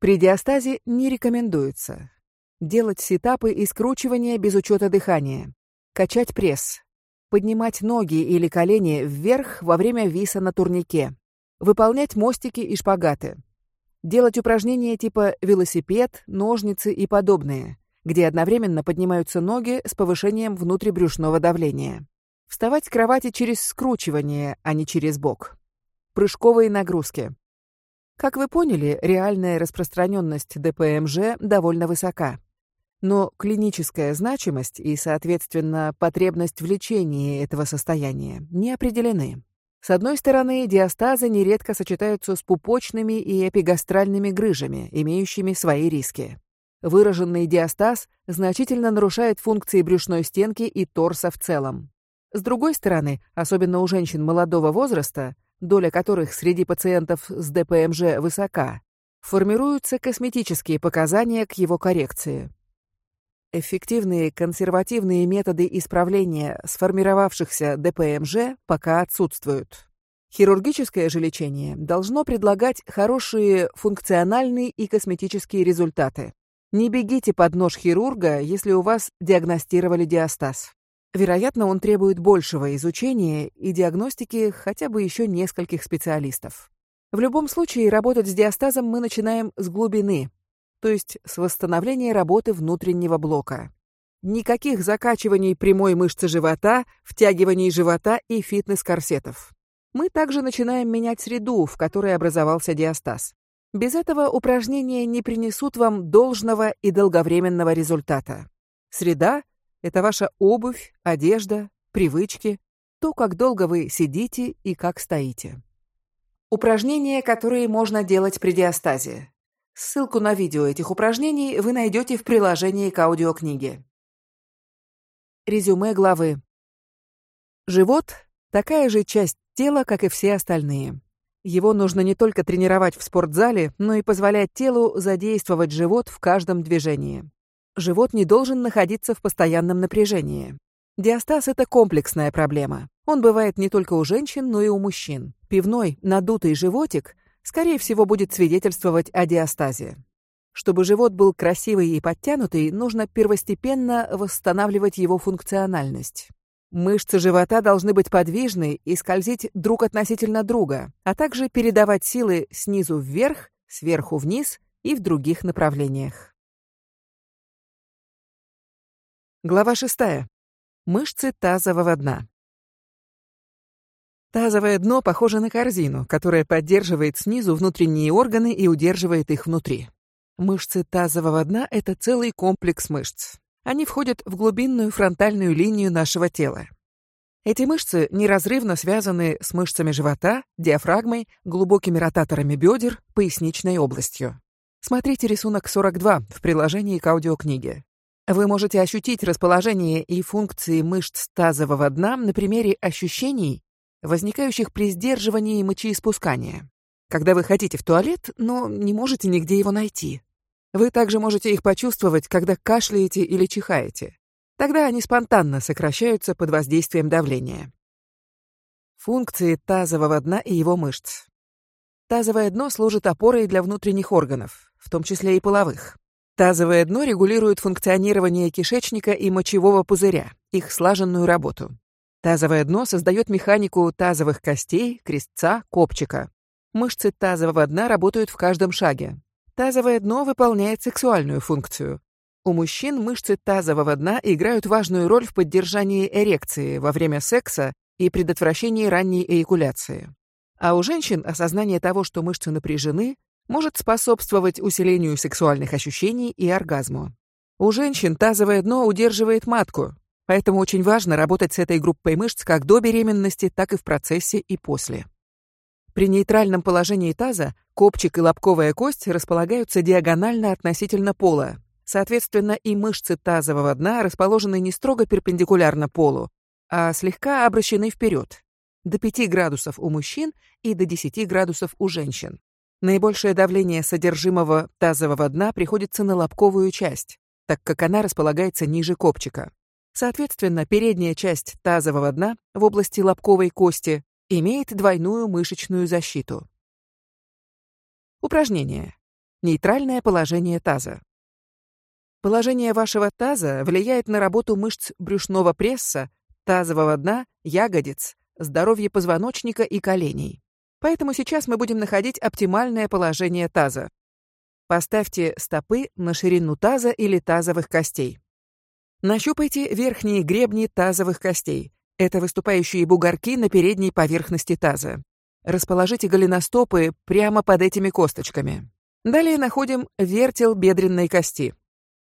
При диастазе не рекомендуется. Делать сетапы и скручивания без учета дыхания, качать пресс, поднимать ноги или колени вверх во время виса на турнике, выполнять мостики и шпагаты, делать упражнения типа велосипед, ножницы и подобные, где одновременно поднимаются ноги с повышением внутрибрюшного давления. Вставать с кровати через скручивание, а не через бок. Прыжковые нагрузки. Как вы поняли, реальная распространенность ДПМЖ довольно высока. Но клиническая значимость и, соответственно, потребность в лечении этого состояния не определены. С одной стороны, диастазы нередко сочетаются с пупочными и эпигастральными грыжами, имеющими свои риски. Выраженный диастаз значительно нарушает функции брюшной стенки и торса в целом. С другой стороны, особенно у женщин молодого возраста, доля которых среди пациентов с ДПМЖ высока, формируются косметические показания к его коррекции. Эффективные консервативные методы исправления сформировавшихся ДПМЖ пока отсутствуют. Хирургическое же лечение должно предлагать хорошие функциональные и косметические результаты. Не бегите под нож хирурга, если у вас диагностировали диастаз. Вероятно, он требует большего изучения и диагностики хотя бы еще нескольких специалистов. В любом случае, работать с диастазом мы начинаем с глубины, то есть с восстановления работы внутреннего блока. Никаких закачиваний прямой мышцы живота, втягиваний живота и фитнес-корсетов. Мы также начинаем менять среду, в которой образовался диастаз. Без этого упражнения не принесут вам должного и долговременного результата. Среда — это ваша обувь, одежда, привычки, то, как долго вы сидите и как стоите. Упражнения, которые можно делать при диастазе. Ссылку на видео этих упражнений вы найдете в приложении к аудиокниге. Резюме главы. Живот – такая же часть тела, как и все остальные. Его нужно не только тренировать в спортзале, но и позволять телу задействовать живот в каждом движении. Живот не должен находиться в постоянном напряжении. Диастаз – это комплексная проблема. Он бывает не только у женщин, но и у мужчин. Пивной, надутый животик скорее всего, будет свидетельствовать о диастазе. Чтобы живот был красивый и подтянутый, нужно первостепенно восстанавливать его функциональность. Мышцы живота должны быть подвижны и скользить друг относительно друга, а также передавать силы снизу вверх, сверху вниз и в других направлениях. Глава 6. Мышцы тазового дна. Тазовое дно похоже на корзину, которая поддерживает снизу внутренние органы и удерживает их внутри. Мышцы тазового дна — это целый комплекс мышц. Они входят в глубинную фронтальную линию нашего тела. Эти мышцы неразрывно связаны с мышцами живота, диафрагмой, глубокими ротаторами бедер, поясничной областью. Смотрите рисунок 42 в приложении к аудиокниге. Вы можете ощутить расположение и функции мышц тазового дна на примере ощущений, возникающих при сдерживании мочеиспускания. Когда вы хотите в туалет, но не можете нигде его найти. Вы также можете их почувствовать, когда кашляете или чихаете. Тогда они спонтанно сокращаются под воздействием давления. Функции тазового дна и его мышц. Тазовое дно служит опорой для внутренних органов, в том числе и половых. Тазовое дно регулирует функционирование кишечника и мочевого пузыря, их слаженную работу. Тазовое дно создает механику тазовых костей, крестца, копчика. Мышцы тазового дна работают в каждом шаге. Тазовое дно выполняет сексуальную функцию. У мужчин мышцы тазового дна играют важную роль в поддержании эрекции во время секса и предотвращении ранней эякуляции. А у женщин осознание того, что мышцы напряжены, может способствовать усилению сексуальных ощущений и оргазму. У женщин тазовое дно удерживает матку, Поэтому очень важно работать с этой группой мышц как до беременности, так и в процессе и после. При нейтральном положении таза копчик и лобковая кость располагаются диагонально относительно пола, Соответственно, и мышцы тазового дна расположены не строго перпендикулярно полу, а слегка обращены вперед. До 5 градусов у мужчин и до 10 градусов у женщин. Наибольшее давление содержимого тазового дна приходится на лобковую часть, так как она располагается ниже копчика. Соответственно, передняя часть тазового дна в области лобковой кости имеет двойную мышечную защиту. Упражнение. Нейтральное положение таза. Положение вашего таза влияет на работу мышц брюшного пресса, тазового дна, ягодиц, здоровье позвоночника и коленей. Поэтому сейчас мы будем находить оптимальное положение таза. Поставьте стопы на ширину таза или тазовых костей. Нащупайте верхние гребни тазовых костей. Это выступающие бугорки на передней поверхности таза. Расположите голеностопы прямо под этими косточками. Далее находим вертел бедренной кости.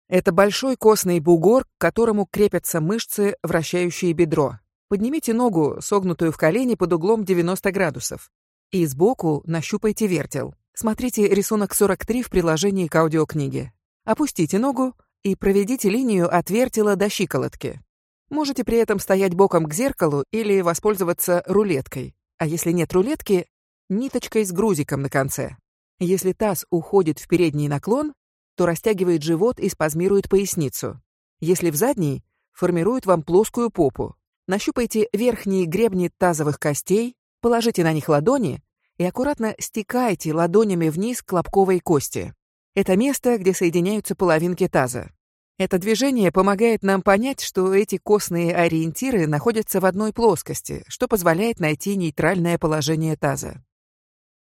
Это большой костный бугор, к которому крепятся мышцы, вращающие бедро. Поднимите ногу, согнутую в колени под углом 90 градусов. И сбоку нащупайте вертел. Смотрите рисунок 43 в приложении к аудиокниге. Опустите ногу и проведите линию от вертела до щиколотки. Можете при этом стоять боком к зеркалу или воспользоваться рулеткой. А если нет рулетки, ниточкой с грузиком на конце. Если таз уходит в передний наклон, то растягивает живот и спазмирует поясницу. Если в задний, формирует вам плоскую попу. Нащупайте верхние гребни тазовых костей, положите на них ладони и аккуратно стекайте ладонями вниз к лобковой кости. Это место, где соединяются половинки таза. Это движение помогает нам понять, что эти костные ориентиры находятся в одной плоскости, что позволяет найти нейтральное положение таза.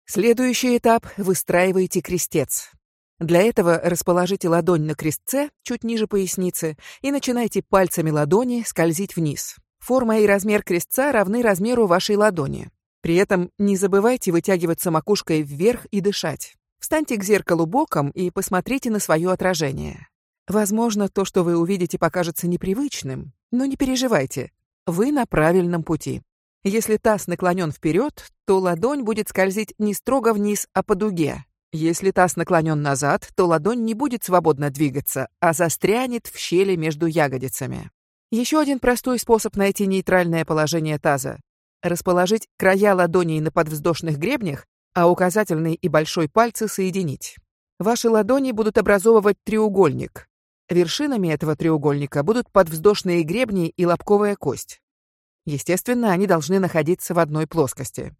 Следующий этап — выстраивайте крестец. Для этого расположите ладонь на крестце, чуть ниже поясницы, и начинайте пальцами ладони скользить вниз. Форма и размер крестца равны размеру вашей ладони. При этом не забывайте вытягиваться макушкой вверх и дышать. Встаньте к зеркалу боком и посмотрите на свое отражение. Возможно, то, что вы увидите, покажется непривычным, но не переживайте. Вы на правильном пути. Если таз наклонен вперед, то ладонь будет скользить не строго вниз, а по дуге. Если таз наклонен назад, то ладонь не будет свободно двигаться, а застрянет в щели между ягодицами. Еще один простой способ найти нейтральное положение таза расположить края ладоней на подвздошных гребнях, а указательный и большой пальцы соединить. Ваши ладони будут образовывать треугольник. Вершинами этого треугольника будут подвздошные гребни и лобковая кость. Естественно, они должны находиться в одной плоскости.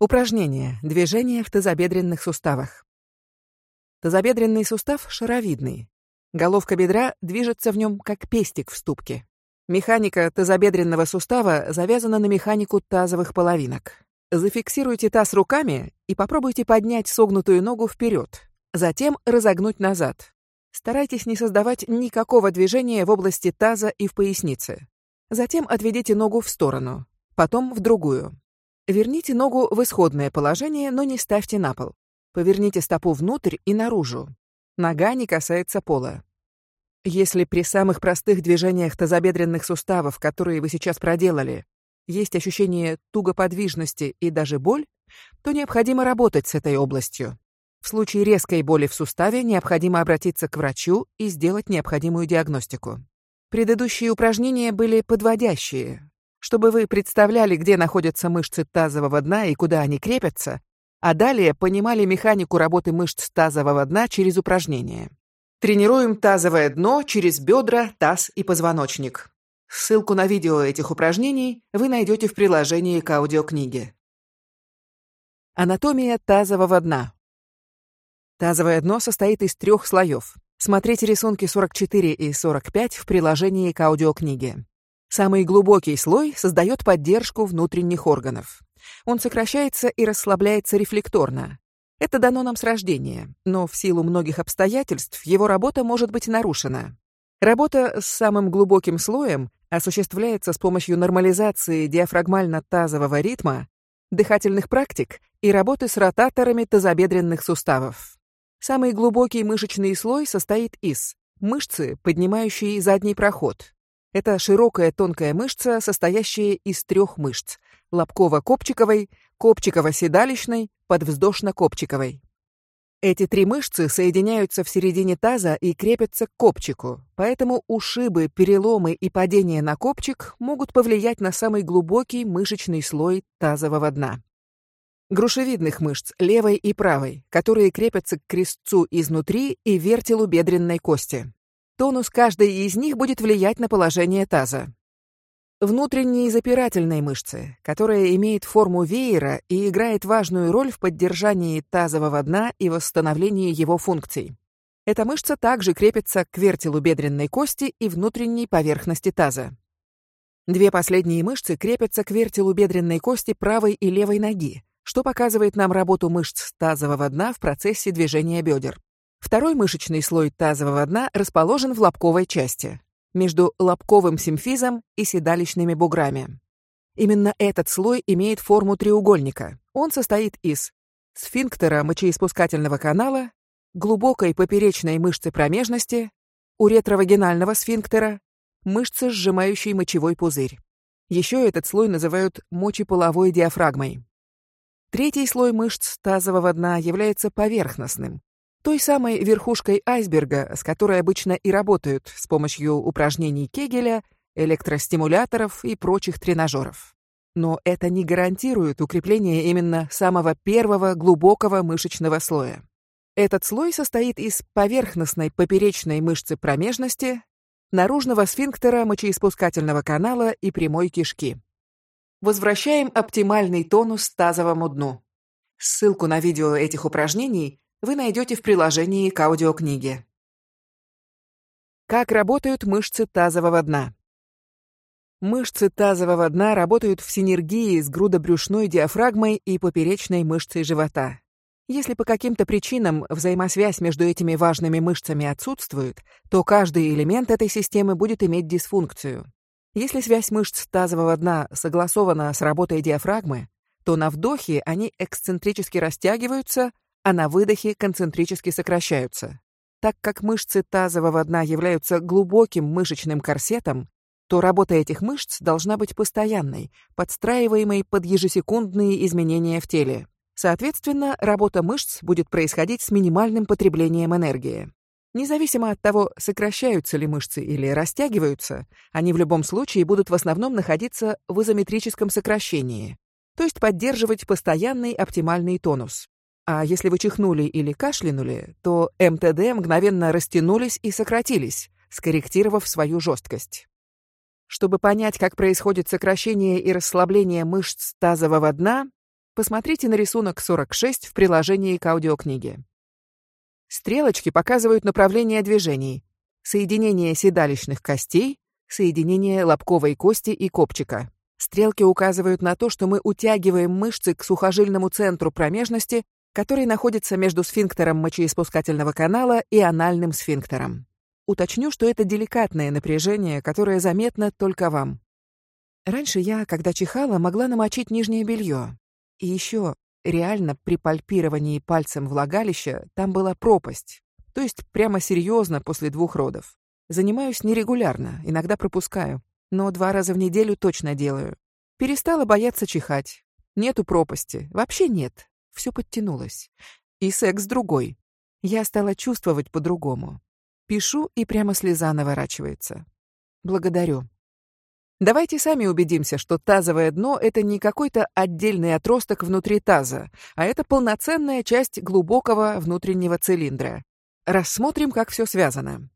Упражнение. Движение в тазобедренных суставах. Тазобедренный сустав шаровидный. Головка бедра движется в нем как пестик в ступке. Механика тазобедренного сустава завязана на механику тазовых половинок. Зафиксируйте таз руками и попробуйте поднять согнутую ногу вперед, затем разогнуть назад. Старайтесь не создавать никакого движения в области таза и в пояснице. Затем отведите ногу в сторону, потом в другую. Верните ногу в исходное положение, но не ставьте на пол. Поверните стопу внутрь и наружу. Нога не касается пола. Если при самых простых движениях тазобедренных суставов, которые вы сейчас проделали, есть ощущение тугоподвижности и даже боль, то необходимо работать с этой областью. В случае резкой боли в суставе необходимо обратиться к врачу и сделать необходимую диагностику. Предыдущие упражнения были подводящие, чтобы вы представляли, где находятся мышцы тазового дна и куда они крепятся, а далее понимали механику работы мышц тазового дна через упражнения. Тренируем тазовое дно через бедра, таз и позвоночник. Ссылку на видео этих упражнений вы найдете в приложении к аудиокниге. Анатомия тазового дна. Тазовое дно состоит из трех слоев. Смотрите рисунки 44 и 45 в приложении к аудиокниге. Самый глубокий слой создает поддержку внутренних органов. Он сокращается и расслабляется рефлекторно. Это дано нам с рождения, но в силу многих обстоятельств его работа может быть нарушена. Работа с самым глубоким слоем осуществляется с помощью нормализации диафрагмально-тазового ритма, дыхательных практик и работы с ротаторами тазобедренных суставов. Самый глубокий мышечный слой состоит из мышцы, поднимающей задний проход. Это широкая тонкая мышца, состоящая из трех мышц – лобково-копчиковой, копчиково-седалищной, подвздошно-копчиковой. Эти три мышцы соединяются в середине таза и крепятся к копчику, поэтому ушибы, переломы и падение на копчик могут повлиять на самый глубокий мышечный слой тазового дна. Грушевидных мышц левой и правой, которые крепятся к крестцу изнутри и вертелу бедренной кости. Тонус каждой из них будет влиять на положение таза внутренней запирательной мышцы, которая имеет форму веера и играет важную роль в поддержании тазового дна и восстановлении его функций. Эта мышца также крепится к вертелу бедренной кости и внутренней поверхности таза. Две последние мышцы крепятся к вертелу бедренной кости правой и левой ноги, что показывает нам работу мышц тазового дна в процессе движения бедер. Второй мышечный слой тазового дна расположен в лобковой части между лобковым симфизом и седалищными буграми. Именно этот слой имеет форму треугольника. Он состоит из сфинктера мочеиспускательного канала, глубокой поперечной мышцы промежности, уретровагинального сфинктера, мышцы, сжимающей мочевой пузырь. Еще этот слой называют мочеполовой диафрагмой. Третий слой мышц тазового дна является поверхностным, той самой верхушкой айсберга, с которой обычно и работают с помощью упражнений Кегеля, электростимуляторов и прочих тренажеров. Но это не гарантирует укрепление именно самого первого глубокого мышечного слоя. Этот слой состоит из поверхностной поперечной мышцы промежности, наружного сфинктера мочеиспускательного канала и прямой кишки. Возвращаем оптимальный тонус тазовому дну. Ссылку на видео этих упражнений вы найдете в приложении к аудиокниге. Как работают мышцы тазового дна? Мышцы тазового дна работают в синергии с грудобрюшной диафрагмой и поперечной мышцей живота. Если по каким-то причинам взаимосвязь между этими важными мышцами отсутствует, то каждый элемент этой системы будет иметь дисфункцию. Если связь мышц тазового дна согласована с работой диафрагмы, то на вдохе они эксцентрически растягиваются, а на выдохе концентрически сокращаются. Так как мышцы тазового дна являются глубоким мышечным корсетом, то работа этих мышц должна быть постоянной, подстраиваемой под ежесекундные изменения в теле. Соответственно, работа мышц будет происходить с минимальным потреблением энергии. Независимо от того, сокращаются ли мышцы или растягиваются, они в любом случае будут в основном находиться в изометрическом сокращении, то есть поддерживать постоянный оптимальный тонус. А если вы чихнули или кашлянули, то МТД мгновенно растянулись и сократились, скорректировав свою жесткость. Чтобы понять, как происходит сокращение и расслабление мышц тазового дна, посмотрите на рисунок 46 в приложении к аудиокниге. Стрелочки показывают направление движений, соединение седалищных костей, соединение лобковой кости и копчика. Стрелки указывают на то, что мы утягиваем мышцы к сухожильному центру промежности который находится между сфинктером мочеиспускательного канала и анальным сфинктером. Уточню, что это деликатное напряжение, которое заметно только вам. Раньше я, когда чихала, могла намочить нижнее белье. И еще, реально, при пальпировании пальцем влагалища там была пропасть. То есть прямо серьезно после двух родов. Занимаюсь нерегулярно, иногда пропускаю. Но два раза в неделю точно делаю. Перестала бояться чихать. Нету пропасти. Вообще нет все подтянулось. И секс другой. Я стала чувствовать по-другому. Пишу, и прямо слеза наворачивается. Благодарю. Давайте сами убедимся, что тазовое дно — это не какой-то отдельный отросток внутри таза, а это полноценная часть глубокого внутреннего цилиндра. Рассмотрим, как все связано.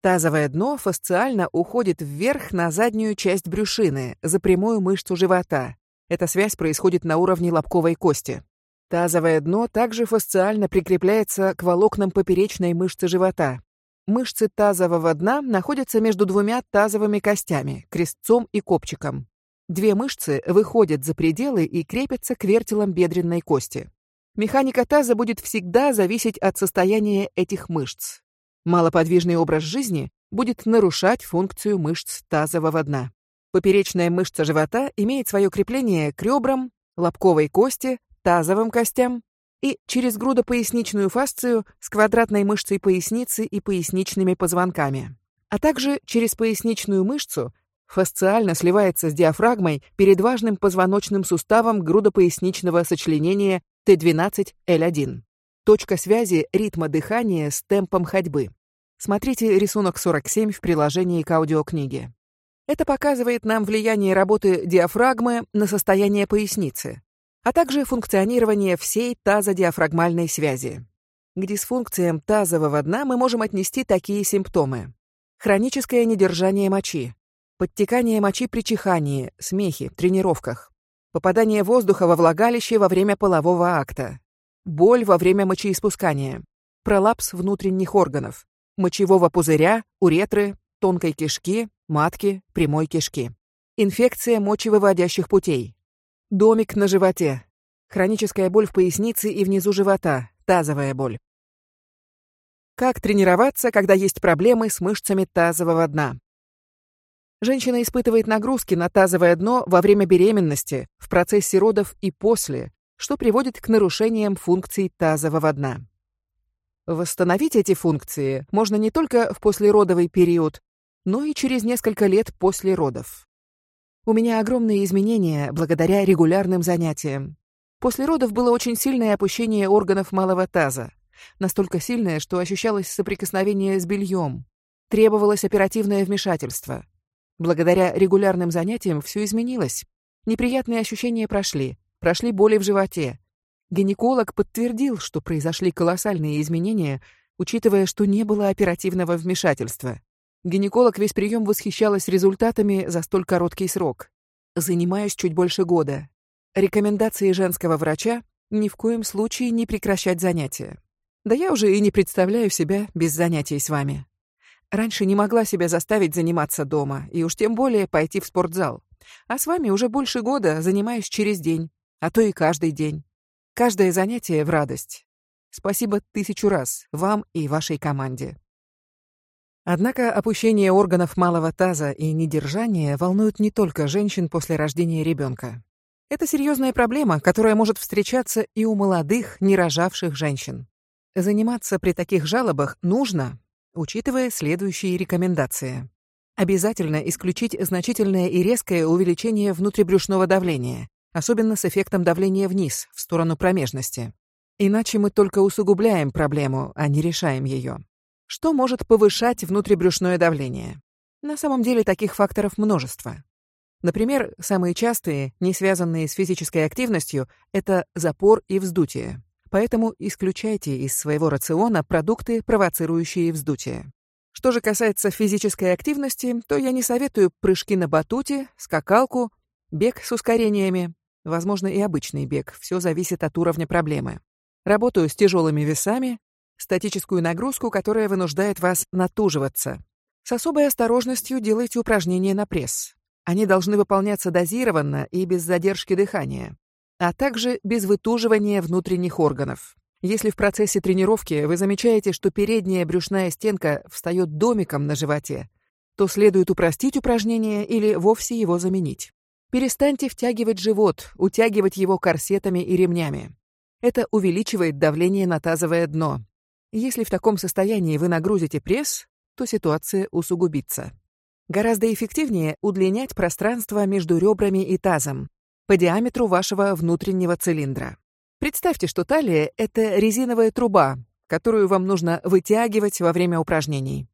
Тазовое дно фасциально уходит вверх на заднюю часть брюшины, за прямую мышцу живота. Эта связь происходит на уровне лобковой кости. Тазовое дно также фасциально прикрепляется к волокнам поперечной мышцы живота. Мышцы тазового дна находятся между двумя тазовыми костями, крестцом и копчиком. Две мышцы выходят за пределы и крепятся к вертелам бедренной кости. Механика таза будет всегда зависеть от состояния этих мышц. Малоподвижный образ жизни будет нарушать функцию мышц тазового дна. Поперечная мышца живота имеет свое крепление к ребрам, лобковой кости, тазовым костям и через грудопоясничную фасцию с квадратной мышцей поясницы и поясничными позвонками, а также через поясничную мышцу фасциально сливается с диафрагмой перед важным позвоночным суставом грудопоясничного сочленения Т12-Л1. точка связи ритма дыхания с темпом ходьбы. Смотрите рисунок 47 в приложении к аудиокниге. Это показывает нам влияние работы диафрагмы на состояние поясницы, а также функционирование всей тазодиафрагмальной связи. К дисфункциям тазового дна мы можем отнести такие симптомы. Хроническое недержание мочи, подтекание мочи при чихании, смехе, тренировках, попадание воздуха во влагалище во время полового акта, боль во время мочеиспускания, пролапс внутренних органов, мочевого пузыря, уретры, тонкой кишки, матки, прямой кишки. Инфекция мочевыводящих путей. Домик на животе. Хроническая боль в пояснице и внизу живота, тазовая боль. Как тренироваться, когда есть проблемы с мышцами тазового дна? Женщина испытывает нагрузки на тазовое дно во время беременности, в процессе родов и после, что приводит к нарушениям функций тазового дна. Восстановить эти функции можно не только в послеродовый период, но и через несколько лет после родов. У меня огромные изменения благодаря регулярным занятиям. После родов было очень сильное опущение органов малого таза. Настолько сильное, что ощущалось соприкосновение с бельем. Требовалось оперативное вмешательство. Благодаря регулярным занятиям все изменилось. Неприятные ощущения прошли. Прошли боли в животе. Гинеколог подтвердил, что произошли колоссальные изменения, учитывая, что не было оперативного вмешательства. Гинеколог весь прием восхищалась результатами за столь короткий срок. Занимаюсь чуть больше года. Рекомендации женского врача — ни в коем случае не прекращать занятия. Да я уже и не представляю себя без занятий с вами. Раньше не могла себя заставить заниматься дома, и уж тем более пойти в спортзал. А с вами уже больше года занимаюсь через день, а то и каждый день. Каждое занятие в радость. Спасибо тысячу раз вам и вашей команде. Однако опущение органов малого таза и недержание волнуют не только женщин после рождения ребенка. Это серьезная проблема, которая может встречаться и у молодых, не рожавших женщин. Заниматься при таких жалобах нужно, учитывая следующие рекомендации. Обязательно исключить значительное и резкое увеличение внутрибрюшного давления, особенно с эффектом давления вниз, в сторону промежности. Иначе мы только усугубляем проблему, а не решаем ее. Что может повышать внутрибрюшное давление? На самом деле таких факторов множество. Например, самые частые, не связанные с физической активностью, это запор и вздутие. Поэтому исключайте из своего рациона продукты, провоцирующие вздутие. Что же касается физической активности, то я не советую прыжки на батуте, скакалку, бег с ускорениями, возможно, и обычный бег, все зависит от уровня проблемы. Работаю с тяжелыми весами, статическую нагрузку, которая вынуждает вас натуживаться. С особой осторожностью делайте упражнения на пресс. Они должны выполняться дозированно и без задержки дыхания, а также без вытуживания внутренних органов. Если в процессе тренировки вы замечаете, что передняя брюшная стенка встает домиком на животе, то следует упростить упражнение или вовсе его заменить. Перестаньте втягивать живот, утягивать его корсетами и ремнями. Это увеличивает давление на тазовое дно, если в таком состоянии вы нагрузите пресс, то ситуация усугубится. Гораздо эффективнее удлинять пространство между ребрами и тазом по диаметру вашего внутреннего цилиндра. Представьте, что талия — это резиновая труба, которую вам нужно вытягивать во время упражнений.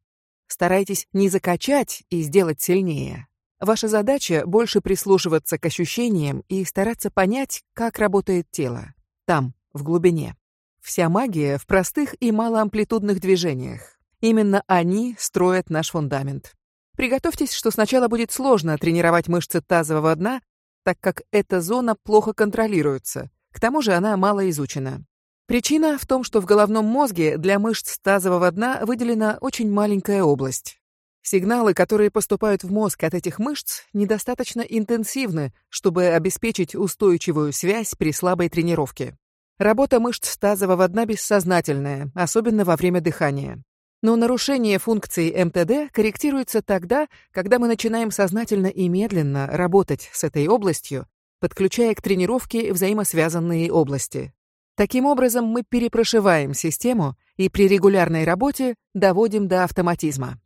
Старайтесь не закачать и сделать сильнее. Ваша задача — больше прислушиваться к ощущениям и стараться понять, как работает тело. Там, в глубине. Вся магия в простых и малоамплитудных движениях. Именно они строят наш фундамент. Приготовьтесь, что сначала будет сложно тренировать мышцы тазового дна, так как эта зона плохо контролируется. К тому же она мало изучена. Причина в том, что в головном мозге для мышц тазового дна выделена очень маленькая область. Сигналы, которые поступают в мозг от этих мышц, недостаточно интенсивны, чтобы обеспечить устойчивую связь при слабой тренировке. Работа мышц тазового дна бессознательная, особенно во время дыхания. Но нарушение функции МТД корректируется тогда, когда мы начинаем сознательно и медленно работать с этой областью, подключая к тренировке взаимосвязанные области. Таким образом, мы перепрошиваем систему и при регулярной работе доводим до автоматизма.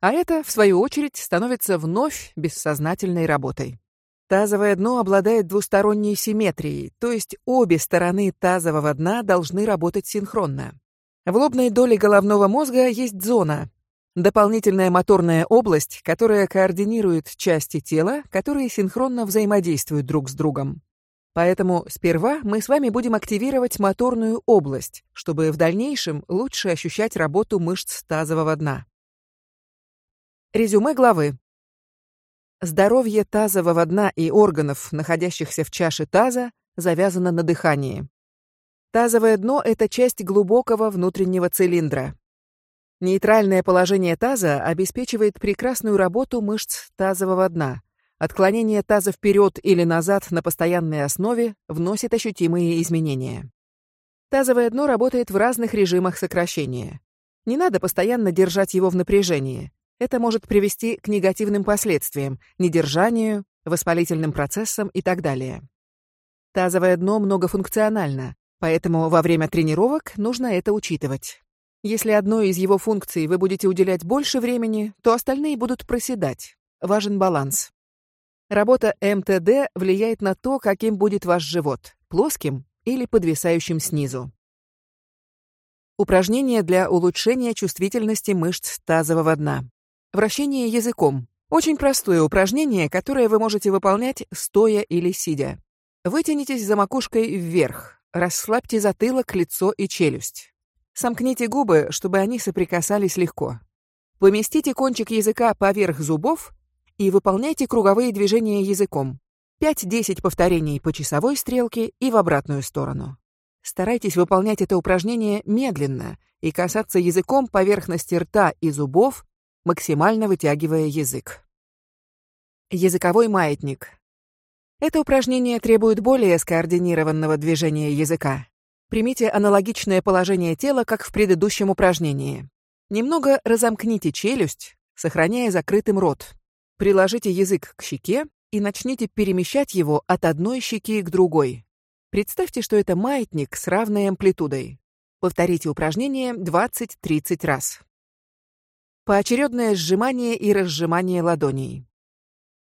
А это, в свою очередь, становится вновь бессознательной работой. Тазовое дно обладает двусторонней симметрией, то есть обе стороны тазового дна должны работать синхронно. В лобной доле головного мозга есть зона, дополнительная моторная область, которая координирует части тела, которые синхронно взаимодействуют друг с другом. Поэтому сперва мы с вами будем активировать моторную область, чтобы в дальнейшем лучше ощущать работу мышц тазового дна. Резюме главы. Здоровье тазового дна и органов, находящихся в чаше таза, завязано на дыхании. Тазовое дно — это часть глубокого внутреннего цилиндра. Нейтральное положение таза обеспечивает прекрасную работу мышц тазового дна. Отклонение таза вперед или назад на постоянной основе вносит ощутимые изменения. Тазовое дно работает в разных режимах сокращения. Не надо постоянно держать его в напряжении. Это может привести к негативным последствиям, недержанию, воспалительным процессам и так далее. Тазовое дно многофункционально, поэтому во время тренировок нужно это учитывать. Если одной из его функций вы будете уделять больше времени, то остальные будут проседать. Важен баланс. Работа МТД влияет на то, каким будет ваш живот – плоским или подвисающим снизу. Упражнения для улучшения чувствительности мышц тазового дна. Вращение языком. Очень простое упражнение, которое вы можете выполнять стоя или сидя. Вытянитесь за макушкой вверх. Расслабьте затылок, лицо и челюсть. Сомкните губы, чтобы они соприкасались легко. Поместите кончик языка поверх зубов и выполняйте круговые движения языком. 5-10 повторений по часовой стрелке и в обратную сторону. Старайтесь выполнять это упражнение медленно и касаться языком поверхности рта и зубов максимально вытягивая язык. Языковой маятник. Это упражнение требует более скоординированного движения языка. Примите аналогичное положение тела, как в предыдущем упражнении. Немного разомкните челюсть, сохраняя закрытым рот. Приложите язык к щеке и начните перемещать его от одной щеки к другой. Представьте, что это маятник с равной амплитудой. Повторите упражнение 20-30 раз. Поочередное сжимание и разжимание ладоней.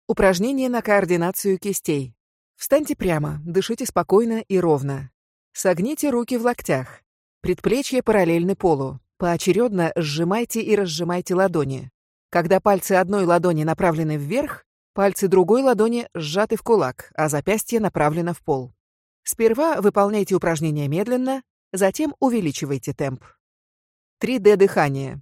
Упражнение на координацию кистей. Встаньте прямо, дышите спокойно и ровно. Согните руки в локтях. Предплечья параллельны полу. Поочередно сжимайте и разжимайте ладони. Когда пальцы одной ладони направлены вверх, пальцы другой ладони сжаты в кулак, а запястье направлено в пол. Сперва выполняйте упражнение медленно, затем увеличивайте темп. 3D-дыхание.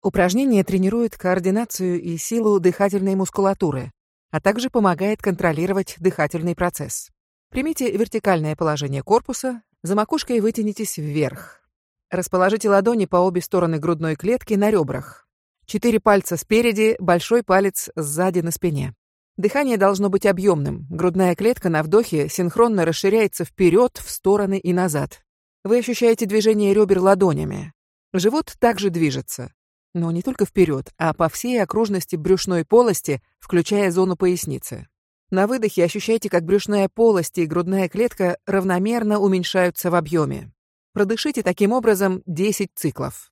Упражнение тренирует координацию и силу дыхательной мускулатуры, а также помогает контролировать дыхательный процесс. Примите вертикальное положение корпуса, за макушкой вытянитесь вверх. Расположите ладони по обе стороны грудной клетки на ребрах. Четыре пальца спереди, большой палец сзади на спине. Дыхание должно быть объемным. Грудная клетка на вдохе синхронно расширяется вперед, в стороны и назад. Вы ощущаете движение ребер ладонями. Живот также движется но не только вперед, а по всей окружности брюшной полости, включая зону поясницы. На выдохе ощущайте, как брюшная полость и грудная клетка равномерно уменьшаются в объеме. Продышите таким образом 10 циклов.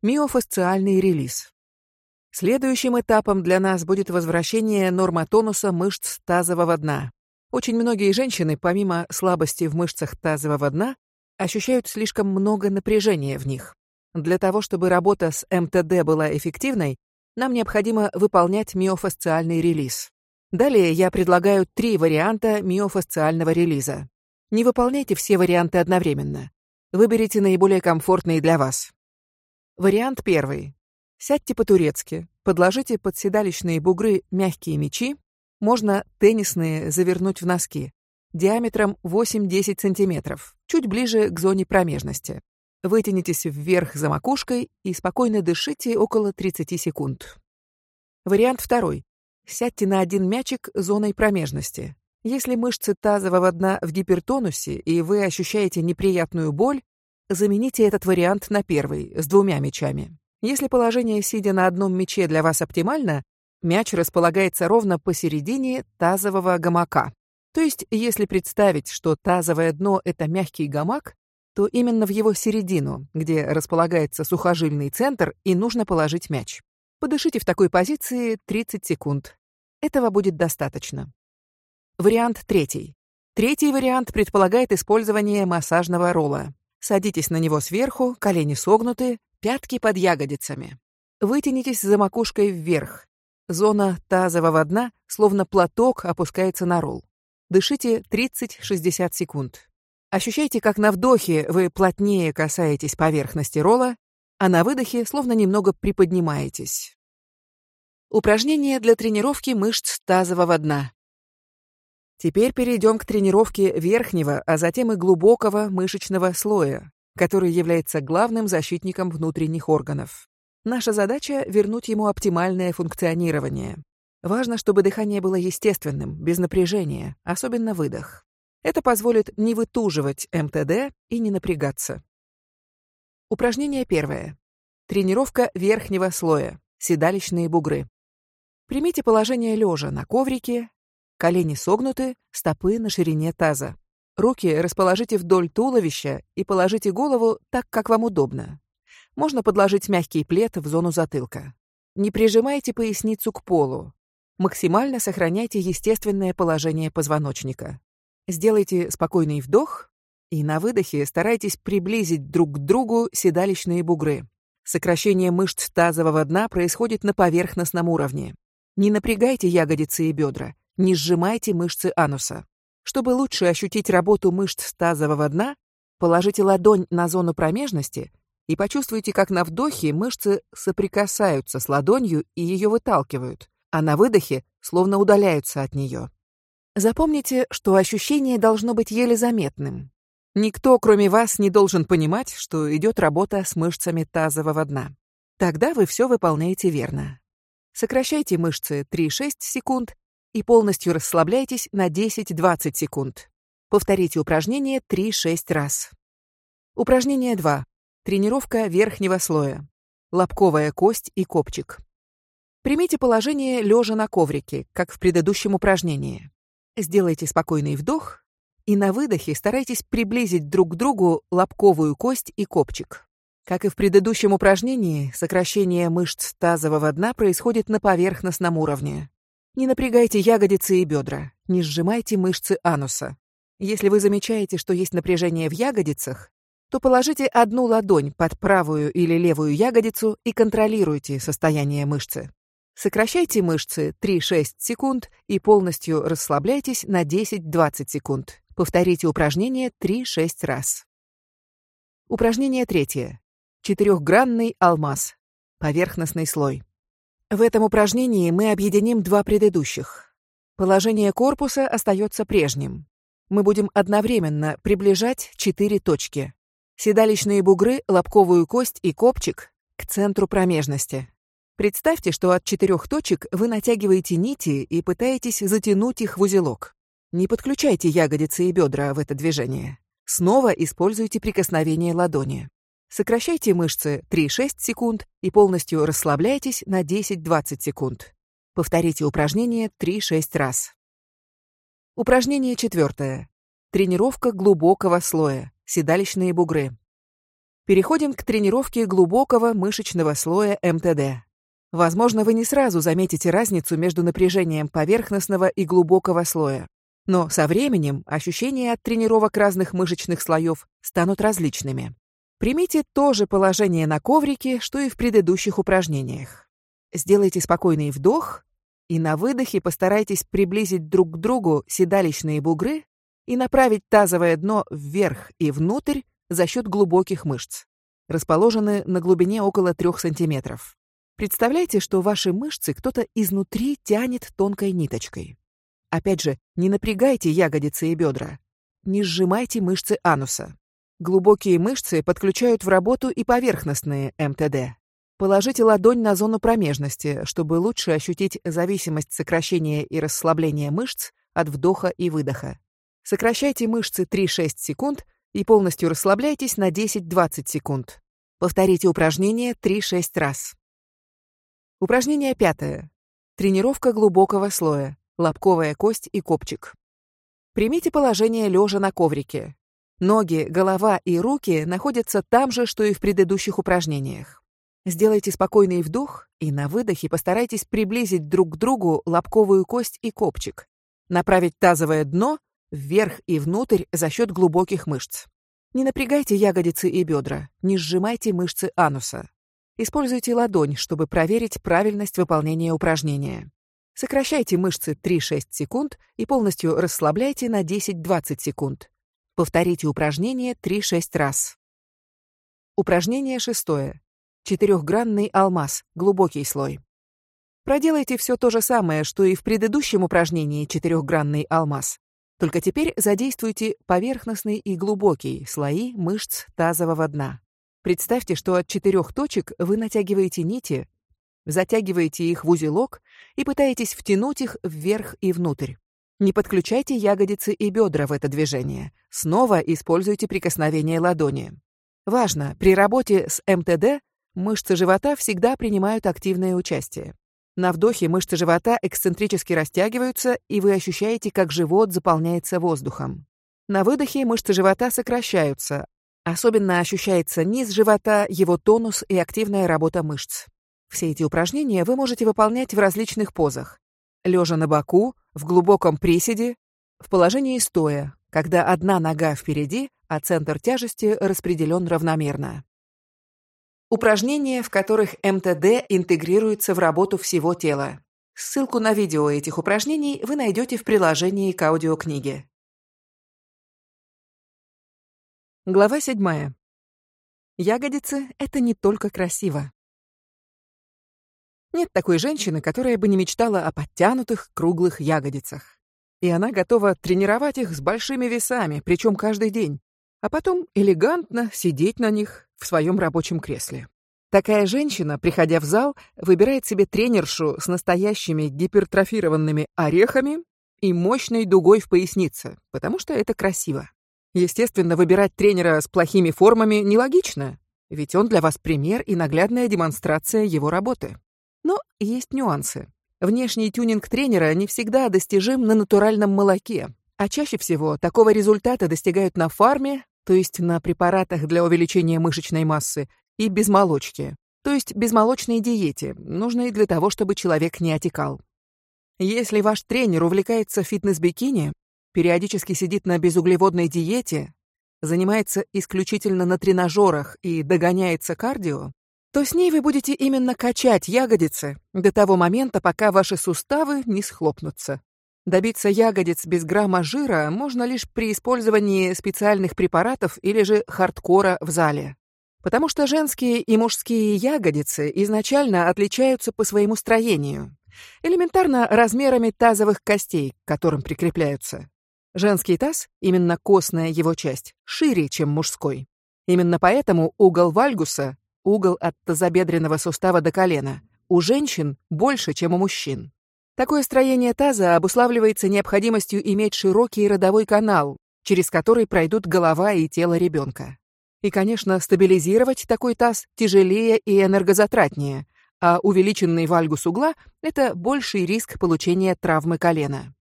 Миофасциальный релиз. Следующим этапом для нас будет возвращение нормотонуса мышц тазового дна. Очень многие женщины, помимо слабости в мышцах тазового дна, ощущают слишком много напряжения в них. Для того, чтобы работа с МТД была эффективной, нам необходимо выполнять миофасциальный релиз. Далее я предлагаю три варианта миофасциального релиза. Не выполняйте все варианты одновременно. Выберите наиболее комфортные для вас. Вариант первый. Сядьте по-турецки, подложите под седалищные бугры мягкие мячи, можно теннисные завернуть в носки, диаметром 8-10 см, чуть ближе к зоне промежности. Вытянитесь вверх за макушкой и спокойно дышите около 30 секунд. Вариант второй. Сядьте на один мячик зоной промежности. Если мышцы тазового дна в гипертонусе и вы ощущаете неприятную боль, замените этот вариант на первый, с двумя мячами. Если положение сидя на одном мяче для вас оптимально, мяч располагается ровно посередине тазового гамака. То есть, если представить, что тазовое дно — это мягкий гамак, то именно в его середину, где располагается сухожильный центр, и нужно положить мяч. Подышите в такой позиции 30 секунд. Этого будет достаточно. Вариант третий. Третий вариант предполагает использование массажного ролла. Садитесь на него сверху, колени согнуты, пятки под ягодицами. Вытянитесь за макушкой вверх. Зона тазового дна, словно платок, опускается на ролл. Дышите 30-60 секунд. Ощущайте, как на вдохе вы плотнее касаетесь поверхности ролла, а на выдохе словно немного приподнимаетесь. Упражнение для тренировки мышц тазового дна. Теперь перейдем к тренировке верхнего, а затем и глубокого мышечного слоя, который является главным защитником внутренних органов. Наша задача — вернуть ему оптимальное функционирование. Важно, чтобы дыхание было естественным, без напряжения, особенно выдох. Это позволит не вытуживать МТД и не напрягаться. Упражнение первое. Тренировка верхнего слоя. Седалищные бугры. Примите положение лежа на коврике, колени согнуты, стопы на ширине таза. Руки расположите вдоль туловища и положите голову так, как вам удобно. Можно подложить мягкий плед в зону затылка. Не прижимайте поясницу к полу. Максимально сохраняйте естественное положение позвоночника. Сделайте спокойный вдох и на выдохе старайтесь приблизить друг к другу седалищные бугры. Сокращение мышц тазового дна происходит на поверхностном уровне. Не напрягайте ягодицы и бедра, не сжимайте мышцы ануса. Чтобы лучше ощутить работу мышц тазового дна, положите ладонь на зону промежности и почувствуйте, как на вдохе мышцы соприкасаются с ладонью и ее выталкивают, а на выдохе словно удаляются от нее. Запомните, что ощущение должно быть еле заметным. Никто, кроме вас, не должен понимать, что идет работа с мышцами тазового дна. Тогда вы все выполняете верно. Сокращайте мышцы 3-6 секунд и полностью расслабляйтесь на 10-20 секунд. Повторите упражнение 3-6 раз. Упражнение 2. Тренировка верхнего слоя. Лобковая кость и копчик. Примите положение лежа на коврике, как в предыдущем упражнении. Сделайте спокойный вдох и на выдохе старайтесь приблизить друг к другу лобковую кость и копчик. Как и в предыдущем упражнении, сокращение мышц тазового дна происходит на поверхностном уровне. Не напрягайте ягодицы и бедра, не сжимайте мышцы ануса. Если вы замечаете, что есть напряжение в ягодицах, то положите одну ладонь под правую или левую ягодицу и контролируйте состояние мышцы. Сокращайте мышцы 3-6 секунд и полностью расслабляйтесь на 10-20 секунд. Повторите упражнение 3-6 раз. Упражнение третье. Четырехгранный алмаз. Поверхностный слой. В этом упражнении мы объединим два предыдущих. Положение корпуса остается прежним. Мы будем одновременно приближать четыре точки. Седалищные бугры, лобковую кость и копчик к центру промежности. Представьте, что от четырех точек вы натягиваете нити и пытаетесь затянуть их в узелок. Не подключайте ягодицы и бедра в это движение. Снова используйте прикосновение ладони. Сокращайте мышцы 3-6 секунд и полностью расслабляйтесь на 10-20 секунд. Повторите упражнение 3-6 раз. Упражнение четвертое. Тренировка глубокого слоя. Седалищные бугры. Переходим к тренировке глубокого мышечного слоя МТД. Возможно, вы не сразу заметите разницу между напряжением поверхностного и глубокого слоя. Но со временем ощущения от тренировок разных мышечных слоев станут различными. Примите то же положение на коврике, что и в предыдущих упражнениях. Сделайте спокойный вдох и на выдохе постарайтесь приблизить друг к другу седалищные бугры и направить тазовое дно вверх и внутрь за счет глубоких мышц. Расположены на глубине около 3 см. Представляете, что ваши мышцы кто-то изнутри тянет тонкой ниточкой. Опять же, не напрягайте ягодицы и бедра. Не сжимайте мышцы ануса. Глубокие мышцы подключают в работу и поверхностные МТД. Положите ладонь на зону промежности, чтобы лучше ощутить зависимость сокращения и расслабления мышц от вдоха и выдоха. Сокращайте мышцы 3-6 секунд и полностью расслабляйтесь на 10-20 секунд. Повторите упражнение 3-6 раз. Упражнение пятое. Тренировка глубокого слоя. Лобковая кость и копчик. Примите положение лежа на коврике. Ноги, голова и руки находятся там же, что и в предыдущих упражнениях. Сделайте спокойный вдох и на выдохе постарайтесь приблизить друг к другу лобковую кость и копчик. Направить тазовое дно вверх и внутрь за счет глубоких мышц. Не напрягайте ягодицы и бедра, не сжимайте мышцы ануса. Используйте ладонь, чтобы проверить правильность выполнения упражнения. Сокращайте мышцы 3-6 секунд и полностью расслабляйте на 10-20 секунд. Повторите упражнение 3-6 раз. Упражнение шестое. Четырехгранный алмаз, глубокий слой. Проделайте все то же самое, что и в предыдущем упражнении четырехгранный алмаз. Только теперь задействуйте поверхностный и глубокий слои мышц тазового дна. Представьте, что от четырех точек вы натягиваете нити, затягиваете их в узелок и пытаетесь втянуть их вверх и внутрь. Не подключайте ягодицы и бедра в это движение. Снова используйте прикосновение ладони. Важно, при работе с МТД Мышцы живота всегда принимают активное участие. На вдохе мышцы живота эксцентрически растягиваются, и вы ощущаете, как живот заполняется воздухом. На выдохе мышцы живота сокращаются. Особенно ощущается низ живота, его тонус и активная работа мышц. Все эти упражнения вы можете выполнять в различных позах. Лежа на боку, в глубоком приседе, в положении стоя, когда одна нога впереди, а центр тяжести распределен равномерно. Упражнения, в которых МТД интегрируется в работу всего тела. Ссылку на видео этих упражнений вы найдете в приложении к аудиокниге. Глава 7. Ягодицы – это не только красиво. Нет такой женщины, которая бы не мечтала о подтянутых, круглых ягодицах. И она готова тренировать их с большими весами, причем каждый день а потом элегантно сидеть на них в своем рабочем кресле. Такая женщина, приходя в зал, выбирает себе тренершу с настоящими гипертрофированными орехами и мощной дугой в пояснице, потому что это красиво. Естественно, выбирать тренера с плохими формами нелогично, ведь он для вас пример и наглядная демонстрация его работы. Но есть нюансы. Внешний тюнинг тренера не всегда достижим на натуральном молоке, а чаще всего такого результата достигают на фарме, то есть на препаратах для увеличения мышечной массы, и безмолочке, то есть безмолочной диете, нужной для того, чтобы человек не отекал. Если ваш тренер увлекается фитнес-бикини, периодически сидит на безуглеводной диете, занимается исключительно на тренажерах и догоняется кардио, то с ней вы будете именно качать ягодицы до того момента, пока ваши суставы не схлопнутся. Добиться ягодиц без грамма жира можно лишь при использовании специальных препаратов или же хардкора в зале. Потому что женские и мужские ягодицы изначально отличаются по своему строению. Элементарно размерами тазовых костей, к которым прикрепляются. Женский таз, именно костная его часть, шире, чем мужской. Именно поэтому угол вальгуса, угол от тазобедренного сустава до колена, у женщин больше, чем у мужчин. Такое строение таза обуславливается необходимостью иметь широкий родовой канал, через который пройдут голова и тело ребенка. И, конечно, стабилизировать такой таз тяжелее и энергозатратнее, а увеличенный вальгус угла – это больший риск получения травмы колена.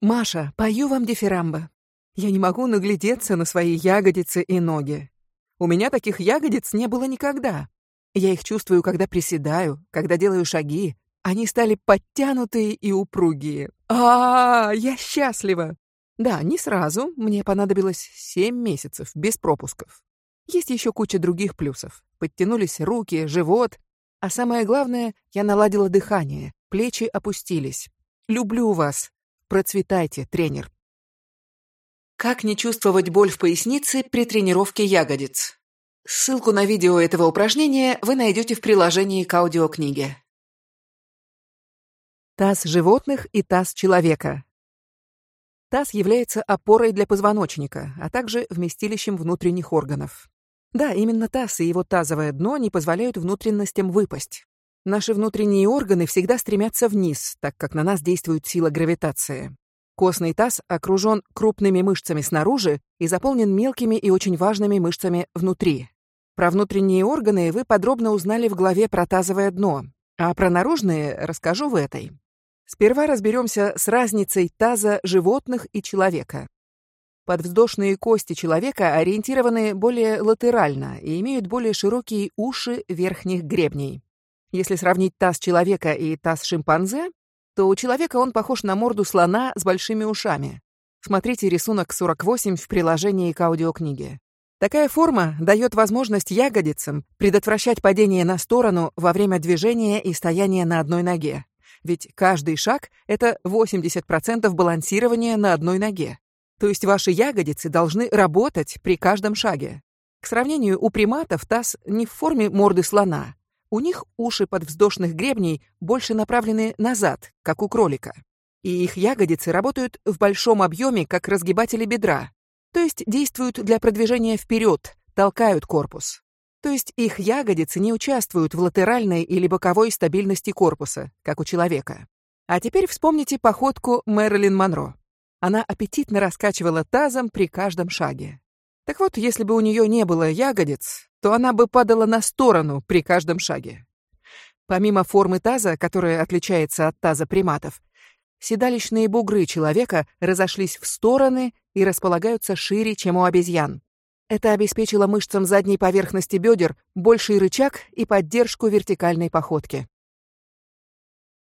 «Маша, пою вам дифирамбо. Я не могу наглядеться на свои ягодицы и ноги. У меня таких ягодиц не было никогда. Я их чувствую, когда приседаю, когда делаю шаги, они стали подтянутые и упругие. А, -а, -а я счастлива. Да, не сразу, мне понадобилось семь месяцев без пропусков. Есть еще куча других плюсов. Подтянулись руки, живот, а самое главное, я наладила дыхание, плечи опустились. Люблю вас. Процветайте, тренер. Как не чувствовать боль в пояснице при тренировке ягодиц? Ссылку на видео этого упражнения вы найдете в приложении к аудиокниге. Таз животных и таз человека. Таз является опорой для позвоночника, а также вместилищем внутренних органов. Да, именно таз и его тазовое дно не позволяют внутренностям выпасть. Наши внутренние органы всегда стремятся вниз, так как на нас действует сила гравитации. Костный таз окружен крупными мышцами снаружи и заполнен мелкими и очень важными мышцами внутри. Про внутренние органы вы подробно узнали в главе про тазовое дно, а про наружные расскажу в этой. Сперва разберемся с разницей таза животных и человека. Подвздошные кости человека ориентированы более латерально и имеют более широкие уши верхних гребней. Если сравнить таз человека и таз шимпанзе, то у человека он похож на морду слона с большими ушами. Смотрите рисунок 48 в приложении к аудиокниге. Такая форма дает возможность ягодицам предотвращать падение на сторону во время движения и стояния на одной ноге. Ведь каждый шаг — это 80% балансирования на одной ноге. То есть ваши ягодицы должны работать при каждом шаге. К сравнению, у приматов таз не в форме морды слона. У них уши подвздошных гребней больше направлены назад, как у кролика. И их ягодицы работают в большом объеме, как разгибатели бедра то есть действуют для продвижения вперед, толкают корпус. То есть их ягодицы не участвуют в латеральной или боковой стабильности корпуса, как у человека. А теперь вспомните походку Мэрилин Монро. Она аппетитно раскачивала тазом при каждом шаге. Так вот, если бы у нее не было ягодиц, то она бы падала на сторону при каждом шаге. Помимо формы таза, которая отличается от таза приматов, Седалищные бугры человека разошлись в стороны и располагаются шире, чем у обезьян. Это обеспечило мышцам задней поверхности бедер больший рычаг и поддержку вертикальной походки.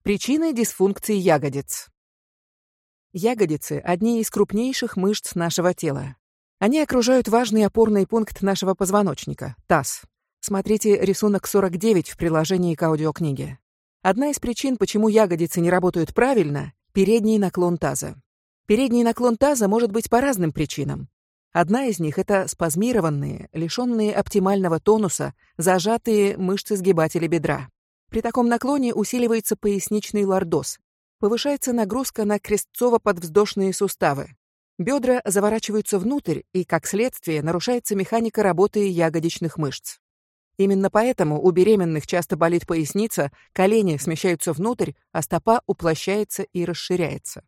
Причины дисфункции ягодиц. Ягодицы – одни из крупнейших мышц нашего тела. Они окружают важный опорный пункт нашего позвоночника – таз. Смотрите рисунок 49 в приложении к аудиокниге. Одна из причин, почему ягодицы не работают правильно, Передний наклон таза. Передний наклон таза может быть по разным причинам. Одна из них — это спазмированные, лишенные оптимального тонуса, зажатые мышцы сгибателя бедра. При таком наклоне усиливается поясничный лордоз. Повышается нагрузка на крестцово-подвздошные суставы. Бедра заворачиваются внутрь, и, как следствие, нарушается механика работы ягодичных мышц. Именно поэтому у беременных часто болит поясница, колени смещаются внутрь, а стопа уплощается и расширяется.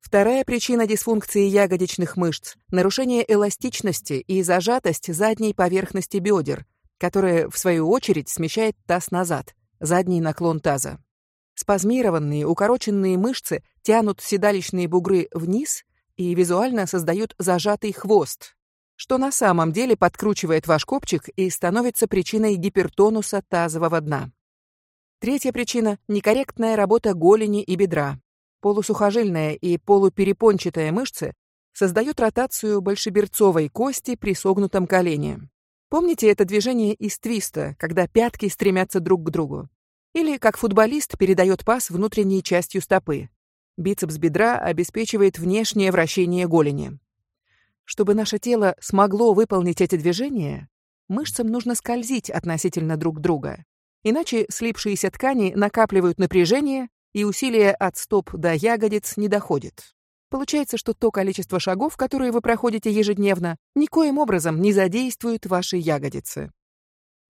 Вторая причина дисфункции ягодичных мышц – нарушение эластичности и зажатость задней поверхности бедер, которая, в свою очередь, смещает таз назад, задний наклон таза. Спазмированные, укороченные мышцы тянут седалищные бугры вниз и визуально создают зажатый хвост, что на самом деле подкручивает ваш копчик и становится причиной гипертонуса тазового дна. Третья причина – некорректная работа голени и бедра. Полусухожильная и полуперепончатая мышцы создают ротацию большеберцовой кости при согнутом колене. Помните это движение из твиста, когда пятки стремятся друг к другу? Или как футболист передает пас внутренней частью стопы. Бицепс бедра обеспечивает внешнее вращение голени. Чтобы наше тело смогло выполнить эти движения, мышцам нужно скользить относительно друг друга. Иначе слипшиеся ткани накапливают напряжение, и усилие от стоп до ягодиц не доходит. Получается, что то количество шагов, которые вы проходите ежедневно, никоим образом не задействует ваши ягодицы.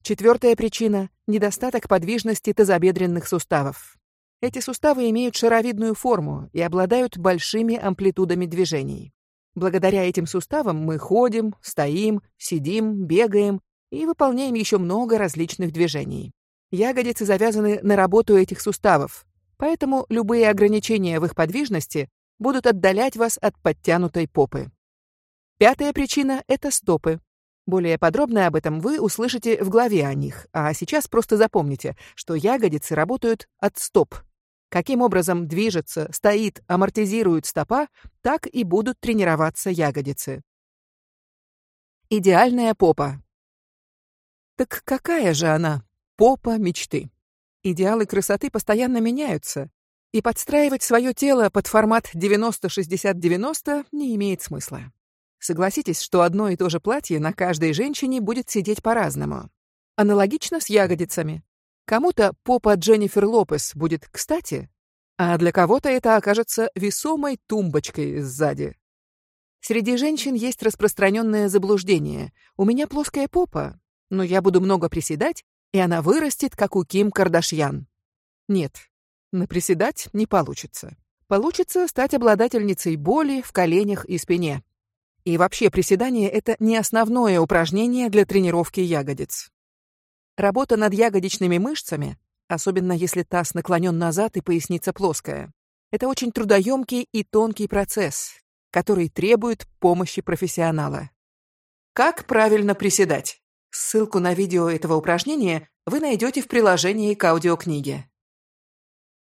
Четвертая причина – недостаток подвижности тазобедренных суставов. Эти суставы имеют шаровидную форму и обладают большими амплитудами движений. Благодаря этим суставам мы ходим, стоим, сидим, бегаем и выполняем еще много различных движений. Ягодицы завязаны на работу этих суставов, поэтому любые ограничения в их подвижности будут отдалять вас от подтянутой попы. Пятая причина — это стопы. Более подробно об этом вы услышите в главе о них, а сейчас просто запомните, что ягодицы работают от стоп, Каким образом движется, стоит, амортизирует стопа, так и будут тренироваться ягодицы. Идеальная попа. Так какая же она? Попа мечты. Идеалы красоты постоянно меняются, и подстраивать свое тело под формат 90-60-90 не имеет смысла. Согласитесь, что одно и то же платье на каждой женщине будет сидеть по-разному. Аналогично с ягодицами. Кому-то попа Дженнифер Лопес будет кстати, а для кого-то это окажется весомой тумбочкой сзади. Среди женщин есть распространенное заблуждение. У меня плоская попа, но я буду много приседать, и она вырастет, как у Ким Кардашьян. Нет, наприседать не получится. Получится стать обладательницей боли в коленях и спине. И вообще приседание — это не основное упражнение для тренировки ягодиц. Работа над ягодичными мышцами, особенно если таз наклонен назад и поясница плоская, это очень трудоемкий и тонкий процесс, который требует помощи профессионала. Как правильно приседать? Ссылку на видео этого упражнения вы найдете в приложении к аудиокниге.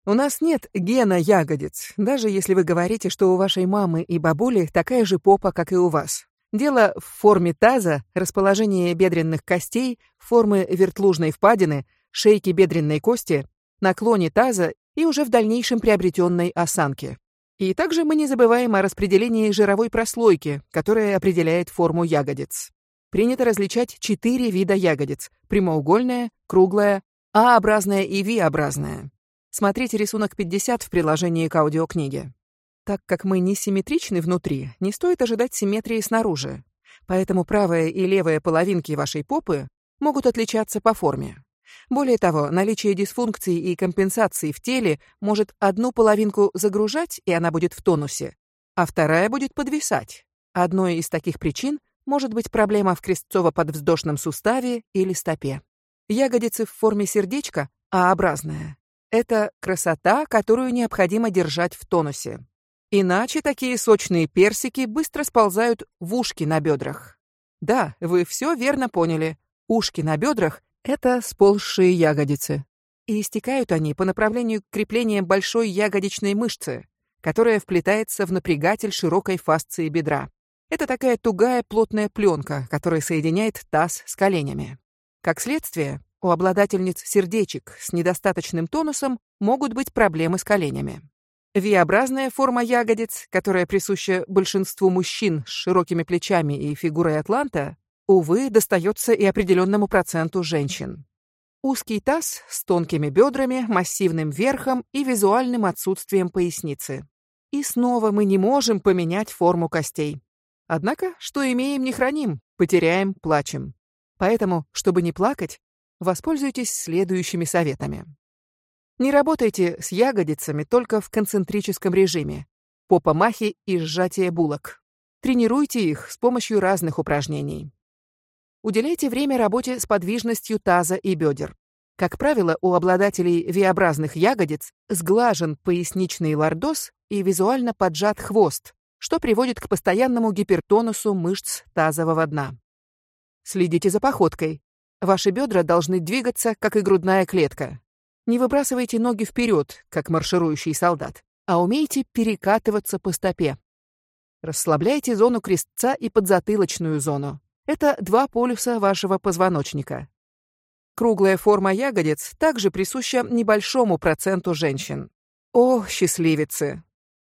У нас нет гена ягодиц, даже если вы говорите, что у вашей мамы и бабули такая же попа, как и у вас. Дело в форме таза, расположении бедренных костей, формы вертлужной впадины, шейки бедренной кости, наклоне таза и уже в дальнейшем приобретенной осанке. И также мы не забываем о распределении жировой прослойки, которая определяет форму ягодиц. Принято различать четыре вида ягодиц – прямоугольная, круглая, А-образная и V-образная. Смотрите рисунок 50 в приложении к аудиокниге. Так как мы не симметричны внутри, не стоит ожидать симметрии снаружи. Поэтому правая и левая половинки вашей попы могут отличаться по форме. Более того, наличие дисфункций и компенсаций в теле может одну половинку загружать, и она будет в тонусе, а вторая будет подвисать. Одной из таких причин может быть проблема в крестцово-подвздошном суставе или стопе. Ягодицы в форме сердечка А-образная. Это красота, которую необходимо держать в тонусе. Иначе такие сочные персики быстро сползают в ушки на бедрах. Да, вы все верно поняли. Ушки на бедрах — это сползшие ягодицы. И истекают они по направлению к креплениям большой ягодичной мышцы, которая вплетается в напрягатель широкой фасции бедра. Это такая тугая плотная пленка, которая соединяет таз с коленями. Как следствие, у обладательниц сердечек с недостаточным тонусом могут быть проблемы с коленями. V-образная форма ягодиц, которая присуща большинству мужчин с широкими плечами и фигурой атланта, увы, достается и определенному проценту женщин. Узкий таз с тонкими бедрами, массивным верхом и визуальным отсутствием поясницы. И снова мы не можем поменять форму костей. Однако, что имеем, не храним, потеряем, плачем. Поэтому, чтобы не плакать, Воспользуйтесь следующими советами. Не работайте с ягодицами только в концентрическом режиме. Попа махи и сжатие булок. Тренируйте их с помощью разных упражнений. Уделяйте время работе с подвижностью таза и бедер. Как правило, у обладателей V-образных ягодиц сглажен поясничный лордоз и визуально поджат хвост, что приводит к постоянному гипертонусу мышц тазового дна. Следите за походкой. Ваши бедра должны двигаться, как и грудная клетка. Не выбрасывайте ноги вперед, как марширующий солдат, а умейте перекатываться по стопе. Расслабляйте зону крестца и подзатылочную зону. Это два полюса вашего позвоночника. Круглая форма ягодиц также присуща небольшому проценту женщин. О, счастливицы!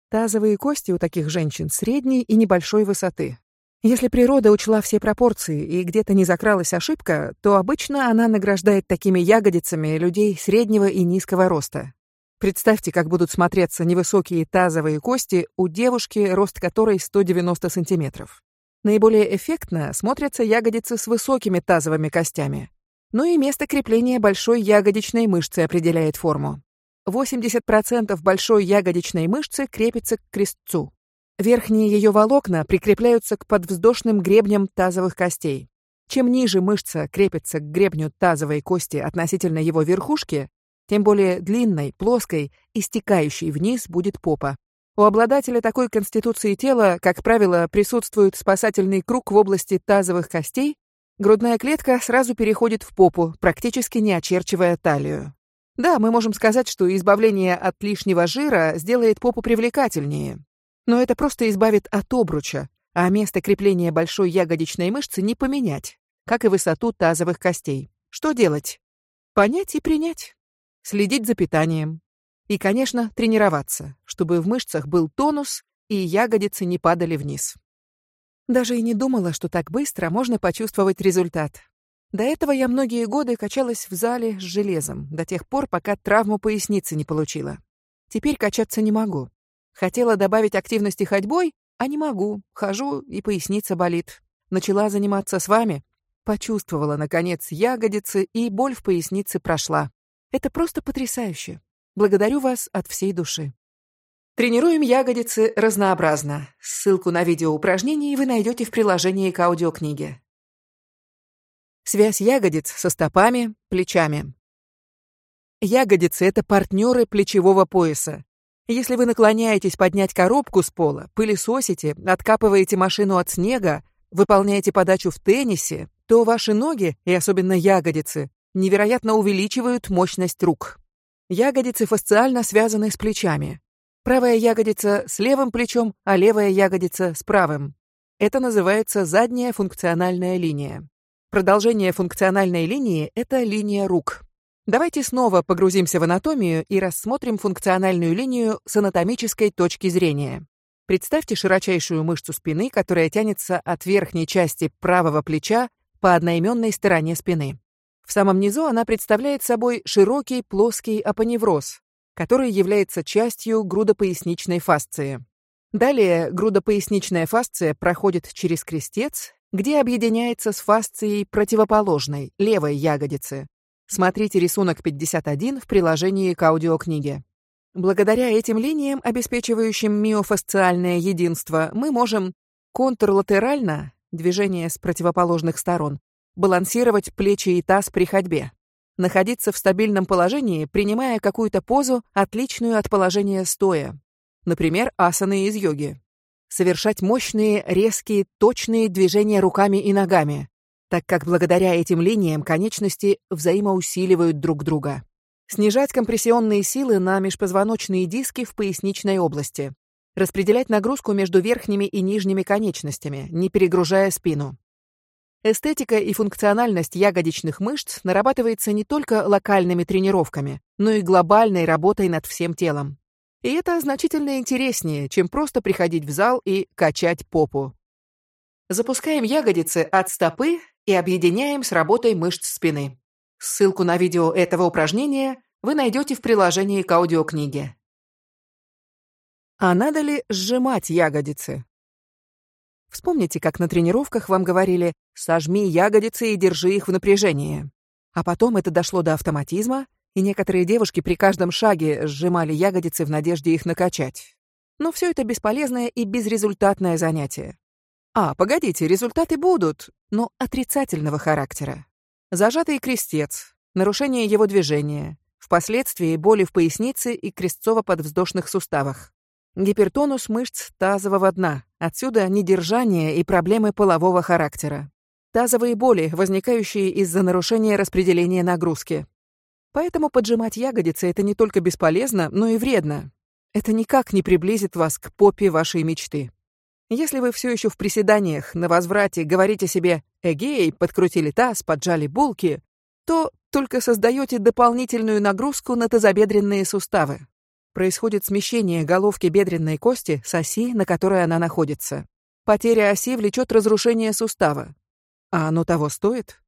Тазовые кости у таких женщин средней и небольшой высоты. Если природа учла все пропорции и где-то не закралась ошибка, то обычно она награждает такими ягодицами людей среднего и низкого роста. Представьте, как будут смотреться невысокие тазовые кости у девушки, рост которой 190 сантиметров. Наиболее эффектно смотрятся ягодицы с высокими тазовыми костями. Ну и место крепления большой ягодичной мышцы определяет форму. 80% большой ягодичной мышцы крепится к крестцу. Верхние ее волокна прикрепляются к подвздошным гребням тазовых костей. Чем ниже мышца крепится к гребню тазовой кости относительно его верхушки, тем более длинной, плоской и стекающей вниз будет попа. У обладателя такой конституции тела, как правило, присутствует спасательный круг в области тазовых костей, грудная клетка сразу переходит в попу, практически не очерчивая талию. Да, мы можем сказать, что избавление от лишнего жира сделает попу привлекательнее, но это просто избавит от обруча, а место крепления большой ягодичной мышцы не поменять, как и высоту тазовых костей. Что делать? Понять и принять. Следить за питанием. И, конечно, тренироваться, чтобы в мышцах был тонус и ягодицы не падали вниз. Даже и не думала, что так быстро можно почувствовать результат. До этого я многие годы качалась в зале с железом, до тех пор, пока травму поясницы не получила. Теперь качаться не могу. Хотела добавить активности ходьбой, а не могу. Хожу, и поясница болит. Начала заниматься с вами. Почувствовала, наконец, ягодицы, и боль в пояснице прошла. Это просто потрясающе. Благодарю вас от всей души. Тренируем ягодицы разнообразно. Ссылку на видео упражнений вы найдете в приложении к аудиокниге. Связь ягодиц со стопами, плечами. Ягодицы — это партнеры плечевого пояса. Если вы наклоняетесь поднять коробку с пола, пылесосите, откапываете машину от снега, выполняете подачу в теннисе, то ваши ноги, и особенно ягодицы, невероятно увеличивают мощность рук. Ягодицы фасциально связаны с плечами. Правая ягодица с левым плечом, а левая ягодица с правым. Это называется задняя функциональная линия. Продолжение функциональной линии – это линия рук. Давайте снова погрузимся в анатомию и рассмотрим функциональную линию с анатомической точки зрения. Представьте широчайшую мышцу спины, которая тянется от верхней части правого плеча по одноименной стороне спины. В самом низу она представляет собой широкий плоский апоневроз, который является частью грудопоясничной фасции. Далее грудопоясничная фасция проходит через крестец, где объединяется с фасцией противоположной, левой ягодицы, Смотрите рисунок 51 в приложении к аудиокниге. Благодаря этим линиям, обеспечивающим миофасциальное единство, мы можем контрлатерально, движение с противоположных сторон, балансировать плечи и таз при ходьбе, находиться в стабильном положении, принимая какую-то позу, отличную от положения стоя, например, асаны из йоги, совершать мощные, резкие, точные движения руками и ногами, так как благодаря этим линиям конечности взаимоусиливают друг друга. Снижать компрессионные силы на межпозвоночные диски в поясничной области. Распределять нагрузку между верхними и нижними конечностями, не перегружая спину. Эстетика и функциональность ягодичных мышц нарабатывается не только локальными тренировками, но и глобальной работой над всем телом. И это значительно интереснее, чем просто приходить в зал и качать попу. Запускаем ягодицы от стопы и объединяем с работой мышц спины. Ссылку на видео этого упражнения вы найдете в приложении к аудиокниге. А надо ли сжимать ягодицы? Вспомните, как на тренировках вам говорили «сожми ягодицы и держи их в напряжении». А потом это дошло до автоматизма, и некоторые девушки при каждом шаге сжимали ягодицы в надежде их накачать. Но все это бесполезное и безрезультатное занятие. А, погодите, результаты будут, но отрицательного характера. Зажатый крестец, нарушение его движения, впоследствии боли в пояснице и крестцово-подвздошных суставах. Гипертонус мышц тазового дна, отсюда недержание и проблемы полового характера. Тазовые боли, возникающие из-за нарушения распределения нагрузки. Поэтому поджимать ягодицы это не только бесполезно, но и вредно. Это никак не приблизит вас к попе вашей мечты. Если вы все еще в приседаниях на возврате говорите себе «эгей», подкрутили таз, поджали булки, то только создаете дополнительную нагрузку на тазобедренные суставы. Происходит смещение головки бедренной кости с оси, на которой она находится. Потеря оси влечет разрушение сустава. А оно того стоит?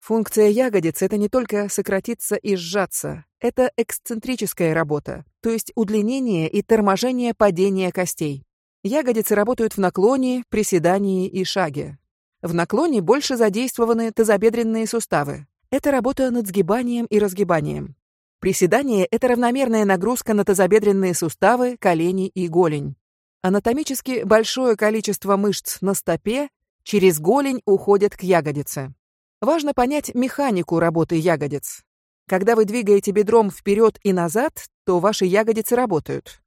Функция ягодиц — это не только сократиться и сжаться. Это эксцентрическая работа, то есть удлинение и торможение падения костей. Ягодицы работают в наклоне, приседании и шаге. В наклоне больше задействованы тазобедренные суставы. Это работа над сгибанием и разгибанием. Приседание – это равномерная нагрузка на тазобедренные суставы, колени и голень. Анатомически большое количество мышц на стопе через голень уходят к ягодице. Важно понять механику работы ягодиц. Когда вы двигаете бедром вперед и назад, то ваши ягодицы работают.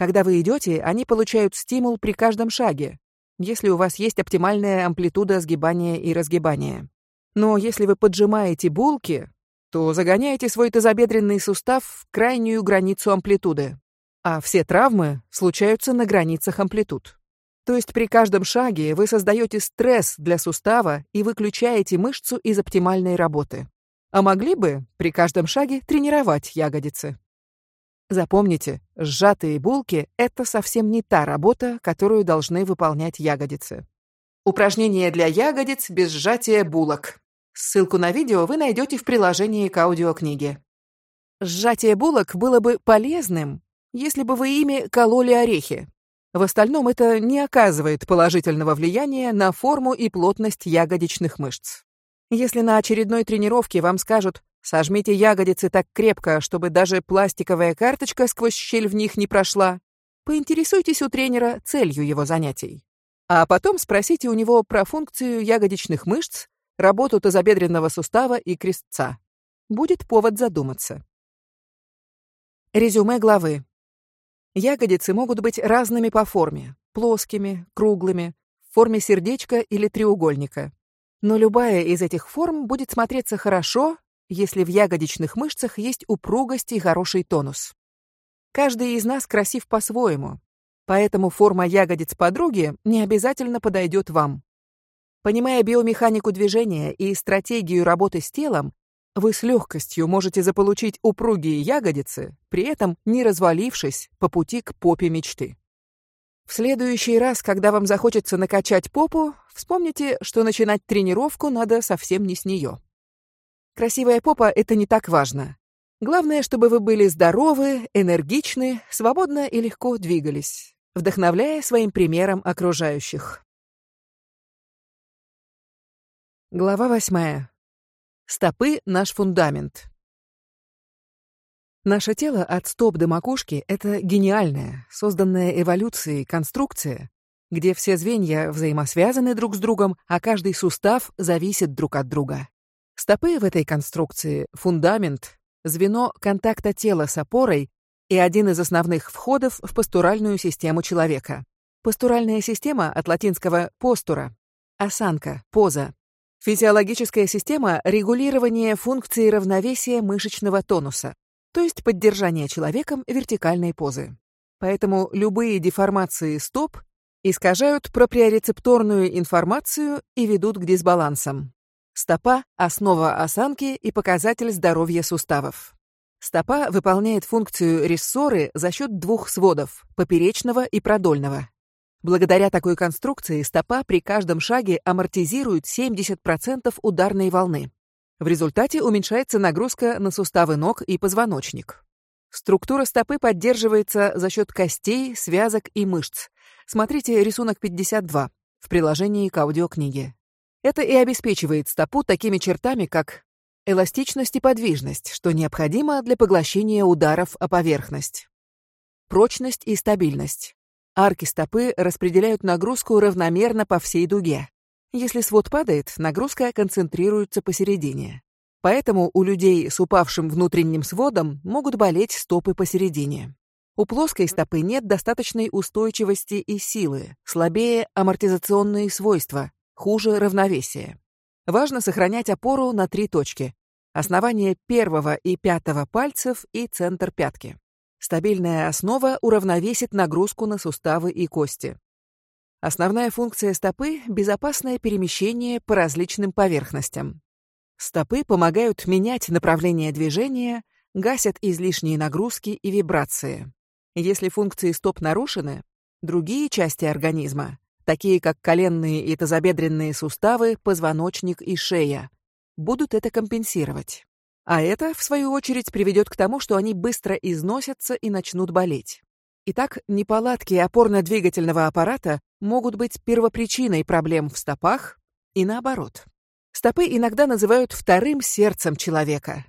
Когда вы идете, они получают стимул при каждом шаге, если у вас есть оптимальная амплитуда сгибания и разгибания. Но если вы поджимаете булки, то загоняете свой тазобедренный сустав в крайнюю границу амплитуды. А все травмы случаются на границах амплитуд. То есть при каждом шаге вы создаете стресс для сустава и выключаете мышцу из оптимальной работы. А могли бы при каждом шаге тренировать ягодицы. Запомните, сжатые булки – это совсем не та работа, которую должны выполнять ягодицы. Упражнение для ягодиц без сжатия булок. Ссылку на видео вы найдете в приложении к аудиокниге. Сжатие булок было бы полезным, если бы вы ими кололи орехи. В остальном это не оказывает положительного влияния на форму и плотность ягодичных мышц. Если на очередной тренировке вам скажут Сожмите ягодицы так крепко, чтобы даже пластиковая карточка сквозь щель в них не прошла. Поинтересуйтесь у тренера целью его занятий. А потом спросите у него про функцию ягодичных мышц, работу тазобедренного сустава и крестца. Будет повод задуматься. Резюме главы. Ягодицы могут быть разными по форме – плоскими, круглыми, в форме сердечка или треугольника. Но любая из этих форм будет смотреться хорошо, если в ягодичных мышцах есть упругость и хороший тонус. Каждый из нас красив по-своему, поэтому форма ягодиц подруги не обязательно подойдет вам. Понимая биомеханику движения и стратегию работы с телом, вы с легкостью можете заполучить упругие ягодицы, при этом не развалившись по пути к попе мечты. В следующий раз, когда вам захочется накачать попу, вспомните, что начинать тренировку надо совсем не с нее. Красивая попа — это не так важно. Главное, чтобы вы были здоровы, энергичны, свободно и легко двигались, вдохновляя своим примером окружающих. Глава восьмая. Стопы — наш фундамент. Наше тело от стоп до макушки — это гениальная, созданная эволюцией конструкция, где все звенья взаимосвязаны друг с другом, а каждый сустав зависит друг от друга. Стопы в этой конструкции — фундамент, звено контакта тела с опорой и один из основных входов в постуральную систему человека. Постуральная система от латинского «постура» — осанка, поза, Физиологическая система — регулирования функции равновесия мышечного тонуса, то есть поддержание человеком вертикальной позы. Поэтому любые деформации стоп искажают проприорецепторную информацию и ведут к дисбалансам. Стопа — основа осанки и показатель здоровья суставов. Стопа выполняет функцию рессоры за счет двух сводов — поперечного и продольного. Благодаря такой конструкции стопа при каждом шаге амортизирует 70% ударной волны. В результате уменьшается нагрузка на суставы ног и позвоночник. Структура стопы поддерживается за счет костей, связок и мышц. Смотрите рисунок 52 в приложении к аудиокниге. Это и обеспечивает стопу такими чертами, как эластичность и подвижность, что необходимо для поглощения ударов о поверхность, прочность и стабильность, Арки стопы распределяют нагрузку равномерно по всей дуге. Если свод падает, нагрузка концентрируется посередине. Поэтому у людей с упавшим внутренним сводом могут болеть стопы посередине. У плоской стопы нет достаточной устойчивости и силы, слабее амортизационные свойства, хуже равновесие. Важно сохранять опору на три точки – основание первого и пятого пальцев и центр пятки. Стабильная основа уравновесит нагрузку на суставы и кости. Основная функция стопы — безопасное перемещение по различным поверхностям. Стопы помогают менять направление движения, гасят излишние нагрузки и вибрации. Если функции стоп нарушены, другие части организма, такие как коленные и тазобедренные суставы, позвоночник и шея, будут это компенсировать. А это, в свою очередь, приведет к тому, что они быстро износятся и начнут болеть. Итак, неполадки опорно-двигательного аппарата могут быть первопричиной проблем в стопах и наоборот. Стопы иногда называют вторым сердцем человека.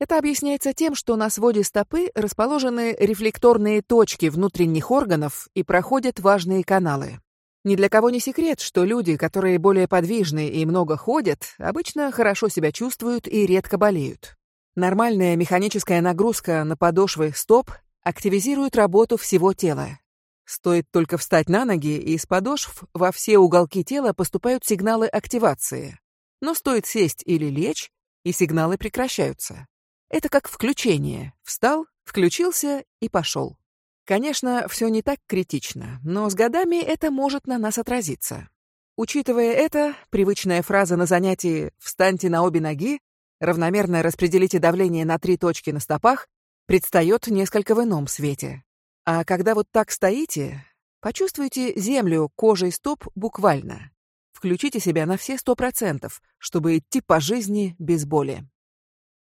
Это объясняется тем, что на своде стопы расположены рефлекторные точки внутренних органов и проходят важные каналы. Ни для кого не секрет, что люди, которые более подвижны и много ходят, обычно хорошо себя чувствуют и редко болеют. Нормальная механическая нагрузка на подошвы стоп активизирует работу всего тела. Стоит только встать на ноги, и из подошв во все уголки тела поступают сигналы активации. Но стоит сесть или лечь, и сигналы прекращаются. Это как включение. Встал, включился и пошел. Конечно, все не так критично, но с годами это может на нас отразиться. Учитывая это, привычная фраза на занятии «встаньте на обе ноги» равномерно распределите давление на три точки на стопах, предстает несколько в ином свете. А когда вот так стоите, почувствуйте землю кожей стоп буквально. Включите себя на все сто процентов, чтобы идти по жизни без боли.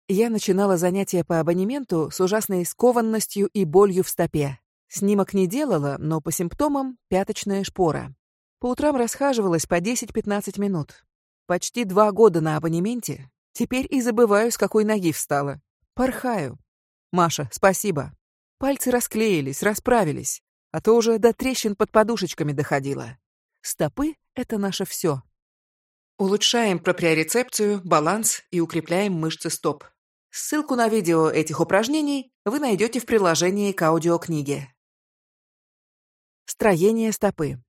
Я начинала занятия по абонементу с ужасной скованностью и болью в стопе. Снимок не делала, но по симптомам — пяточная шпора. По утрам расхаживалась по 10-15 минут. Почти два года на абонементе. Теперь и забываю, с какой ноги встала. Порхаю. Маша, спасибо. Пальцы расклеились, расправились, а то уже до трещин под подушечками доходило. Стопы — это наше все. Улучшаем проприорецепцию, баланс и укрепляем мышцы стоп. Ссылку на видео этих упражнений вы найдете в приложении к аудиокниге. Строение стопы.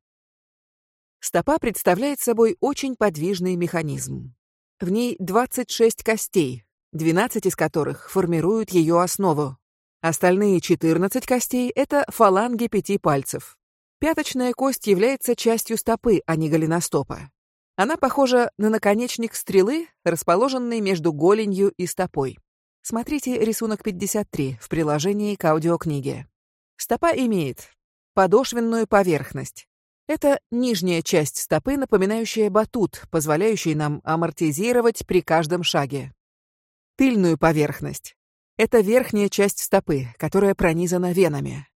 Стопа представляет собой очень подвижный механизм. В ней 26 костей, 12 из которых формируют ее основу. Остальные 14 костей — это фаланги пяти пальцев. Пяточная кость является частью стопы, а не голеностопа. Она похожа на наконечник стрелы, расположенный между голенью и стопой. Смотрите рисунок 53 в приложении к аудиокниге. Стопа имеет подошвенную поверхность. Это нижняя часть стопы, напоминающая батут, позволяющий нам амортизировать при каждом шаге. Тыльную поверхность. Это верхняя часть стопы, которая пронизана венами.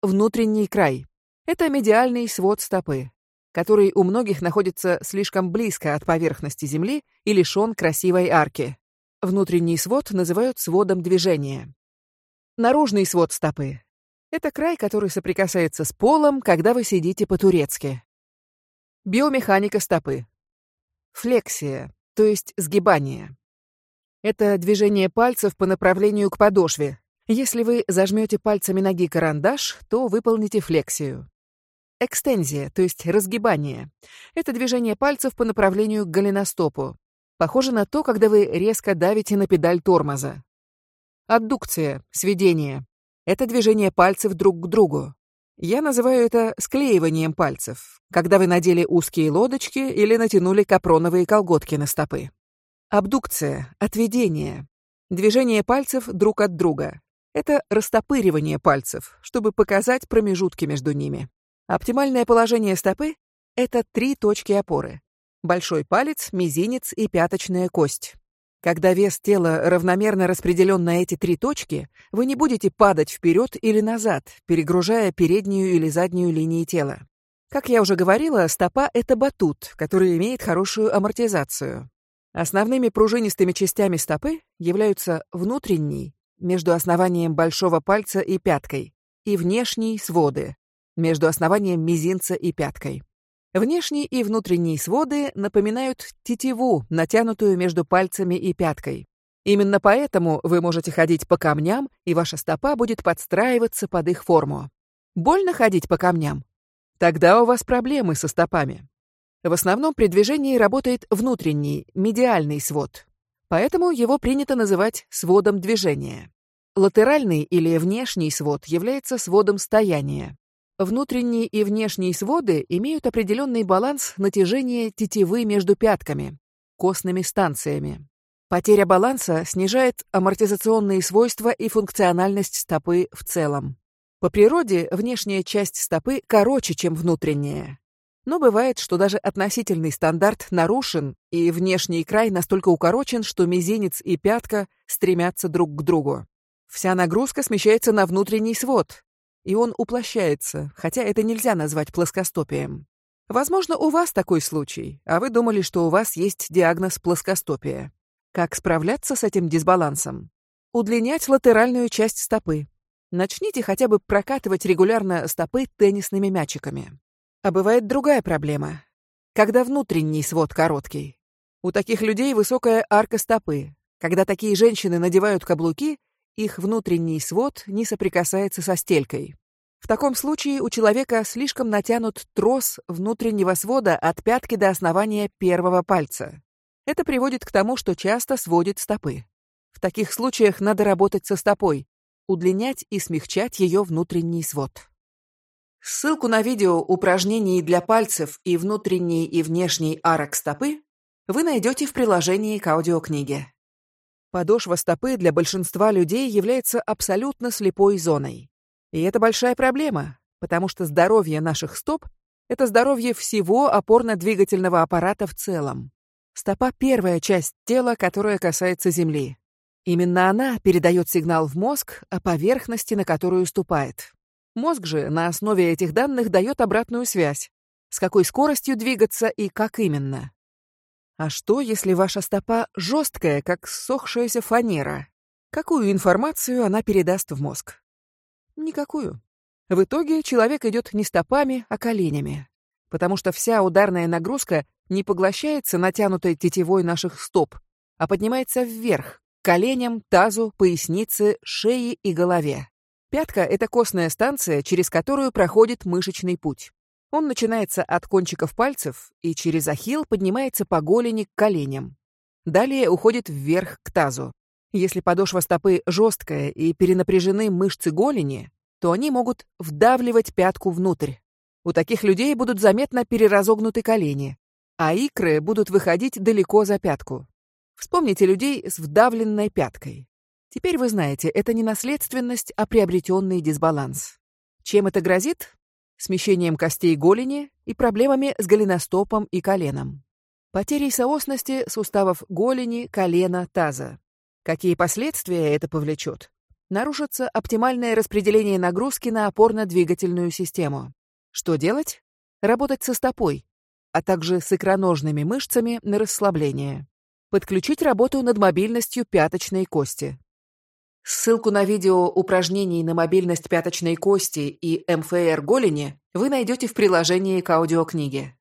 Внутренний край. Это медиальный свод стопы, который у многих находится слишком близко от поверхности земли и лишен красивой арки. Внутренний свод называют сводом движения. Наружный свод стопы это край, который соприкасается с полом, когда вы сидите по-турецки. Биомеханика стопы. Флексия, то есть сгибание. Это движение пальцев по направлению к подошве. Если вы зажмете пальцами ноги карандаш, то выполните флексию. Экстензия, то есть разгибание. Это движение пальцев по направлению к голеностопу. Похоже на то, когда вы резко давите на педаль тормоза. Аддукция, сведение. Это движение пальцев друг к другу. Я называю это склеиванием пальцев, когда вы надели узкие лодочки или натянули капроновые колготки на стопы. Абдукция, отведение. Движение пальцев друг от друга. Это растопыривание пальцев, чтобы показать промежутки между ними. Оптимальное положение стопы — это три точки опоры. Большой палец, мизинец и пяточная кость. Когда вес тела равномерно распределен на эти три точки, вы не будете падать вперед или назад, перегружая переднюю или заднюю линии тела. Как я уже говорила, стопа — это батут, который имеет хорошую амортизацию. Основными пружинистыми частями стопы являются внутренний, между основанием большого пальца и пяткой, и внешний своды, между основанием мизинца и пяткой. Внешние и внутренние своды напоминают тетиву, натянутую между пальцами и пяткой. Именно поэтому вы можете ходить по камням, и ваша стопа будет подстраиваться под их форму. Больно ходить по камням? Тогда у вас проблемы со стопами. В основном при движении работает внутренний, медиальный свод. Поэтому его принято называть сводом движения. Латеральный или внешний свод является сводом стояния. Внутренние и внешние своды имеют определенный баланс натяжения тетивы между пятками, костными станциями. Потеря баланса снижает амортизационные свойства и функциональность стопы в целом. По природе внешняя часть стопы короче, чем внутренняя. Но бывает, что даже относительный стандарт нарушен, и внешний край настолько укорочен, что мизинец и пятка стремятся друг к другу. Вся нагрузка смещается на внутренний свод, и он уплощается, хотя это нельзя назвать плоскостопием. Возможно, у вас такой случай, а вы думали, что у вас есть диагноз плоскостопия. Как справляться с этим дисбалансом? Удлинять латеральную часть стопы. Начните хотя бы прокатывать регулярно стопы теннисными мячиками. А бывает другая проблема. Когда внутренний свод короткий. У таких людей высокая арка стопы. Когда такие женщины надевают каблуки, их внутренний свод не соприкасается со стелькой. В таком случае у человека слишком натянут трос внутреннего свода от пятки до основания первого пальца. Это приводит к тому, что часто сводит стопы. В таких случаях надо работать со стопой, удлинять и смягчать ее внутренний свод. Ссылку на видео упражнений для пальцев и внутренней и внешней арок стопы вы найдете в приложении к аудиокниге. Подошва стопы для большинства людей является абсолютно слепой зоной. И это большая проблема, потому что здоровье наших стоп — это здоровье всего опорно-двигательного аппарата в целом. Стопа — первая часть тела, которая касается земли. Именно она передает сигнал в мозг о поверхности, на которую ступает. Мозг же на основе этих данных дает обратную связь. С какой скоростью двигаться и как именно. А что, если ваша стопа жесткая, как ссохшаяся фанера? Какую информацию она передаст в мозг? Никакую. В итоге человек идет не стопами, а коленями. Потому что вся ударная нагрузка не поглощается натянутой тетивой наших стоп, а поднимается вверх, к коленям, тазу, пояснице, шее и голове. Пятка — это костная станция, через которую проходит мышечный путь. Он начинается от кончиков пальцев и через ахилл поднимается по голени к коленям. Далее уходит вверх к тазу. Если подошва стопы жесткая и перенапряжены мышцы голени, то они могут вдавливать пятку внутрь. У таких людей будут заметно переразогнуты колени, а икры будут выходить далеко за пятку. Вспомните людей с вдавленной пяткой. Теперь вы знаете, это не наследственность, а приобретенный дисбаланс. Чем это грозит? Смещением костей голени и проблемами с голеностопом и коленом. Потерей соосности суставов голени, колена, таза. Какие последствия это повлечет? Нарушится оптимальное распределение нагрузки на опорно-двигательную систему. Что делать? Работать со стопой, а также с икроножными мышцами на расслабление. Подключить работу над мобильностью пяточной кости. Ссылку на видео упражнений на мобильность пяточной кости и МФР голени вы найдете в приложении к аудиокниге.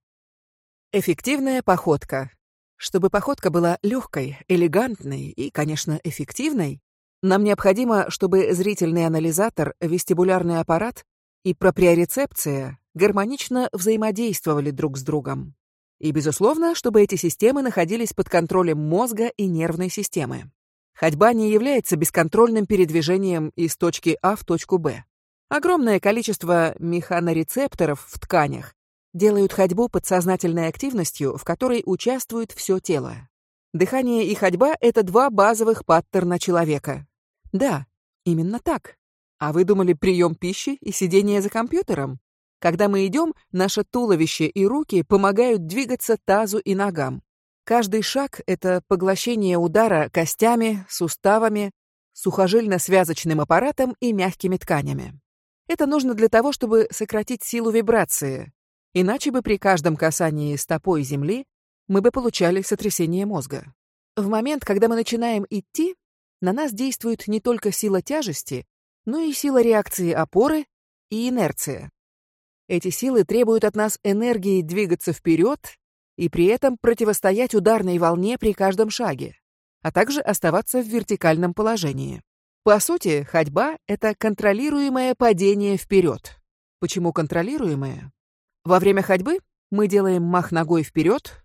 Эффективная походка. Чтобы походка была легкой, элегантной и, конечно, эффективной, нам необходимо, чтобы зрительный анализатор, вестибулярный аппарат и проприорецепция гармонично взаимодействовали друг с другом. И, безусловно, чтобы эти системы находились под контролем мозга и нервной системы. Ходьба не является бесконтрольным передвижением из точки А в точку Б. Огромное количество механорецепторов в тканях делают ходьбу подсознательной активностью, в которой участвует все тело. Дыхание и ходьба — это два базовых паттерна человека. Да, именно так. А вы думали прием пищи и сидение за компьютером? Когда мы идем, наше туловище и руки помогают двигаться тазу и ногам. Каждый шаг — это поглощение удара костями, суставами, сухожильно-связочным аппаратом и мягкими тканями. Это нужно для того, чтобы сократить силу вибрации, иначе бы при каждом касании стопой земли мы бы получали сотрясение мозга. В момент, когда мы начинаем идти, на нас действует не только сила тяжести, но и сила реакции опоры и инерция. Эти силы требуют от нас энергии двигаться вперед и при этом противостоять ударной волне при каждом шаге, а также оставаться в вертикальном положении. По сути, ходьба — это контролируемое падение вперед. Почему контролируемое? Во время ходьбы мы делаем мах ногой вперед,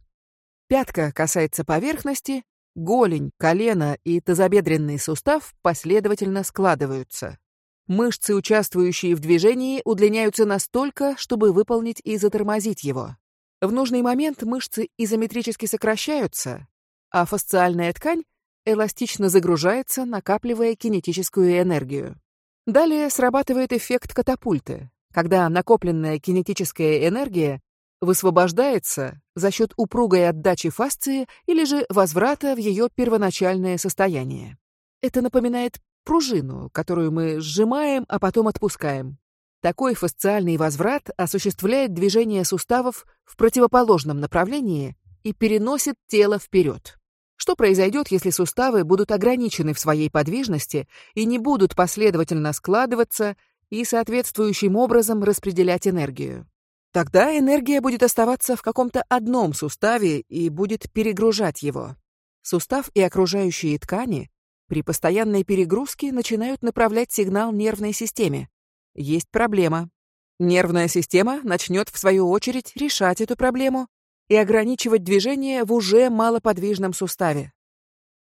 пятка касается поверхности, голень, колено и тазобедренный сустав последовательно складываются. Мышцы, участвующие в движении, удлиняются настолько, чтобы выполнить и затормозить его. В нужный момент мышцы изометрически сокращаются, а фасциальная ткань эластично загружается, накапливая кинетическую энергию. Далее срабатывает эффект катапульты, когда накопленная кинетическая энергия высвобождается за счет упругой отдачи фасции или же возврата в ее первоначальное состояние. Это напоминает пружину, которую мы сжимаем, а потом отпускаем. Такой фасциальный возврат осуществляет движение суставов в противоположном направлении и переносит тело вперед. Что произойдет, если суставы будут ограничены в своей подвижности и не будут последовательно складываться и соответствующим образом распределять энергию? Тогда энергия будет оставаться в каком-то одном суставе и будет перегружать его. Сустав и окружающие ткани при постоянной перегрузке начинают направлять сигнал нервной системе, есть проблема. Нервная система начнет, в свою очередь, решать эту проблему и ограничивать движение в уже малоподвижном суставе.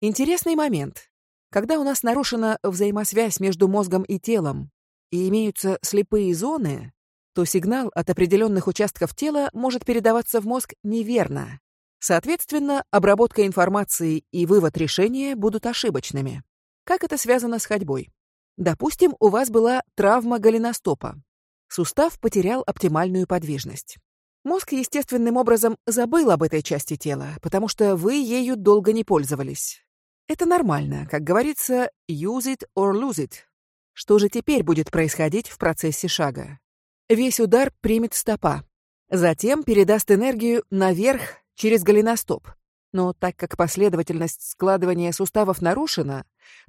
Интересный момент. Когда у нас нарушена взаимосвязь между мозгом и телом и имеются слепые зоны, то сигнал от определенных участков тела может передаваться в мозг неверно. Соответственно, обработка информации и вывод решения будут ошибочными. Как это связано с ходьбой? Допустим, у вас была травма голеностопа. Сустав потерял оптимальную подвижность. Мозг естественным образом забыл об этой части тела, потому что вы ею долго не пользовались. Это нормально, как говорится, use it or lose it. Что же теперь будет происходить в процессе шага? Весь удар примет стопа. Затем передаст энергию наверх через голеностоп. Но так как последовательность складывания суставов нарушена,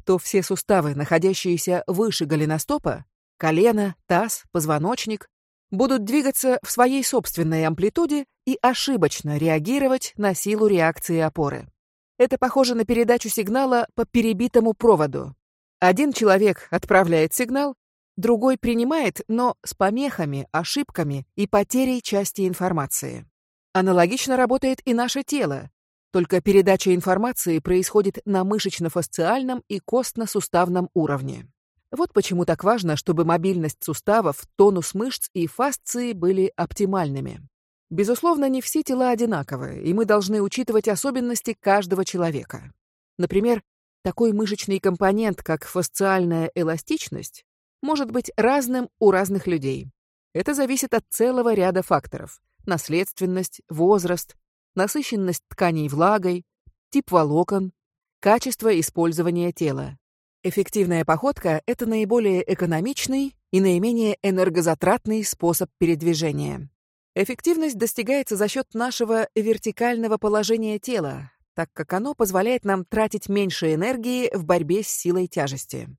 то все суставы, находящиеся выше голеностопа, колено, таз, позвоночник, будут двигаться в своей собственной амплитуде и ошибочно реагировать на силу реакции опоры. Это похоже на передачу сигнала по перебитому проводу. Один человек отправляет сигнал, другой принимает, но с помехами, ошибками и потерей части информации. Аналогично работает и наше тело, только передача информации происходит на мышечно-фасциальном и костно-суставном уровне. Вот почему так важно, чтобы мобильность суставов, тонус мышц и фасции были оптимальными. Безусловно, не все тела одинаковы, и мы должны учитывать особенности каждого человека. Например, такой мышечный компонент, как фасциальная эластичность, может быть разным у разных людей. Это зависит от целого ряда факторов – наследственность, возраст, насыщенность тканей влагой, тип волокон, качество использования тела. Эффективная походка – это наиболее экономичный и наименее энергозатратный способ передвижения. Эффективность достигается за счет нашего вертикального положения тела, так как оно позволяет нам тратить меньше энергии в борьбе с силой тяжести.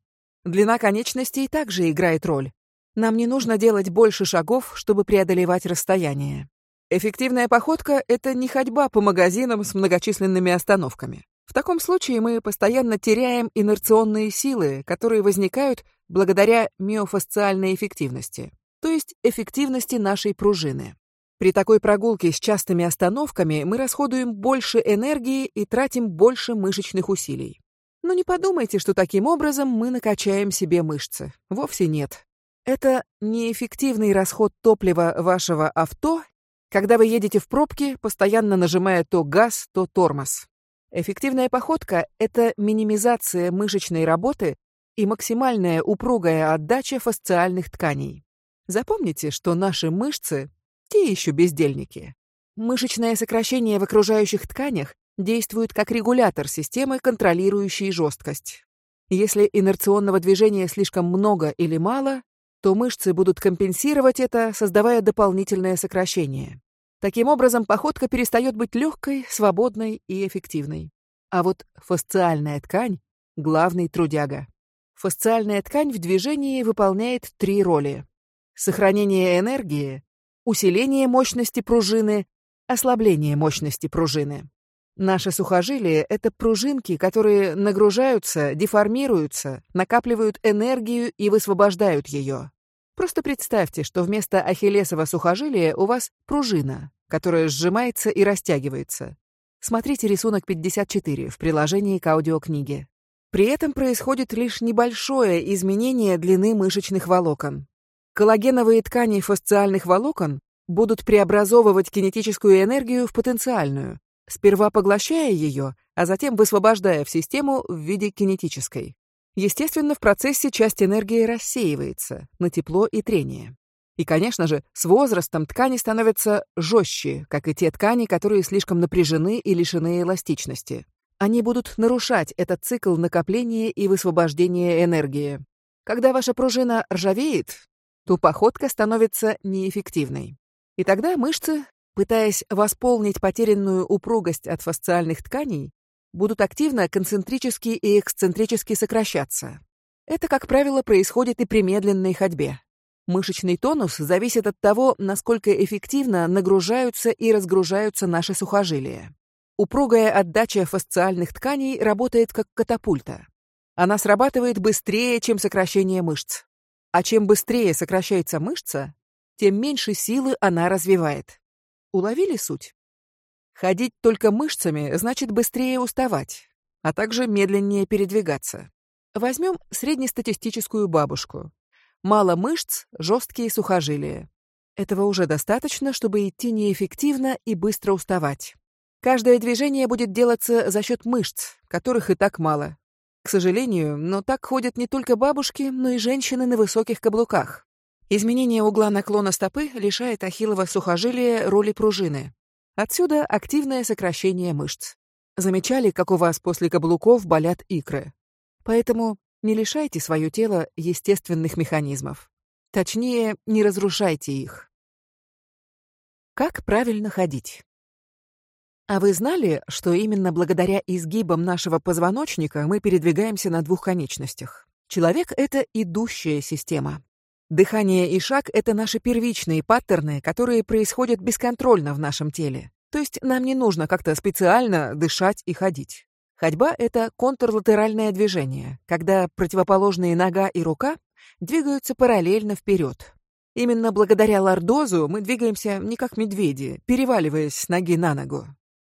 Длина конечностей также играет роль. Нам не нужно делать больше шагов, чтобы преодолевать расстояние. Эффективная походка — это не ходьба по магазинам с многочисленными остановками. В таком случае мы постоянно теряем инерционные силы, которые возникают благодаря миофасциальной эффективности, то есть эффективности нашей пружины. При такой прогулке с частыми остановками мы расходуем больше энергии и тратим больше мышечных усилий. Но не подумайте, что таким образом мы накачаем себе мышцы. Вовсе нет. Это неэффективный расход топлива вашего авто когда вы едете в пробке, постоянно нажимая то газ, то тормоз. Эффективная походка — это минимизация мышечной работы и максимальная упругая отдача фасциальных тканей. Запомните, что наши мышцы — те еще бездельники. Мышечное сокращение в окружающих тканях действует как регулятор системы, контролирующей жесткость. Если инерционного движения слишком много или мало, то мышцы будут компенсировать это, создавая дополнительное сокращение. Таким образом, походка перестает быть легкой, свободной и эффективной. А вот фасциальная ткань — главный трудяга. Фасциальная ткань в движении выполняет три роли. Сохранение энергии, усиление мощности пружины, ослабление мощности пружины. Наши сухожилия — это пружинки, которые нагружаются, деформируются, накапливают энергию и высвобождают ее. Просто представьте, что вместо ахиллесова сухожилия у вас пружина, которая сжимается и растягивается. Смотрите рисунок 54 в приложении к аудиокниге. При этом происходит лишь небольшое изменение длины мышечных волокон. Коллагеновые ткани фасциальных волокон будут преобразовывать кинетическую энергию в потенциальную, сперва поглощая ее, а затем высвобождая в систему в виде кинетической. Естественно, в процессе часть энергии рассеивается на тепло и трение. И, конечно же, с возрастом ткани становятся жестче, как и те ткани, которые слишком напряжены и лишены эластичности. Они будут нарушать этот цикл накопления и высвобождения энергии. Когда ваша пружина ржавеет, то походка становится неэффективной. И тогда мышцы пытаясь восполнить потерянную упругость от фасциальных тканей, будут активно концентрически и эксцентрически сокращаться. Это, как правило, происходит и при медленной ходьбе. Мышечный тонус зависит от того, насколько эффективно нагружаются и разгружаются наши сухожилия. Упругая отдача фасциальных тканей работает как катапульта. Она срабатывает быстрее, чем сокращение мышц. А чем быстрее сокращается мышца, тем меньше силы она развивает. Уловили суть? Ходить только мышцами значит быстрее уставать, а также медленнее передвигаться. Возьмем среднестатистическую бабушку. Мало мышц, жесткие сухожилия. Этого уже достаточно, чтобы идти неэффективно и быстро уставать. Каждое движение будет делаться за счет мышц, которых и так мало. К сожалению, но так ходят не только бабушки, но и женщины на высоких каблуках. Изменение угла наклона стопы лишает ахиллова сухожилия роли пружины. Отсюда активное сокращение мышц. Замечали, как у вас после каблуков болят икры? Поэтому не лишайте свое тело естественных механизмов. Точнее, не разрушайте их. Как правильно ходить? А вы знали, что именно благодаря изгибам нашего позвоночника мы передвигаемся на двух конечностях? Человек — это идущая система. Дыхание и шаг — это наши первичные паттерны, которые происходят бесконтрольно в нашем теле. То есть нам не нужно как-то специально дышать и ходить. Ходьба — это контрлатеральное движение, когда противоположные нога и рука двигаются параллельно вперед. Именно благодаря лордозу мы двигаемся не как медведи, переваливаясь с ноги на ногу.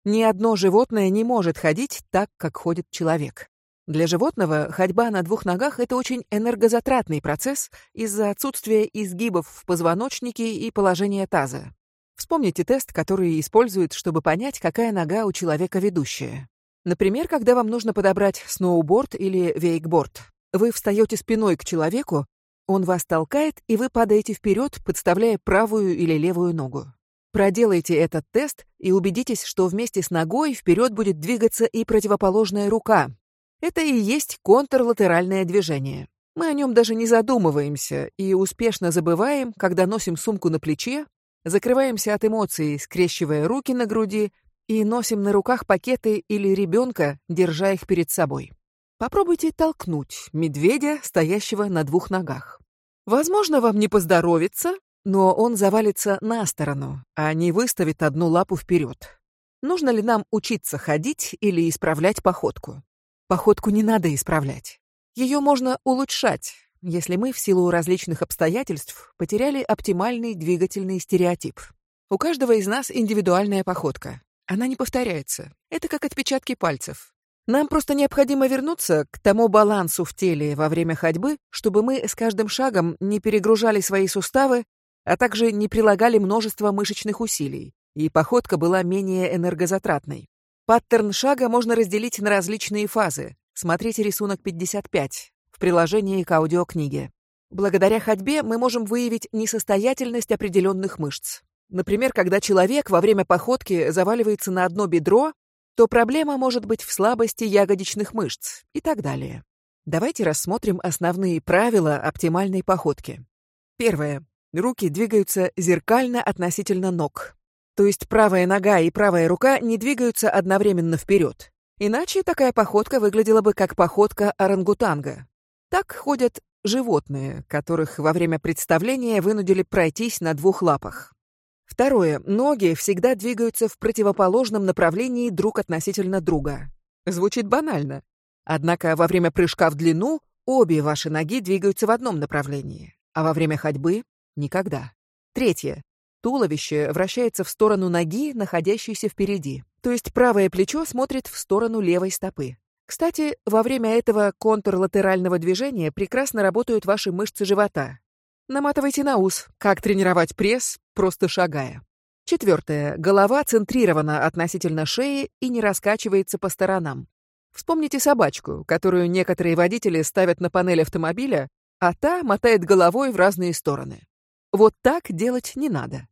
Ни одно животное не может ходить так, как ходит человек. Для животного ходьба на двух ногах – это очень энергозатратный процесс из-за отсутствия изгибов в позвоночнике и положения таза. Вспомните тест, который используют, чтобы понять, какая нога у человека ведущая. Например, когда вам нужно подобрать сноуборд или вейкборд. Вы встаете спиной к человеку, он вас толкает, и вы падаете вперед, подставляя правую или левую ногу. Проделайте этот тест и убедитесь, что вместе с ногой вперед будет двигаться и противоположная рука, это и есть контрлатеральное движение. Мы о нем даже не задумываемся и успешно забываем, когда носим сумку на плече, закрываемся от эмоций, скрещивая руки на груди и носим на руках пакеты или ребенка, держа их перед собой. Попробуйте толкнуть медведя, стоящего на двух ногах. Возможно, вам не поздоровится, но он завалится на сторону, а не выставит одну лапу вперед. Нужно ли нам учиться ходить или исправлять походку? Походку не надо исправлять. Ее можно улучшать, если мы в силу различных обстоятельств потеряли оптимальный двигательный стереотип. У каждого из нас индивидуальная походка. Она не повторяется. Это как отпечатки пальцев. Нам просто необходимо вернуться к тому балансу в теле во время ходьбы, чтобы мы с каждым шагом не перегружали свои суставы, а также не прилагали множество мышечных усилий, и походка была менее энергозатратной. Паттерн шага можно разделить на различные фазы. Смотрите рисунок 55 в приложении к аудиокниге. Благодаря ходьбе мы можем выявить несостоятельность определенных мышц. Например, когда человек во время походки заваливается на одно бедро, то проблема может быть в слабости ягодичных мышц и так далее. Давайте рассмотрим основные правила оптимальной походки. Первое. Руки двигаются зеркально относительно ног. То есть правая нога и правая рука не двигаются одновременно вперед. Иначе такая походка выглядела бы как походка орангутанга. Так ходят животные, которых во время представления вынудили пройтись на двух лапах. Второе. Ноги всегда двигаются в противоположном направлении друг относительно друга. Звучит банально. Однако во время прыжка в длину обе ваши ноги двигаются в одном направлении, а во время ходьбы — никогда. Третье. Туловище вращается в сторону ноги, находящейся впереди. То есть правое плечо смотрит в сторону левой стопы. Кстати, во время этого контрлатерального движения прекрасно работают ваши мышцы живота. Наматывайте на ус, как тренировать пресс, просто шагая. Четвертое. Голова центрирована относительно шеи и не раскачивается по сторонам. Вспомните собачку, которую некоторые водители ставят на панель автомобиля, а та мотает головой в разные стороны. Вот так делать не надо.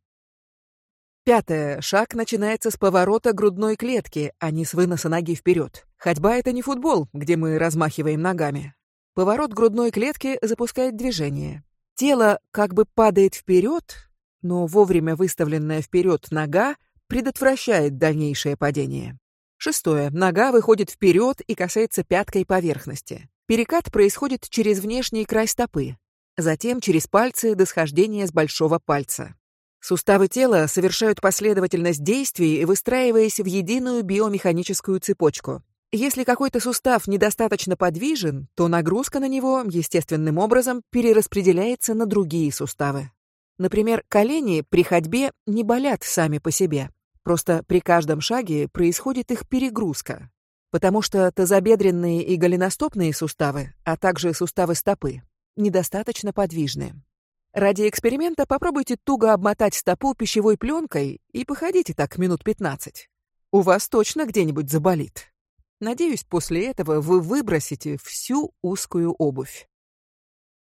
Пятое. Шаг начинается с поворота грудной клетки, а не с выноса ноги вперед. Ходьба — это не футбол, где мы размахиваем ногами. Поворот грудной клетки запускает движение. Тело как бы падает вперед, но вовремя выставленная вперед нога предотвращает дальнейшее падение. Шестое. Нога выходит вперед и касается пяткой поверхности. Перекат происходит через внешний край стопы, затем через пальцы до схождения с большого пальца. Суставы тела совершают последовательность действий, выстраиваясь в единую биомеханическую цепочку. Если какой-то сустав недостаточно подвижен, то нагрузка на него естественным образом перераспределяется на другие суставы. Например, колени при ходьбе не болят сами по себе. Просто при каждом шаге происходит их перегрузка. Потому что тазобедренные и голеностопные суставы, а также суставы стопы, недостаточно подвижны. Ради эксперимента попробуйте туго обмотать стопу пищевой пленкой и походите так минут 15. У вас точно где-нибудь заболит. Надеюсь, после этого вы выбросите всю узкую обувь.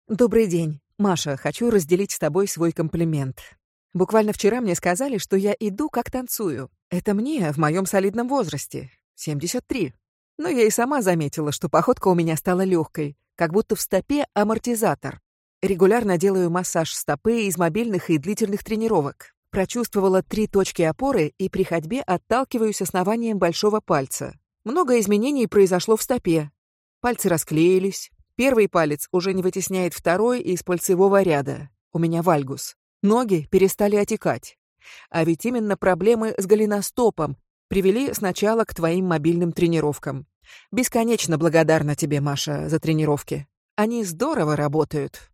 Добрый день. Маша, хочу разделить с тобой свой комплимент. Буквально вчера мне сказали, что я иду как танцую. Это мне в моем солидном возрасте. 73. Но я и сама заметила, что походка у меня стала легкой, как будто в стопе амортизатор. Регулярно делаю массаж стопы из мобильных и длительных тренировок. Прочувствовала три точки опоры и при ходьбе отталкиваюсь основанием большого пальца. Много изменений произошло в стопе. Пальцы расклеились. Первый палец уже не вытесняет второй из пальцевого ряда. У меня вальгус. Ноги перестали отекать. А ведь именно проблемы с голеностопом привели сначала к твоим мобильным тренировкам. Бесконечно благодарна тебе, Маша, за тренировки. Они здорово работают.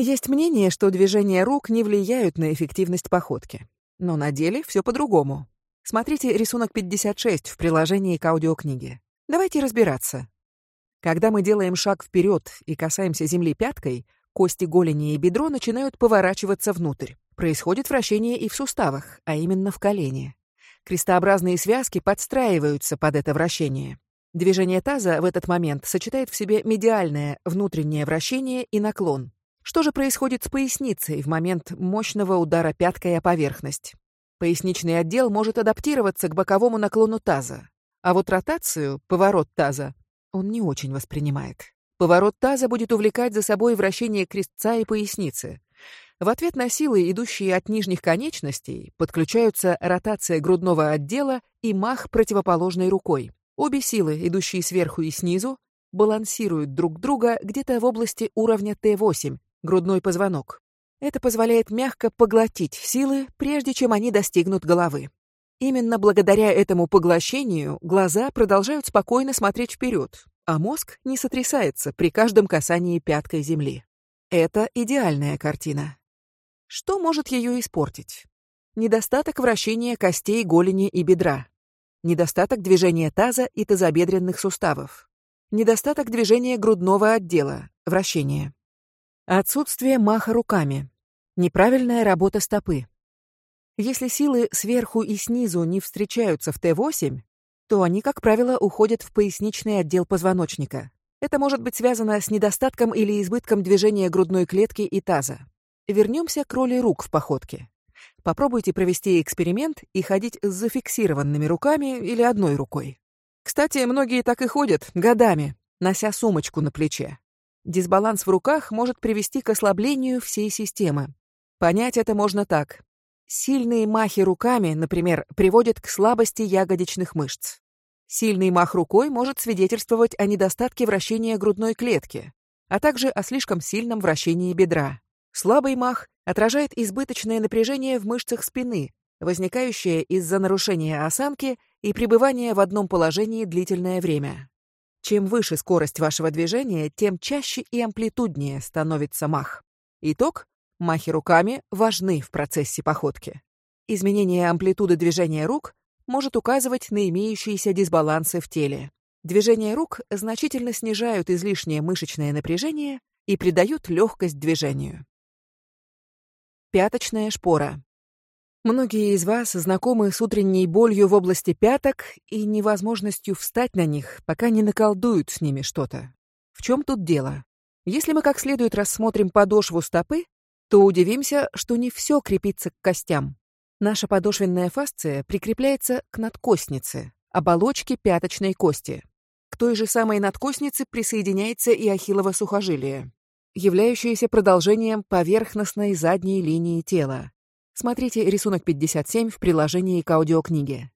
Есть мнение, что движения рук не влияют на эффективность походки. Но на деле все по-другому. Смотрите рисунок 56 в приложении к аудиокниге. Давайте разбираться. Когда мы делаем шаг вперед и касаемся земли пяткой, кости голени и бедро начинают поворачиваться внутрь. Происходит вращение и в суставах, а именно в колене. Крестообразные связки подстраиваются под это вращение. Движение таза в этот момент сочетает в себе медиальное, внутреннее вращение и наклон. Что же происходит с поясницей в момент мощного удара пяткой о поверхность? Поясничный отдел может адаптироваться к боковому наклону таза, а вот ротацию, поворот таза, он не очень воспринимает. Поворот таза будет увлекать за собой вращение крестца и поясницы. В ответ на силы, идущие от нижних конечностей, подключаются ротация грудного отдела и мах противоположной рукой. Обе силы, идущие сверху и снизу, балансируют друг друга где-то в области уровня Т8, грудной позвонок. Это позволяет мягко поглотить силы, прежде чем они достигнут головы. Именно благодаря этому поглощению глаза продолжают спокойно смотреть вперед, а мозг не сотрясается при каждом касании пяткой земли. Это идеальная картина. Что может ее испортить? Недостаток вращения костей голени и бедра. Недостаток движения таза и тазобедренных суставов. Недостаток движения грудного отдела, вращения. Отсутствие маха руками. Неправильная работа стопы. Если силы сверху и снизу не встречаются в Т8, то они, как правило, уходят в поясничный отдел позвоночника. Это может быть связано с недостатком или избытком движения грудной клетки и таза. Вернемся к роли рук в походке. Попробуйте провести эксперимент и ходить с зафиксированными руками или одной рукой. Кстати, многие так и ходят, годами, нося сумочку на плече. Дисбаланс в руках может привести к ослаблению всей системы. Понять это можно так. Сильные махи руками, например, приводят к слабости ягодичных мышц. Сильный мах рукой может свидетельствовать о недостатке вращения грудной клетки, а также о слишком сильном вращении бедра. Слабый мах отражает избыточное напряжение в мышцах спины, возникающее из-за нарушения осанки и пребывания в одном положении длительное время. Чем выше скорость вашего движения, тем чаще и амплитуднее становится мах. Итог – махи руками важны в процессе походки. Изменение амплитуды движения рук может указывать на имеющиеся дисбалансы в теле. Движения рук значительно снижают излишнее мышечное напряжение и придают легкость движению. Пяточная шпора. Многие из вас знакомы с утренней болью в области пяток и невозможностью встать на них, пока не наколдуют с ними что-то. В чем тут дело? Если мы как следует рассмотрим подошву стопы, то удивимся, что не все крепится к костям. Наша подошвенная фасция прикрепляется к надкостнице, оболочке пяточной кости. К той же самой надкостнице присоединяется и ахиллово сухожилие, являющееся продолжением поверхностной задней линии тела. Смотрите рисунок 57 в приложении к аудиокниге.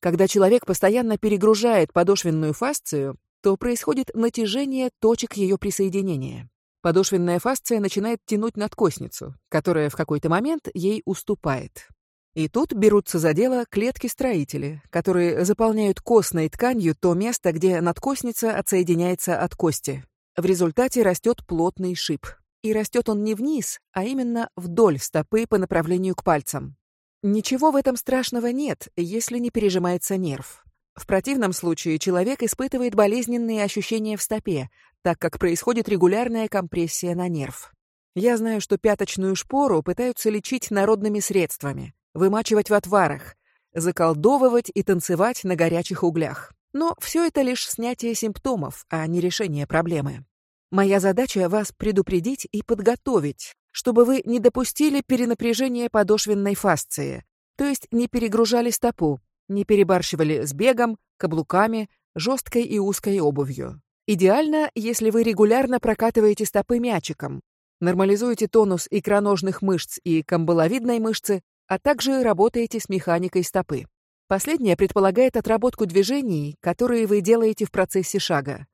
Когда человек постоянно перегружает подошвенную фасцию, то происходит натяжение точек ее присоединения. Подошвенная фасция начинает тянуть надкосницу, которая в какой-то момент ей уступает. И тут берутся за дело клетки-строители, которые заполняют костной тканью то место, где надкосница отсоединяется от кости. В результате растет плотный шип. И растет он не вниз, а именно вдоль стопы по направлению к пальцам. Ничего в этом страшного нет, если не пережимается нерв. В противном случае человек испытывает болезненные ощущения в стопе, так как происходит регулярная компрессия на нерв. Я знаю, что пяточную шпору пытаются лечить народными средствами, вымачивать в отварах, заколдовывать и танцевать на горячих углях. Но все это лишь снятие симптомов, а не решение проблемы. Моя задача — вас предупредить и подготовить, чтобы вы не допустили перенапряжения подошвенной фасции, то есть не перегружали стопу, не перебарщивали с бегом, каблуками, жесткой и узкой обувью. Идеально, если вы регулярно прокатываете стопы мячиком, нормализуете тонус икроножных мышц и камбаловидной мышцы, а также работаете с механикой стопы. Последнее предполагает отработку движений, которые вы делаете в процессе шага.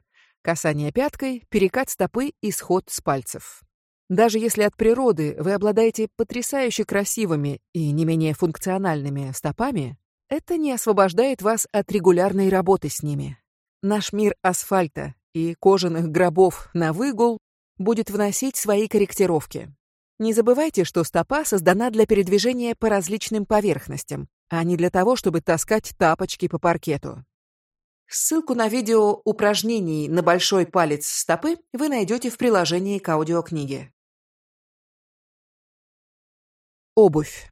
Касание пяткой, перекат стопы и сход с пальцев. Даже если от природы вы обладаете потрясающе красивыми и не менее функциональными стопами, это не освобождает вас от регулярной работы с ними. Наш мир асфальта и кожаных гробов на выгул будет вносить свои корректировки. Не забывайте, что стопа создана для передвижения по различным поверхностям, а не для того, чтобы таскать тапочки по паркету. Ссылку на видео упражнений на большой палец стопы вы найдете в приложении к аудиокниге. Обувь.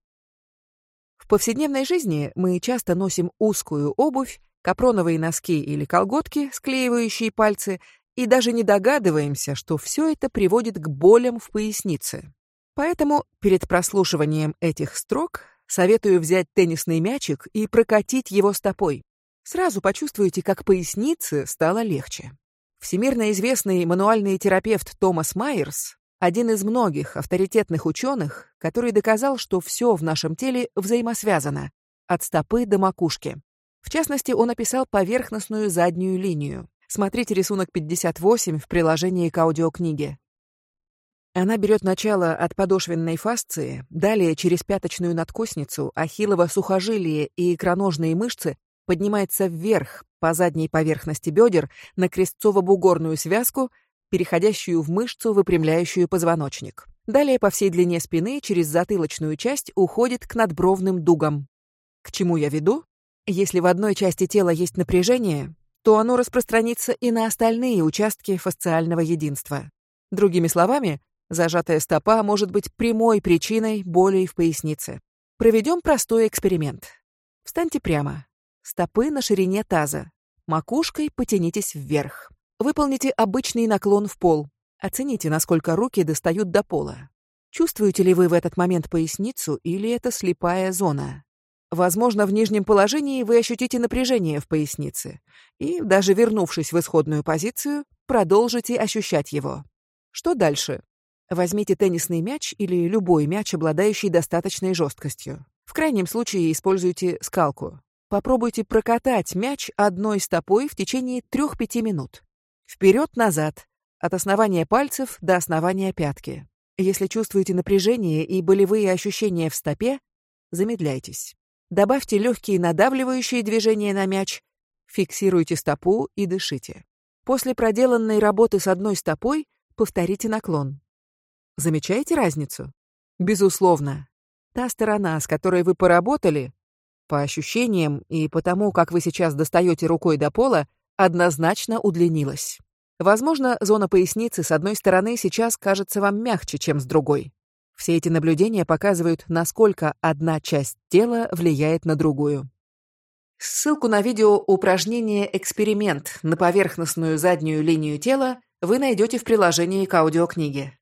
В повседневной жизни мы часто носим узкую обувь, капроновые носки или колготки, склеивающие пальцы, и даже не догадываемся, что все это приводит к болям в пояснице. Поэтому перед прослушиванием этих строк советую взять теннисный мячик и прокатить его стопой. Сразу почувствуете, как пояснице стало легче. Всемирно известный мануальный терапевт Томас Майерс один из многих авторитетных ученых, который доказал, что все в нашем теле взаимосвязано, от стопы до макушки. В частности, он описал поверхностную заднюю линию. Смотрите рисунок 58 в приложении к аудиокниге. Она берет начало от подошвенной фасции, далее через пяточную надкосницу, ахиллово сухожилие и икроножные мышцы поднимается вверх по задней поверхности бедер на крестцово-бугорную связку, переходящую в мышцу, выпрямляющую позвоночник. Далее по всей длине спины через затылочную часть уходит к надбровным дугам. К чему я веду? Если в одной части тела есть напряжение, то оно распространится и на остальные участки фасциального единства. Другими словами, Зажатая стопа может быть прямой причиной боли в пояснице. Проведем простой эксперимент. Встаньте прямо. Стопы на ширине таза. Макушкой потянитесь вверх. Выполните обычный наклон в пол. Оцените, насколько руки достают до пола. Чувствуете ли вы в этот момент поясницу или это слепая зона? Возможно, в нижнем положении вы ощутите напряжение в пояснице и, даже вернувшись в исходную позицию, продолжите ощущать его. Что дальше? Возьмите теннисный мяч или любой мяч, обладающий достаточной жесткостью. В крайнем случае используйте скалку. Попробуйте прокатать мяч одной стопой в течение 3-5 минут. Вперед-назад, от основания пальцев до основания пятки. Если чувствуете напряжение и болевые ощущения в стопе, замедляйтесь. Добавьте легкие надавливающие движения на мяч, фиксируйте стопу и дышите. После проделанной работы с одной стопой повторите наклон. Замечаете разницу? Безусловно. Та сторона, с которой вы поработали, по ощущениям и потому, как вы сейчас достаете рукой до пола, однозначно удлинилась. Возможно, зона поясницы с одной стороны сейчас кажется вам мягче, чем с другой. Все эти наблюдения показывают, насколько одна часть тела влияет на другую. Ссылку на видео упражнение «Эксперимент» на поверхностную заднюю линию тела вы найдете в приложении к аудиокниге.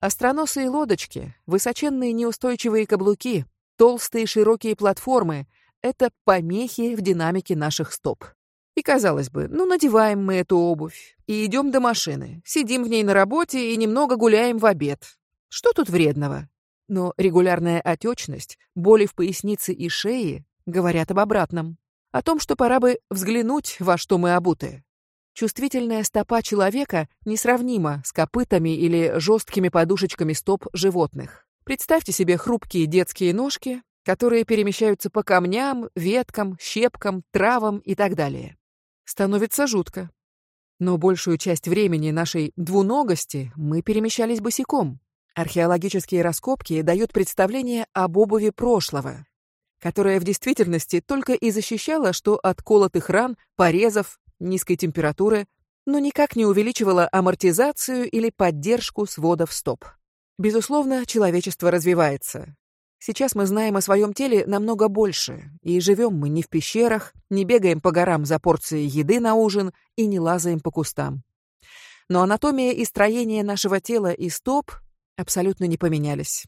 Остроносые лодочки, высоченные неустойчивые каблуки, толстые широкие платформы — это помехи в динамике наших стоп. И казалось бы, ну надеваем мы эту обувь и идем до машины, сидим в ней на работе и немного гуляем в обед. Что тут вредного? Но регулярная отечность, боли в пояснице и шее говорят об обратном. О том, что пора бы взглянуть, во что мы обуты. Чувствительная стопа человека несравнима с копытами или жесткими подушечками стоп животных. Представьте себе хрупкие детские ножки, которые перемещаются по камням, веткам, щепкам, травам и так далее. Становится жутко. Но большую часть времени нашей двуногости мы перемещались босиком. Археологические раскопки дают представление об обуви прошлого, которая в действительности только и защищала, что от колотых ран, порезов, низкой температуры, но никак не увеличивала амортизацию или поддержку сводов стоп. Безусловно, человечество развивается. Сейчас мы знаем о своем теле намного больше, и живем мы не в пещерах, не бегаем по горам за порцией еды на ужин и не лазаем по кустам. Но анатомия и строение нашего тела и стоп абсолютно не поменялись.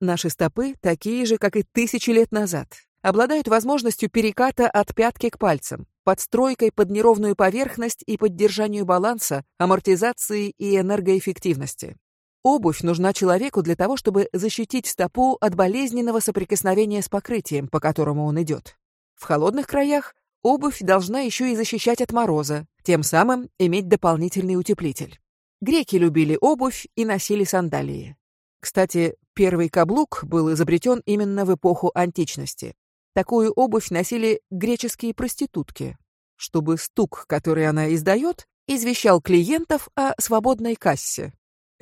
Наши стопы такие же, как и тысячи лет назад, обладают возможностью переката от пятки к пальцам, подстройкой под неровную поверхность и поддержанию баланса, амортизации и энергоэффективности. Обувь нужна человеку для того, чтобы защитить стопу от болезненного соприкосновения с покрытием, по которому он идет. В холодных краях обувь должна еще и защищать от мороза, тем самым иметь дополнительный утеплитель. Греки любили обувь и носили сандалии. Кстати, первый каблук был изобретен именно в эпоху античности. Такую обувь носили греческие проститутки, чтобы стук, который она издает, извещал клиентов о свободной кассе.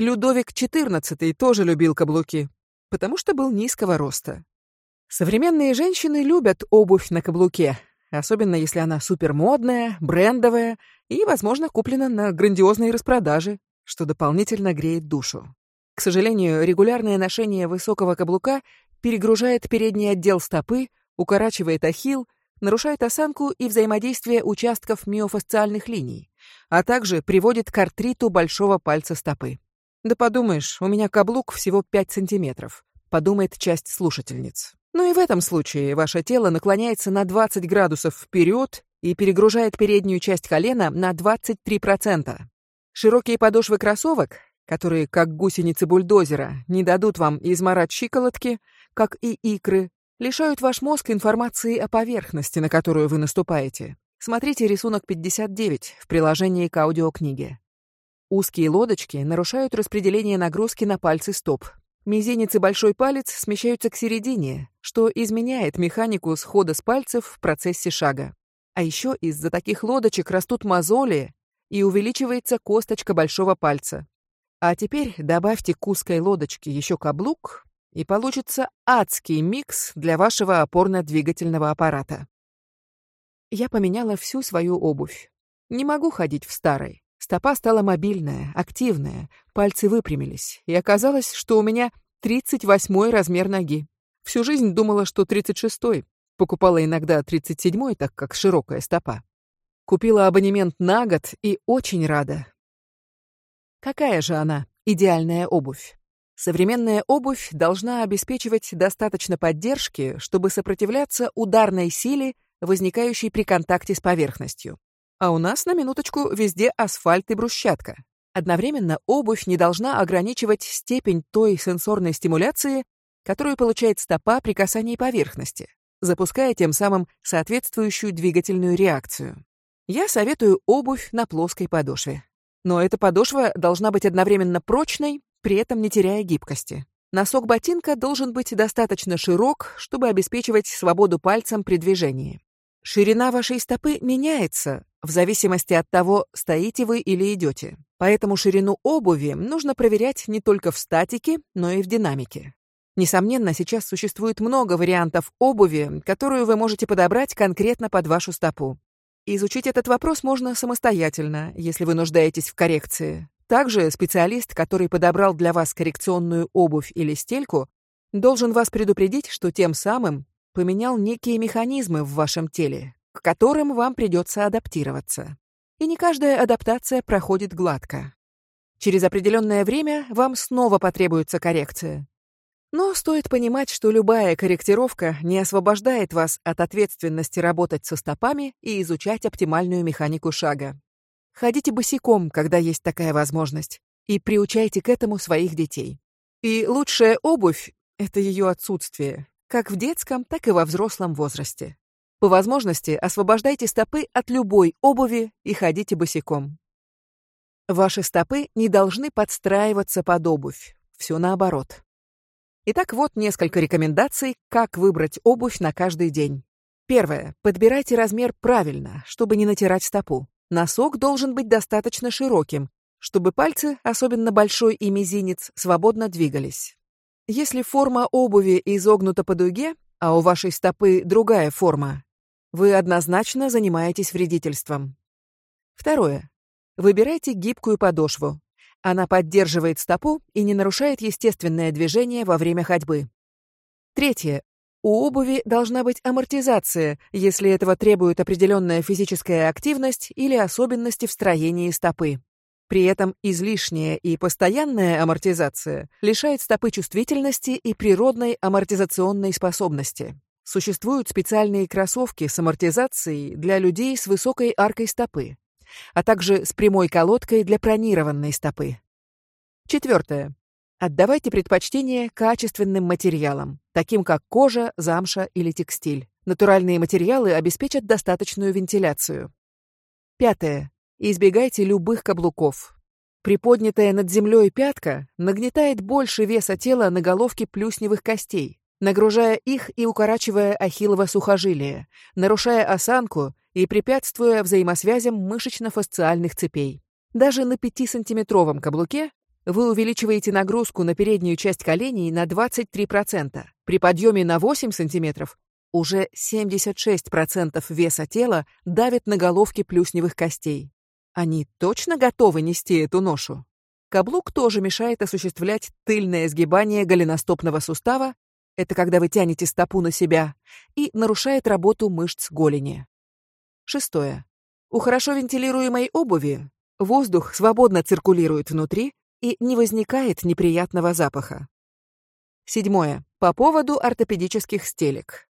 Людовик XIV тоже любил каблуки, потому что был низкого роста. Современные женщины любят обувь на каблуке, особенно если она супермодная, брендовая и, возможно, куплена на грандиозной распродаже, что дополнительно греет душу. К сожалению, регулярное ношение высокого каблука перегружает передний отдел стопы, укорачивает ахилл, нарушает осанку и взаимодействие участков миофасциальных линий, а также приводит к артриту большого пальца стопы. Да подумаешь, у меня каблук всего 5 сантиметров, подумает часть слушательниц. Но и в этом случае ваше тело наклоняется на 20 градусов вперед и перегружает переднюю часть колена на 23%. Широкие подошвы кроссовок, которые, как гусеницы бульдозера, не дадут вам изморать щиколотки, как и икры, лишают ваш мозг информации о поверхности, на которую вы наступаете. Смотрите рисунок 59 в приложении к аудиокниге. Узкие лодочки нарушают распределение нагрузки на пальцы стоп. Мизинец и большой палец смещаются к середине, что изменяет механику схода с пальцев в процессе шага. А еще из-за таких лодочек растут мозоли и увеличивается косточка большого пальца. А теперь добавьте к узкой лодочке еще каблук, и получится адский микс для вашего опорно-двигательного аппарата. Я поменяла всю свою обувь. Не могу ходить в старой. Стопа стала мобильная, активная, пальцы выпрямились, и оказалось, что у меня 38 размер ноги. Всю жизнь думала, что 36-й. Покупала иногда 37-й, так как широкая стопа. Купила абонемент на год и очень рада. Какая же она, идеальная обувь? Современная обувь должна обеспечивать достаточно поддержки, чтобы сопротивляться ударной силе, возникающей при контакте с поверхностью. А у нас, на минуточку, везде асфальт и брусчатка. Одновременно обувь не должна ограничивать степень той сенсорной стимуляции, которую получает стопа при касании поверхности, запуская тем самым соответствующую двигательную реакцию. Я советую обувь на плоской подошве. Но эта подошва должна быть одновременно прочной при этом не теряя гибкости. Носок ботинка должен быть достаточно широк, чтобы обеспечивать свободу пальцам при движении. Ширина вашей стопы меняется в зависимости от того, стоите вы или идете. Поэтому ширину обуви нужно проверять не только в статике, но и в динамике. Несомненно, сейчас существует много вариантов обуви, которую вы можете подобрать конкретно под вашу стопу. Изучить этот вопрос можно самостоятельно, если вы нуждаетесь в коррекции. Также специалист, который подобрал для вас коррекционную обувь или стельку, должен вас предупредить, что тем самым поменял некие механизмы в вашем теле, к которым вам придется адаптироваться. И не каждая адаптация проходит гладко. Через определенное время вам снова потребуется коррекция. Но стоит понимать, что любая корректировка не освобождает вас от ответственности работать со стопами и изучать оптимальную механику шага. Ходите босиком, когда есть такая возможность, и приучайте к этому своих детей. И лучшая обувь — это ее отсутствие, как в детском, так и во взрослом возрасте. По возможности освобождайте стопы от любой обуви и ходите босиком. Ваши стопы не должны подстраиваться под обувь, все наоборот. Итак, вот несколько рекомендаций, как выбрать обувь на каждый день. Первое. Подбирайте размер правильно, чтобы не натирать стопу. Носок должен быть достаточно широким, чтобы пальцы, особенно большой и мизинец, свободно двигались. Если форма обуви изогнута по дуге, а у вашей стопы другая форма, вы однозначно занимаетесь вредительством. Второе. Выбирайте гибкую подошву. Она поддерживает стопу и не нарушает естественное движение во время ходьбы. Третье. У обуви должна быть амортизация, если этого требует определенная физическая активность или особенности в строении стопы. При этом излишняя и постоянная амортизация лишает стопы чувствительности и природной амортизационной способности. Существуют специальные кроссовки с амортизацией для людей с высокой аркой стопы, а также с прямой колодкой для пронированной стопы. Четвертое. Отдавайте предпочтение качественным материалам, таким как кожа, замша или текстиль. Натуральные материалы обеспечат достаточную вентиляцию. Пятое. Избегайте любых каблуков. Приподнятая над землей пятка нагнетает больше веса тела на головке плюсневых костей, нагружая их и укорачивая ахиллово сухожилие, нарушая осанку и препятствуя взаимосвязям мышечно-фасциальных цепей. Даже на 5-сантиметровом каблуке Вы увеличиваете нагрузку на переднюю часть коленей на 23%. При подъеме на 8 см уже 76% веса тела давит на головки плюсневых костей. Они точно готовы нести эту ношу? Каблук тоже мешает осуществлять тыльное сгибание голеностопного сустава, это когда вы тянете стопу на себя, и нарушает работу мышц голени. Шестое. У хорошо вентилируемой обуви воздух свободно циркулирует внутри и не возникает неприятного запаха. Седьмое. По поводу ортопедических стелек.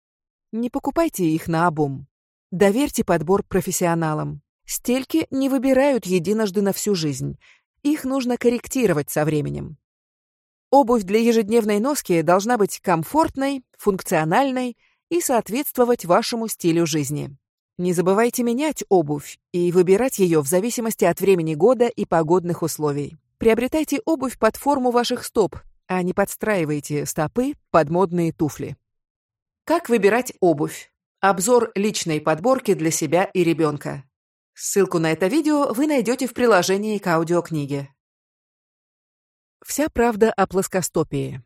Не покупайте их на обум. Доверьте подбор профессионалам. Стельки не выбирают единожды на всю жизнь. Их нужно корректировать со временем. Обувь для ежедневной носки должна быть комфортной, функциональной и соответствовать вашему стилю жизни. Не забывайте менять обувь и выбирать ее в зависимости от времени года и погодных условий. Приобретайте обувь под форму ваших стоп, а не подстраивайте стопы под модные туфли. Как выбирать обувь? Обзор личной подборки для себя и ребенка. Ссылку на это видео вы найдете в приложении к аудиокниге. Вся правда о плоскостопии.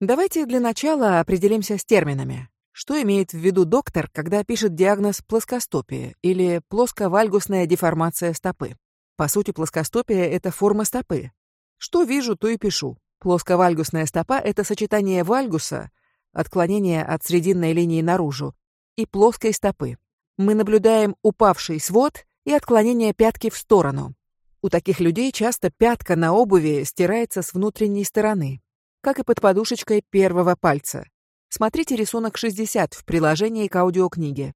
Давайте для начала определимся с терминами. Что имеет в виду доктор, когда пишет диагноз плоскостопия или плосковальгусная деформация стопы? По сути, плоскостопия — это форма стопы. Что вижу, то и пишу. Плосковальгусная стопа — это сочетание вальгуса, отклонение от срединной линии наружу, и плоской стопы мы наблюдаем упавший свод и отклонение пятки в сторону. У таких людей часто пятка на обуви стирается с внутренней стороны, как и под подушечкой первого пальца. Смотрите рисунок 60 в приложении к аудиокниге.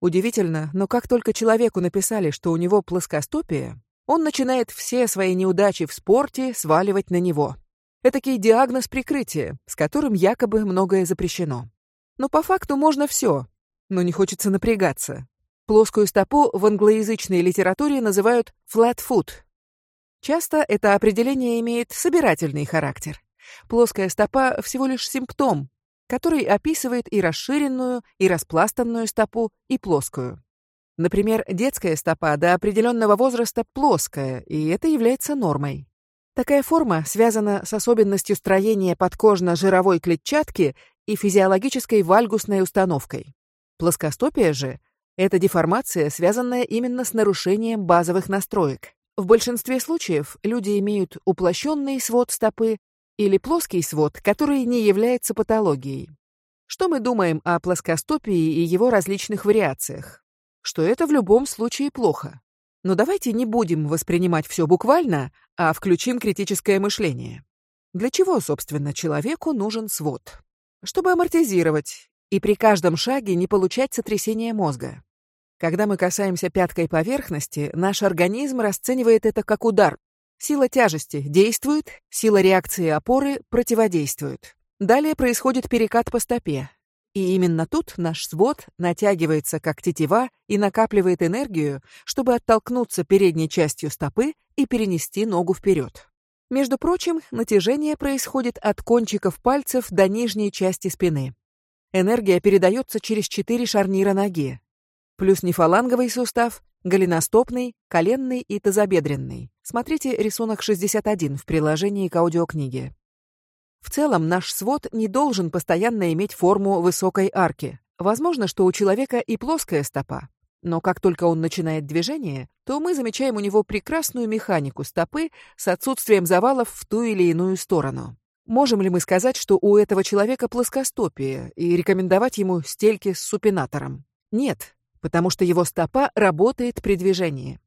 Удивительно, но как только человеку написали, что у него плоскостопие, он начинает все свои неудачи в спорте сваливать на него. Этакий диагноз прикрытия, с которым якобы многое запрещено. Но по факту можно все, но не хочется напрягаться. Плоскую стопу в англоязычной литературе называют flat foot. Часто это определение имеет собирательный характер. Плоская стопа всего лишь симптом, который описывает и расширенную, и распластанную стопу, и плоскую. Например, детская стопа до определенного возраста плоская, и это является нормой. Такая форма связана с особенностью строения подкожно-жировой клетчатки и физиологической вальгусной установкой. Плоскостопие же — это деформация, связанная именно с нарушением базовых настроек. В большинстве случаев люди имеют уплощенный свод стопы или плоский свод, который не является патологией. Что мы думаем о плоскостопии и его различных вариациях? Что это в любом случае плохо. Но давайте не будем воспринимать все буквально, а включим критическое мышление. Для чего, собственно, человеку нужен свод? Чтобы амортизировать и при каждом шаге не получать сотрясения мозга. Когда мы касаемся пяткой поверхности, наш организм расценивает это как удар. Сила тяжести действует, сила реакции опоры противодействует. Далее происходит перекат по стопе. И именно тут наш свод натягивается как тетива и накапливает энергию, чтобы оттолкнуться передней частью стопы и перенести ногу вперед. Между прочим, натяжение происходит от кончиков пальцев до нижней части спины. Энергия передается через четыре шарнира ноги. Плюс нефаланговый сустав, голеностопный, коленный и тазобедренный. Смотрите рисунок 61 в приложении к аудиокниге. В целом, наш свод не должен постоянно иметь форму высокой арки. Возможно, что у человека и плоская стопа. Но как только он начинает движение, то мы замечаем у него прекрасную механику стопы с отсутствием завалов в ту или иную сторону. Можем ли мы сказать, что у этого человека плоскостопие, и рекомендовать ему стельки с супинатором? Нет, потому что его стопа работает при движении.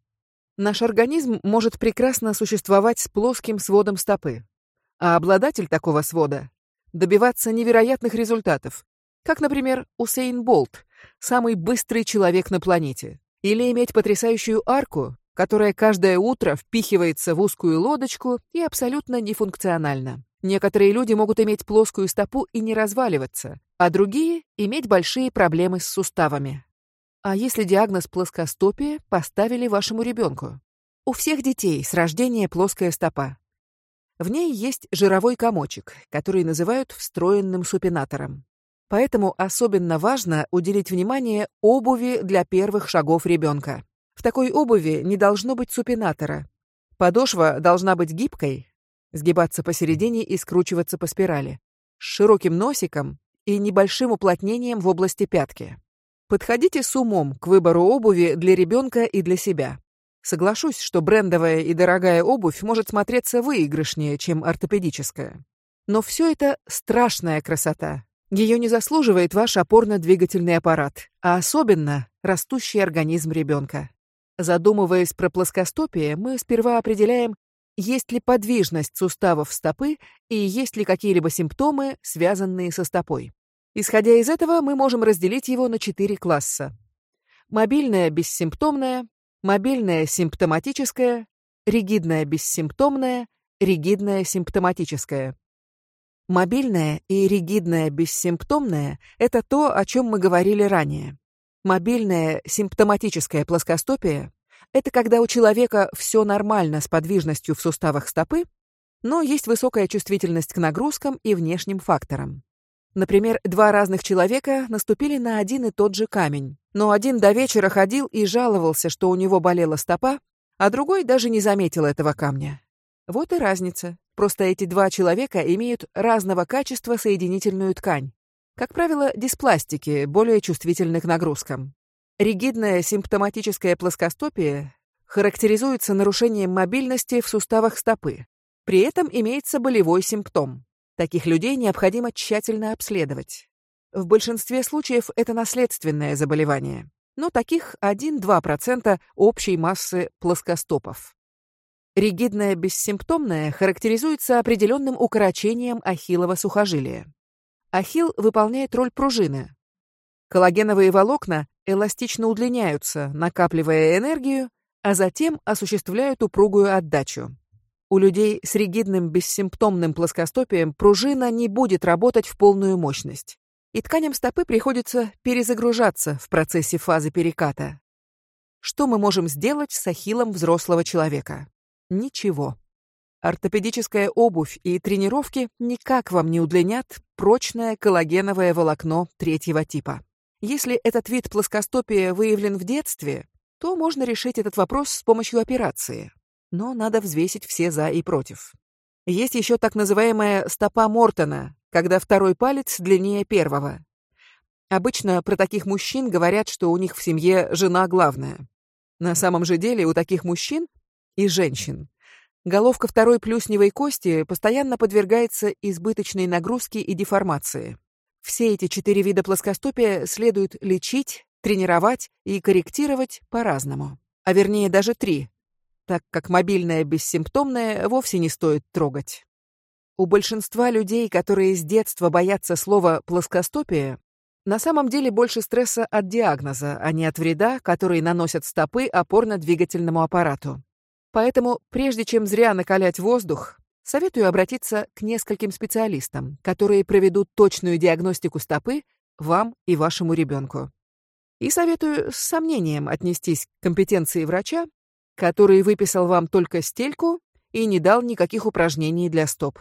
Наш организм может прекрасно существовать с плоским сводом стопы, а обладатель такого свода добиваться невероятных результатов, как, например, Усейн Болт, самый быстрый человек на планете, или иметь потрясающую арку, которая каждое утро впихивается в узкую лодочку и абсолютно нефункциональна. Некоторые люди могут иметь плоскую стопу и не разваливаться, а другие — иметь большие проблемы с суставами. А если диагноз плоскостопия поставили вашему ребенку? У всех детей с рождения плоская стопа. В ней есть жировой комочек, который называют встроенным супинатором. Поэтому особенно важно уделить внимание обуви для первых шагов ребенка. В такой обуви не должно быть супинатора, Подошва должна быть гибкой, сгибаться посередине и скручиваться по спирали, с широким носиком и небольшим уплотнением в области пятки. Подходите с умом к выбору обуви для ребенка и для себя. Соглашусь, что брендовая и дорогая обувь может смотреться выигрышнее, чем ортопедическая. Но все это страшная красота. Ее не заслуживает ваш опорно-двигательный аппарат, а особенно растущий организм ребенка. Задумываясь про плоскостопие, мы сперва определяем, есть ли подвижность суставов стопы и есть ли какие-либо симптомы, связанные со стопой. Исходя из этого, мы можем разделить его на четыре класса. Мобильное бессимптомное, мобильное симптоматическое, ригидное бессимптомное, ригидное симптоматическое. Мобильное и ригидное бессимптомное – это то, о чем мы говорили ранее. Мобильное симптоматическое плоскостопие – это когда у человека все нормально с подвижностью в суставах стопы, но есть высокая чувствительность к нагрузкам и внешним факторам. Например, два разных человека наступили на один и тот же камень, но один до вечера ходил и жаловался, что у него болела стопа, а другой даже не заметил этого камня. Вот и разница. Просто эти два человека имеют разного качества соединительную ткань. Как правило, диспластики, более чувствительны к нагрузкам. Ригидная симптоматическая плоскостопия характеризуется нарушением мобильности в суставах стопы. При этом имеется болевой симптом. Таких людей необходимо тщательно обследовать. В большинстве случаев это наследственное заболевание, но таких 1-2% общей массы плоскостопов. Ригидное бессимптомное характеризуется определенным укорочением ахиллова сухожилия. Ахилл выполняет роль пружины. Коллагеновые волокна эластично удлиняются, накапливая энергию, а затем осуществляют упругую отдачу. У людей с ригидным бессимптомным плоскостопием пружина не будет работать в полную мощность, и тканям стопы приходится перезагружаться в процессе фазы переката. Что мы можем сделать с ахиллом взрослого человека? Ничего. Ортопедическая обувь и тренировки никак вам не удлинят прочное коллагеновое волокно третьего типа. Если этот вид плоскостопия выявлен в детстве, то можно решить этот вопрос с помощью операции но надо взвесить все «за» и «против». Есть еще так называемая стопа Мортона, когда второй палец длиннее первого. Обычно про таких мужчин говорят, что у них в семье жена главная. На самом же деле у таких мужчин и женщин головка второй плюсневой кости постоянно подвергается избыточной нагрузке и деформации. Все эти четыре вида плоскостопия следует лечить, тренировать и корректировать по-разному. А вернее даже три, так как мобильное бессимптомное вовсе не стоит трогать. У большинства людей, которые с детства боятся слова «плоскостопие», на самом деле больше стресса от диагноза, а не от вреда, который наносят стопы опорно-двигательному аппарату. Поэтому, прежде чем зря накалять воздух, советую обратиться к нескольким специалистам, которые проведут точную диагностику стопы вам и вашему ребенку. И советую с сомнением отнестись к компетенции врача, который выписал вам только стельку и не дал никаких упражнений для стоп.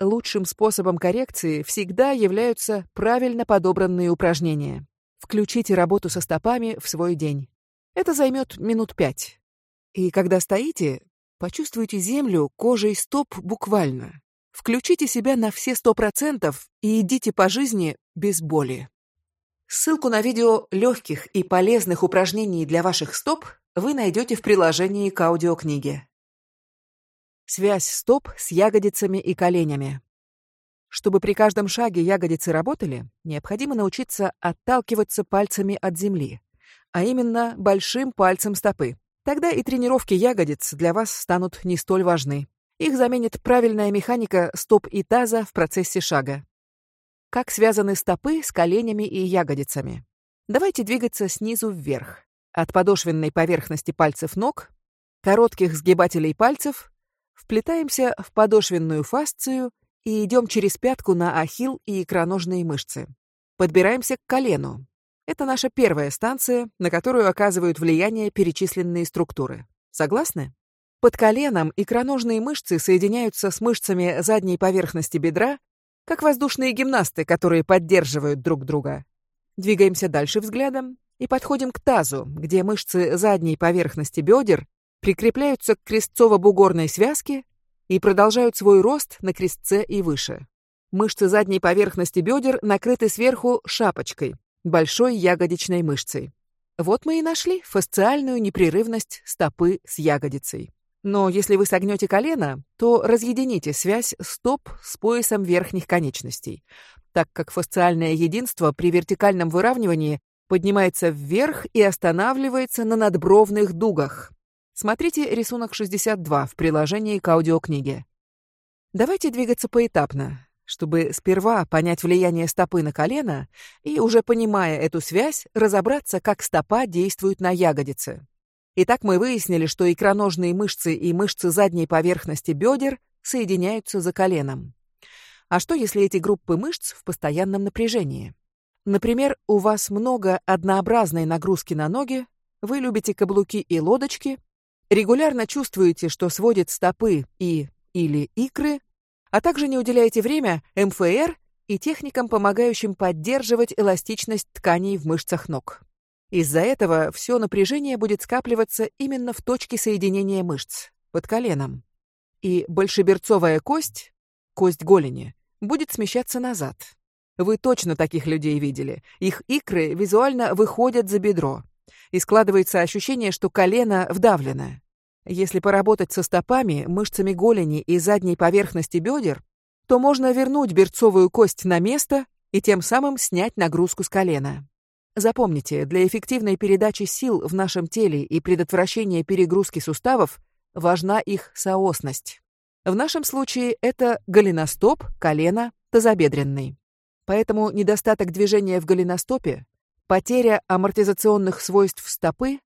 Лучшим способом коррекции всегда являются правильно подобранные упражнения. Включите работу со стопами в свой день. Это займет минут пять. И когда стоите, почувствуйте землю кожей стоп буквально. Включите себя на все сто процентов и идите по жизни без боли. Ссылку на видео легких и полезных упражнений для ваших стоп вы найдете в приложении к аудиокниге. Связь стоп с ягодицами и коленями. Чтобы при каждом шаге ягодицы работали, необходимо научиться отталкиваться пальцами от земли, а именно большим пальцем стопы. Тогда и тренировки ягодиц для вас станут не столь важны. Их заменит правильная механика стоп и таза в процессе шага. Как связаны стопы с коленями и ягодицами? Давайте двигаться снизу вверх от подошвенной поверхности пальцев ног, коротких сгибателей пальцев, вплетаемся в подошвенную фасцию и идем через пятку на ахилл и икроножные мышцы. Подбираемся к колену. Это наша первая станция, на которую оказывают влияние перечисленные структуры. Согласны? Под коленом икроножные мышцы соединяются с мышцами задней поверхности бедра, как воздушные гимнасты, которые поддерживают друг друга. Двигаемся дальше взглядом и подходим к тазу, где мышцы задней поверхности бедер прикрепляются к крестцово-бугорной связке и продолжают свой рост на крестце и выше. Мышцы задней поверхности бедер накрыты сверху шапочкой, большой ягодичной мышцей. Вот мы и нашли фасциальную непрерывность стопы с ягодицей. Но если вы согнете колено, то разъедините связь стоп с поясом верхних конечностей, так как фасциальное единство при вертикальном выравнивании поднимается вверх и останавливается на надбровных дугах. Смотрите рисунок 62 в приложении к аудиокниге. Давайте двигаться поэтапно, чтобы сперва понять влияние стопы на колено и, уже понимая эту связь, разобраться, как стопа действует на ягодицы. Итак, мы выяснили, что икроножные мышцы и мышцы задней поверхности бедер соединяются за коленом. А что, если эти группы мышц в постоянном напряжении? Например, у вас много однообразной нагрузки на ноги, вы любите каблуки и лодочки, регулярно чувствуете, что сводит стопы и или икры, а также не уделяете время МФР и техникам, помогающим поддерживать эластичность тканей в мышцах ног. Из-за этого все напряжение будет скапливаться именно в точке соединения мышц, под коленом. И большеберцовая кость, кость голени, будет смещаться назад. Вы точно таких людей видели. Их икры визуально выходят за бедро. И складывается ощущение, что колено вдавлено. Если поработать со стопами, мышцами голени и задней поверхности бедер, то можно вернуть берцовую кость на место и тем самым снять нагрузку с колена. Запомните, для эффективной передачи сил в нашем теле и предотвращения перегрузки суставов важна их соосность. В нашем случае это голеностоп, колено, тазобедренный. Поэтому недостаток движения в голеностопе, потеря амортизационных свойств стопы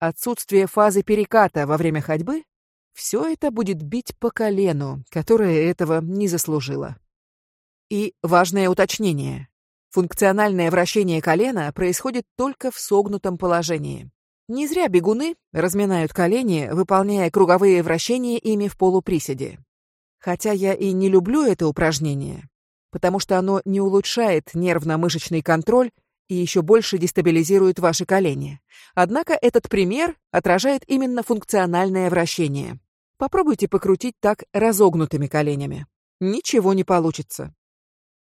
отсутствие фазы переката во время ходьбы — все это будет бить по колену, которое этого не заслужило. И важное уточнение. Функциональное вращение колена происходит только в согнутом положении. Не зря бегуны разминают колени, выполняя круговые вращения ими в полуприседе. Хотя я и не люблю это упражнение, потому что оно не улучшает нервно-мышечный контроль и еще больше дестабилизирует ваши колени. Однако этот пример отражает именно функциональное вращение. Попробуйте покрутить так разогнутыми коленями. Ничего не получится.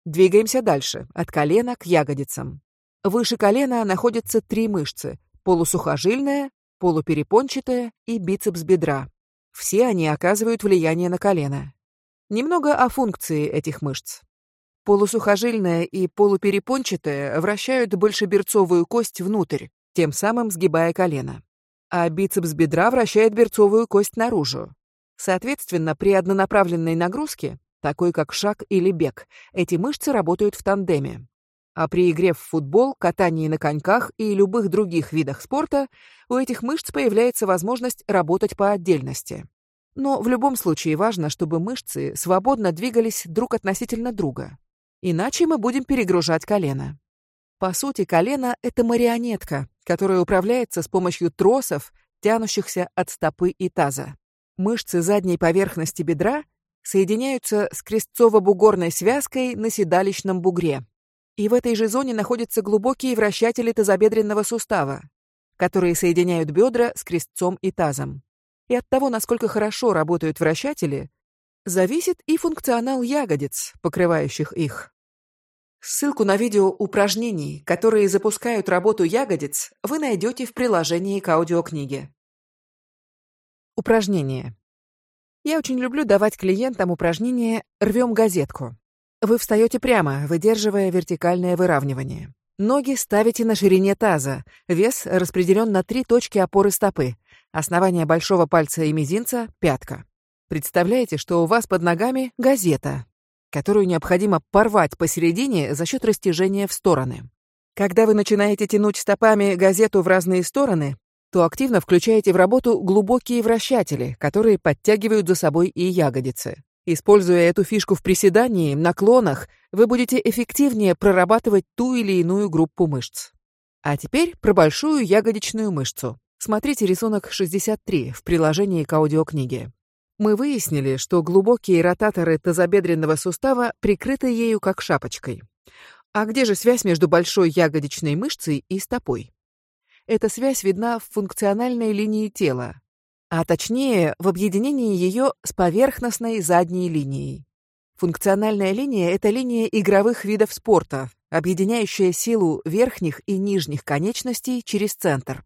Двигаемся дальше, от колена к ягодицам. Выше колена находятся три мышцы – полусухожильная, полуперепончатая и бицепс бедра. Все они оказывают влияние на колено. Немного о функции этих мышц. Полусухожильная и полуперепончатая вращают большеберцовую кость внутрь, тем самым сгибая колено. А бицепс бедра вращает берцовую кость наружу. Соответственно, при однонаправленной нагрузке, такой как шаг или бег, эти мышцы работают в тандеме. А при игре в футбол, катании на коньках и любых других видах спорта у этих мышц появляется возможность работать по отдельности. Но в любом случае важно, чтобы мышцы свободно двигались друг относительно друга. Иначе мы будем перегружать колено. По сути, колено — это марионетка, которая управляется с помощью тросов, тянущихся от стопы и таза. Мышцы задней поверхности бедра соединяются с крестцово-бугорной связкой на седалищном бугре. И в этой же зоне находятся глубокие вращатели тазобедренного сустава, которые соединяют бедра с крестцом и тазом. И от того, насколько хорошо работают вращатели, зависит и функционал ягодиц, покрывающих их. Ссылку на видео упражнений, которые запускают работу ягодиц, вы найдете в приложении к аудиокниге. Упражнение. Я очень люблю давать клиентам упражнение «Рвем газетку». Вы встаете прямо, выдерживая вертикальное выравнивание. Ноги ставите на ширине таза. Вес распределен на три точки опоры стопы. Основание большого пальца и мизинца – пятка. Представляете, что у вас под ногами газета, которую необходимо порвать посередине за счет растяжения в стороны. Когда вы начинаете тянуть стопами газету в разные стороны, то активно включаете в работу глубокие вращатели, которые подтягивают за собой и ягодицы. Используя эту фишку в приседании, наклонах, вы будете эффективнее прорабатывать ту или иную группу мышц. А теперь про большую ягодичную мышцу. Смотрите рисунок 63 в приложении к аудиокниге. Мы выяснили, что глубокие ротаторы тазобедренного сустава прикрыты ею как шапочкой. А где же связь между большой ягодичной мышцей и стопой? Эта связь видна в функциональной линии тела. а точнее в объединении ее с поверхностной задней линией. Функциональная линия – это линия игровых видов спорта, объединяющая силу верхних и нижних конечностей через центр.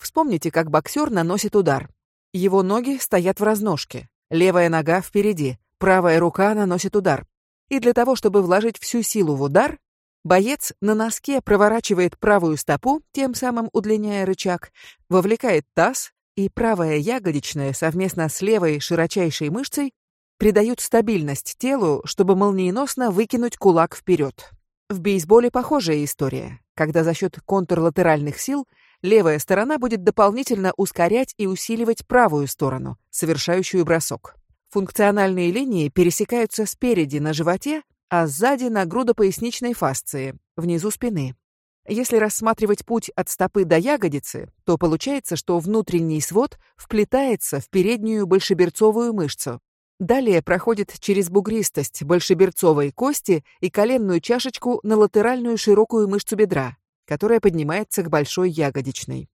Вспомните, как боксер наносит удар. Его ноги стоят в разножке, левая нога впереди, правая рука наносит удар. И для того, чтобы вложить всю силу в удар, боец на носке проворачивает правую стопу, тем самым удлиняя рычаг, вовлекает таз, и правая ягодичная совместно с левой широчайшей мышцей придают стабильность телу, чтобы молниеносно выкинуть кулак вперед. В бейсболе похожая история, когда за счет контрлатеральных сил левая сторона будет дополнительно ускорять и усиливать правую сторону, совершающую бросок. Функциональные линии пересекаются спереди на животе, а сзади на грудопоясничной фасции, внизу спины. Если рассматривать путь от стопы до ягодицы, то получается, что внутренний свод вплетается в переднюю большеберцовую мышцу, Далее проходит через бугристость большеберцовой кости и коленную чашечку на латеральную широкую мышцу бедра, которая поднимается к большой ягодичной.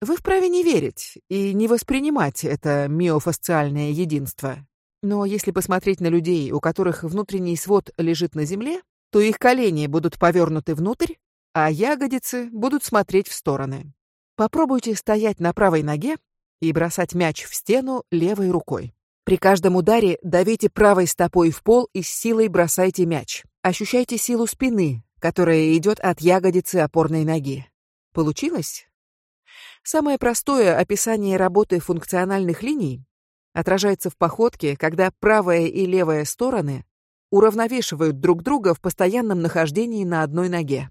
Вы вправе не верить и не воспринимать это миофасциальное единство. Но если посмотреть на людей, у которых внутренний свод лежит на земле, то их колени будут повернуты внутрь, а ягодицы будут смотреть в стороны. Попробуйте стоять на правой ноге и бросать мяч в стену левой рукой. При каждом ударе давите правой стопой в пол и с силой бросайте мяч. Ощущайте силу спины, которая идет от ягодицы опорной ноги. Получилось? Самое простое описание работы функциональных линий отражается в походке, когда правая и левая стороны уравновешивают друг друга в постоянном нахождении на одной ноге.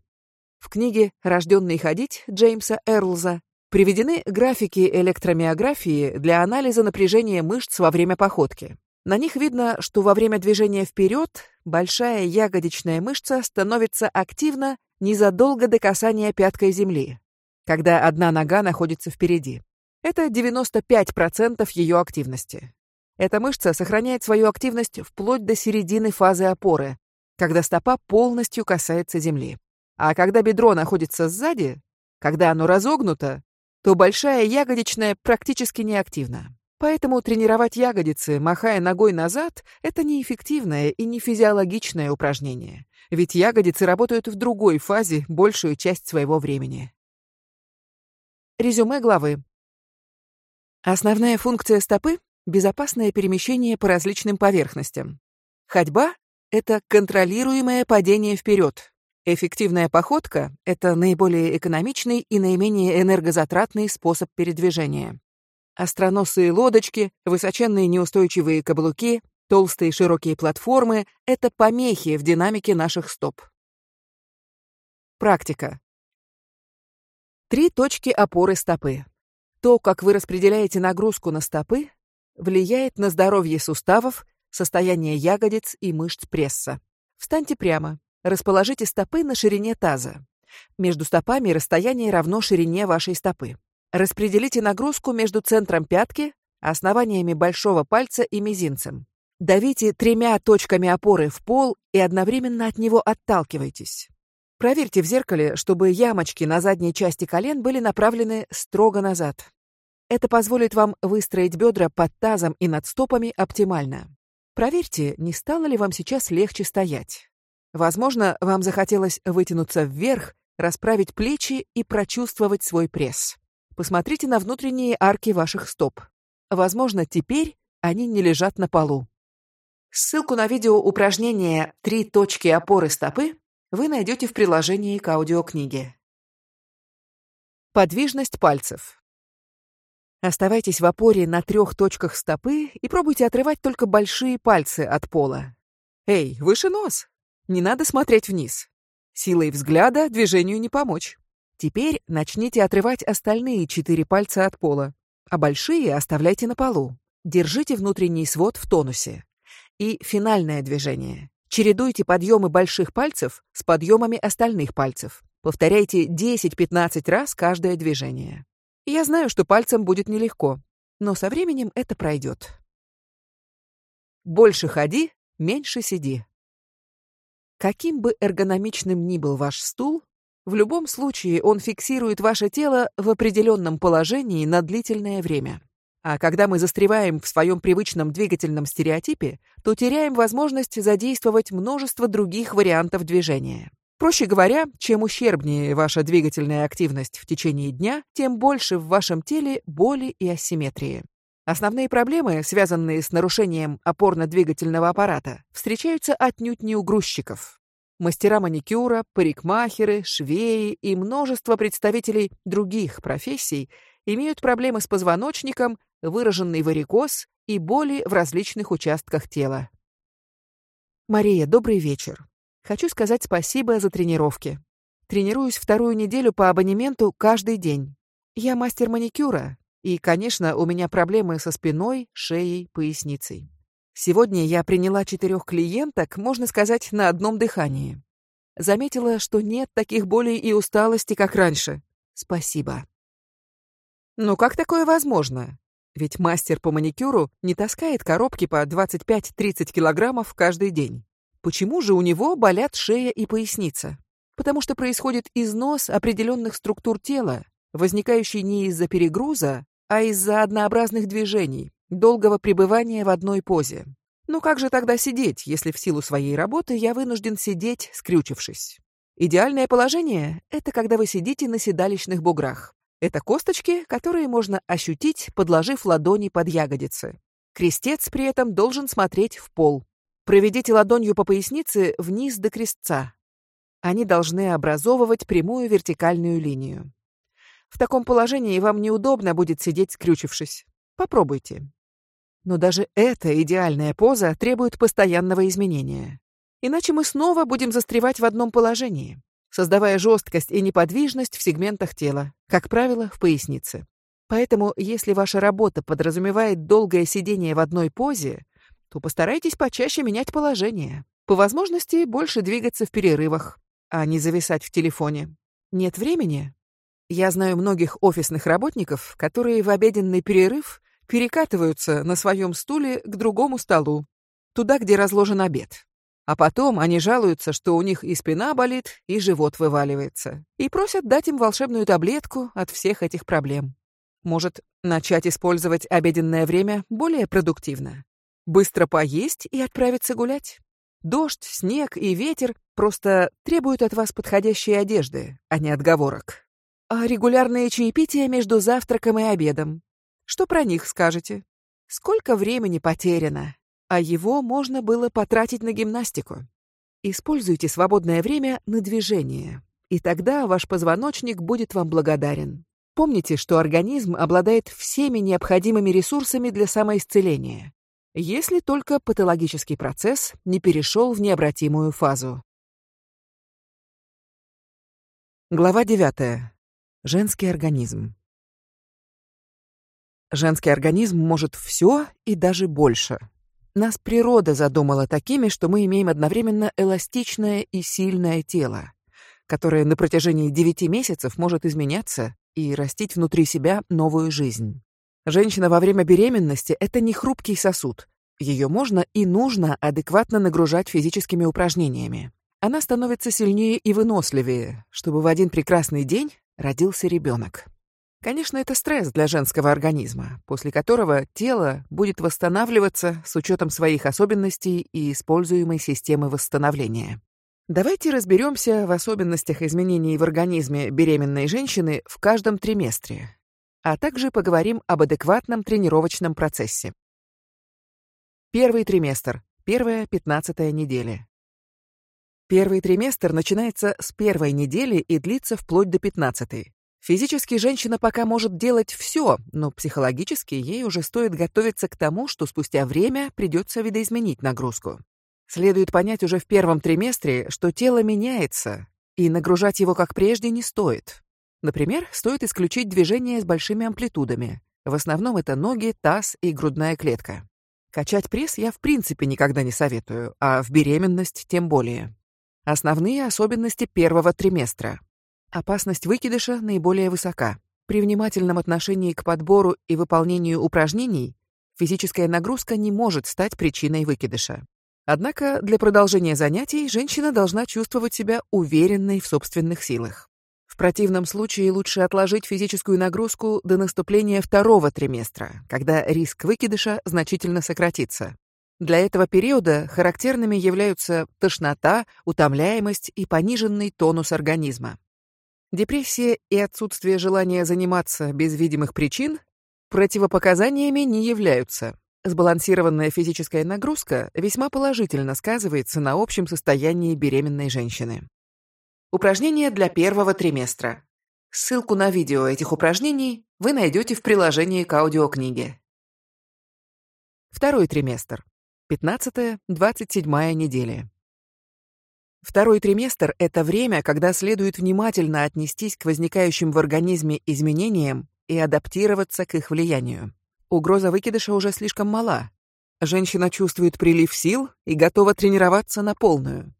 В книге «Рожденный ходить» Джеймса Эрлза Приведены графики электромиографии для анализа напряжения мышц во время походки. На них видно, что во время движения вперед большая ягодичная мышца становится активна незадолго до касания пяткой земли, когда одна нога находится впереди. Это 95% ее активности. Эта мышца сохраняет свою активность вплоть до середины фазы опоры, когда стопа полностью касается земли. А когда бедро находится сзади, когда оно разогнуто, то большая ягодичная практически неактивна. Поэтому тренировать ягодицы, махая ногой назад, это неэффективное и не физиологичное упражнение. Ведь ягодицы работают в другой фазе большую часть своего времени. Резюме главы. Основная функция стопы — безопасное перемещение по различным поверхностям. Ходьба — это контролируемое падение вперед, Эффективная походка — это наиболее экономичный и наименее энергозатратный способ передвижения. Остроносые лодочки, высоченные неустойчивые каблуки, толстые широкие платформы — это помехи в динамике наших стоп. Практика. Три точки опоры стопы. То, как вы распределяете нагрузку на стопы, влияет на здоровье суставов, состояние ягодиц и мышц пресса. Встаньте прямо. Расположите стопы на ширине таза. Между стопами расстояние равно ширине вашей стопы. Распределите нагрузку между центром пятки, основаниями большого пальца и мизинцем. Давите тремя точками опоры в пол и одновременно от него отталкивайтесь. Проверьте в зеркале, чтобы ямочки на задней части колен были направлены строго назад. Это позволит вам выстроить бедра под тазом и над стопами оптимально. Проверьте, не стало ли вам сейчас легче стоять. Возможно, вам захотелось вытянуться вверх, расправить плечи и прочувствовать свой пресс. Посмотрите на внутренние арки ваших стоп. Возможно, теперь они не лежат на полу. Ссылку на видео упражнение «Три точки опоры стопы» вы найдете в приложении к аудиокниге. Подвижность пальцев. Оставайтесь в опоре на трех точках стопы и пробуйте отрывать только большие пальцы от пола. Эй, выше нос! Не надо смотреть вниз. Силой взгляда движению не помочь. Теперь начните отрывать остальные четыре пальца от пола, а большие оставляйте на полу. Держите внутренний свод в тонусе. И финальное движение. Чередуйте подъемы больших пальцев с подъемами остальных пальцев. Повторяйте 10-15 раз каждое движение. Я знаю, что пальцем будет нелегко, но со временем это пройдет. Больше ходи, меньше сиди. Каким бы эргономичным ни был ваш стул, в любом случае он фиксирует ваше тело в определенном положении на длительное время. А когда мы застреваем в своем привычном двигательном стереотипе, то теряем возможность задействовать множество других вариантов движения. Проще говоря, чем ущербнее ваша двигательная активность в течение дня, тем больше в вашем теле боли и асимметрии. Основные проблемы, связанные с нарушением опорно-двигательного аппарата, встречаются отнюдь не у грузчиков. Мастера маникюра, парикмахеры, швеи и множество представителей других профессий имеют проблемы с позвоночником, выраженный варикоз и боли в различных участках тела. Мария, добрый вечер. Хочу сказать спасибо за тренировки. Тренируюсь вторую неделю по абонементу каждый день. Я мастер маникюра, и, конечно, у меня проблемы со спиной, шеей, поясницей. Сегодня я приняла четырех клиенток, можно сказать, на одном дыхании. Заметила, что нет таких болей и усталости, как раньше. Спасибо. Но как такое возможно? Ведь мастер по маникюру не таскает коробки по 25-30 килограммов каждый день. Почему же у него болят шея и поясница? Потому что происходит износ определенных структур тела, возникающий не из-за перегруза, а из-за однообразных движений, долгого пребывания в одной позе. Ну как же тогда сидеть, если в силу своей работы я вынужден сидеть, скрючившись? Идеальное положение — это когда вы сидите на седалищных буграх. Это косточки, которые можно ощутить, подложив ладони под ягодицы. Крестец при этом должен смотреть в пол. Проведите ладонью по пояснице вниз до крестца. Они должны образовывать прямую вертикальную линию. В таком положении вам неудобно будет сидеть скрючившись. Попробуйте. Но даже эта идеальная поза требует постоянного изменения. Иначе мы снова будем застревать в одном положении, создавая жесткость и неподвижность в сегментах тела, как правило, в пояснице. Поэтому, если ваша работа подразумевает долгое сидение в одной позе, то постарайтесь почаще менять положение. По возможности больше двигаться в перерывах, а не зависать в телефоне. Нет времени? Я знаю многих офисных работников, которые в обеденный перерыв перекатываются на своем стуле к другому столу, туда, где разложен обед. А потом они жалуются, что у них и спина болит, и живот вываливается, и просят дать им волшебную таблетку от всех этих проблем. Может, начать использовать обеденное время более продуктивно? Быстро поесть и отправиться гулять. Дождь, снег и ветер просто требуют от вас подходящей одежды, а не отговорок. А регулярные чаепития между завтраком и обедом. Что про них скажете? Сколько времени потеряно, а его можно было потратить на гимнастику. Используйте свободное время на движение, и тогда ваш позвоночник будет вам благодарен. Помните, что организм обладает всеми необходимыми ресурсами для самоисцеления если только патологический процесс не перешел в необратимую фазу. Глава 9. Женский организм. Женский организм может все и даже больше. Нас природа задумала такими, что мы имеем одновременно эластичное и сильное тело, которое на протяжении 9 месяцев может изменяться и растить внутри себя новую жизнь. Женщина во время беременности — это не хрупкий сосуд. Ее можно и нужно адекватно нагружать физическими упражнениями. Она становится сильнее и выносливее, чтобы в один прекрасный день родился ребенок. Конечно, это стресс для женского организма, после которого тело будет восстанавливаться с учетом своих особенностей и используемой системы восстановления. Давайте разберемся в особенностях изменений в организме беременной женщины в каждом триместре, а также поговорим об адекватном тренировочном процессе. Первый триместр. Первая пятнадцатая неделя. Первый триместр начинается с первой недели и длится вплоть до пятнадцатой. Физически женщина пока может делать все, но психологически ей уже стоит готовиться к тому, что спустя время придется видоизменить нагрузку. Следует понять уже в первом триместре, что тело меняется, и нагружать его как прежде не стоит. Например, стоит исключить движения с большими амплитудами. В основном это ноги, таз и грудная клетка. Качать пресс я в принципе никогда не советую, а в беременность тем более. Основные особенности первого триместра. Опасность выкидыша наиболее высока. При внимательном отношении к подбору и выполнению упражнений физическая нагрузка не может стать причиной выкидыша. Однако для продолжения занятий женщина должна чувствовать себя уверенной в собственных силах. В противном случае лучше отложить физическую нагрузку до наступления второго триместра, когда риск выкидыша значительно сократится. Для этого периода характерными являются тошнота, утомляемость и пониженный тонус организма. Депрессия и отсутствие желания заниматься без видимых причин противопоказаниями не являются. Сбалансированная физическая нагрузка весьма положительно сказывается на общем состоянии беременной женщины. Упражнения для первого триместра. Ссылку на видео этих упражнений вы найдете в приложении к аудиокниге. Второй триместр. 15-27 недели. Второй триместр – это время, когда следует внимательно отнестись к возникающим в организме изменениям и адаптироваться к их влиянию. Угроза выкидыша уже слишком мала. Женщина чувствует прилив сил и готова тренироваться на полную.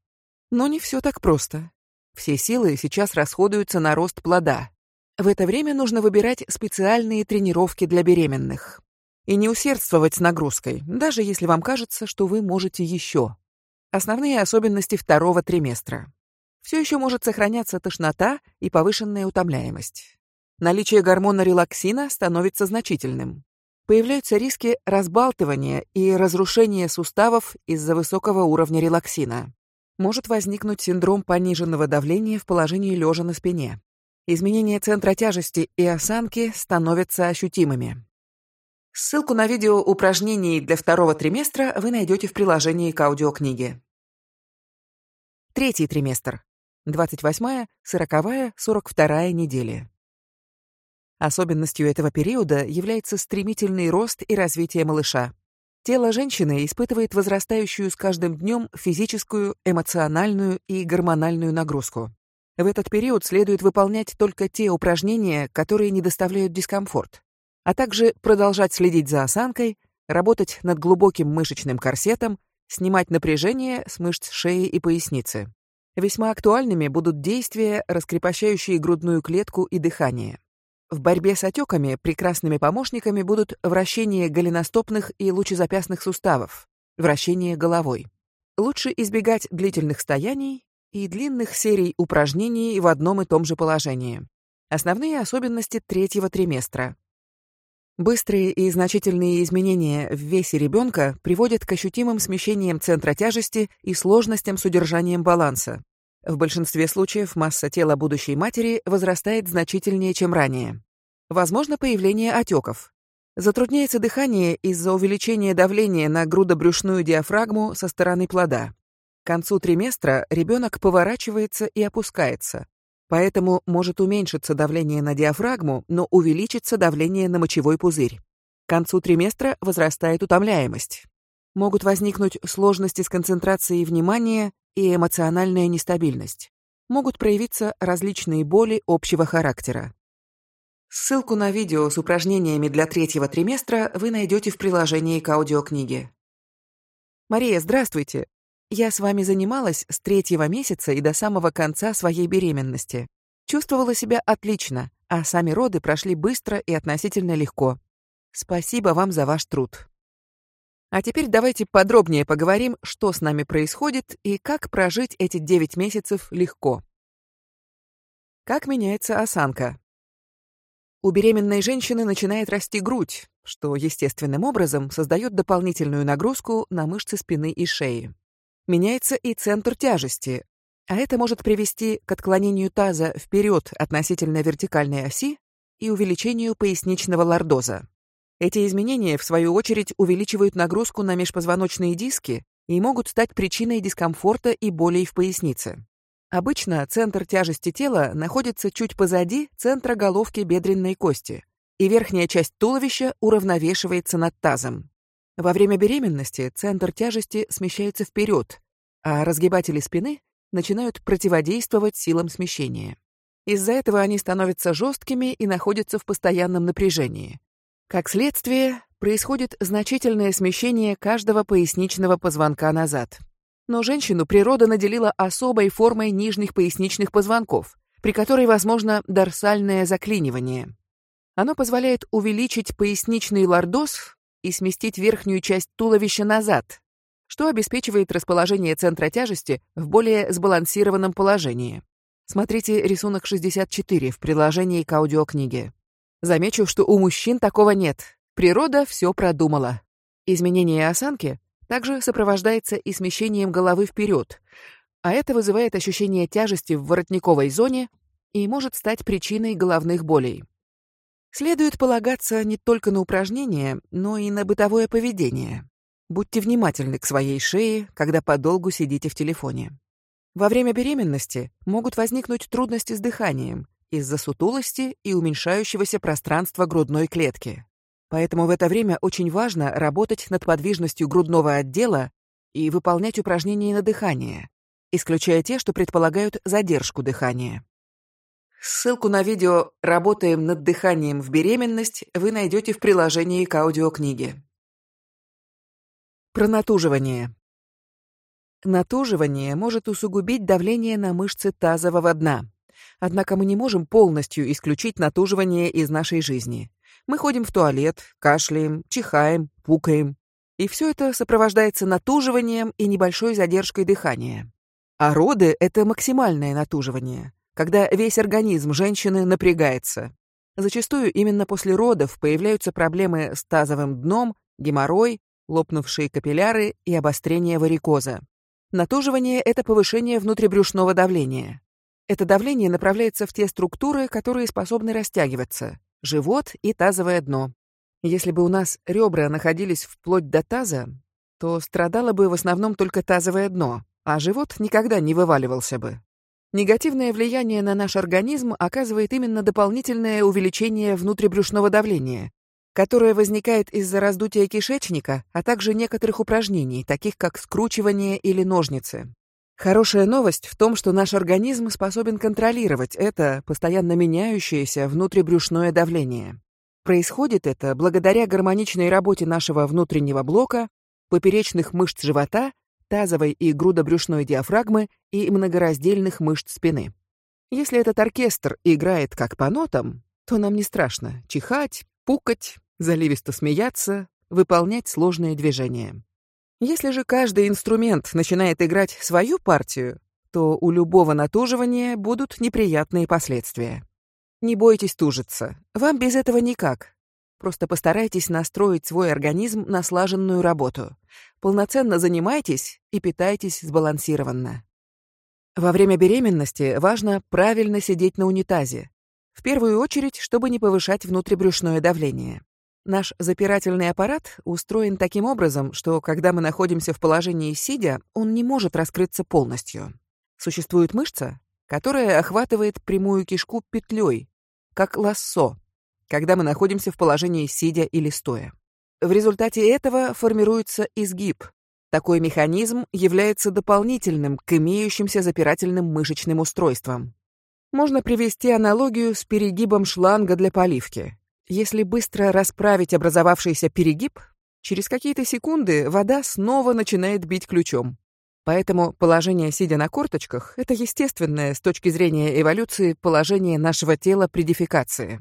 Но не все так просто. Все силы сейчас расходуются на рост плода. В это время нужно выбирать специальные тренировки для беременных и не усердствовать с нагрузкой, даже если вам кажется, что вы можете еще. Основные особенности второго триместра. Все еще может сохраняться тошнота и повышенная утомляемость. Наличие гормона релаксина становится значительным. Появляются риски разбалтывания и разрушения суставов из-за высокого уровня релаксина. Может возникнуть синдром пониженного давления в положении лежа на спине. Изменения центра тяжести и осанки становятся ощутимыми. Ссылку на видео упражнений для второго триместра вы найдете в приложении к аудиокниге. Третий триместр. 28, 40, 42 недели. Особенностью этого периода является стремительный рост и развитие малыша. Тело женщины испытывает возрастающую с каждым днем физическую, эмоциональную и гормональную нагрузку. В этот период следует выполнять только те упражнения, которые не доставляют дискомфорт а также продолжать следить за осанкой, работать над глубоким мышечным корсетом, снимать напряжение с мышц шеи и поясницы. Весьма актуальными будут действия, раскрепощающие грудную клетку и дыхание. В борьбе с отеками прекрасными помощниками будут вращение голеностопных и лучезапястных суставов, вращение головой. Лучше избегать длительных стояний и длинных серий упражнений в одном и том же положении. Основные особенности третьего триместра. Быстрые и значительные изменения в весе ребенка приводят к ощутимым смещениям центра тяжести и сложностям с удержанием баланса. В большинстве случаев масса тела будущей матери возрастает значительнее, чем ранее. Возможно появление отеков. Затрудняется дыхание из-за увеличения давления на грудобрюшную диафрагму со стороны плода. К концу триместра ребенок поворачивается и опускается. Поэтому может уменьшиться давление на диафрагму, но увеличится давление на мочевой пузырь. К концу триместра возрастает утомляемость. Могут возникнуть сложности с концентрацией внимания и эмоциональная нестабильность. Могут проявиться различные боли общего характера. Ссылку на видео с упражнениями для третьего триместра вы найдете в приложении к аудиокниге. Мария, здравствуйте. Я с вами занималась с третьего месяца и до самого конца своей беременности. Чувствовала себя отлично, а сами роды прошли быстро и относительно легко. Спасибо вам за ваш труд. А теперь давайте подробнее поговорим, что с нами происходит и как прожить эти 9 месяцев легко. Как меняется осанка? У беременной женщины начинает расти грудь, что естественным образом создает дополнительную нагрузку на мышцы спины и шеи меняется и центр тяжести, а это может привести к отклонению таза вперед относительно вертикальной оси и увеличению поясничного лордоза. Эти изменения, в свою очередь, увеличивают нагрузку на межпозвоночные диски и могут стать причиной дискомфорта и болей в пояснице. Обычно центр тяжести тела находится чуть позади центра головки бедренной кости, и верхняя часть туловища уравновешивается над тазом. Во время беременности центр тяжести смещается вперед, а разгибатели спины начинают противодействовать силам смещения. Из-за этого они становятся жесткими и находятся в постоянном напряжении. Как следствие, происходит значительное смещение каждого поясничного позвонка назад. Но женщину природа наделила особой формой нижних поясничных позвонков, при которой возможно дорсальное заклинивание. Оно позволяет увеличить поясничный лордоз и сместить верхнюю часть туловища назад, что обеспечивает расположение центра тяжести в более сбалансированном положении. Смотрите рисунок 64 в приложении к аудиокниге. Замечу, что у мужчин такого нет. Природа все продумала. Изменение осанки также сопровождается и смещением головы вперед, а это вызывает ощущение тяжести в воротниковой зоне и может стать причиной головных болей. Следует полагаться не только на упражнения, но и на бытовое поведение. Будьте внимательны к своей шее, когда подолгу сидите в телефоне. Во время беременности могут возникнуть трудности с дыханием из-за сутулости и уменьшающегося пространства грудной клетки. Поэтому в это время очень важно работать над подвижностью грудного отдела и выполнять упражнения на дыхание, исключая те, что предполагают задержку дыхания. Ссылку на видео «Работаем над дыханием в беременность» вы найдете в приложении к аудиокниге. Пронатуживание. Натуживание может усугубить давление на мышцы тазового дна. Однако мы не можем полностью исключить натуживание из нашей жизни. Мы ходим в туалет, кашляем, чихаем, пукаем. И все это сопровождается натуживанием и небольшой задержкой дыхания. А роды — это максимальное натуживание, когда весь организм женщины напрягается. Зачастую именно после родов появляются проблемы с тазовым дном, геморрой, лопнувшие капилляры и обострение варикоза. Натуживание — это повышение внутрибрюшного давления. Это давление направляется в те структуры, которые способны растягиваться живот и тазовое дно. Если бы у нас ребра находились вплоть до таза, то страдало бы в основном только тазовое дно, а живот никогда не вываливался бы. Негативное влияние на наш организм оказывает именно дополнительное увеличение внутрибрюшного давления, которое возникает из-за раздутия кишечника, а также некоторых упражнений, таких как скручивание или ножницы. Хорошая новость в том, что наш организм способен контролировать это постоянно меняющееся внутрибрюшное давление. Происходит это благодаря гармоничной работе нашего внутреннего блока, поперечных мышц живота, тазовой и грудобрюшной диафрагмы и многораздельных мышц спины. Если этот оркестр играет как по нотам, то нам не страшно чихать, пукать, заливисто смеяться, выполнять сложные движения. Если же каждый инструмент начинает играть свою партию, то у любого натуживания будут неприятные последствия. Не бойтесь тужиться. Вам без этого никак. Просто постарайтесь настроить свой организм на слаженную работу. Полноценно занимайтесь и питайтесь сбалансированно. Во время беременности важно правильно сидеть на унитазе. В первую очередь, чтобы не повышать внутрибрюшное давление. Наш запирательный аппарат устроен таким образом, что когда мы находимся в положении сидя, он не может раскрыться полностью. Существует мышца, которая охватывает прямую кишку петлей, как лассо, когда мы находимся в положении сидя или стоя. В результате этого формируется изгиб. Такой механизм является дополнительным к имеющимся запирательным мышечным устройствам. Можно привести аналогию с перегибом шланга для поливки. Если быстро расправить образовавшийся перегиб, через какие-то секунды вода снова начинает бить ключом. Поэтому положение сидя на корточках — это естественное с точки зрения эволюции положение нашего тела при дефекации.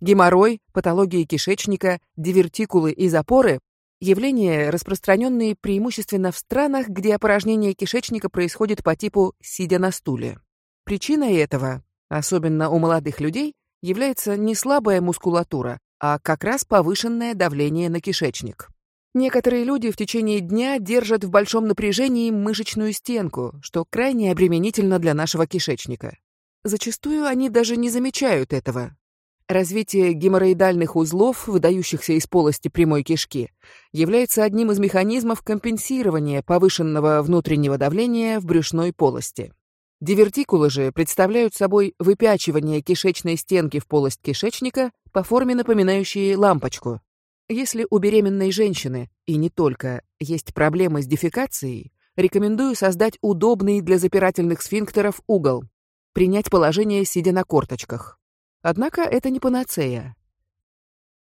Геморрой, патологии кишечника, дивертикулы и запоры — явления, распространенные преимущественно в странах, где опорожнение кишечника происходит по типу «сидя на стуле». Причиной этого, особенно у молодых людей, является не слабая мускулатура, а как раз повышенное давление на кишечник. Некоторые люди в течение дня держат в большом напряжении мышечную стенку, что крайне обременительно для нашего кишечника. Зачастую они даже не замечают этого. Развитие геморроидальных узлов, выдающихся из полости прямой кишки, является одним из механизмов компенсирования повышенного внутреннего давления в брюшной полости. Дивертикулы же представляют собой выпячивание кишечной стенки в полость кишечника по форме напоминающей лампочку. Если у беременной женщины, и не только, есть проблемы с дефекацией, рекомендую создать удобный для запирательных сфинктеров угол, принять положение, сидя на корточках. Однако это не панацея.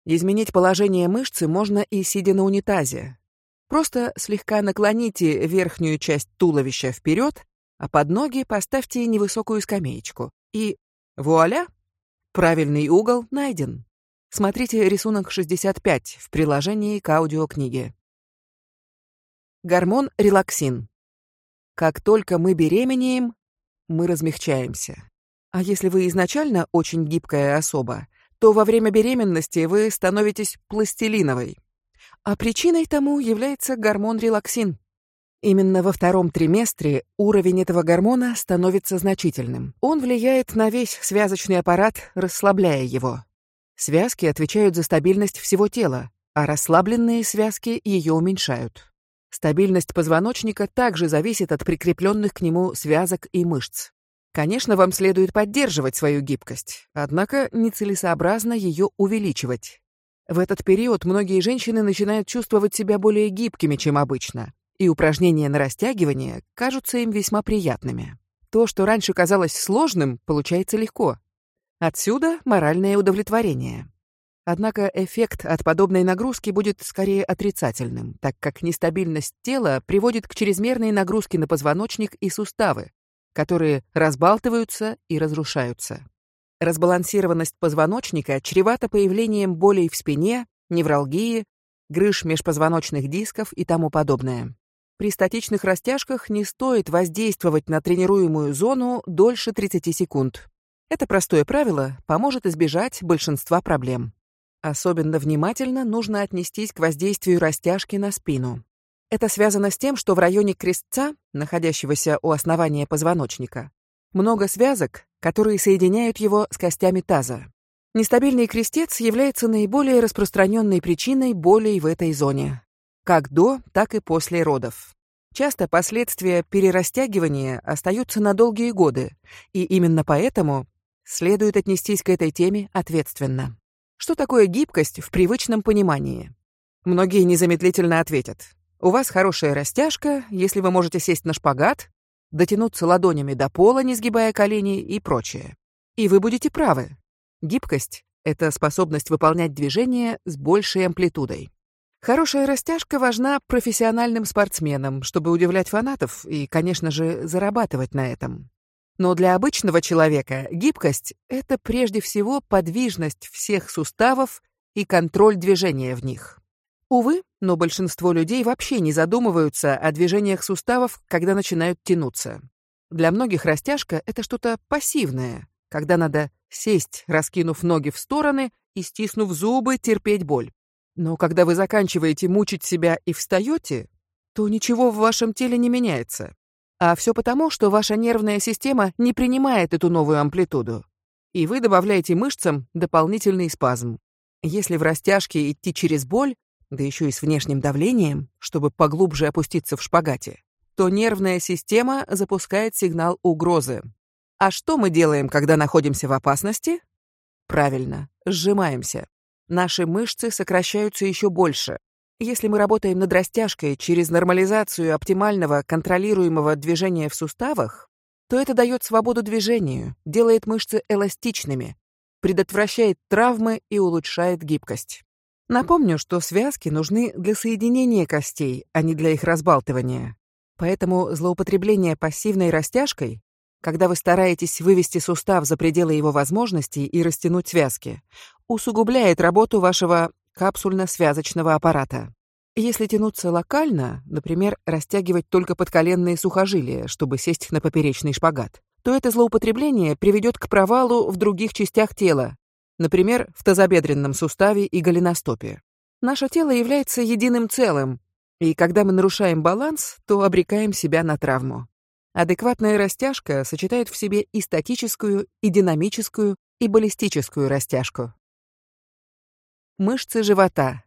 Изменить положение мышцы можно и сидя на унитазе. Просто слегка наклоните верхнюю часть туловища вперед а под ноги поставьте невысокую скамеечку. И вуаля! Правильный угол найден. Смотрите рисунок 65 в приложении к аудиокниге. Гормон релаксин. Как только мы беременеем, мы размягчаемся. А если вы изначально очень гибкая особа, то во время беременности вы становитесь пластилиновой. А причиной тому является гормон релаксин. Именно во втором триместре уровень этого гормона становится значительным. Он влияет на весь связочный аппарат, расслабляя его. Связки отвечают за стабильность всего тела, а расслабленные связки ее уменьшают. Стабильность позвоночника также зависит от прикрепленных к нему связок и мышц. Конечно, вам следует поддерживать свою гибкость, однако нецелесообразно ее увеличивать. В этот период многие женщины начинают чувствовать себя более гибкими, чем обычно, и упражнения на растягивание кажутся им весьма приятными. То, что раньше казалось сложным, получается легко. Отсюда моральное удовлетворение. Однако эффект от подобной нагрузки будет скорее отрицательным, так как нестабильность тела приводит к чрезмерной нагрузке на позвоночник и суставы, которые разбалтываются и разрушаются. Разбалансированность позвоночника чревата появлением болей в спине, невралгии, грыж межпозвоночных дисков и тому подобное. При статичных растяжках не стоит воздействовать на тренируемую зону дольше 30 секунд. Это простое правило поможет избежать большинства проблем. Особенно внимательно нужно отнестись к воздействию растяжки на спину. Это связано с тем, что в районе крестца, находящегося у основания позвоночника, много связок, которые соединяют его с костями таза. Нестабильный крестец является наиболее распространенной причиной болей в этой зоне, как до, так и после родов. Часто последствия перерастягивания остаются на долгие годы, и именно поэтому следует отнестись к этой теме ответственно. Что такое гибкость в привычном понимании? Многие незамедлительно ответят. У вас хорошая растяжка, если вы можете сесть на шпагат, дотянуться ладонями до пола, не сгибая колени и прочее. И вы будете правы. Гибкость — это способность выполнять движения с большей амплитудой. Хорошая растяжка важна профессиональным спортсменам, чтобы удивлять фанатов и, конечно же, зарабатывать на этом. Но для обычного человека гибкость — это прежде всего подвижность всех суставов и контроль движения в них. Увы, но большинство людей вообще не задумываются о движениях суставов, когда начинают тянуться. Для многих растяжка — это что-то пассивное, когда надо сесть, раскинув ноги в стороны и, стиснув зубы, терпеть боль. Но когда вы заканчиваете мучить себя и встаете, то ничего в вашем теле не меняется. А все потому, что ваша нервная система не принимает эту новую амплитуду. И вы добавляете мышцам дополнительный спазм. Если в растяжке идти через боль, да еще и с внешним давлением, чтобы поглубже опуститься в шпагате, то нервная система запускает сигнал угрозы. А что мы делаем, когда находимся в опасности? Правильно, сжимаемся. Наши мышцы сокращаются еще больше, если мы работаем над растяжкой через нормализацию оптимального контролируемого движения в суставах, то это дает свободу движению, делает мышцы эластичными, предотвращает травмы и улучшает гибкость. Напомню, что связки нужны для соединения костей, а не для их разбалтывания. Поэтому злоупотребление пассивной растяжкой, когда вы стараетесь вывести сустав за пределы его возможностей и растянуть связки, усугубляет работу вашего капсульно-связочного аппарата. Если тянуться локально, например, растягивать только подколенные сухожилия, чтобы сесть на поперечный шпагат, то это злоупотребление приведет к провалу в других частях тела, например, в тазобедренном суставе и голеностопе. Наше тело является единым целым, и когда мы нарушаем баланс, то обрекаем себя на травму. Адекватная растяжка сочетает в себе и статическую, и динамическую, и баллистическую растяжку. Мышцы живота.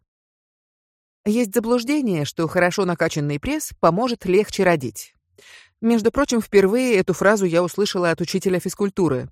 Есть заблуждение, что хорошо накачанный пресс поможет легче родить. Между прочим, впервые эту фразу я услышала от учителя физкультуры.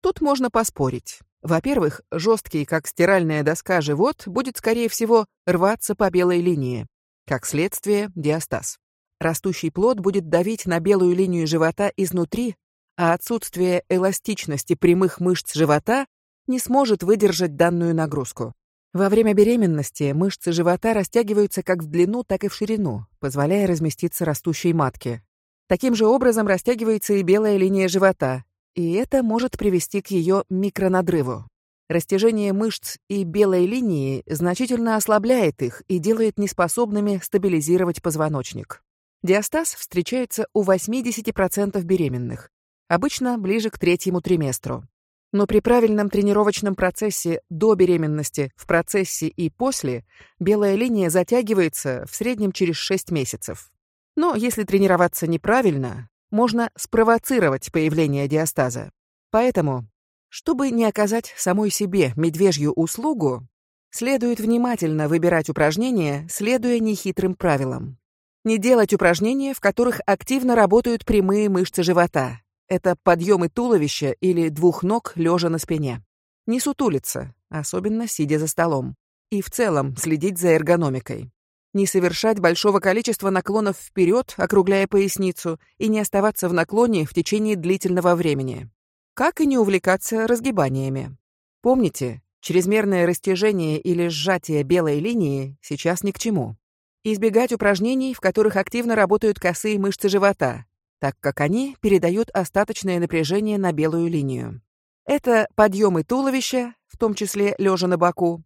Тут можно поспорить. Во-первых, жесткий, как стиральная доска, живот будет, скорее всего, рваться по белой линии. Как следствие, диастаз. Растущий плод будет давить на белую линию живота изнутри, а отсутствие эластичности прямых мышц живота не сможет выдержать данную нагрузку. Во время беременности мышцы живота растягиваются как в длину, так и в ширину, позволяя разместиться растущей матке. Таким же образом растягивается и белая линия живота, и это может привести к ее микронадрыву. Растяжение мышц и белой линии значительно ослабляет их и делает неспособными стабилизировать позвоночник. Диастаз встречается у 80% беременных, обычно ближе к третьему триместру. Но при правильном тренировочном процессе до беременности, в процессе и после белая линия затягивается в среднем через 6 месяцев. Но если тренироваться неправильно, можно спровоцировать появление диастаза. Поэтому, чтобы не оказать самой себе медвежью услугу, следует внимательно выбирать упражнения, следуя нехитрым правилам. Не делать упражнения, в которых активно работают прямые мышцы живота, это подъемы туловища или двух ног лежа на спине. Не сутулиться, особенно сидя за столом. И в целом следить за эргономикой. Не совершать большого количества наклонов вперед, округляя поясницу, и не оставаться в наклоне в течение длительного времени. Как и не увлекаться разгибаниями. Помните, чрезмерное растяжение или сжатие белой линии сейчас ни к чему. Избегать упражнений, в которых активно работают косые мышцы живота, так как они передают остаточное напряжение на белую линию. Это подъемы туловища, в том числе лежа на боку,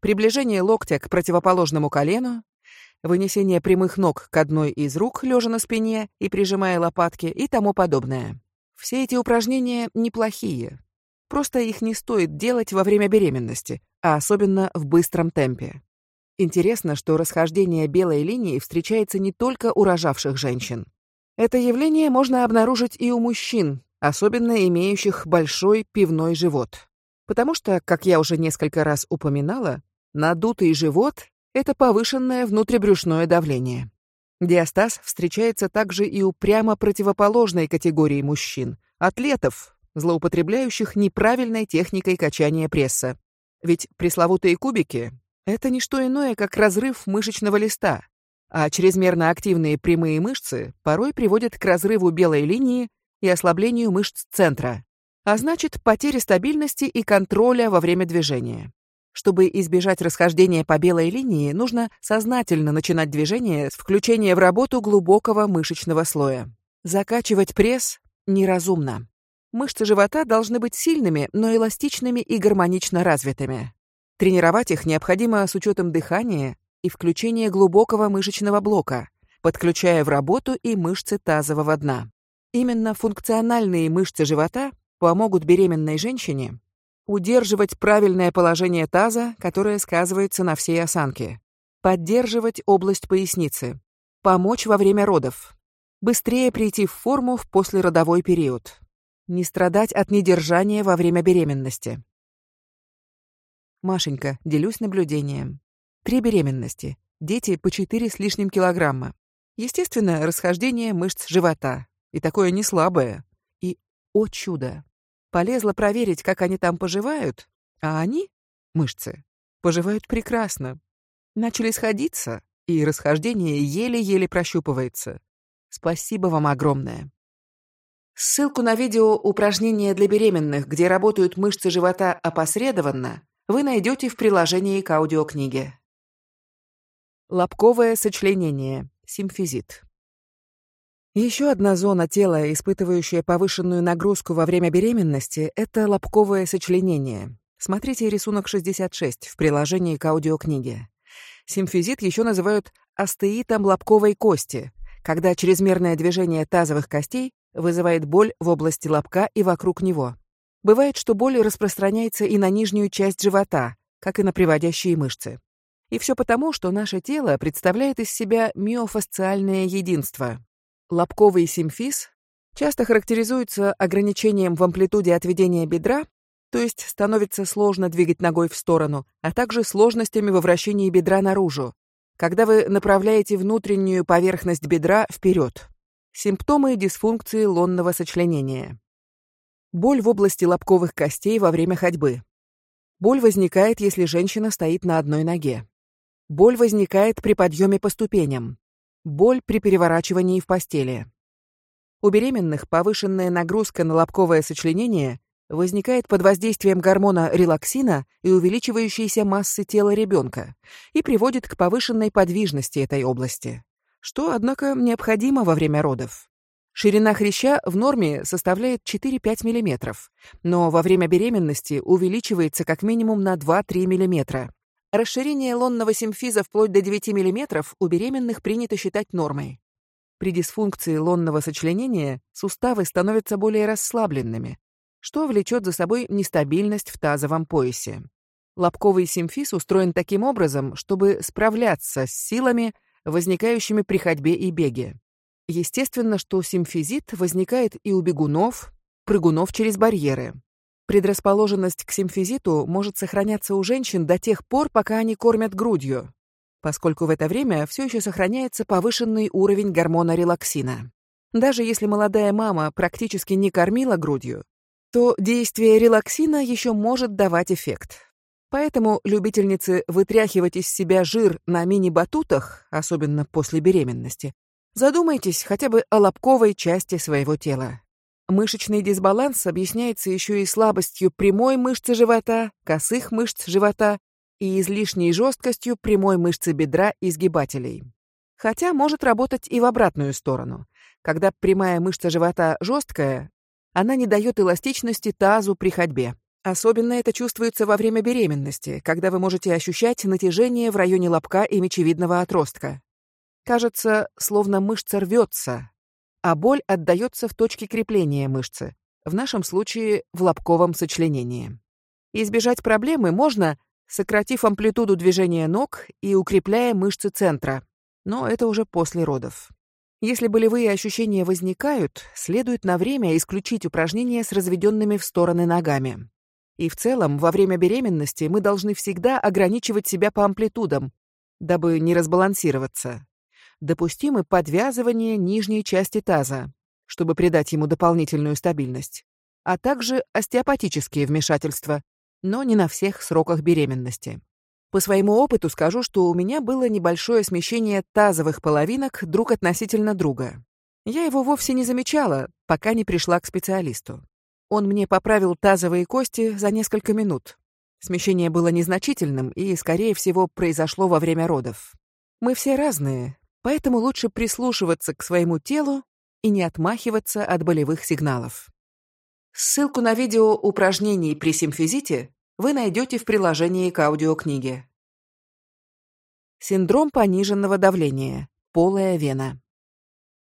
приближение локтя к противоположному колену, вынесение прямых ног к одной из рук, лежа на спине и прижимая лопатки и тому подобное. Все эти упражнения неплохие. Просто их не стоит делать во время беременности, а особенно в быстром темпе. Интересно, что расхождение белой линии встречается не только у рожавших женщин. Это явление можно обнаружить и у мужчин, особенно имеющих большой пивной живот. Потому что, как я уже несколько раз упоминала, надутый живот – это повышенное внутрибрюшное давление. Диастаз встречается также и у прямо противоположной категории мужчин – атлетов, злоупотребляющих неправильной техникой качания пресса. Ведь пресловутые кубики – это не что иное, как разрыв мышечного листа, а чрезмерно активные прямые мышцы порой приводят к разрыву белой линии и ослаблению мышц центра, а значит, потере стабильности и контроля во время движения. Чтобы избежать расхождения по белой линии, нужно сознательно начинать движение с включения в работу глубокого мышечного слоя. Закачивать пресс неразумно. Мышцы живота должны быть сильными, но эластичными и гармонично развитыми. Тренировать их необходимо с учетом дыхания, и включение глубокого мышечного блока, подключая в работу и мышцы тазового дна. Именно функциональные мышцы живота помогут беременной женщине удерживать правильное положение таза, которое сказывается на всей осанке, поддерживать область поясницы, помочь во время родов, быстрее прийти в форму в послеродовой период, не страдать от недержания во время беременности. Машенька, делюсь наблюдением. Три беременности. Дети по 4 с лишним килограмма. Естественно, расхождение мышц живота. И такое не слабое. И, о чудо, полезла проверить, как они там поживают, а они, мышцы, поживают прекрасно. Начали сходиться, и расхождение еле-еле прощупывается. Спасибо вам огромное. Ссылку на видео упражнения для беременных, где работают мышцы живота опосредованно, вы найдете в приложении к аудиокниге. Лобковое сочленение. Симфизит. Еще одна зона тела, испытывающая повышенную нагрузку во время беременности, это лобковое сочленение. Смотрите рисунок 66 в приложении к аудиокниге. Симфизит еще называют остеитом лобковой кости, когда чрезмерное движение тазовых костей вызывает боль в области лобка и вокруг него. Бывает, что боль распространяется и на нижнюю часть живота, как и на приводящие мышцы. И все потому, что наше тело представляет из себя миофасциальное единство. Лобковый симфиз часто характеризуется ограничением в амплитуде отведения бедра, то есть становится сложно двигать ногой в сторону, а также сложностями во вращении бедра наружу, когда вы направляете внутреннюю поверхность бедра вперед. Симптомы дисфункции лонного сочленения. Боль в области лобковых костей во время ходьбы. Боль возникает, если женщина стоит на одной ноге. Боль возникает при подъеме по ступеням. Боль при переворачивании в постели. У беременных повышенная нагрузка на лобковое сочленение возникает под воздействием гормона релаксина и увеличивающейся массы тела ребенка и приводит к повышенной подвижности этой области, что, однако, необходимо во время родов. Ширина хряща в норме составляет 4-5 мм, но во время беременности увеличивается как минимум на 2-3 мм. Расширение лонного симфиза вплоть до 9 мм у беременных принято считать нормой. При дисфункции лонного сочленения суставы становятся более расслабленными, что влечет за собой нестабильность в тазовом поясе. Лобковый симфиз устроен таким образом, чтобы справляться с силами, возникающими при ходьбе и беге. Естественно, что симфизит возникает и у бегунов, прыгунов через барьеры. Предрасположенность к симфизиту может сохраняться у женщин до тех пор, пока они кормят грудью, поскольку в это время все еще сохраняется повышенный уровень гормона релаксина. Даже если молодая мама практически не кормила грудью, то действие релаксина еще может давать эффект. Поэтому любительницы вытряхивать из себя жир на мини-батутах, особенно после беременности, задумайтесь хотя бы о лобковой части своего тела. Мышечный дисбаланс объясняется еще и слабостью прямой мышцы живота, косых мышц живота и излишней жесткостью прямой мышцы бедра и сгибателей. Хотя может работать и в обратную сторону. Когда прямая мышца живота жесткая, она не дает эластичности тазу при ходьбе. Особенно это чувствуется во время беременности, когда вы можете ощущать натяжение в районе лобка и мечевидного отростка. Кажется, словно мышца рвется, а боль отдается в точке крепления мышцы, в нашем случае в лобковом сочленении. Избежать проблемы можно, сократив амплитуду движения ног и укрепляя мышцы центра. Но это уже после родов. Если болевые ощущения возникают, следует на время исключить упражнения с разведенными в стороны ногами. И в целом, во время беременности мы должны всегда ограничивать себя по амплитудам, дабы не разбалансироваться. Допустимы подвязывание нижней части таза, чтобы придать ему дополнительную стабильность, а также остеопатические вмешательства, но не на всех сроках беременности. По своему опыту скажу, что у меня было небольшое смещение тазовых половинок друг относительно друга. Я его вовсе не замечала, пока не пришла к специалисту. Он мне поправил тазовые кости за несколько минут. Смещение было незначительным и, скорее всего, произошло во время родов. Мы все разные, поэтому лучше прислушиваться к своему телу и не отмахиваться от болевых сигналов. Ссылку на видео упражнений при симфизите вы найдете в приложении к аудиокниге. Синдром пониженного давления. Полая вена.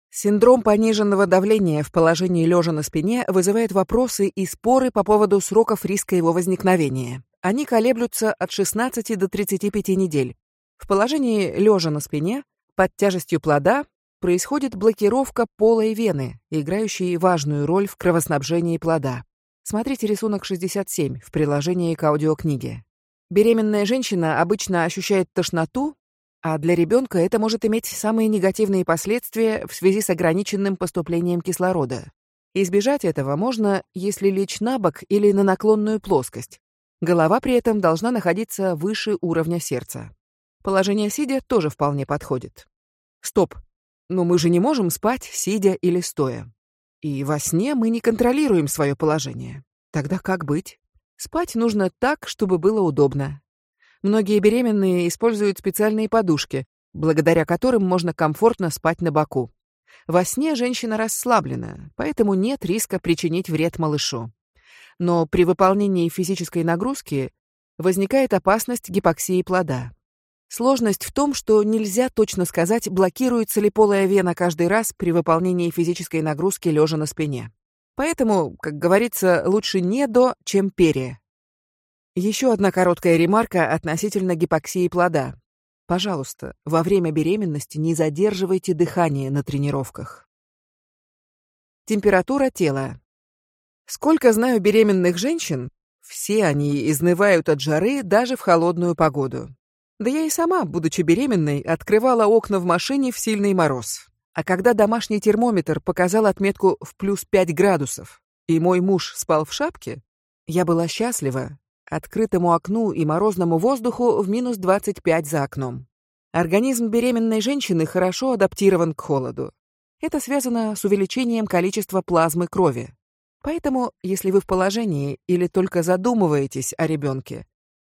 Синдром пониженного давления в положении лежа на спине вызывает вопросы и споры по поводу сроков риска его возникновения. Они колеблются от 16 до 35 недель. В положении лежа на спине под тяжестью плода происходит блокировка полой вены, играющей важную роль в кровоснабжении плода. Смотрите рисунок 67 в приложении к аудиокниге. Беременная женщина обычно ощущает тошноту, а для ребенка это может иметь самые негативные последствия в связи с ограниченным поступлением кислорода. Избежать этого можно, если лечь на бок или на наклонную плоскость. Голова при этом должна находиться выше уровня сердца. Положение сидя тоже вполне подходит. Стоп, но мы же не можем спать, сидя или стоя. И во сне мы не контролируем свое положение. Тогда как быть? Спать нужно так, чтобы было удобно. Многие беременные используют специальные подушки, благодаря которым можно комфортно спать на боку. Во сне женщина расслаблена, поэтому нет риска причинить вред малышу. Но при выполнении физической нагрузки возникает опасность гипоксии плода. Сложность в том, что нельзя точно сказать, блокируется ли полая вена каждый раз при выполнении физической нагрузки лежа на спине. Поэтому, как говорится, лучше не до, чем пере. Еще одна короткая ремарка относительно гипоксии плода. Пожалуйста, во время беременности не задерживайте дыхание на тренировках. Температура тела. Сколько знаю беременных женщин, все они изнывают от жары даже в холодную погоду. Да я и сама, будучи беременной, открывала окна в машине в сильный мороз. А когда домашний термометр показал отметку в плюс 5 градусов, и мой муж спал в шапке, я была счастлива. Открытому окну и морозному воздуху в минус 25 за окном. Организм беременной женщины хорошо адаптирован к холоду. Это связано с увеличением количества плазмы крови. Поэтому, если вы в положении или только задумываетесь о ребенке,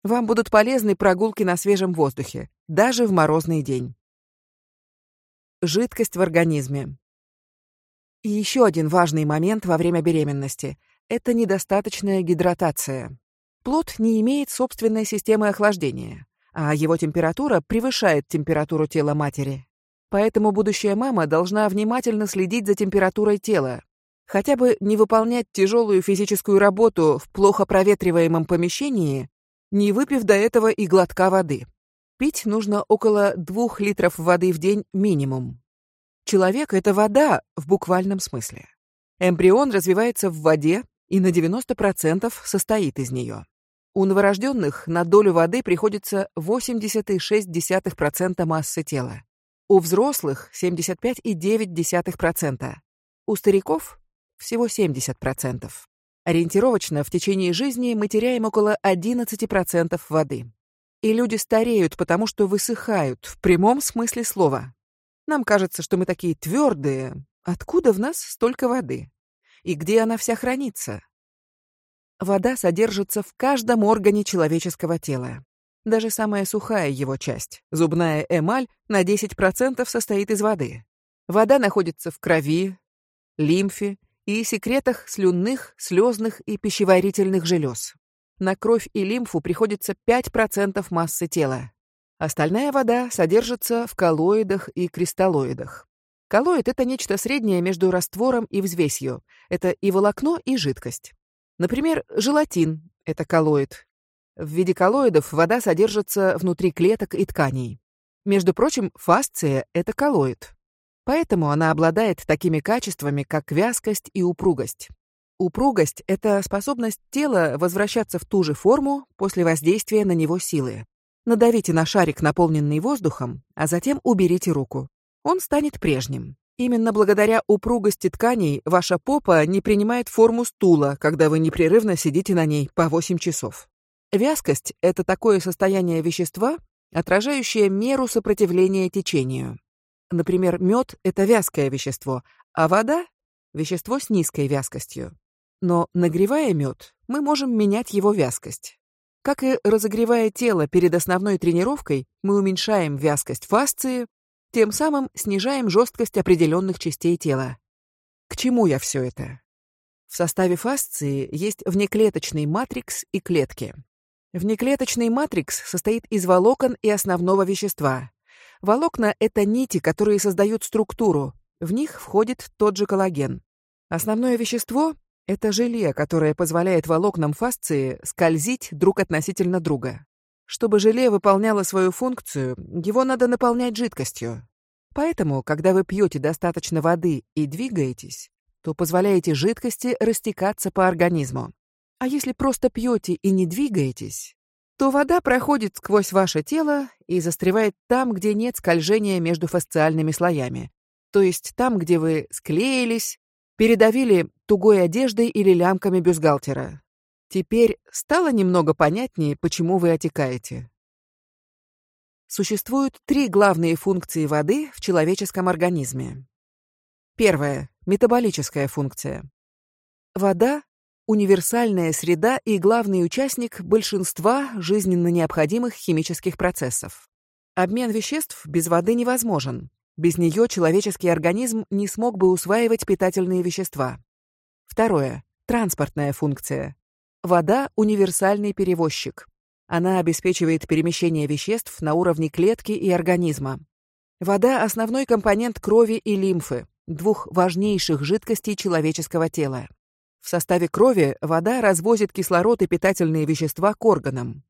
вам будут полезны прогулки на свежем воздухе, даже в морозный день. Жидкость в организме. И еще один важный момент во время беременности – это недостаточная гидратация. Плод не имеет собственной системы охлаждения, а его температура превышает температуру тела матери. Поэтому будущая мама должна внимательно следить за температурой тела, хотя бы не выполнять тяжелую физическую работу в плохо проветриваемом помещении, не выпив до этого и глотка воды. Пить нужно около 2 литров воды в день минимум. Человек — это вода в буквальном смысле. Эмбрион развивается в воде и на 90% состоит из нее. У новорожденных на долю воды приходится 80,6% массы тела. У взрослых 75,9%. У стариков всего 70%. Ориентировочно в течение жизни мы теряем около 11% воды. И люди стареют, потому что высыхают, в прямом смысле слова. Нам кажется, что мы такие твердые. Откуда в нас столько воды? И где она вся хранится? Вода содержится в каждом органе человеческого тела. Даже самая сухая его часть, зубная эмаль, на 10% состоит из воды. Вода находится в крови, лимфе и секретах слюнных, слезных и пищеварительных желез. На кровь и лимфу приходится 5% массы тела. Остальная вода содержится в коллоидах и кристаллоидах. Коллоид — это нечто среднее между раствором и взвесью. Это и волокно, и жидкость. Например, желатин — это коллоид. В виде коллоидов вода содержится внутри клеток и тканей. Между прочим, фасция — это коллоид. Поэтому она обладает такими качествами, как вязкость и упругость. Упругость — это способность тела возвращаться в ту же форму после воздействия на него силы. Надавите на шарик, наполненный воздухом, а затем уберите руку. Он станет прежним. Именно благодаря упругости тканей ваша попа не принимает форму стула, когда вы непрерывно сидите на ней по 8 часов. Вязкость — это такое состояние вещества, отражающее меру сопротивления течению. Например, мед — это вязкое вещество, а вода — вещество с низкой вязкостью. Но нагревая мед, мы можем менять его вязкость. Как и разогревая тело перед основной тренировкой, мы уменьшаем вязкость фасции, тем самым снижаем жесткость определенных частей тела. К чему я все это? В составе фасции есть внеклеточный матрикс и клетки. Внеклеточный матрикс состоит из волокон и основного вещества. Волокна — это нити, которые создают структуру. В них входит тот же коллаген. Основное вещество это желе, которое позволяет волокнам фасции скользить друг относительно друга. Чтобы желе выполняло свою функцию, его надо наполнять жидкостью. Поэтому, когда вы пьете достаточно воды и двигаетесь, то позволяете жидкости растекаться по организму. А если просто пьете и не двигаетесь, то вода проходит сквозь ваше тело и застревает там, где нет скольжения между фасциальными слоями, то есть там, где вы склеились, передавили тугой одеждой или лямками бюстгальтера. Теперь стало немного понятнее, почему вы отекаете. Существуют три главные функции воды в человеческом организме. Первая — метаболическая функция. Вода — универсальная среда и главный участник большинства жизненно необходимых химических процессов. Обмен веществ без воды невозможен. Без нее человеческий организм не смог бы усваивать питательные вещества. Второе. Транспортная функция. Вода – универсальный перевозчик. Она обеспечивает перемещение веществ на уровне клетки и организма. Вода – основной компонент крови и лимфы, двух важнейших жидкостей человеческого тела. В составе крови вода развозит кислород и питательные вещества к органам.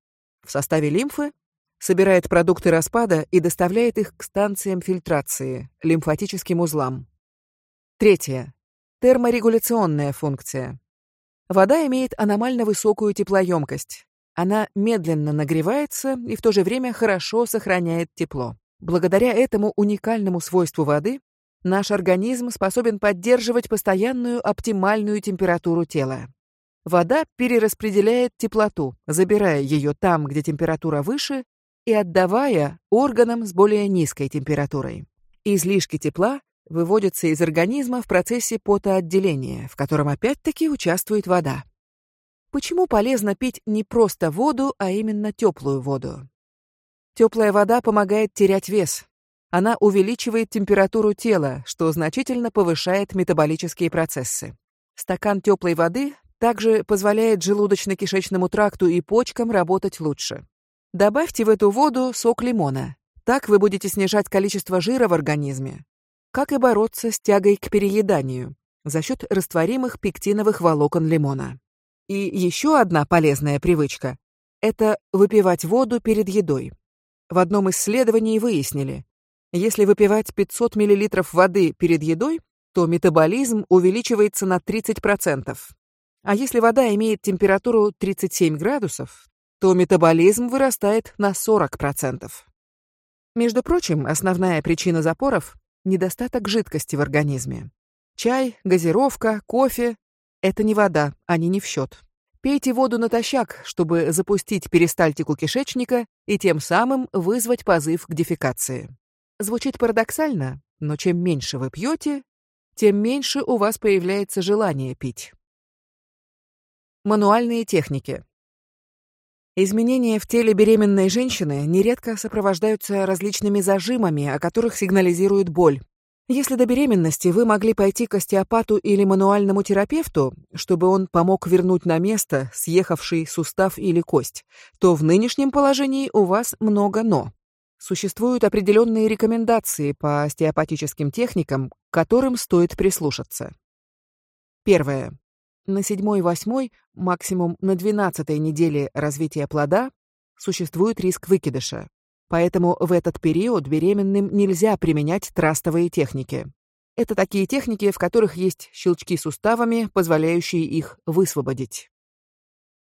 В составе лимфы собирает продукты распада и доставляет их к станциям фильтрации, лимфатическим узлам. Третье. Терморегуляционная функция. Вода имеет аномально высокую теплоемкость. Она медленно нагревается и в то же время хорошо сохраняет тепло. Благодаря этому уникальному свойству воды наш организм способен поддерживать постоянную оптимальную температуру тела. Вода перераспределяет теплоту, забирая ее там, где температура выше, и отдавая органам с более низкой температурой. Излишки тепла выводятся из организма в процессе потоотделения, в котором опять-таки участвует вода. Почему полезно пить не просто воду, а именно теплую воду? Теплая вода помогает терять вес. Она увеличивает температуру тела, что значительно повышает метаболические процессы. Стакан теплой воды также позволяет желудочно-кишечному тракту и почкам работать лучше. Добавьте в эту воду сок лимона. Так вы будете снижать количество жира в организме, как и бороться с тягой к перееданию за счет растворимых пектиновых волокон лимона. И еще одна полезная привычка – это выпивать воду перед едой. В одном исследовании выяснили, если выпивать 500 мл воды перед едой, то метаболизм увеличивается на 30%. А если вода имеет температуру 37 градусов, то метаболизм вырастает на 40%. Между прочим, основная причина запоров – недостаток жидкости в организме. Чай, газировка, кофе – это не вода, они не в счет. Пейте воду натощак, чтобы запустить перистальтику кишечника и тем самым вызвать позыв к дефекации. Звучит парадоксально, но чем меньше вы пьете, тем меньше у вас появляется желание пить. Мануальные техники. Изменения в теле беременной женщины нередко сопровождаются различными зажимами, о которых сигнализирует боль. Если до беременности вы могли пойти к остеопату или мануальному терапевту, чтобы он помог вернуть на место съехавший сустав или кость, то в нынешнем положении у вас много «но». Существуют определенные рекомендации по остеопатическим техникам, к которым стоит прислушаться. Первое. На седьмой-восьмой, максимум на двенадцатой неделе развития плода существует риск выкидыша. Поэтому в этот период беременным нельзя применять трастовые техники. Это такие техники, в которых есть щелчки суставами, позволяющие их высвободить.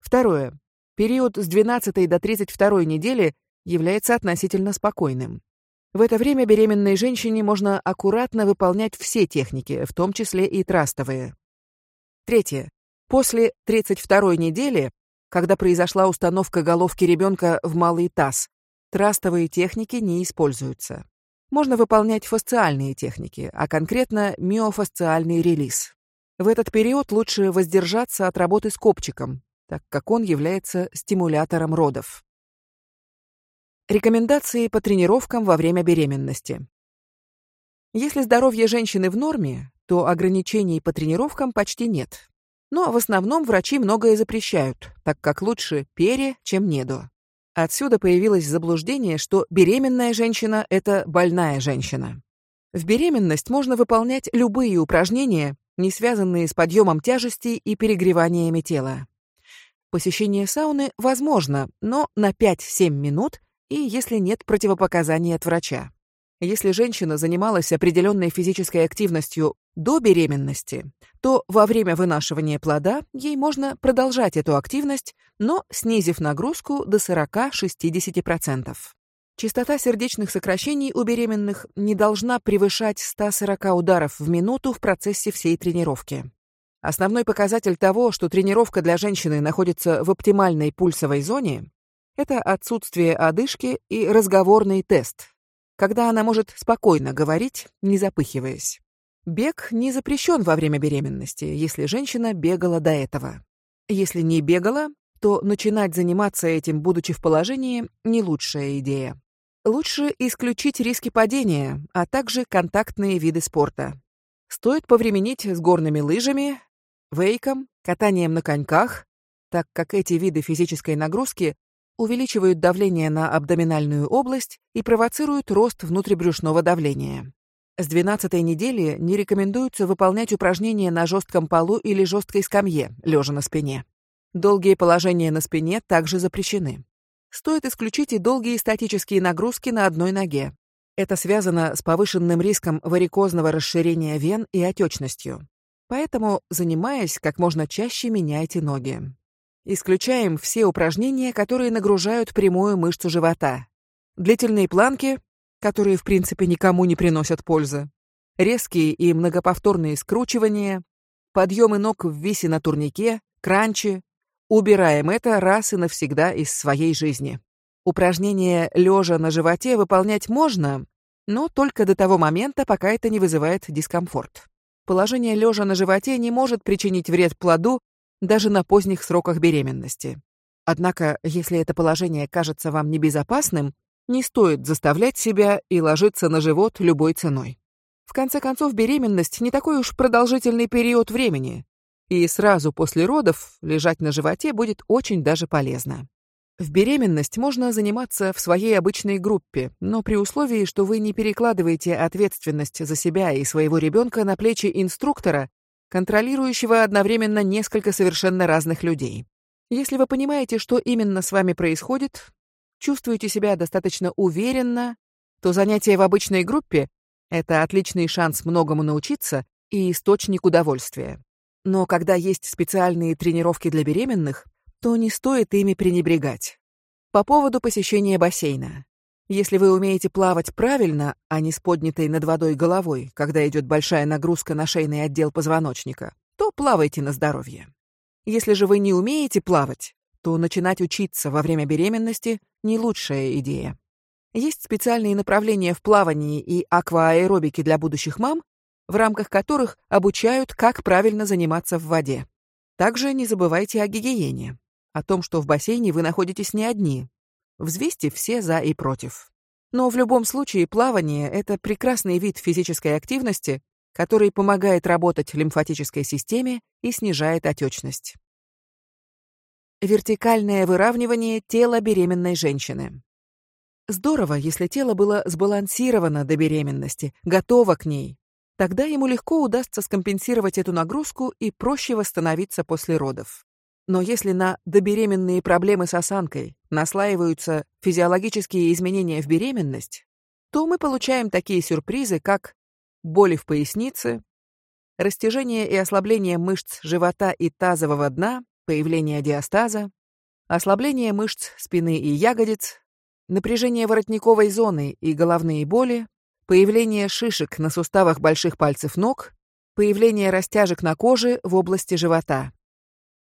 Второе. Период с 12 до 32 недели является относительно спокойным. В это время беременной женщине можно аккуратно выполнять все техники, в том числе и трастовые. Третье. После 32 недели, когда произошла установка головки ребенка в малый таз, трастовые техники не используются. Можно выполнять фасциальные техники, а конкретно миофасциальный релиз. В этот период лучше воздержаться от работы с копчиком, так как он является стимулятором родов. Рекомендации по тренировкам во время беременности. Если здоровье женщины в норме, то ограничений по тренировкам почти нет. Но в основном врачи многое запрещают, так как лучше пере, чем недо. Отсюда появилось заблуждение, что беременная женщина – это больная женщина. В беременность можно выполнять любые упражнения, не связанные с подъемом тяжести и перегреваниями тела. Посещение сауны возможно, но на 5-7 минут и если нет противопоказаний от врача. Если женщина занималась определенной физической активностью до беременности, то во время вынашивания плода ей можно продолжать эту активность, но снизив нагрузку до 40-60%. Частота сердечных сокращений у беременных не должна превышать 140 ударов в минуту в процессе всей тренировки. Основной показатель того, что тренировка для женщины находится в оптимальной пульсовой зоне, это отсутствие одышки и разговорный тест, когда она может спокойно говорить, не запыхиваясь. Бег не запрещен во время беременности, если женщина бегала до этого. Если не бегала, то начинать заниматься этим, будучи в положении, не лучшая идея. Лучше исключить риски падения, а также контактные виды спорта. Стоит повременить с горными лыжами, вейком, катанием на коньках, так как эти виды физической нагрузки увеличивают давление на абдоминальную область и провоцируют рост внутрибрюшного давления. С 12 недели не рекомендуется выполнять упражнения на жестком полу или жесткой скамье, лежа на спине. Долгие положения на спине также запрещены. Стоит исключить и долгие статические нагрузки на одной ноге. Это связано с повышенным риском варикозного расширения вен и отечностью. Поэтому, занимаясь, как можно чаще меняйте ноги. Исключаем все упражнения, которые нагружают прямую мышцу живота. Длительные планки, которые в принципе никому не приносят пользы. Резкие и многоповторные скручивания, подъемы ног в висе на турнике, кранчи. Убираем это раз и навсегда из своей жизни. Упражнения лежа на животе выполнять можно, но только до того момента, пока это не вызывает дискомфорт. Положение лежа на животе не может причинить вред плоду даже на поздних сроках беременности. Однако, если это положение кажется вам небезопасным, не стоит заставлять себя и ложиться на живот любой ценой. В конце концов, беременность не такой уж продолжительный период времени, и сразу после родов лежать на животе будет очень даже полезно. В беременность можно заниматься в своей обычной группе, но при условии, что вы не перекладываете ответственность за себя и своего ребенка на плечи инструктора, контролирующего одновременно несколько совершенно разных людей. Если вы понимаете, что именно с вами происходит, чувствуете себя достаточно уверенно, то занятие в обычной группе — это отличный шанс многому научиться и источник удовольствия. Но когда есть специальные тренировки для беременных, то не стоит ими пренебрегать. По поводу посещения бассейна. Если вы умеете плавать правильно, а не с поднятой над водой головой, когда идет большая нагрузка на шейный отдел позвоночника, то плавайте на здоровье. Если же вы не умеете плавать, то начинать учиться во время беременности не лучшая идея. Есть специальные направления в плавании и аквааэробике для будущих мам, в рамках которых обучают, как правильно заниматься в воде. Также не забывайте о гигиене о том, что в бассейне вы находитесь не одни. Взвесьте все за и против. Но в любом случае плавание — это прекрасный вид физической активности, который помогает работать лимфатической системе и снижает отечность. Вертикальное выравнивание тела беременной женщины. Здорово, если тело было сбалансировано до беременности, готово к ней. Тогда ему легко удастся скомпенсировать эту нагрузку и проще восстановиться после родов. Но если на добеременные проблемы с осанкой наслаиваются физиологические изменения в беременность, то мы получаем такие сюрпризы, как боли в пояснице, растяжение и ослабление мышц живота и тазового дна, появление диастаза, ослабление мышц спины и ягодиц, напряжение воротниковой зоны и головные боли, появление шишек на суставах больших пальцев ног, появление растяжек на коже в области живота.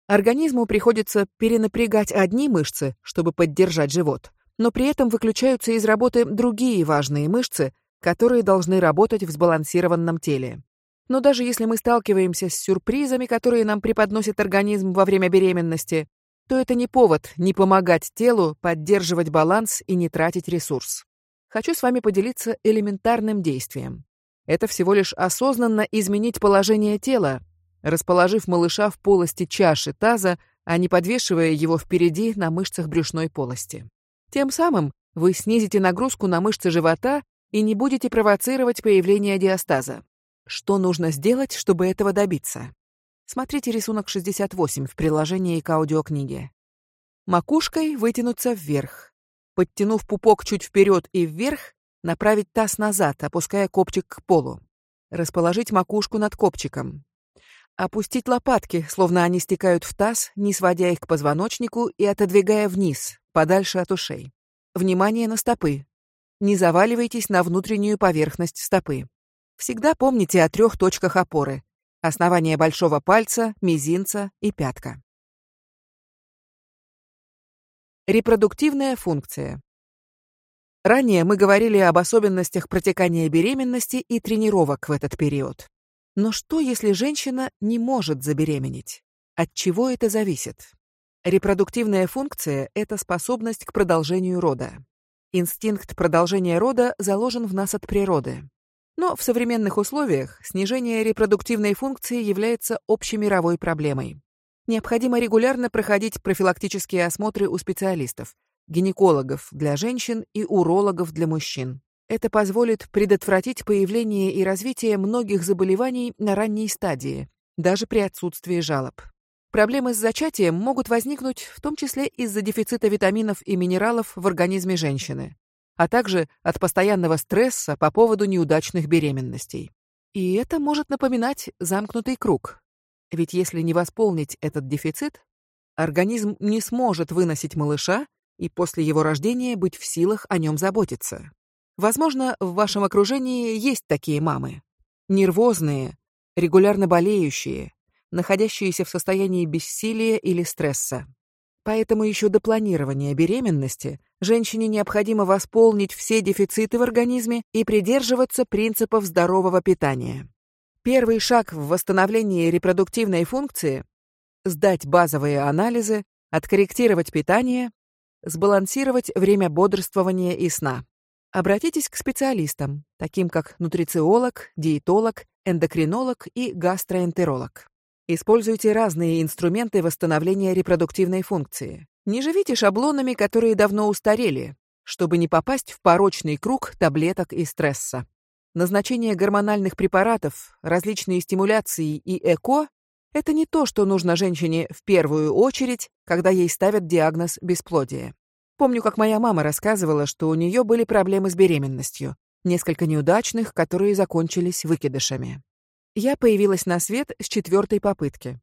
Организму приходится перенапрягать одни мышцы, чтобы поддержать живот, но при этом выключаются из работы другие важные мышцы, которые должны работать в сбалансированном теле. Но даже если мы сталкиваемся с сюрпризами, которые нам преподносит организм во время беременности, то это не повод не помогать телу поддерживать баланс и не тратить ресурс. Хочу с вами поделиться элементарным действием. Это всего лишь осознанно изменить положение тела, расположив малыша в полости чаши таза, а не подвешивая его впереди на мышцах брюшной полости. Тем самым вы снизите нагрузку на мышцы живота и не будете провоцировать появление диастаза. Что нужно сделать, чтобы этого добиться? Смотрите рисунок 68 в приложении к аудиокниге. Макушкой вытянуться вверх. Подтянув пупок чуть вперед и вверх, направить таз назад, опуская копчик к полу. Расположить макушку над копчиком. Опустить лопатки, словно они стекают в таз, не сводя их к позвоночнику и отодвигая вниз, подальше от ушей. Внимание на стопы. Не заваливайтесь на внутреннюю поверхность стопы. Всегда помните о трех точках опоры. Основание большого пальца, мизинца и пятка. Репродуктивная функция. Ранее мы говорили об особенностях протекания беременности и тренировок в этот период. Но что, если женщина не может забеременеть? От чего это зависит? Репродуктивная функция — это способность к продолжению рода. Инстинкт продолжения рода заложен в нас от природы. Но в современных условиях снижение репродуктивной функции является общемировой проблемой. Необходимо регулярно проходить профилактические осмотры у специалистов, гинекологов для женщин и урологов для мужчин. Это позволит предотвратить появление и развитие многих заболеваний на ранней стадии, даже при отсутствии жалоб. Проблемы с зачатием могут возникнуть в том числе из-за дефицита витаминов и минералов в организме женщины, а также от постоянного стресса по поводу неудачных беременностей. И это может напоминать замкнутый круг. Ведь если не восполнить этот дефицит, организм не сможет выносить малыша и после его рождения быть в силах о нем заботиться. Возможно, в вашем окружении есть такие мамы. Нервозные, регулярно болеющие, находящиеся в состоянии бессилия или стресса. Поэтому еще до планирования беременности женщине необходимо восполнить все дефициты в организме и придерживаться принципов здорового питания. Первый шаг в восстановлении репродуктивной функции – сдать базовые анализы, откорректировать питание, сбалансировать время бодрствования и сна. Обратитесь к специалистам, таким как нутрициолог, диетолог, эндокринолог и гастроэнтеролог. Используйте разные инструменты восстановления репродуктивной функции. Не живите шаблонами, которые давно устарели, чтобы не попасть в порочный круг таблеток и стресса. Назначение гормональных препаратов, различные стимуляции и ЭКО – это не то, что нужно женщине в первую очередь, когда ей ставят диагноз бесплодия. Помню, как моя мама рассказывала, что у нее были проблемы с беременностью, несколько неудачных, которые закончились выкидышами. Я появилась на свет с четвертой попытки.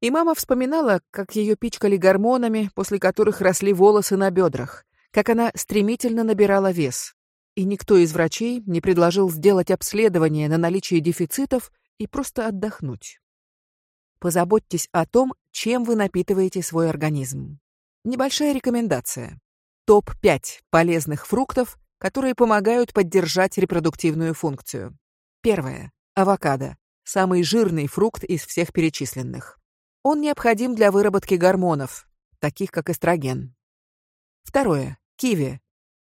И мама вспоминала, как ее пичкали гормонами, после которых росли волосы на бедрах, как она стремительно набирала вес. И никто из врачей не предложил сделать обследование на наличие дефицитов и просто отдохнуть. Позаботьтесь о том, чем вы напитываете свой организм. Небольшая рекомендация. Топ-5 полезных фруктов, которые помогают поддержать репродуктивную функцию. Первое. Авокадо. Самый жирный фрукт из всех перечисленных. Он необходим для выработки гормонов, таких как эстроген. Второе. Киви.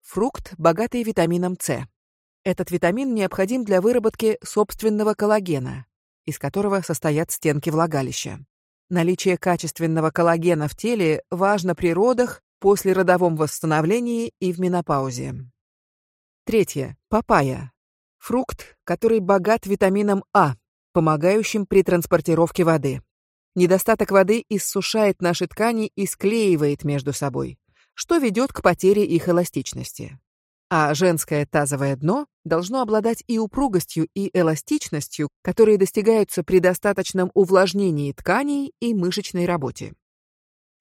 Фрукт, богатый витамином С. Этот витамин необходим для выработки собственного коллагена, из которого состоят стенки влагалища. Наличие качественного коллагена в теле важно при родах, после родовом восстановлении и в менопаузе. Третье. Папайя. Фрукт, который богат витамином А, помогающим при транспортировке воды. Недостаток воды иссушает наши ткани и склеивает между собой, что ведет к потере их эластичности. А женское тазовое дно должно обладать и упругостью, и эластичностью, которые достигаются при достаточном увлажнении тканей и мышечной работе.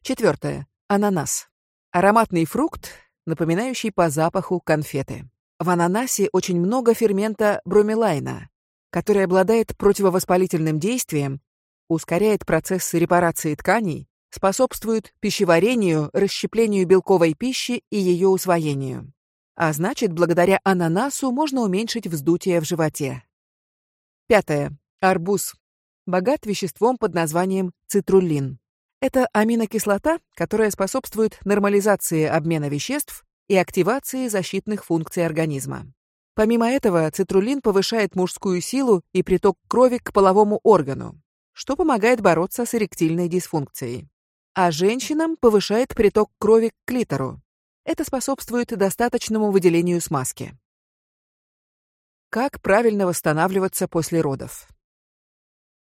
Четвертое. Ананас. Ароматный фрукт, напоминающий по запаху конфеты. В ананасе очень много фермента бромелайна, который обладает противовоспалительным действием ускоряет процессы репарации тканей, способствует пищеварению, расщеплению белковой пищи и ее усвоению. А значит, благодаря ананасу можно уменьшить вздутие в животе. Пятое. Арбуз. Богат веществом под названием цитруллин. Это аминокислота, которая способствует нормализации обмена веществ и активации защитных функций организма. Помимо этого, цитруллин повышает мужскую силу и приток крови к половому органу, что помогает бороться с эректильной дисфункцией. А женщинам повышает приток крови к клитору. Это способствует достаточному выделению смазки. Как правильно восстанавливаться после родов?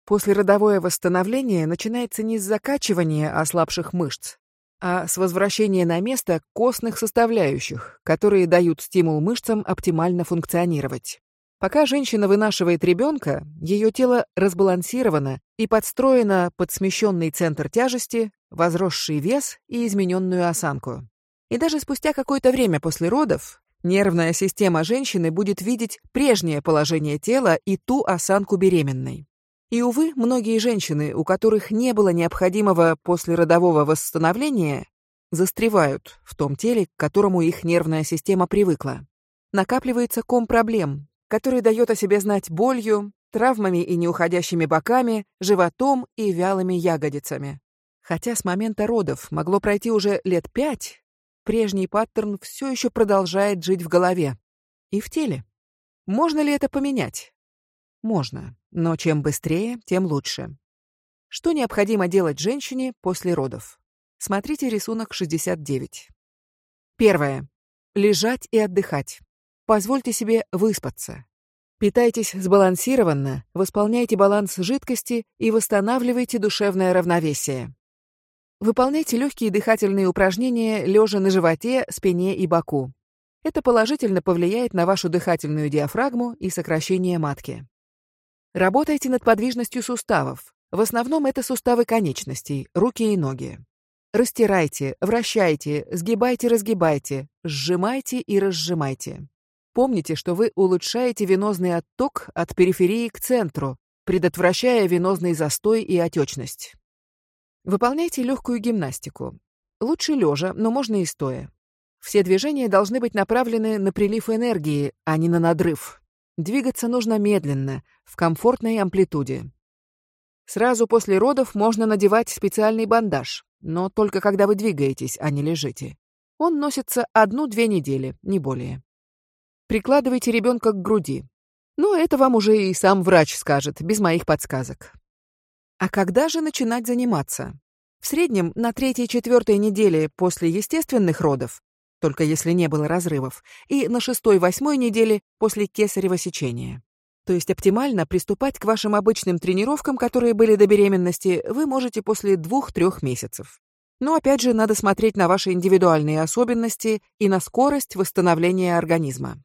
Послеродовое восстановление начинается не с закачивания ослабших мышц, а с возвращения на место костных составляющих, которые дают стимул мышцам оптимально функционировать. Пока женщина вынашивает ребенка, ее тело разбалансировано и подстроено под смещенный центр тяжести, возросший вес и измененную осанку. И даже спустя какое-то время после родов нервная система женщины будет видеть прежнее положение тела и ту осанку беременной. И, увы, многие женщины, у которых не было необходимого послеродового восстановления, застревают в том теле, к которому их нервная система привыкла. Накапливается ком проблем, который дает о себе знать болью, травмами и неуходящими боками, животом и вялыми ягодицами. Хотя с момента родов могло пройти уже лет пять, прежний паттерн все еще продолжает жить в голове и в теле. Можно ли это поменять? Можно, но чем быстрее, тем лучше. Что необходимо делать женщине после родов? Смотрите рисунок 69. Первое. Лежать и отдыхать. Позвольте себе выспаться. Питайтесь сбалансированно, восполняйте баланс жидкости и восстанавливайте душевное равновесие. Выполняйте легкие дыхательные упражнения лежа на животе, спине и боку. Это положительно повлияет на вашу дыхательную диафрагму и сокращение матки. Работайте над подвижностью суставов. В основном это суставы конечностей, руки и ноги. Растирайте, вращайте, сгибайте-разгибайте, сжимайте и разжимайте. Помните, что вы улучшаете венозный отток от периферии к центру, предотвращая венозный застой и отечность. Выполняйте легкую гимнастику. Лучше лежа, но можно и стоя. Все движения должны быть направлены на прилив энергии, а не на надрыв. Двигаться нужно медленно, в комфортной амплитуде. Сразу после родов можно надевать специальный бандаж, но только когда вы двигаетесь, а не лежите. Он носится одну-две недели, не более. Прикладывайте ребенка к груди. Но это вам уже и сам врач скажет, без моих подсказок. А когда же начинать заниматься? В среднем на третьей-четвертой неделе после естественных родов, только если не было разрывов, и на шестой-восьмой неделе после кесарево сечения. То есть оптимально приступать к вашим обычным тренировкам, которые были до беременности, вы можете после двух-трех месяцев. Но опять же надо смотреть на ваши индивидуальные особенности и на скорость восстановления организма.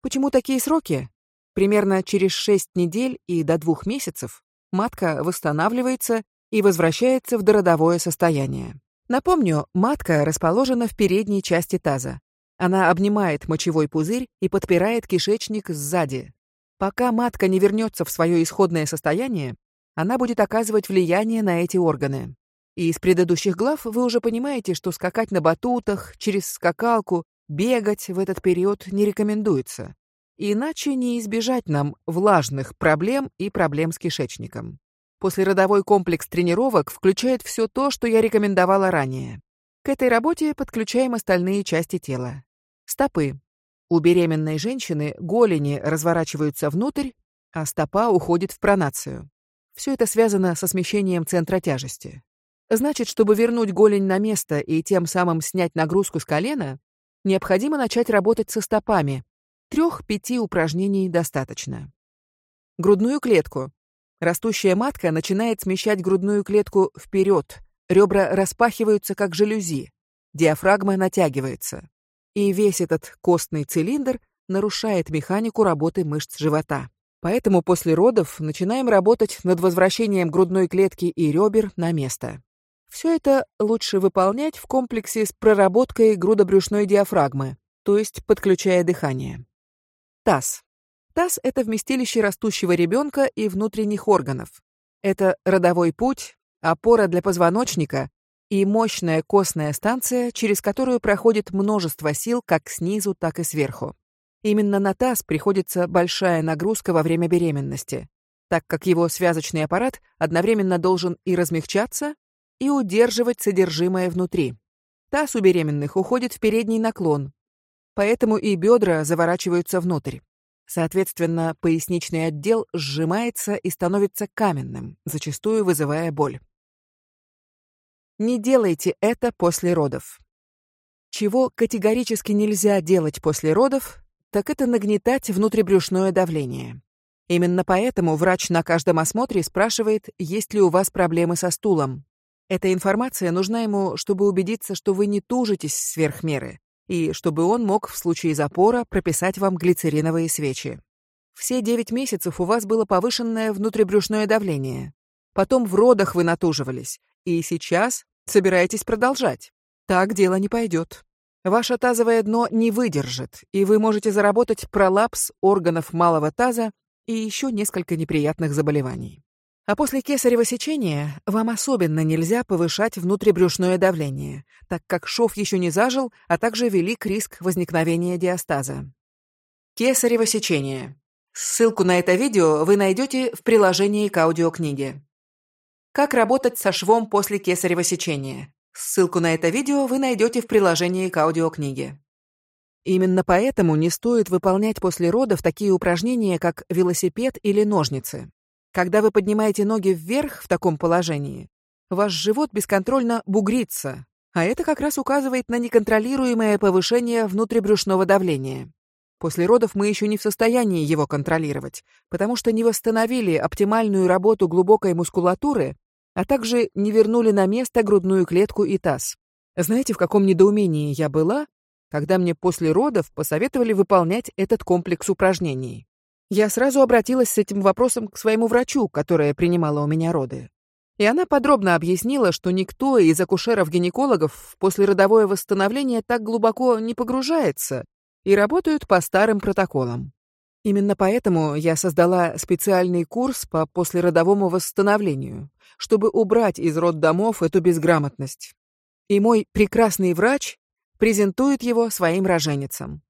Почему такие сроки? Примерно через 6 недель и до 2 месяцев матка восстанавливается и возвращается в дородовое состояние. Напомню, матка расположена в передней части таза. Она обнимает мочевой пузырь и подпирает кишечник сзади. Пока матка не вернется в свое исходное состояние, она будет оказывать влияние на эти органы. И из предыдущих глав вы уже понимаете, что скакать на батутах, через скакалку, бегать в этот период не рекомендуется. Иначе не избежать нам влажных проблем и проблем с кишечником. Послеродовой комплекс тренировок включает все то, что я рекомендовала ранее. К этой работе подключаем остальные части тела. Стопы. У беременной женщины голени разворачиваются внутрь, а стопа уходит в пронацию. Все это связано со смещением центра тяжести. Значит, чтобы вернуть голень на место и тем самым снять нагрузку с колена, необходимо начать работать со стопами. Трех-пяти упражнений достаточно. Грудную клетку. Растущая матка начинает смещать грудную клетку вперед. Ребра распахиваются, как жалюзи. Диафрагма натягивается. И весь этот костный цилиндр нарушает механику работы мышц живота. Поэтому после родов начинаем работать над возвращением грудной клетки и ребер на место. Все это лучше выполнять в комплексе с проработкой грудобрюшной диафрагмы, то есть подключая дыхание. Таз. Таз — это вместилище растущего ребенка и внутренних органов. Это родовой путь, опора для позвоночника и мощная костная станция, через которую проходит множество сил как снизу, так и сверху. Именно на таз приходится большая нагрузка во время беременности, так как его связочный аппарат одновременно должен и размягчаться, и удерживать содержимое внутри. Таз у беременных уходит в передний наклон, поэтому и бедра заворачиваются внутрь. Соответственно, поясничный отдел сжимается и становится каменным, зачастую вызывая боль. Не делайте это после родов. Чего категорически нельзя делать после родов, так это нагнетать внутрибрюшное давление. Именно поэтому врач на каждом осмотре спрашивает, есть ли у вас проблемы со стулом. Эта информация нужна ему, чтобы убедиться, что вы не тужитесь сверх меры, и чтобы он мог в случае запора прописать вам глицериновые свечи. Все 9 месяцев у вас было повышенное внутрибрюшное давление. Потом в родах вы натуживались, и сейчас собираетесь продолжать. Так дело не пойдет. Ваше тазовое дно не выдержит, и вы можете заработать пролапс органов малого таза и еще несколько неприятных заболеваний. А после кесарево сечения вам особенно нельзя повышать внутрибрюшное давление, так как шов еще не зажил, а также велик риск возникновения диастаза. Кесарево сечение. Ссылку на это видео вы найдете в приложении к аудиокниге. Как работать со швом после кесарево сечения. Ссылку на это видео вы найдете в приложении к аудиокниге. Именно поэтому не стоит выполнять после родов такие упражнения, как велосипед или ножницы. Когда вы поднимаете ноги вверх в таком положении, ваш живот бесконтрольно бугрится, а это как раз указывает на неконтролируемое повышение внутрибрюшного давления. После родов мы еще не в состоянии его контролировать, потому что не восстановили оптимальную работу глубокой мускулатуры, а также не вернули на место грудную клетку и таз. Знаете, в каком недоумении я была, когда мне после родов посоветовали выполнять этот комплекс упражнений? Я сразу обратилась с этим вопросом к своему врачу, которая принимала у меня роды. И она подробно объяснила, что никто из акушеров-гинекологов в послеродовое восстановление так глубоко не погружается и работают по старым протоколам. Именно поэтому я создала специальный курс по послеродовому восстановлению, чтобы убрать из роддомов эту безграмотность. И мой прекрасный врач презентует его своим роженицам.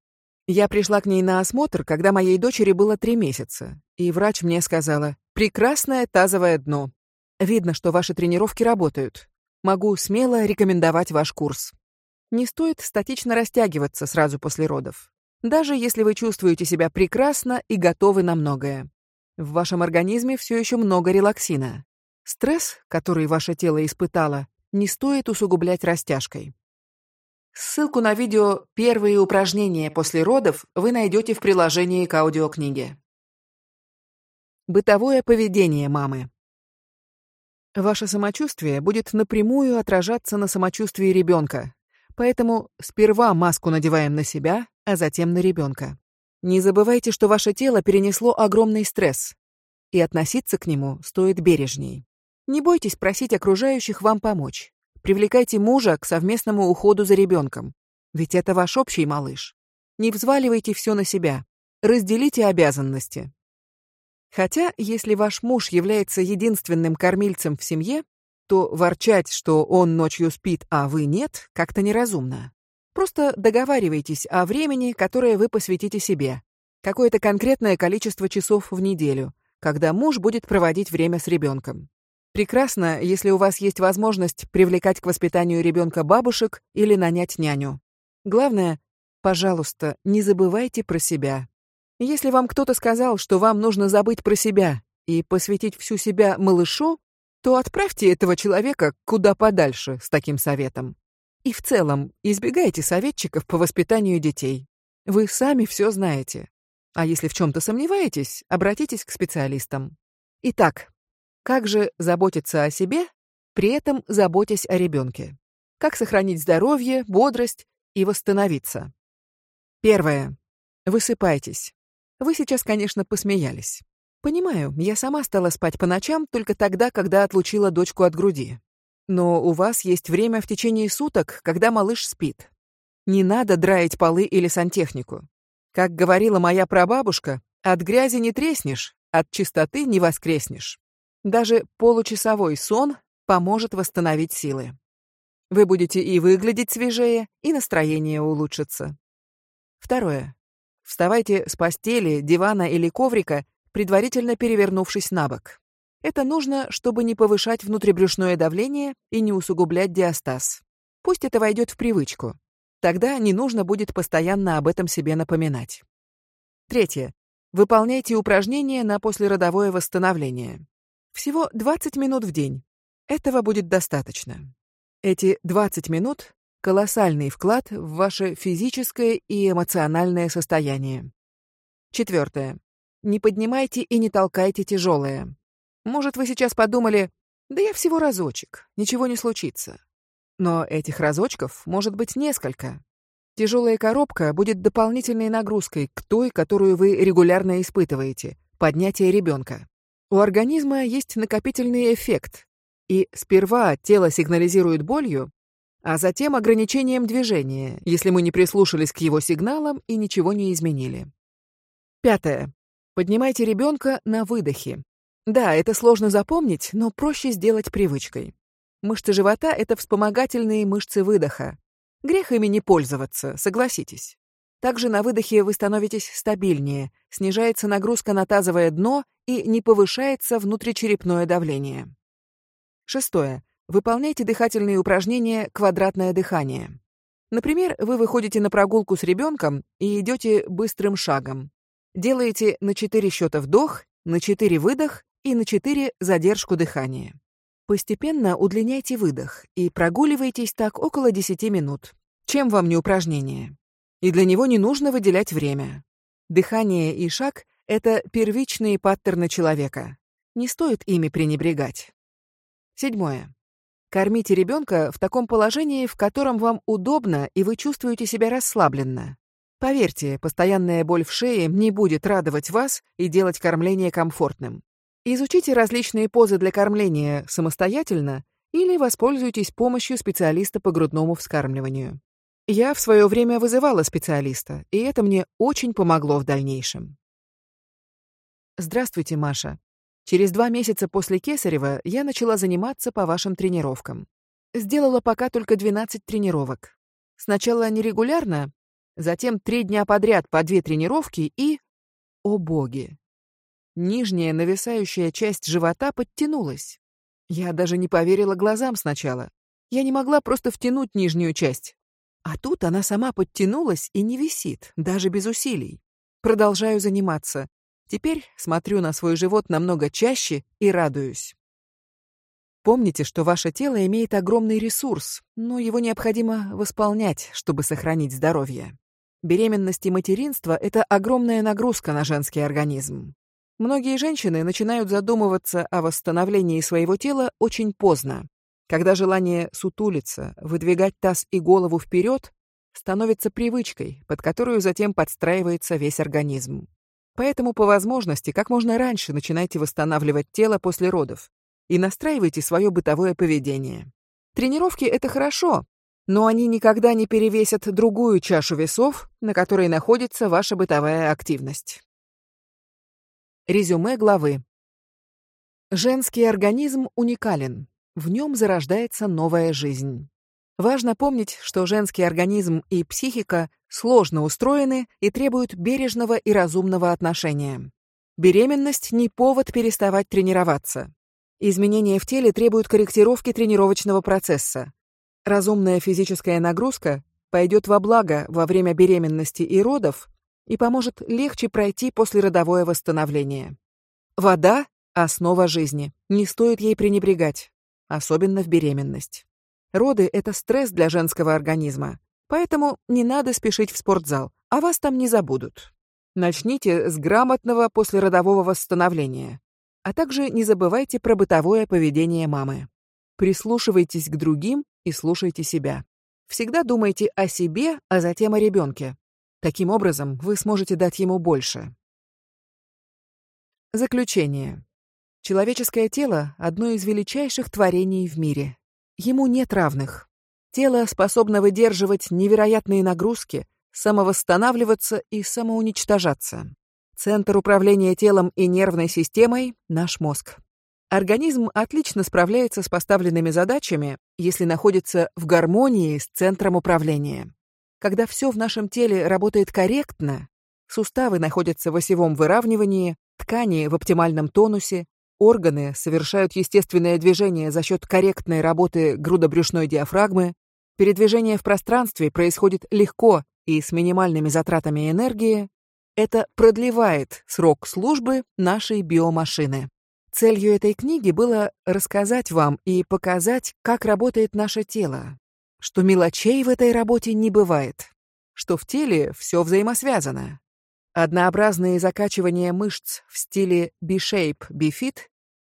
Я пришла к ней на осмотр, когда моей дочери было три месяца, и врач мне сказала, «Прекрасное тазовое дно. Видно, что ваши тренировки работают. Могу смело рекомендовать ваш курс. Не стоит статично растягиваться сразу после родов, даже если вы чувствуете себя прекрасно и готовы на многое. В вашем организме все еще много релаксина. Стресс, который ваше тело испытало, не стоит усугублять растяжкой. Ссылку на видео «Первые упражнения после родов» вы найдете в приложении к аудиокниге. Бытовое поведение мамы. Ваше самочувствие будет напрямую отражаться на самочувствии ребенка, поэтому сперва маску надеваем на себя, а затем на ребенка. Не забывайте, что ваше тело перенесло огромный стресс, и относиться к нему стоит бережней. Не бойтесь просить окружающих вам помочь. Привлекайте мужа к совместному уходу за ребенком, ведь это ваш общий малыш. Не взваливайте все на себя. Разделите обязанности. Хотя, если ваш муж является единственным кормильцем в семье, то ворчать, что он ночью спит, а вы нет, как-то неразумно. Просто договаривайтесь о времени, которое вы посвятите себе. Какое-то конкретное количество часов в неделю, когда муж будет проводить время с ребенком. Прекрасно, если у вас есть возможность привлекать к воспитанию ребенка бабушек или нанять няню. Главное, пожалуйста, не забывайте про себя. Если вам кто-то сказал, что вам нужно забыть про себя и посвятить всю себя малышу, то отправьте этого человека куда подальше с таким советом. И в целом, избегайте советчиков по воспитанию детей. Вы сами все знаете. А если в чем-то сомневаетесь, обратитесь к специалистам. Итак, как же заботиться о себе, при этом заботясь о ребенке? Как сохранить здоровье, бодрость и восстановиться? Первое. Высыпайтесь. Вы сейчас, конечно, посмеялись. Понимаю, я сама стала спать по ночам только тогда, когда отлучила дочку от груди. Но у вас есть время в течение суток, когда малыш спит. Не надо драить полы или сантехнику. Как говорила моя прабабушка, от грязи не треснешь, от чистоты не воскреснешь. Даже получасовой сон поможет восстановить силы. Вы будете и выглядеть свежее, и настроение улучшится. Второе. Вставайте с постели, дивана или коврика, предварительно перевернувшись на бок. Это нужно, чтобы не повышать внутрибрюшное давление и не усугублять диастаз. Пусть это войдет в привычку. Тогда не нужно будет постоянно об этом себе напоминать. Третье. Выполняйте упражнения на послеродовое восстановление. Всего 20 минут в день. Этого будет достаточно. Эти 20 минут — колоссальный вклад в ваше физическое и эмоциональное состояние. Четвертое. Не поднимайте и не толкайте тяжелое. Может, вы сейчас подумали, да я всего разочек, ничего не случится. Но этих разочков может быть несколько. Тяжелая коробка будет дополнительной нагрузкой к той, которую вы регулярно испытываете — поднятие ребенка. У организма есть накопительный эффект, и сперва тело сигнализирует болью, а затем ограничением движения, если мы не прислушались к его сигналам и ничего не изменили. Пятое. Поднимайте ребенка на выдохе. Да, это сложно запомнить, но проще сделать привычкой. Мышцы живота — это вспомогательные мышцы выдоха. Грех ими не пользоваться, согласитесь. Также на выдохе вы становитесь стабильнее, снижается нагрузка на тазовое дно и не повышается внутричерепное давление. Шестое. Выполняйте дыхательные упражнения «Квадратное дыхание». Например, вы выходите на прогулку с ребенком и идете быстрым шагом. Делаете на 4 счета вдох, на 4 выдох и на 4 задержку дыхания. Постепенно удлиняйте выдох и прогуливайтесь так около 10 минут. Чем вам не упражнение? И для него не нужно выделять время. Дыхание и шаг — это первичные паттерны человека. Не стоит ими пренебрегать. Седьмое. Кормите ребенка в таком положении, в котором вам удобно и вы чувствуете себя расслабленно. Поверьте, постоянная боль в шее не будет радовать вас и делать кормление комфортным. Изучите различные позы для кормления самостоятельно или воспользуйтесь помощью специалиста по грудному вскармливанию. Я в свое время вызывала специалиста, и это мне очень помогло в дальнейшем. Здравствуйте, Маша. Через два месяца после Кесарева я начала заниматься по вашим тренировкам. Сделала пока только 12 тренировок. Сначала нерегулярно, затем три дня подряд по две тренировки и... О боги! Нижняя нависающая часть живота подтянулась. Я даже не поверила глазам сначала. Я не могла просто втянуть нижнюю часть. А тут она сама подтянулась и не висит, даже без усилий. Продолжаю заниматься. Теперь смотрю на свой живот намного чаще и радуюсь. Помните, что ваше тело имеет огромный ресурс, но его необходимо восполнять, чтобы сохранить здоровье. Беременность и материнство — это огромная нагрузка на женский организм. Многие женщины начинают задумываться о восстановлении своего тела очень поздно, когда желание сутулиться, выдвигать таз и голову вперед становится привычкой, под которую затем подстраивается весь организм. Поэтому по возможности как можно раньше начинайте восстанавливать тело после родов и настраивайте свое бытовое поведение. Тренировки — это хорошо, но они никогда не перевесят другую чашу весов, на которой находится ваша бытовая активность. Резюме главы. Женский организм уникален. В нем зарождается новая жизнь. Важно помнить, что женский организм и психика сложно устроены и требуют бережного и разумного отношения. Беременность не повод переставать тренироваться. Изменения в теле требуют корректировки тренировочного процесса. Разумная физическая нагрузка пойдет во благо во время беременности и родов и поможет легче пройти послеродовое восстановление. Вода – основа жизни, не стоит ей пренебрегать, особенно в беременность. Роды – это стресс для женского организма, поэтому не надо спешить в спортзал, а вас там не забудут. Начните с грамотного послеродового восстановления, а также не забывайте про бытовое поведение мамы. Прислушивайтесь к другим и слушайте себя. Всегда думайте о себе, а затем о ребенке. Таким образом, вы сможете дать ему больше. Заключение. Человеческое тело – одно из величайших творений в мире. Ему нет равных. Тело способно выдерживать невероятные нагрузки, самовосстанавливаться и самоуничтожаться. Центр управления телом и нервной системой – наш мозг. Организм отлично справляется с поставленными задачами, если находится в гармонии с центром управления. Когда все в нашем теле работает корректно, суставы находятся в осевом выравнивании, ткани в оптимальном тонусе, органы совершают естественное движение за счет корректной работы грудобрюшной диафрагмы, передвижение в пространстве происходит легко и с минимальными затратами энергии, это продлевает срок службы нашей биомашины. Целью этой книги было рассказать вам и показать, как работает наше тело, что мелочей в этой работе не бывает, что в теле все взаимосвязано. Однообразные закачивания мышц в стиле B-shape, B-fit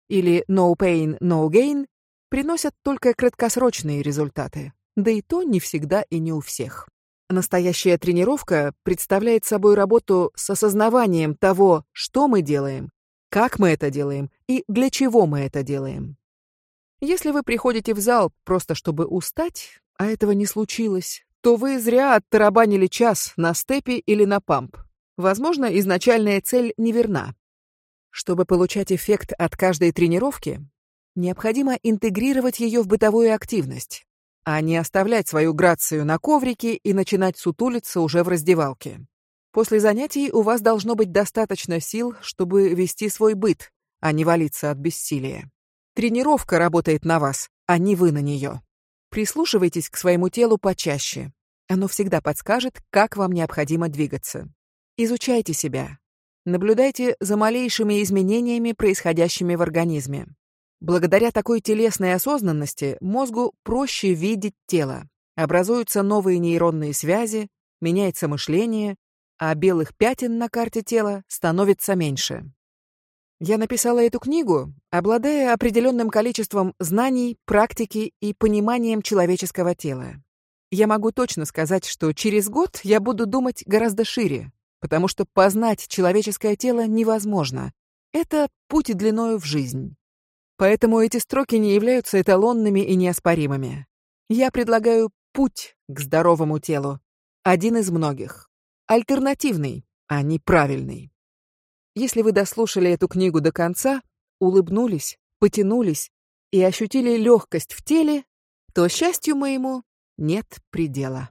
или no pain, no gain приносят только краткосрочные результаты, да и то не всегда и не у всех. Настоящая тренировка представляет собой работу с осознаванием того, что мы делаем, как мы это делаем и для чего мы это делаем. Если вы приходите в зал просто чтобы устать, а этого не случилось, то вы зря оттарабанили час на степе или на памп. Возможно, изначальная цель неверна. Чтобы получать эффект от каждой тренировки, необходимо интегрировать ее в бытовую активность, а не оставлять свою грацию на коврике и начинать сутулиться уже в раздевалке. После занятий у вас должно быть достаточно сил, чтобы вести свой быт, а не валиться от бессилия. Тренировка работает на вас, а не вы на нее. Прислушивайтесь к своему телу почаще. Оно всегда подскажет, как вам необходимо двигаться. Изучайте себя. Наблюдайте за малейшими изменениями, происходящими в организме. Благодаря такой телесной осознанности мозгу проще видеть тело. Образуются новые нейронные связи, меняется мышление, а белых пятен на карте тела становится меньше. Я написала эту книгу, обладая определенным количеством знаний, практики и пониманием человеческого тела. Я могу точно сказать, что через год я буду думать гораздо шире, потому что познать человеческое тело невозможно. Это путь длиною в жизнь. Поэтому эти строки не являются эталонными и неоспоримыми. Я предлагаю путь к здоровому телу. Один из многих. Альтернативный, а не правильный. Если вы дослушали эту книгу до конца, улыбнулись, потянулись и ощутили легкость в теле, то счастью моему нет предела.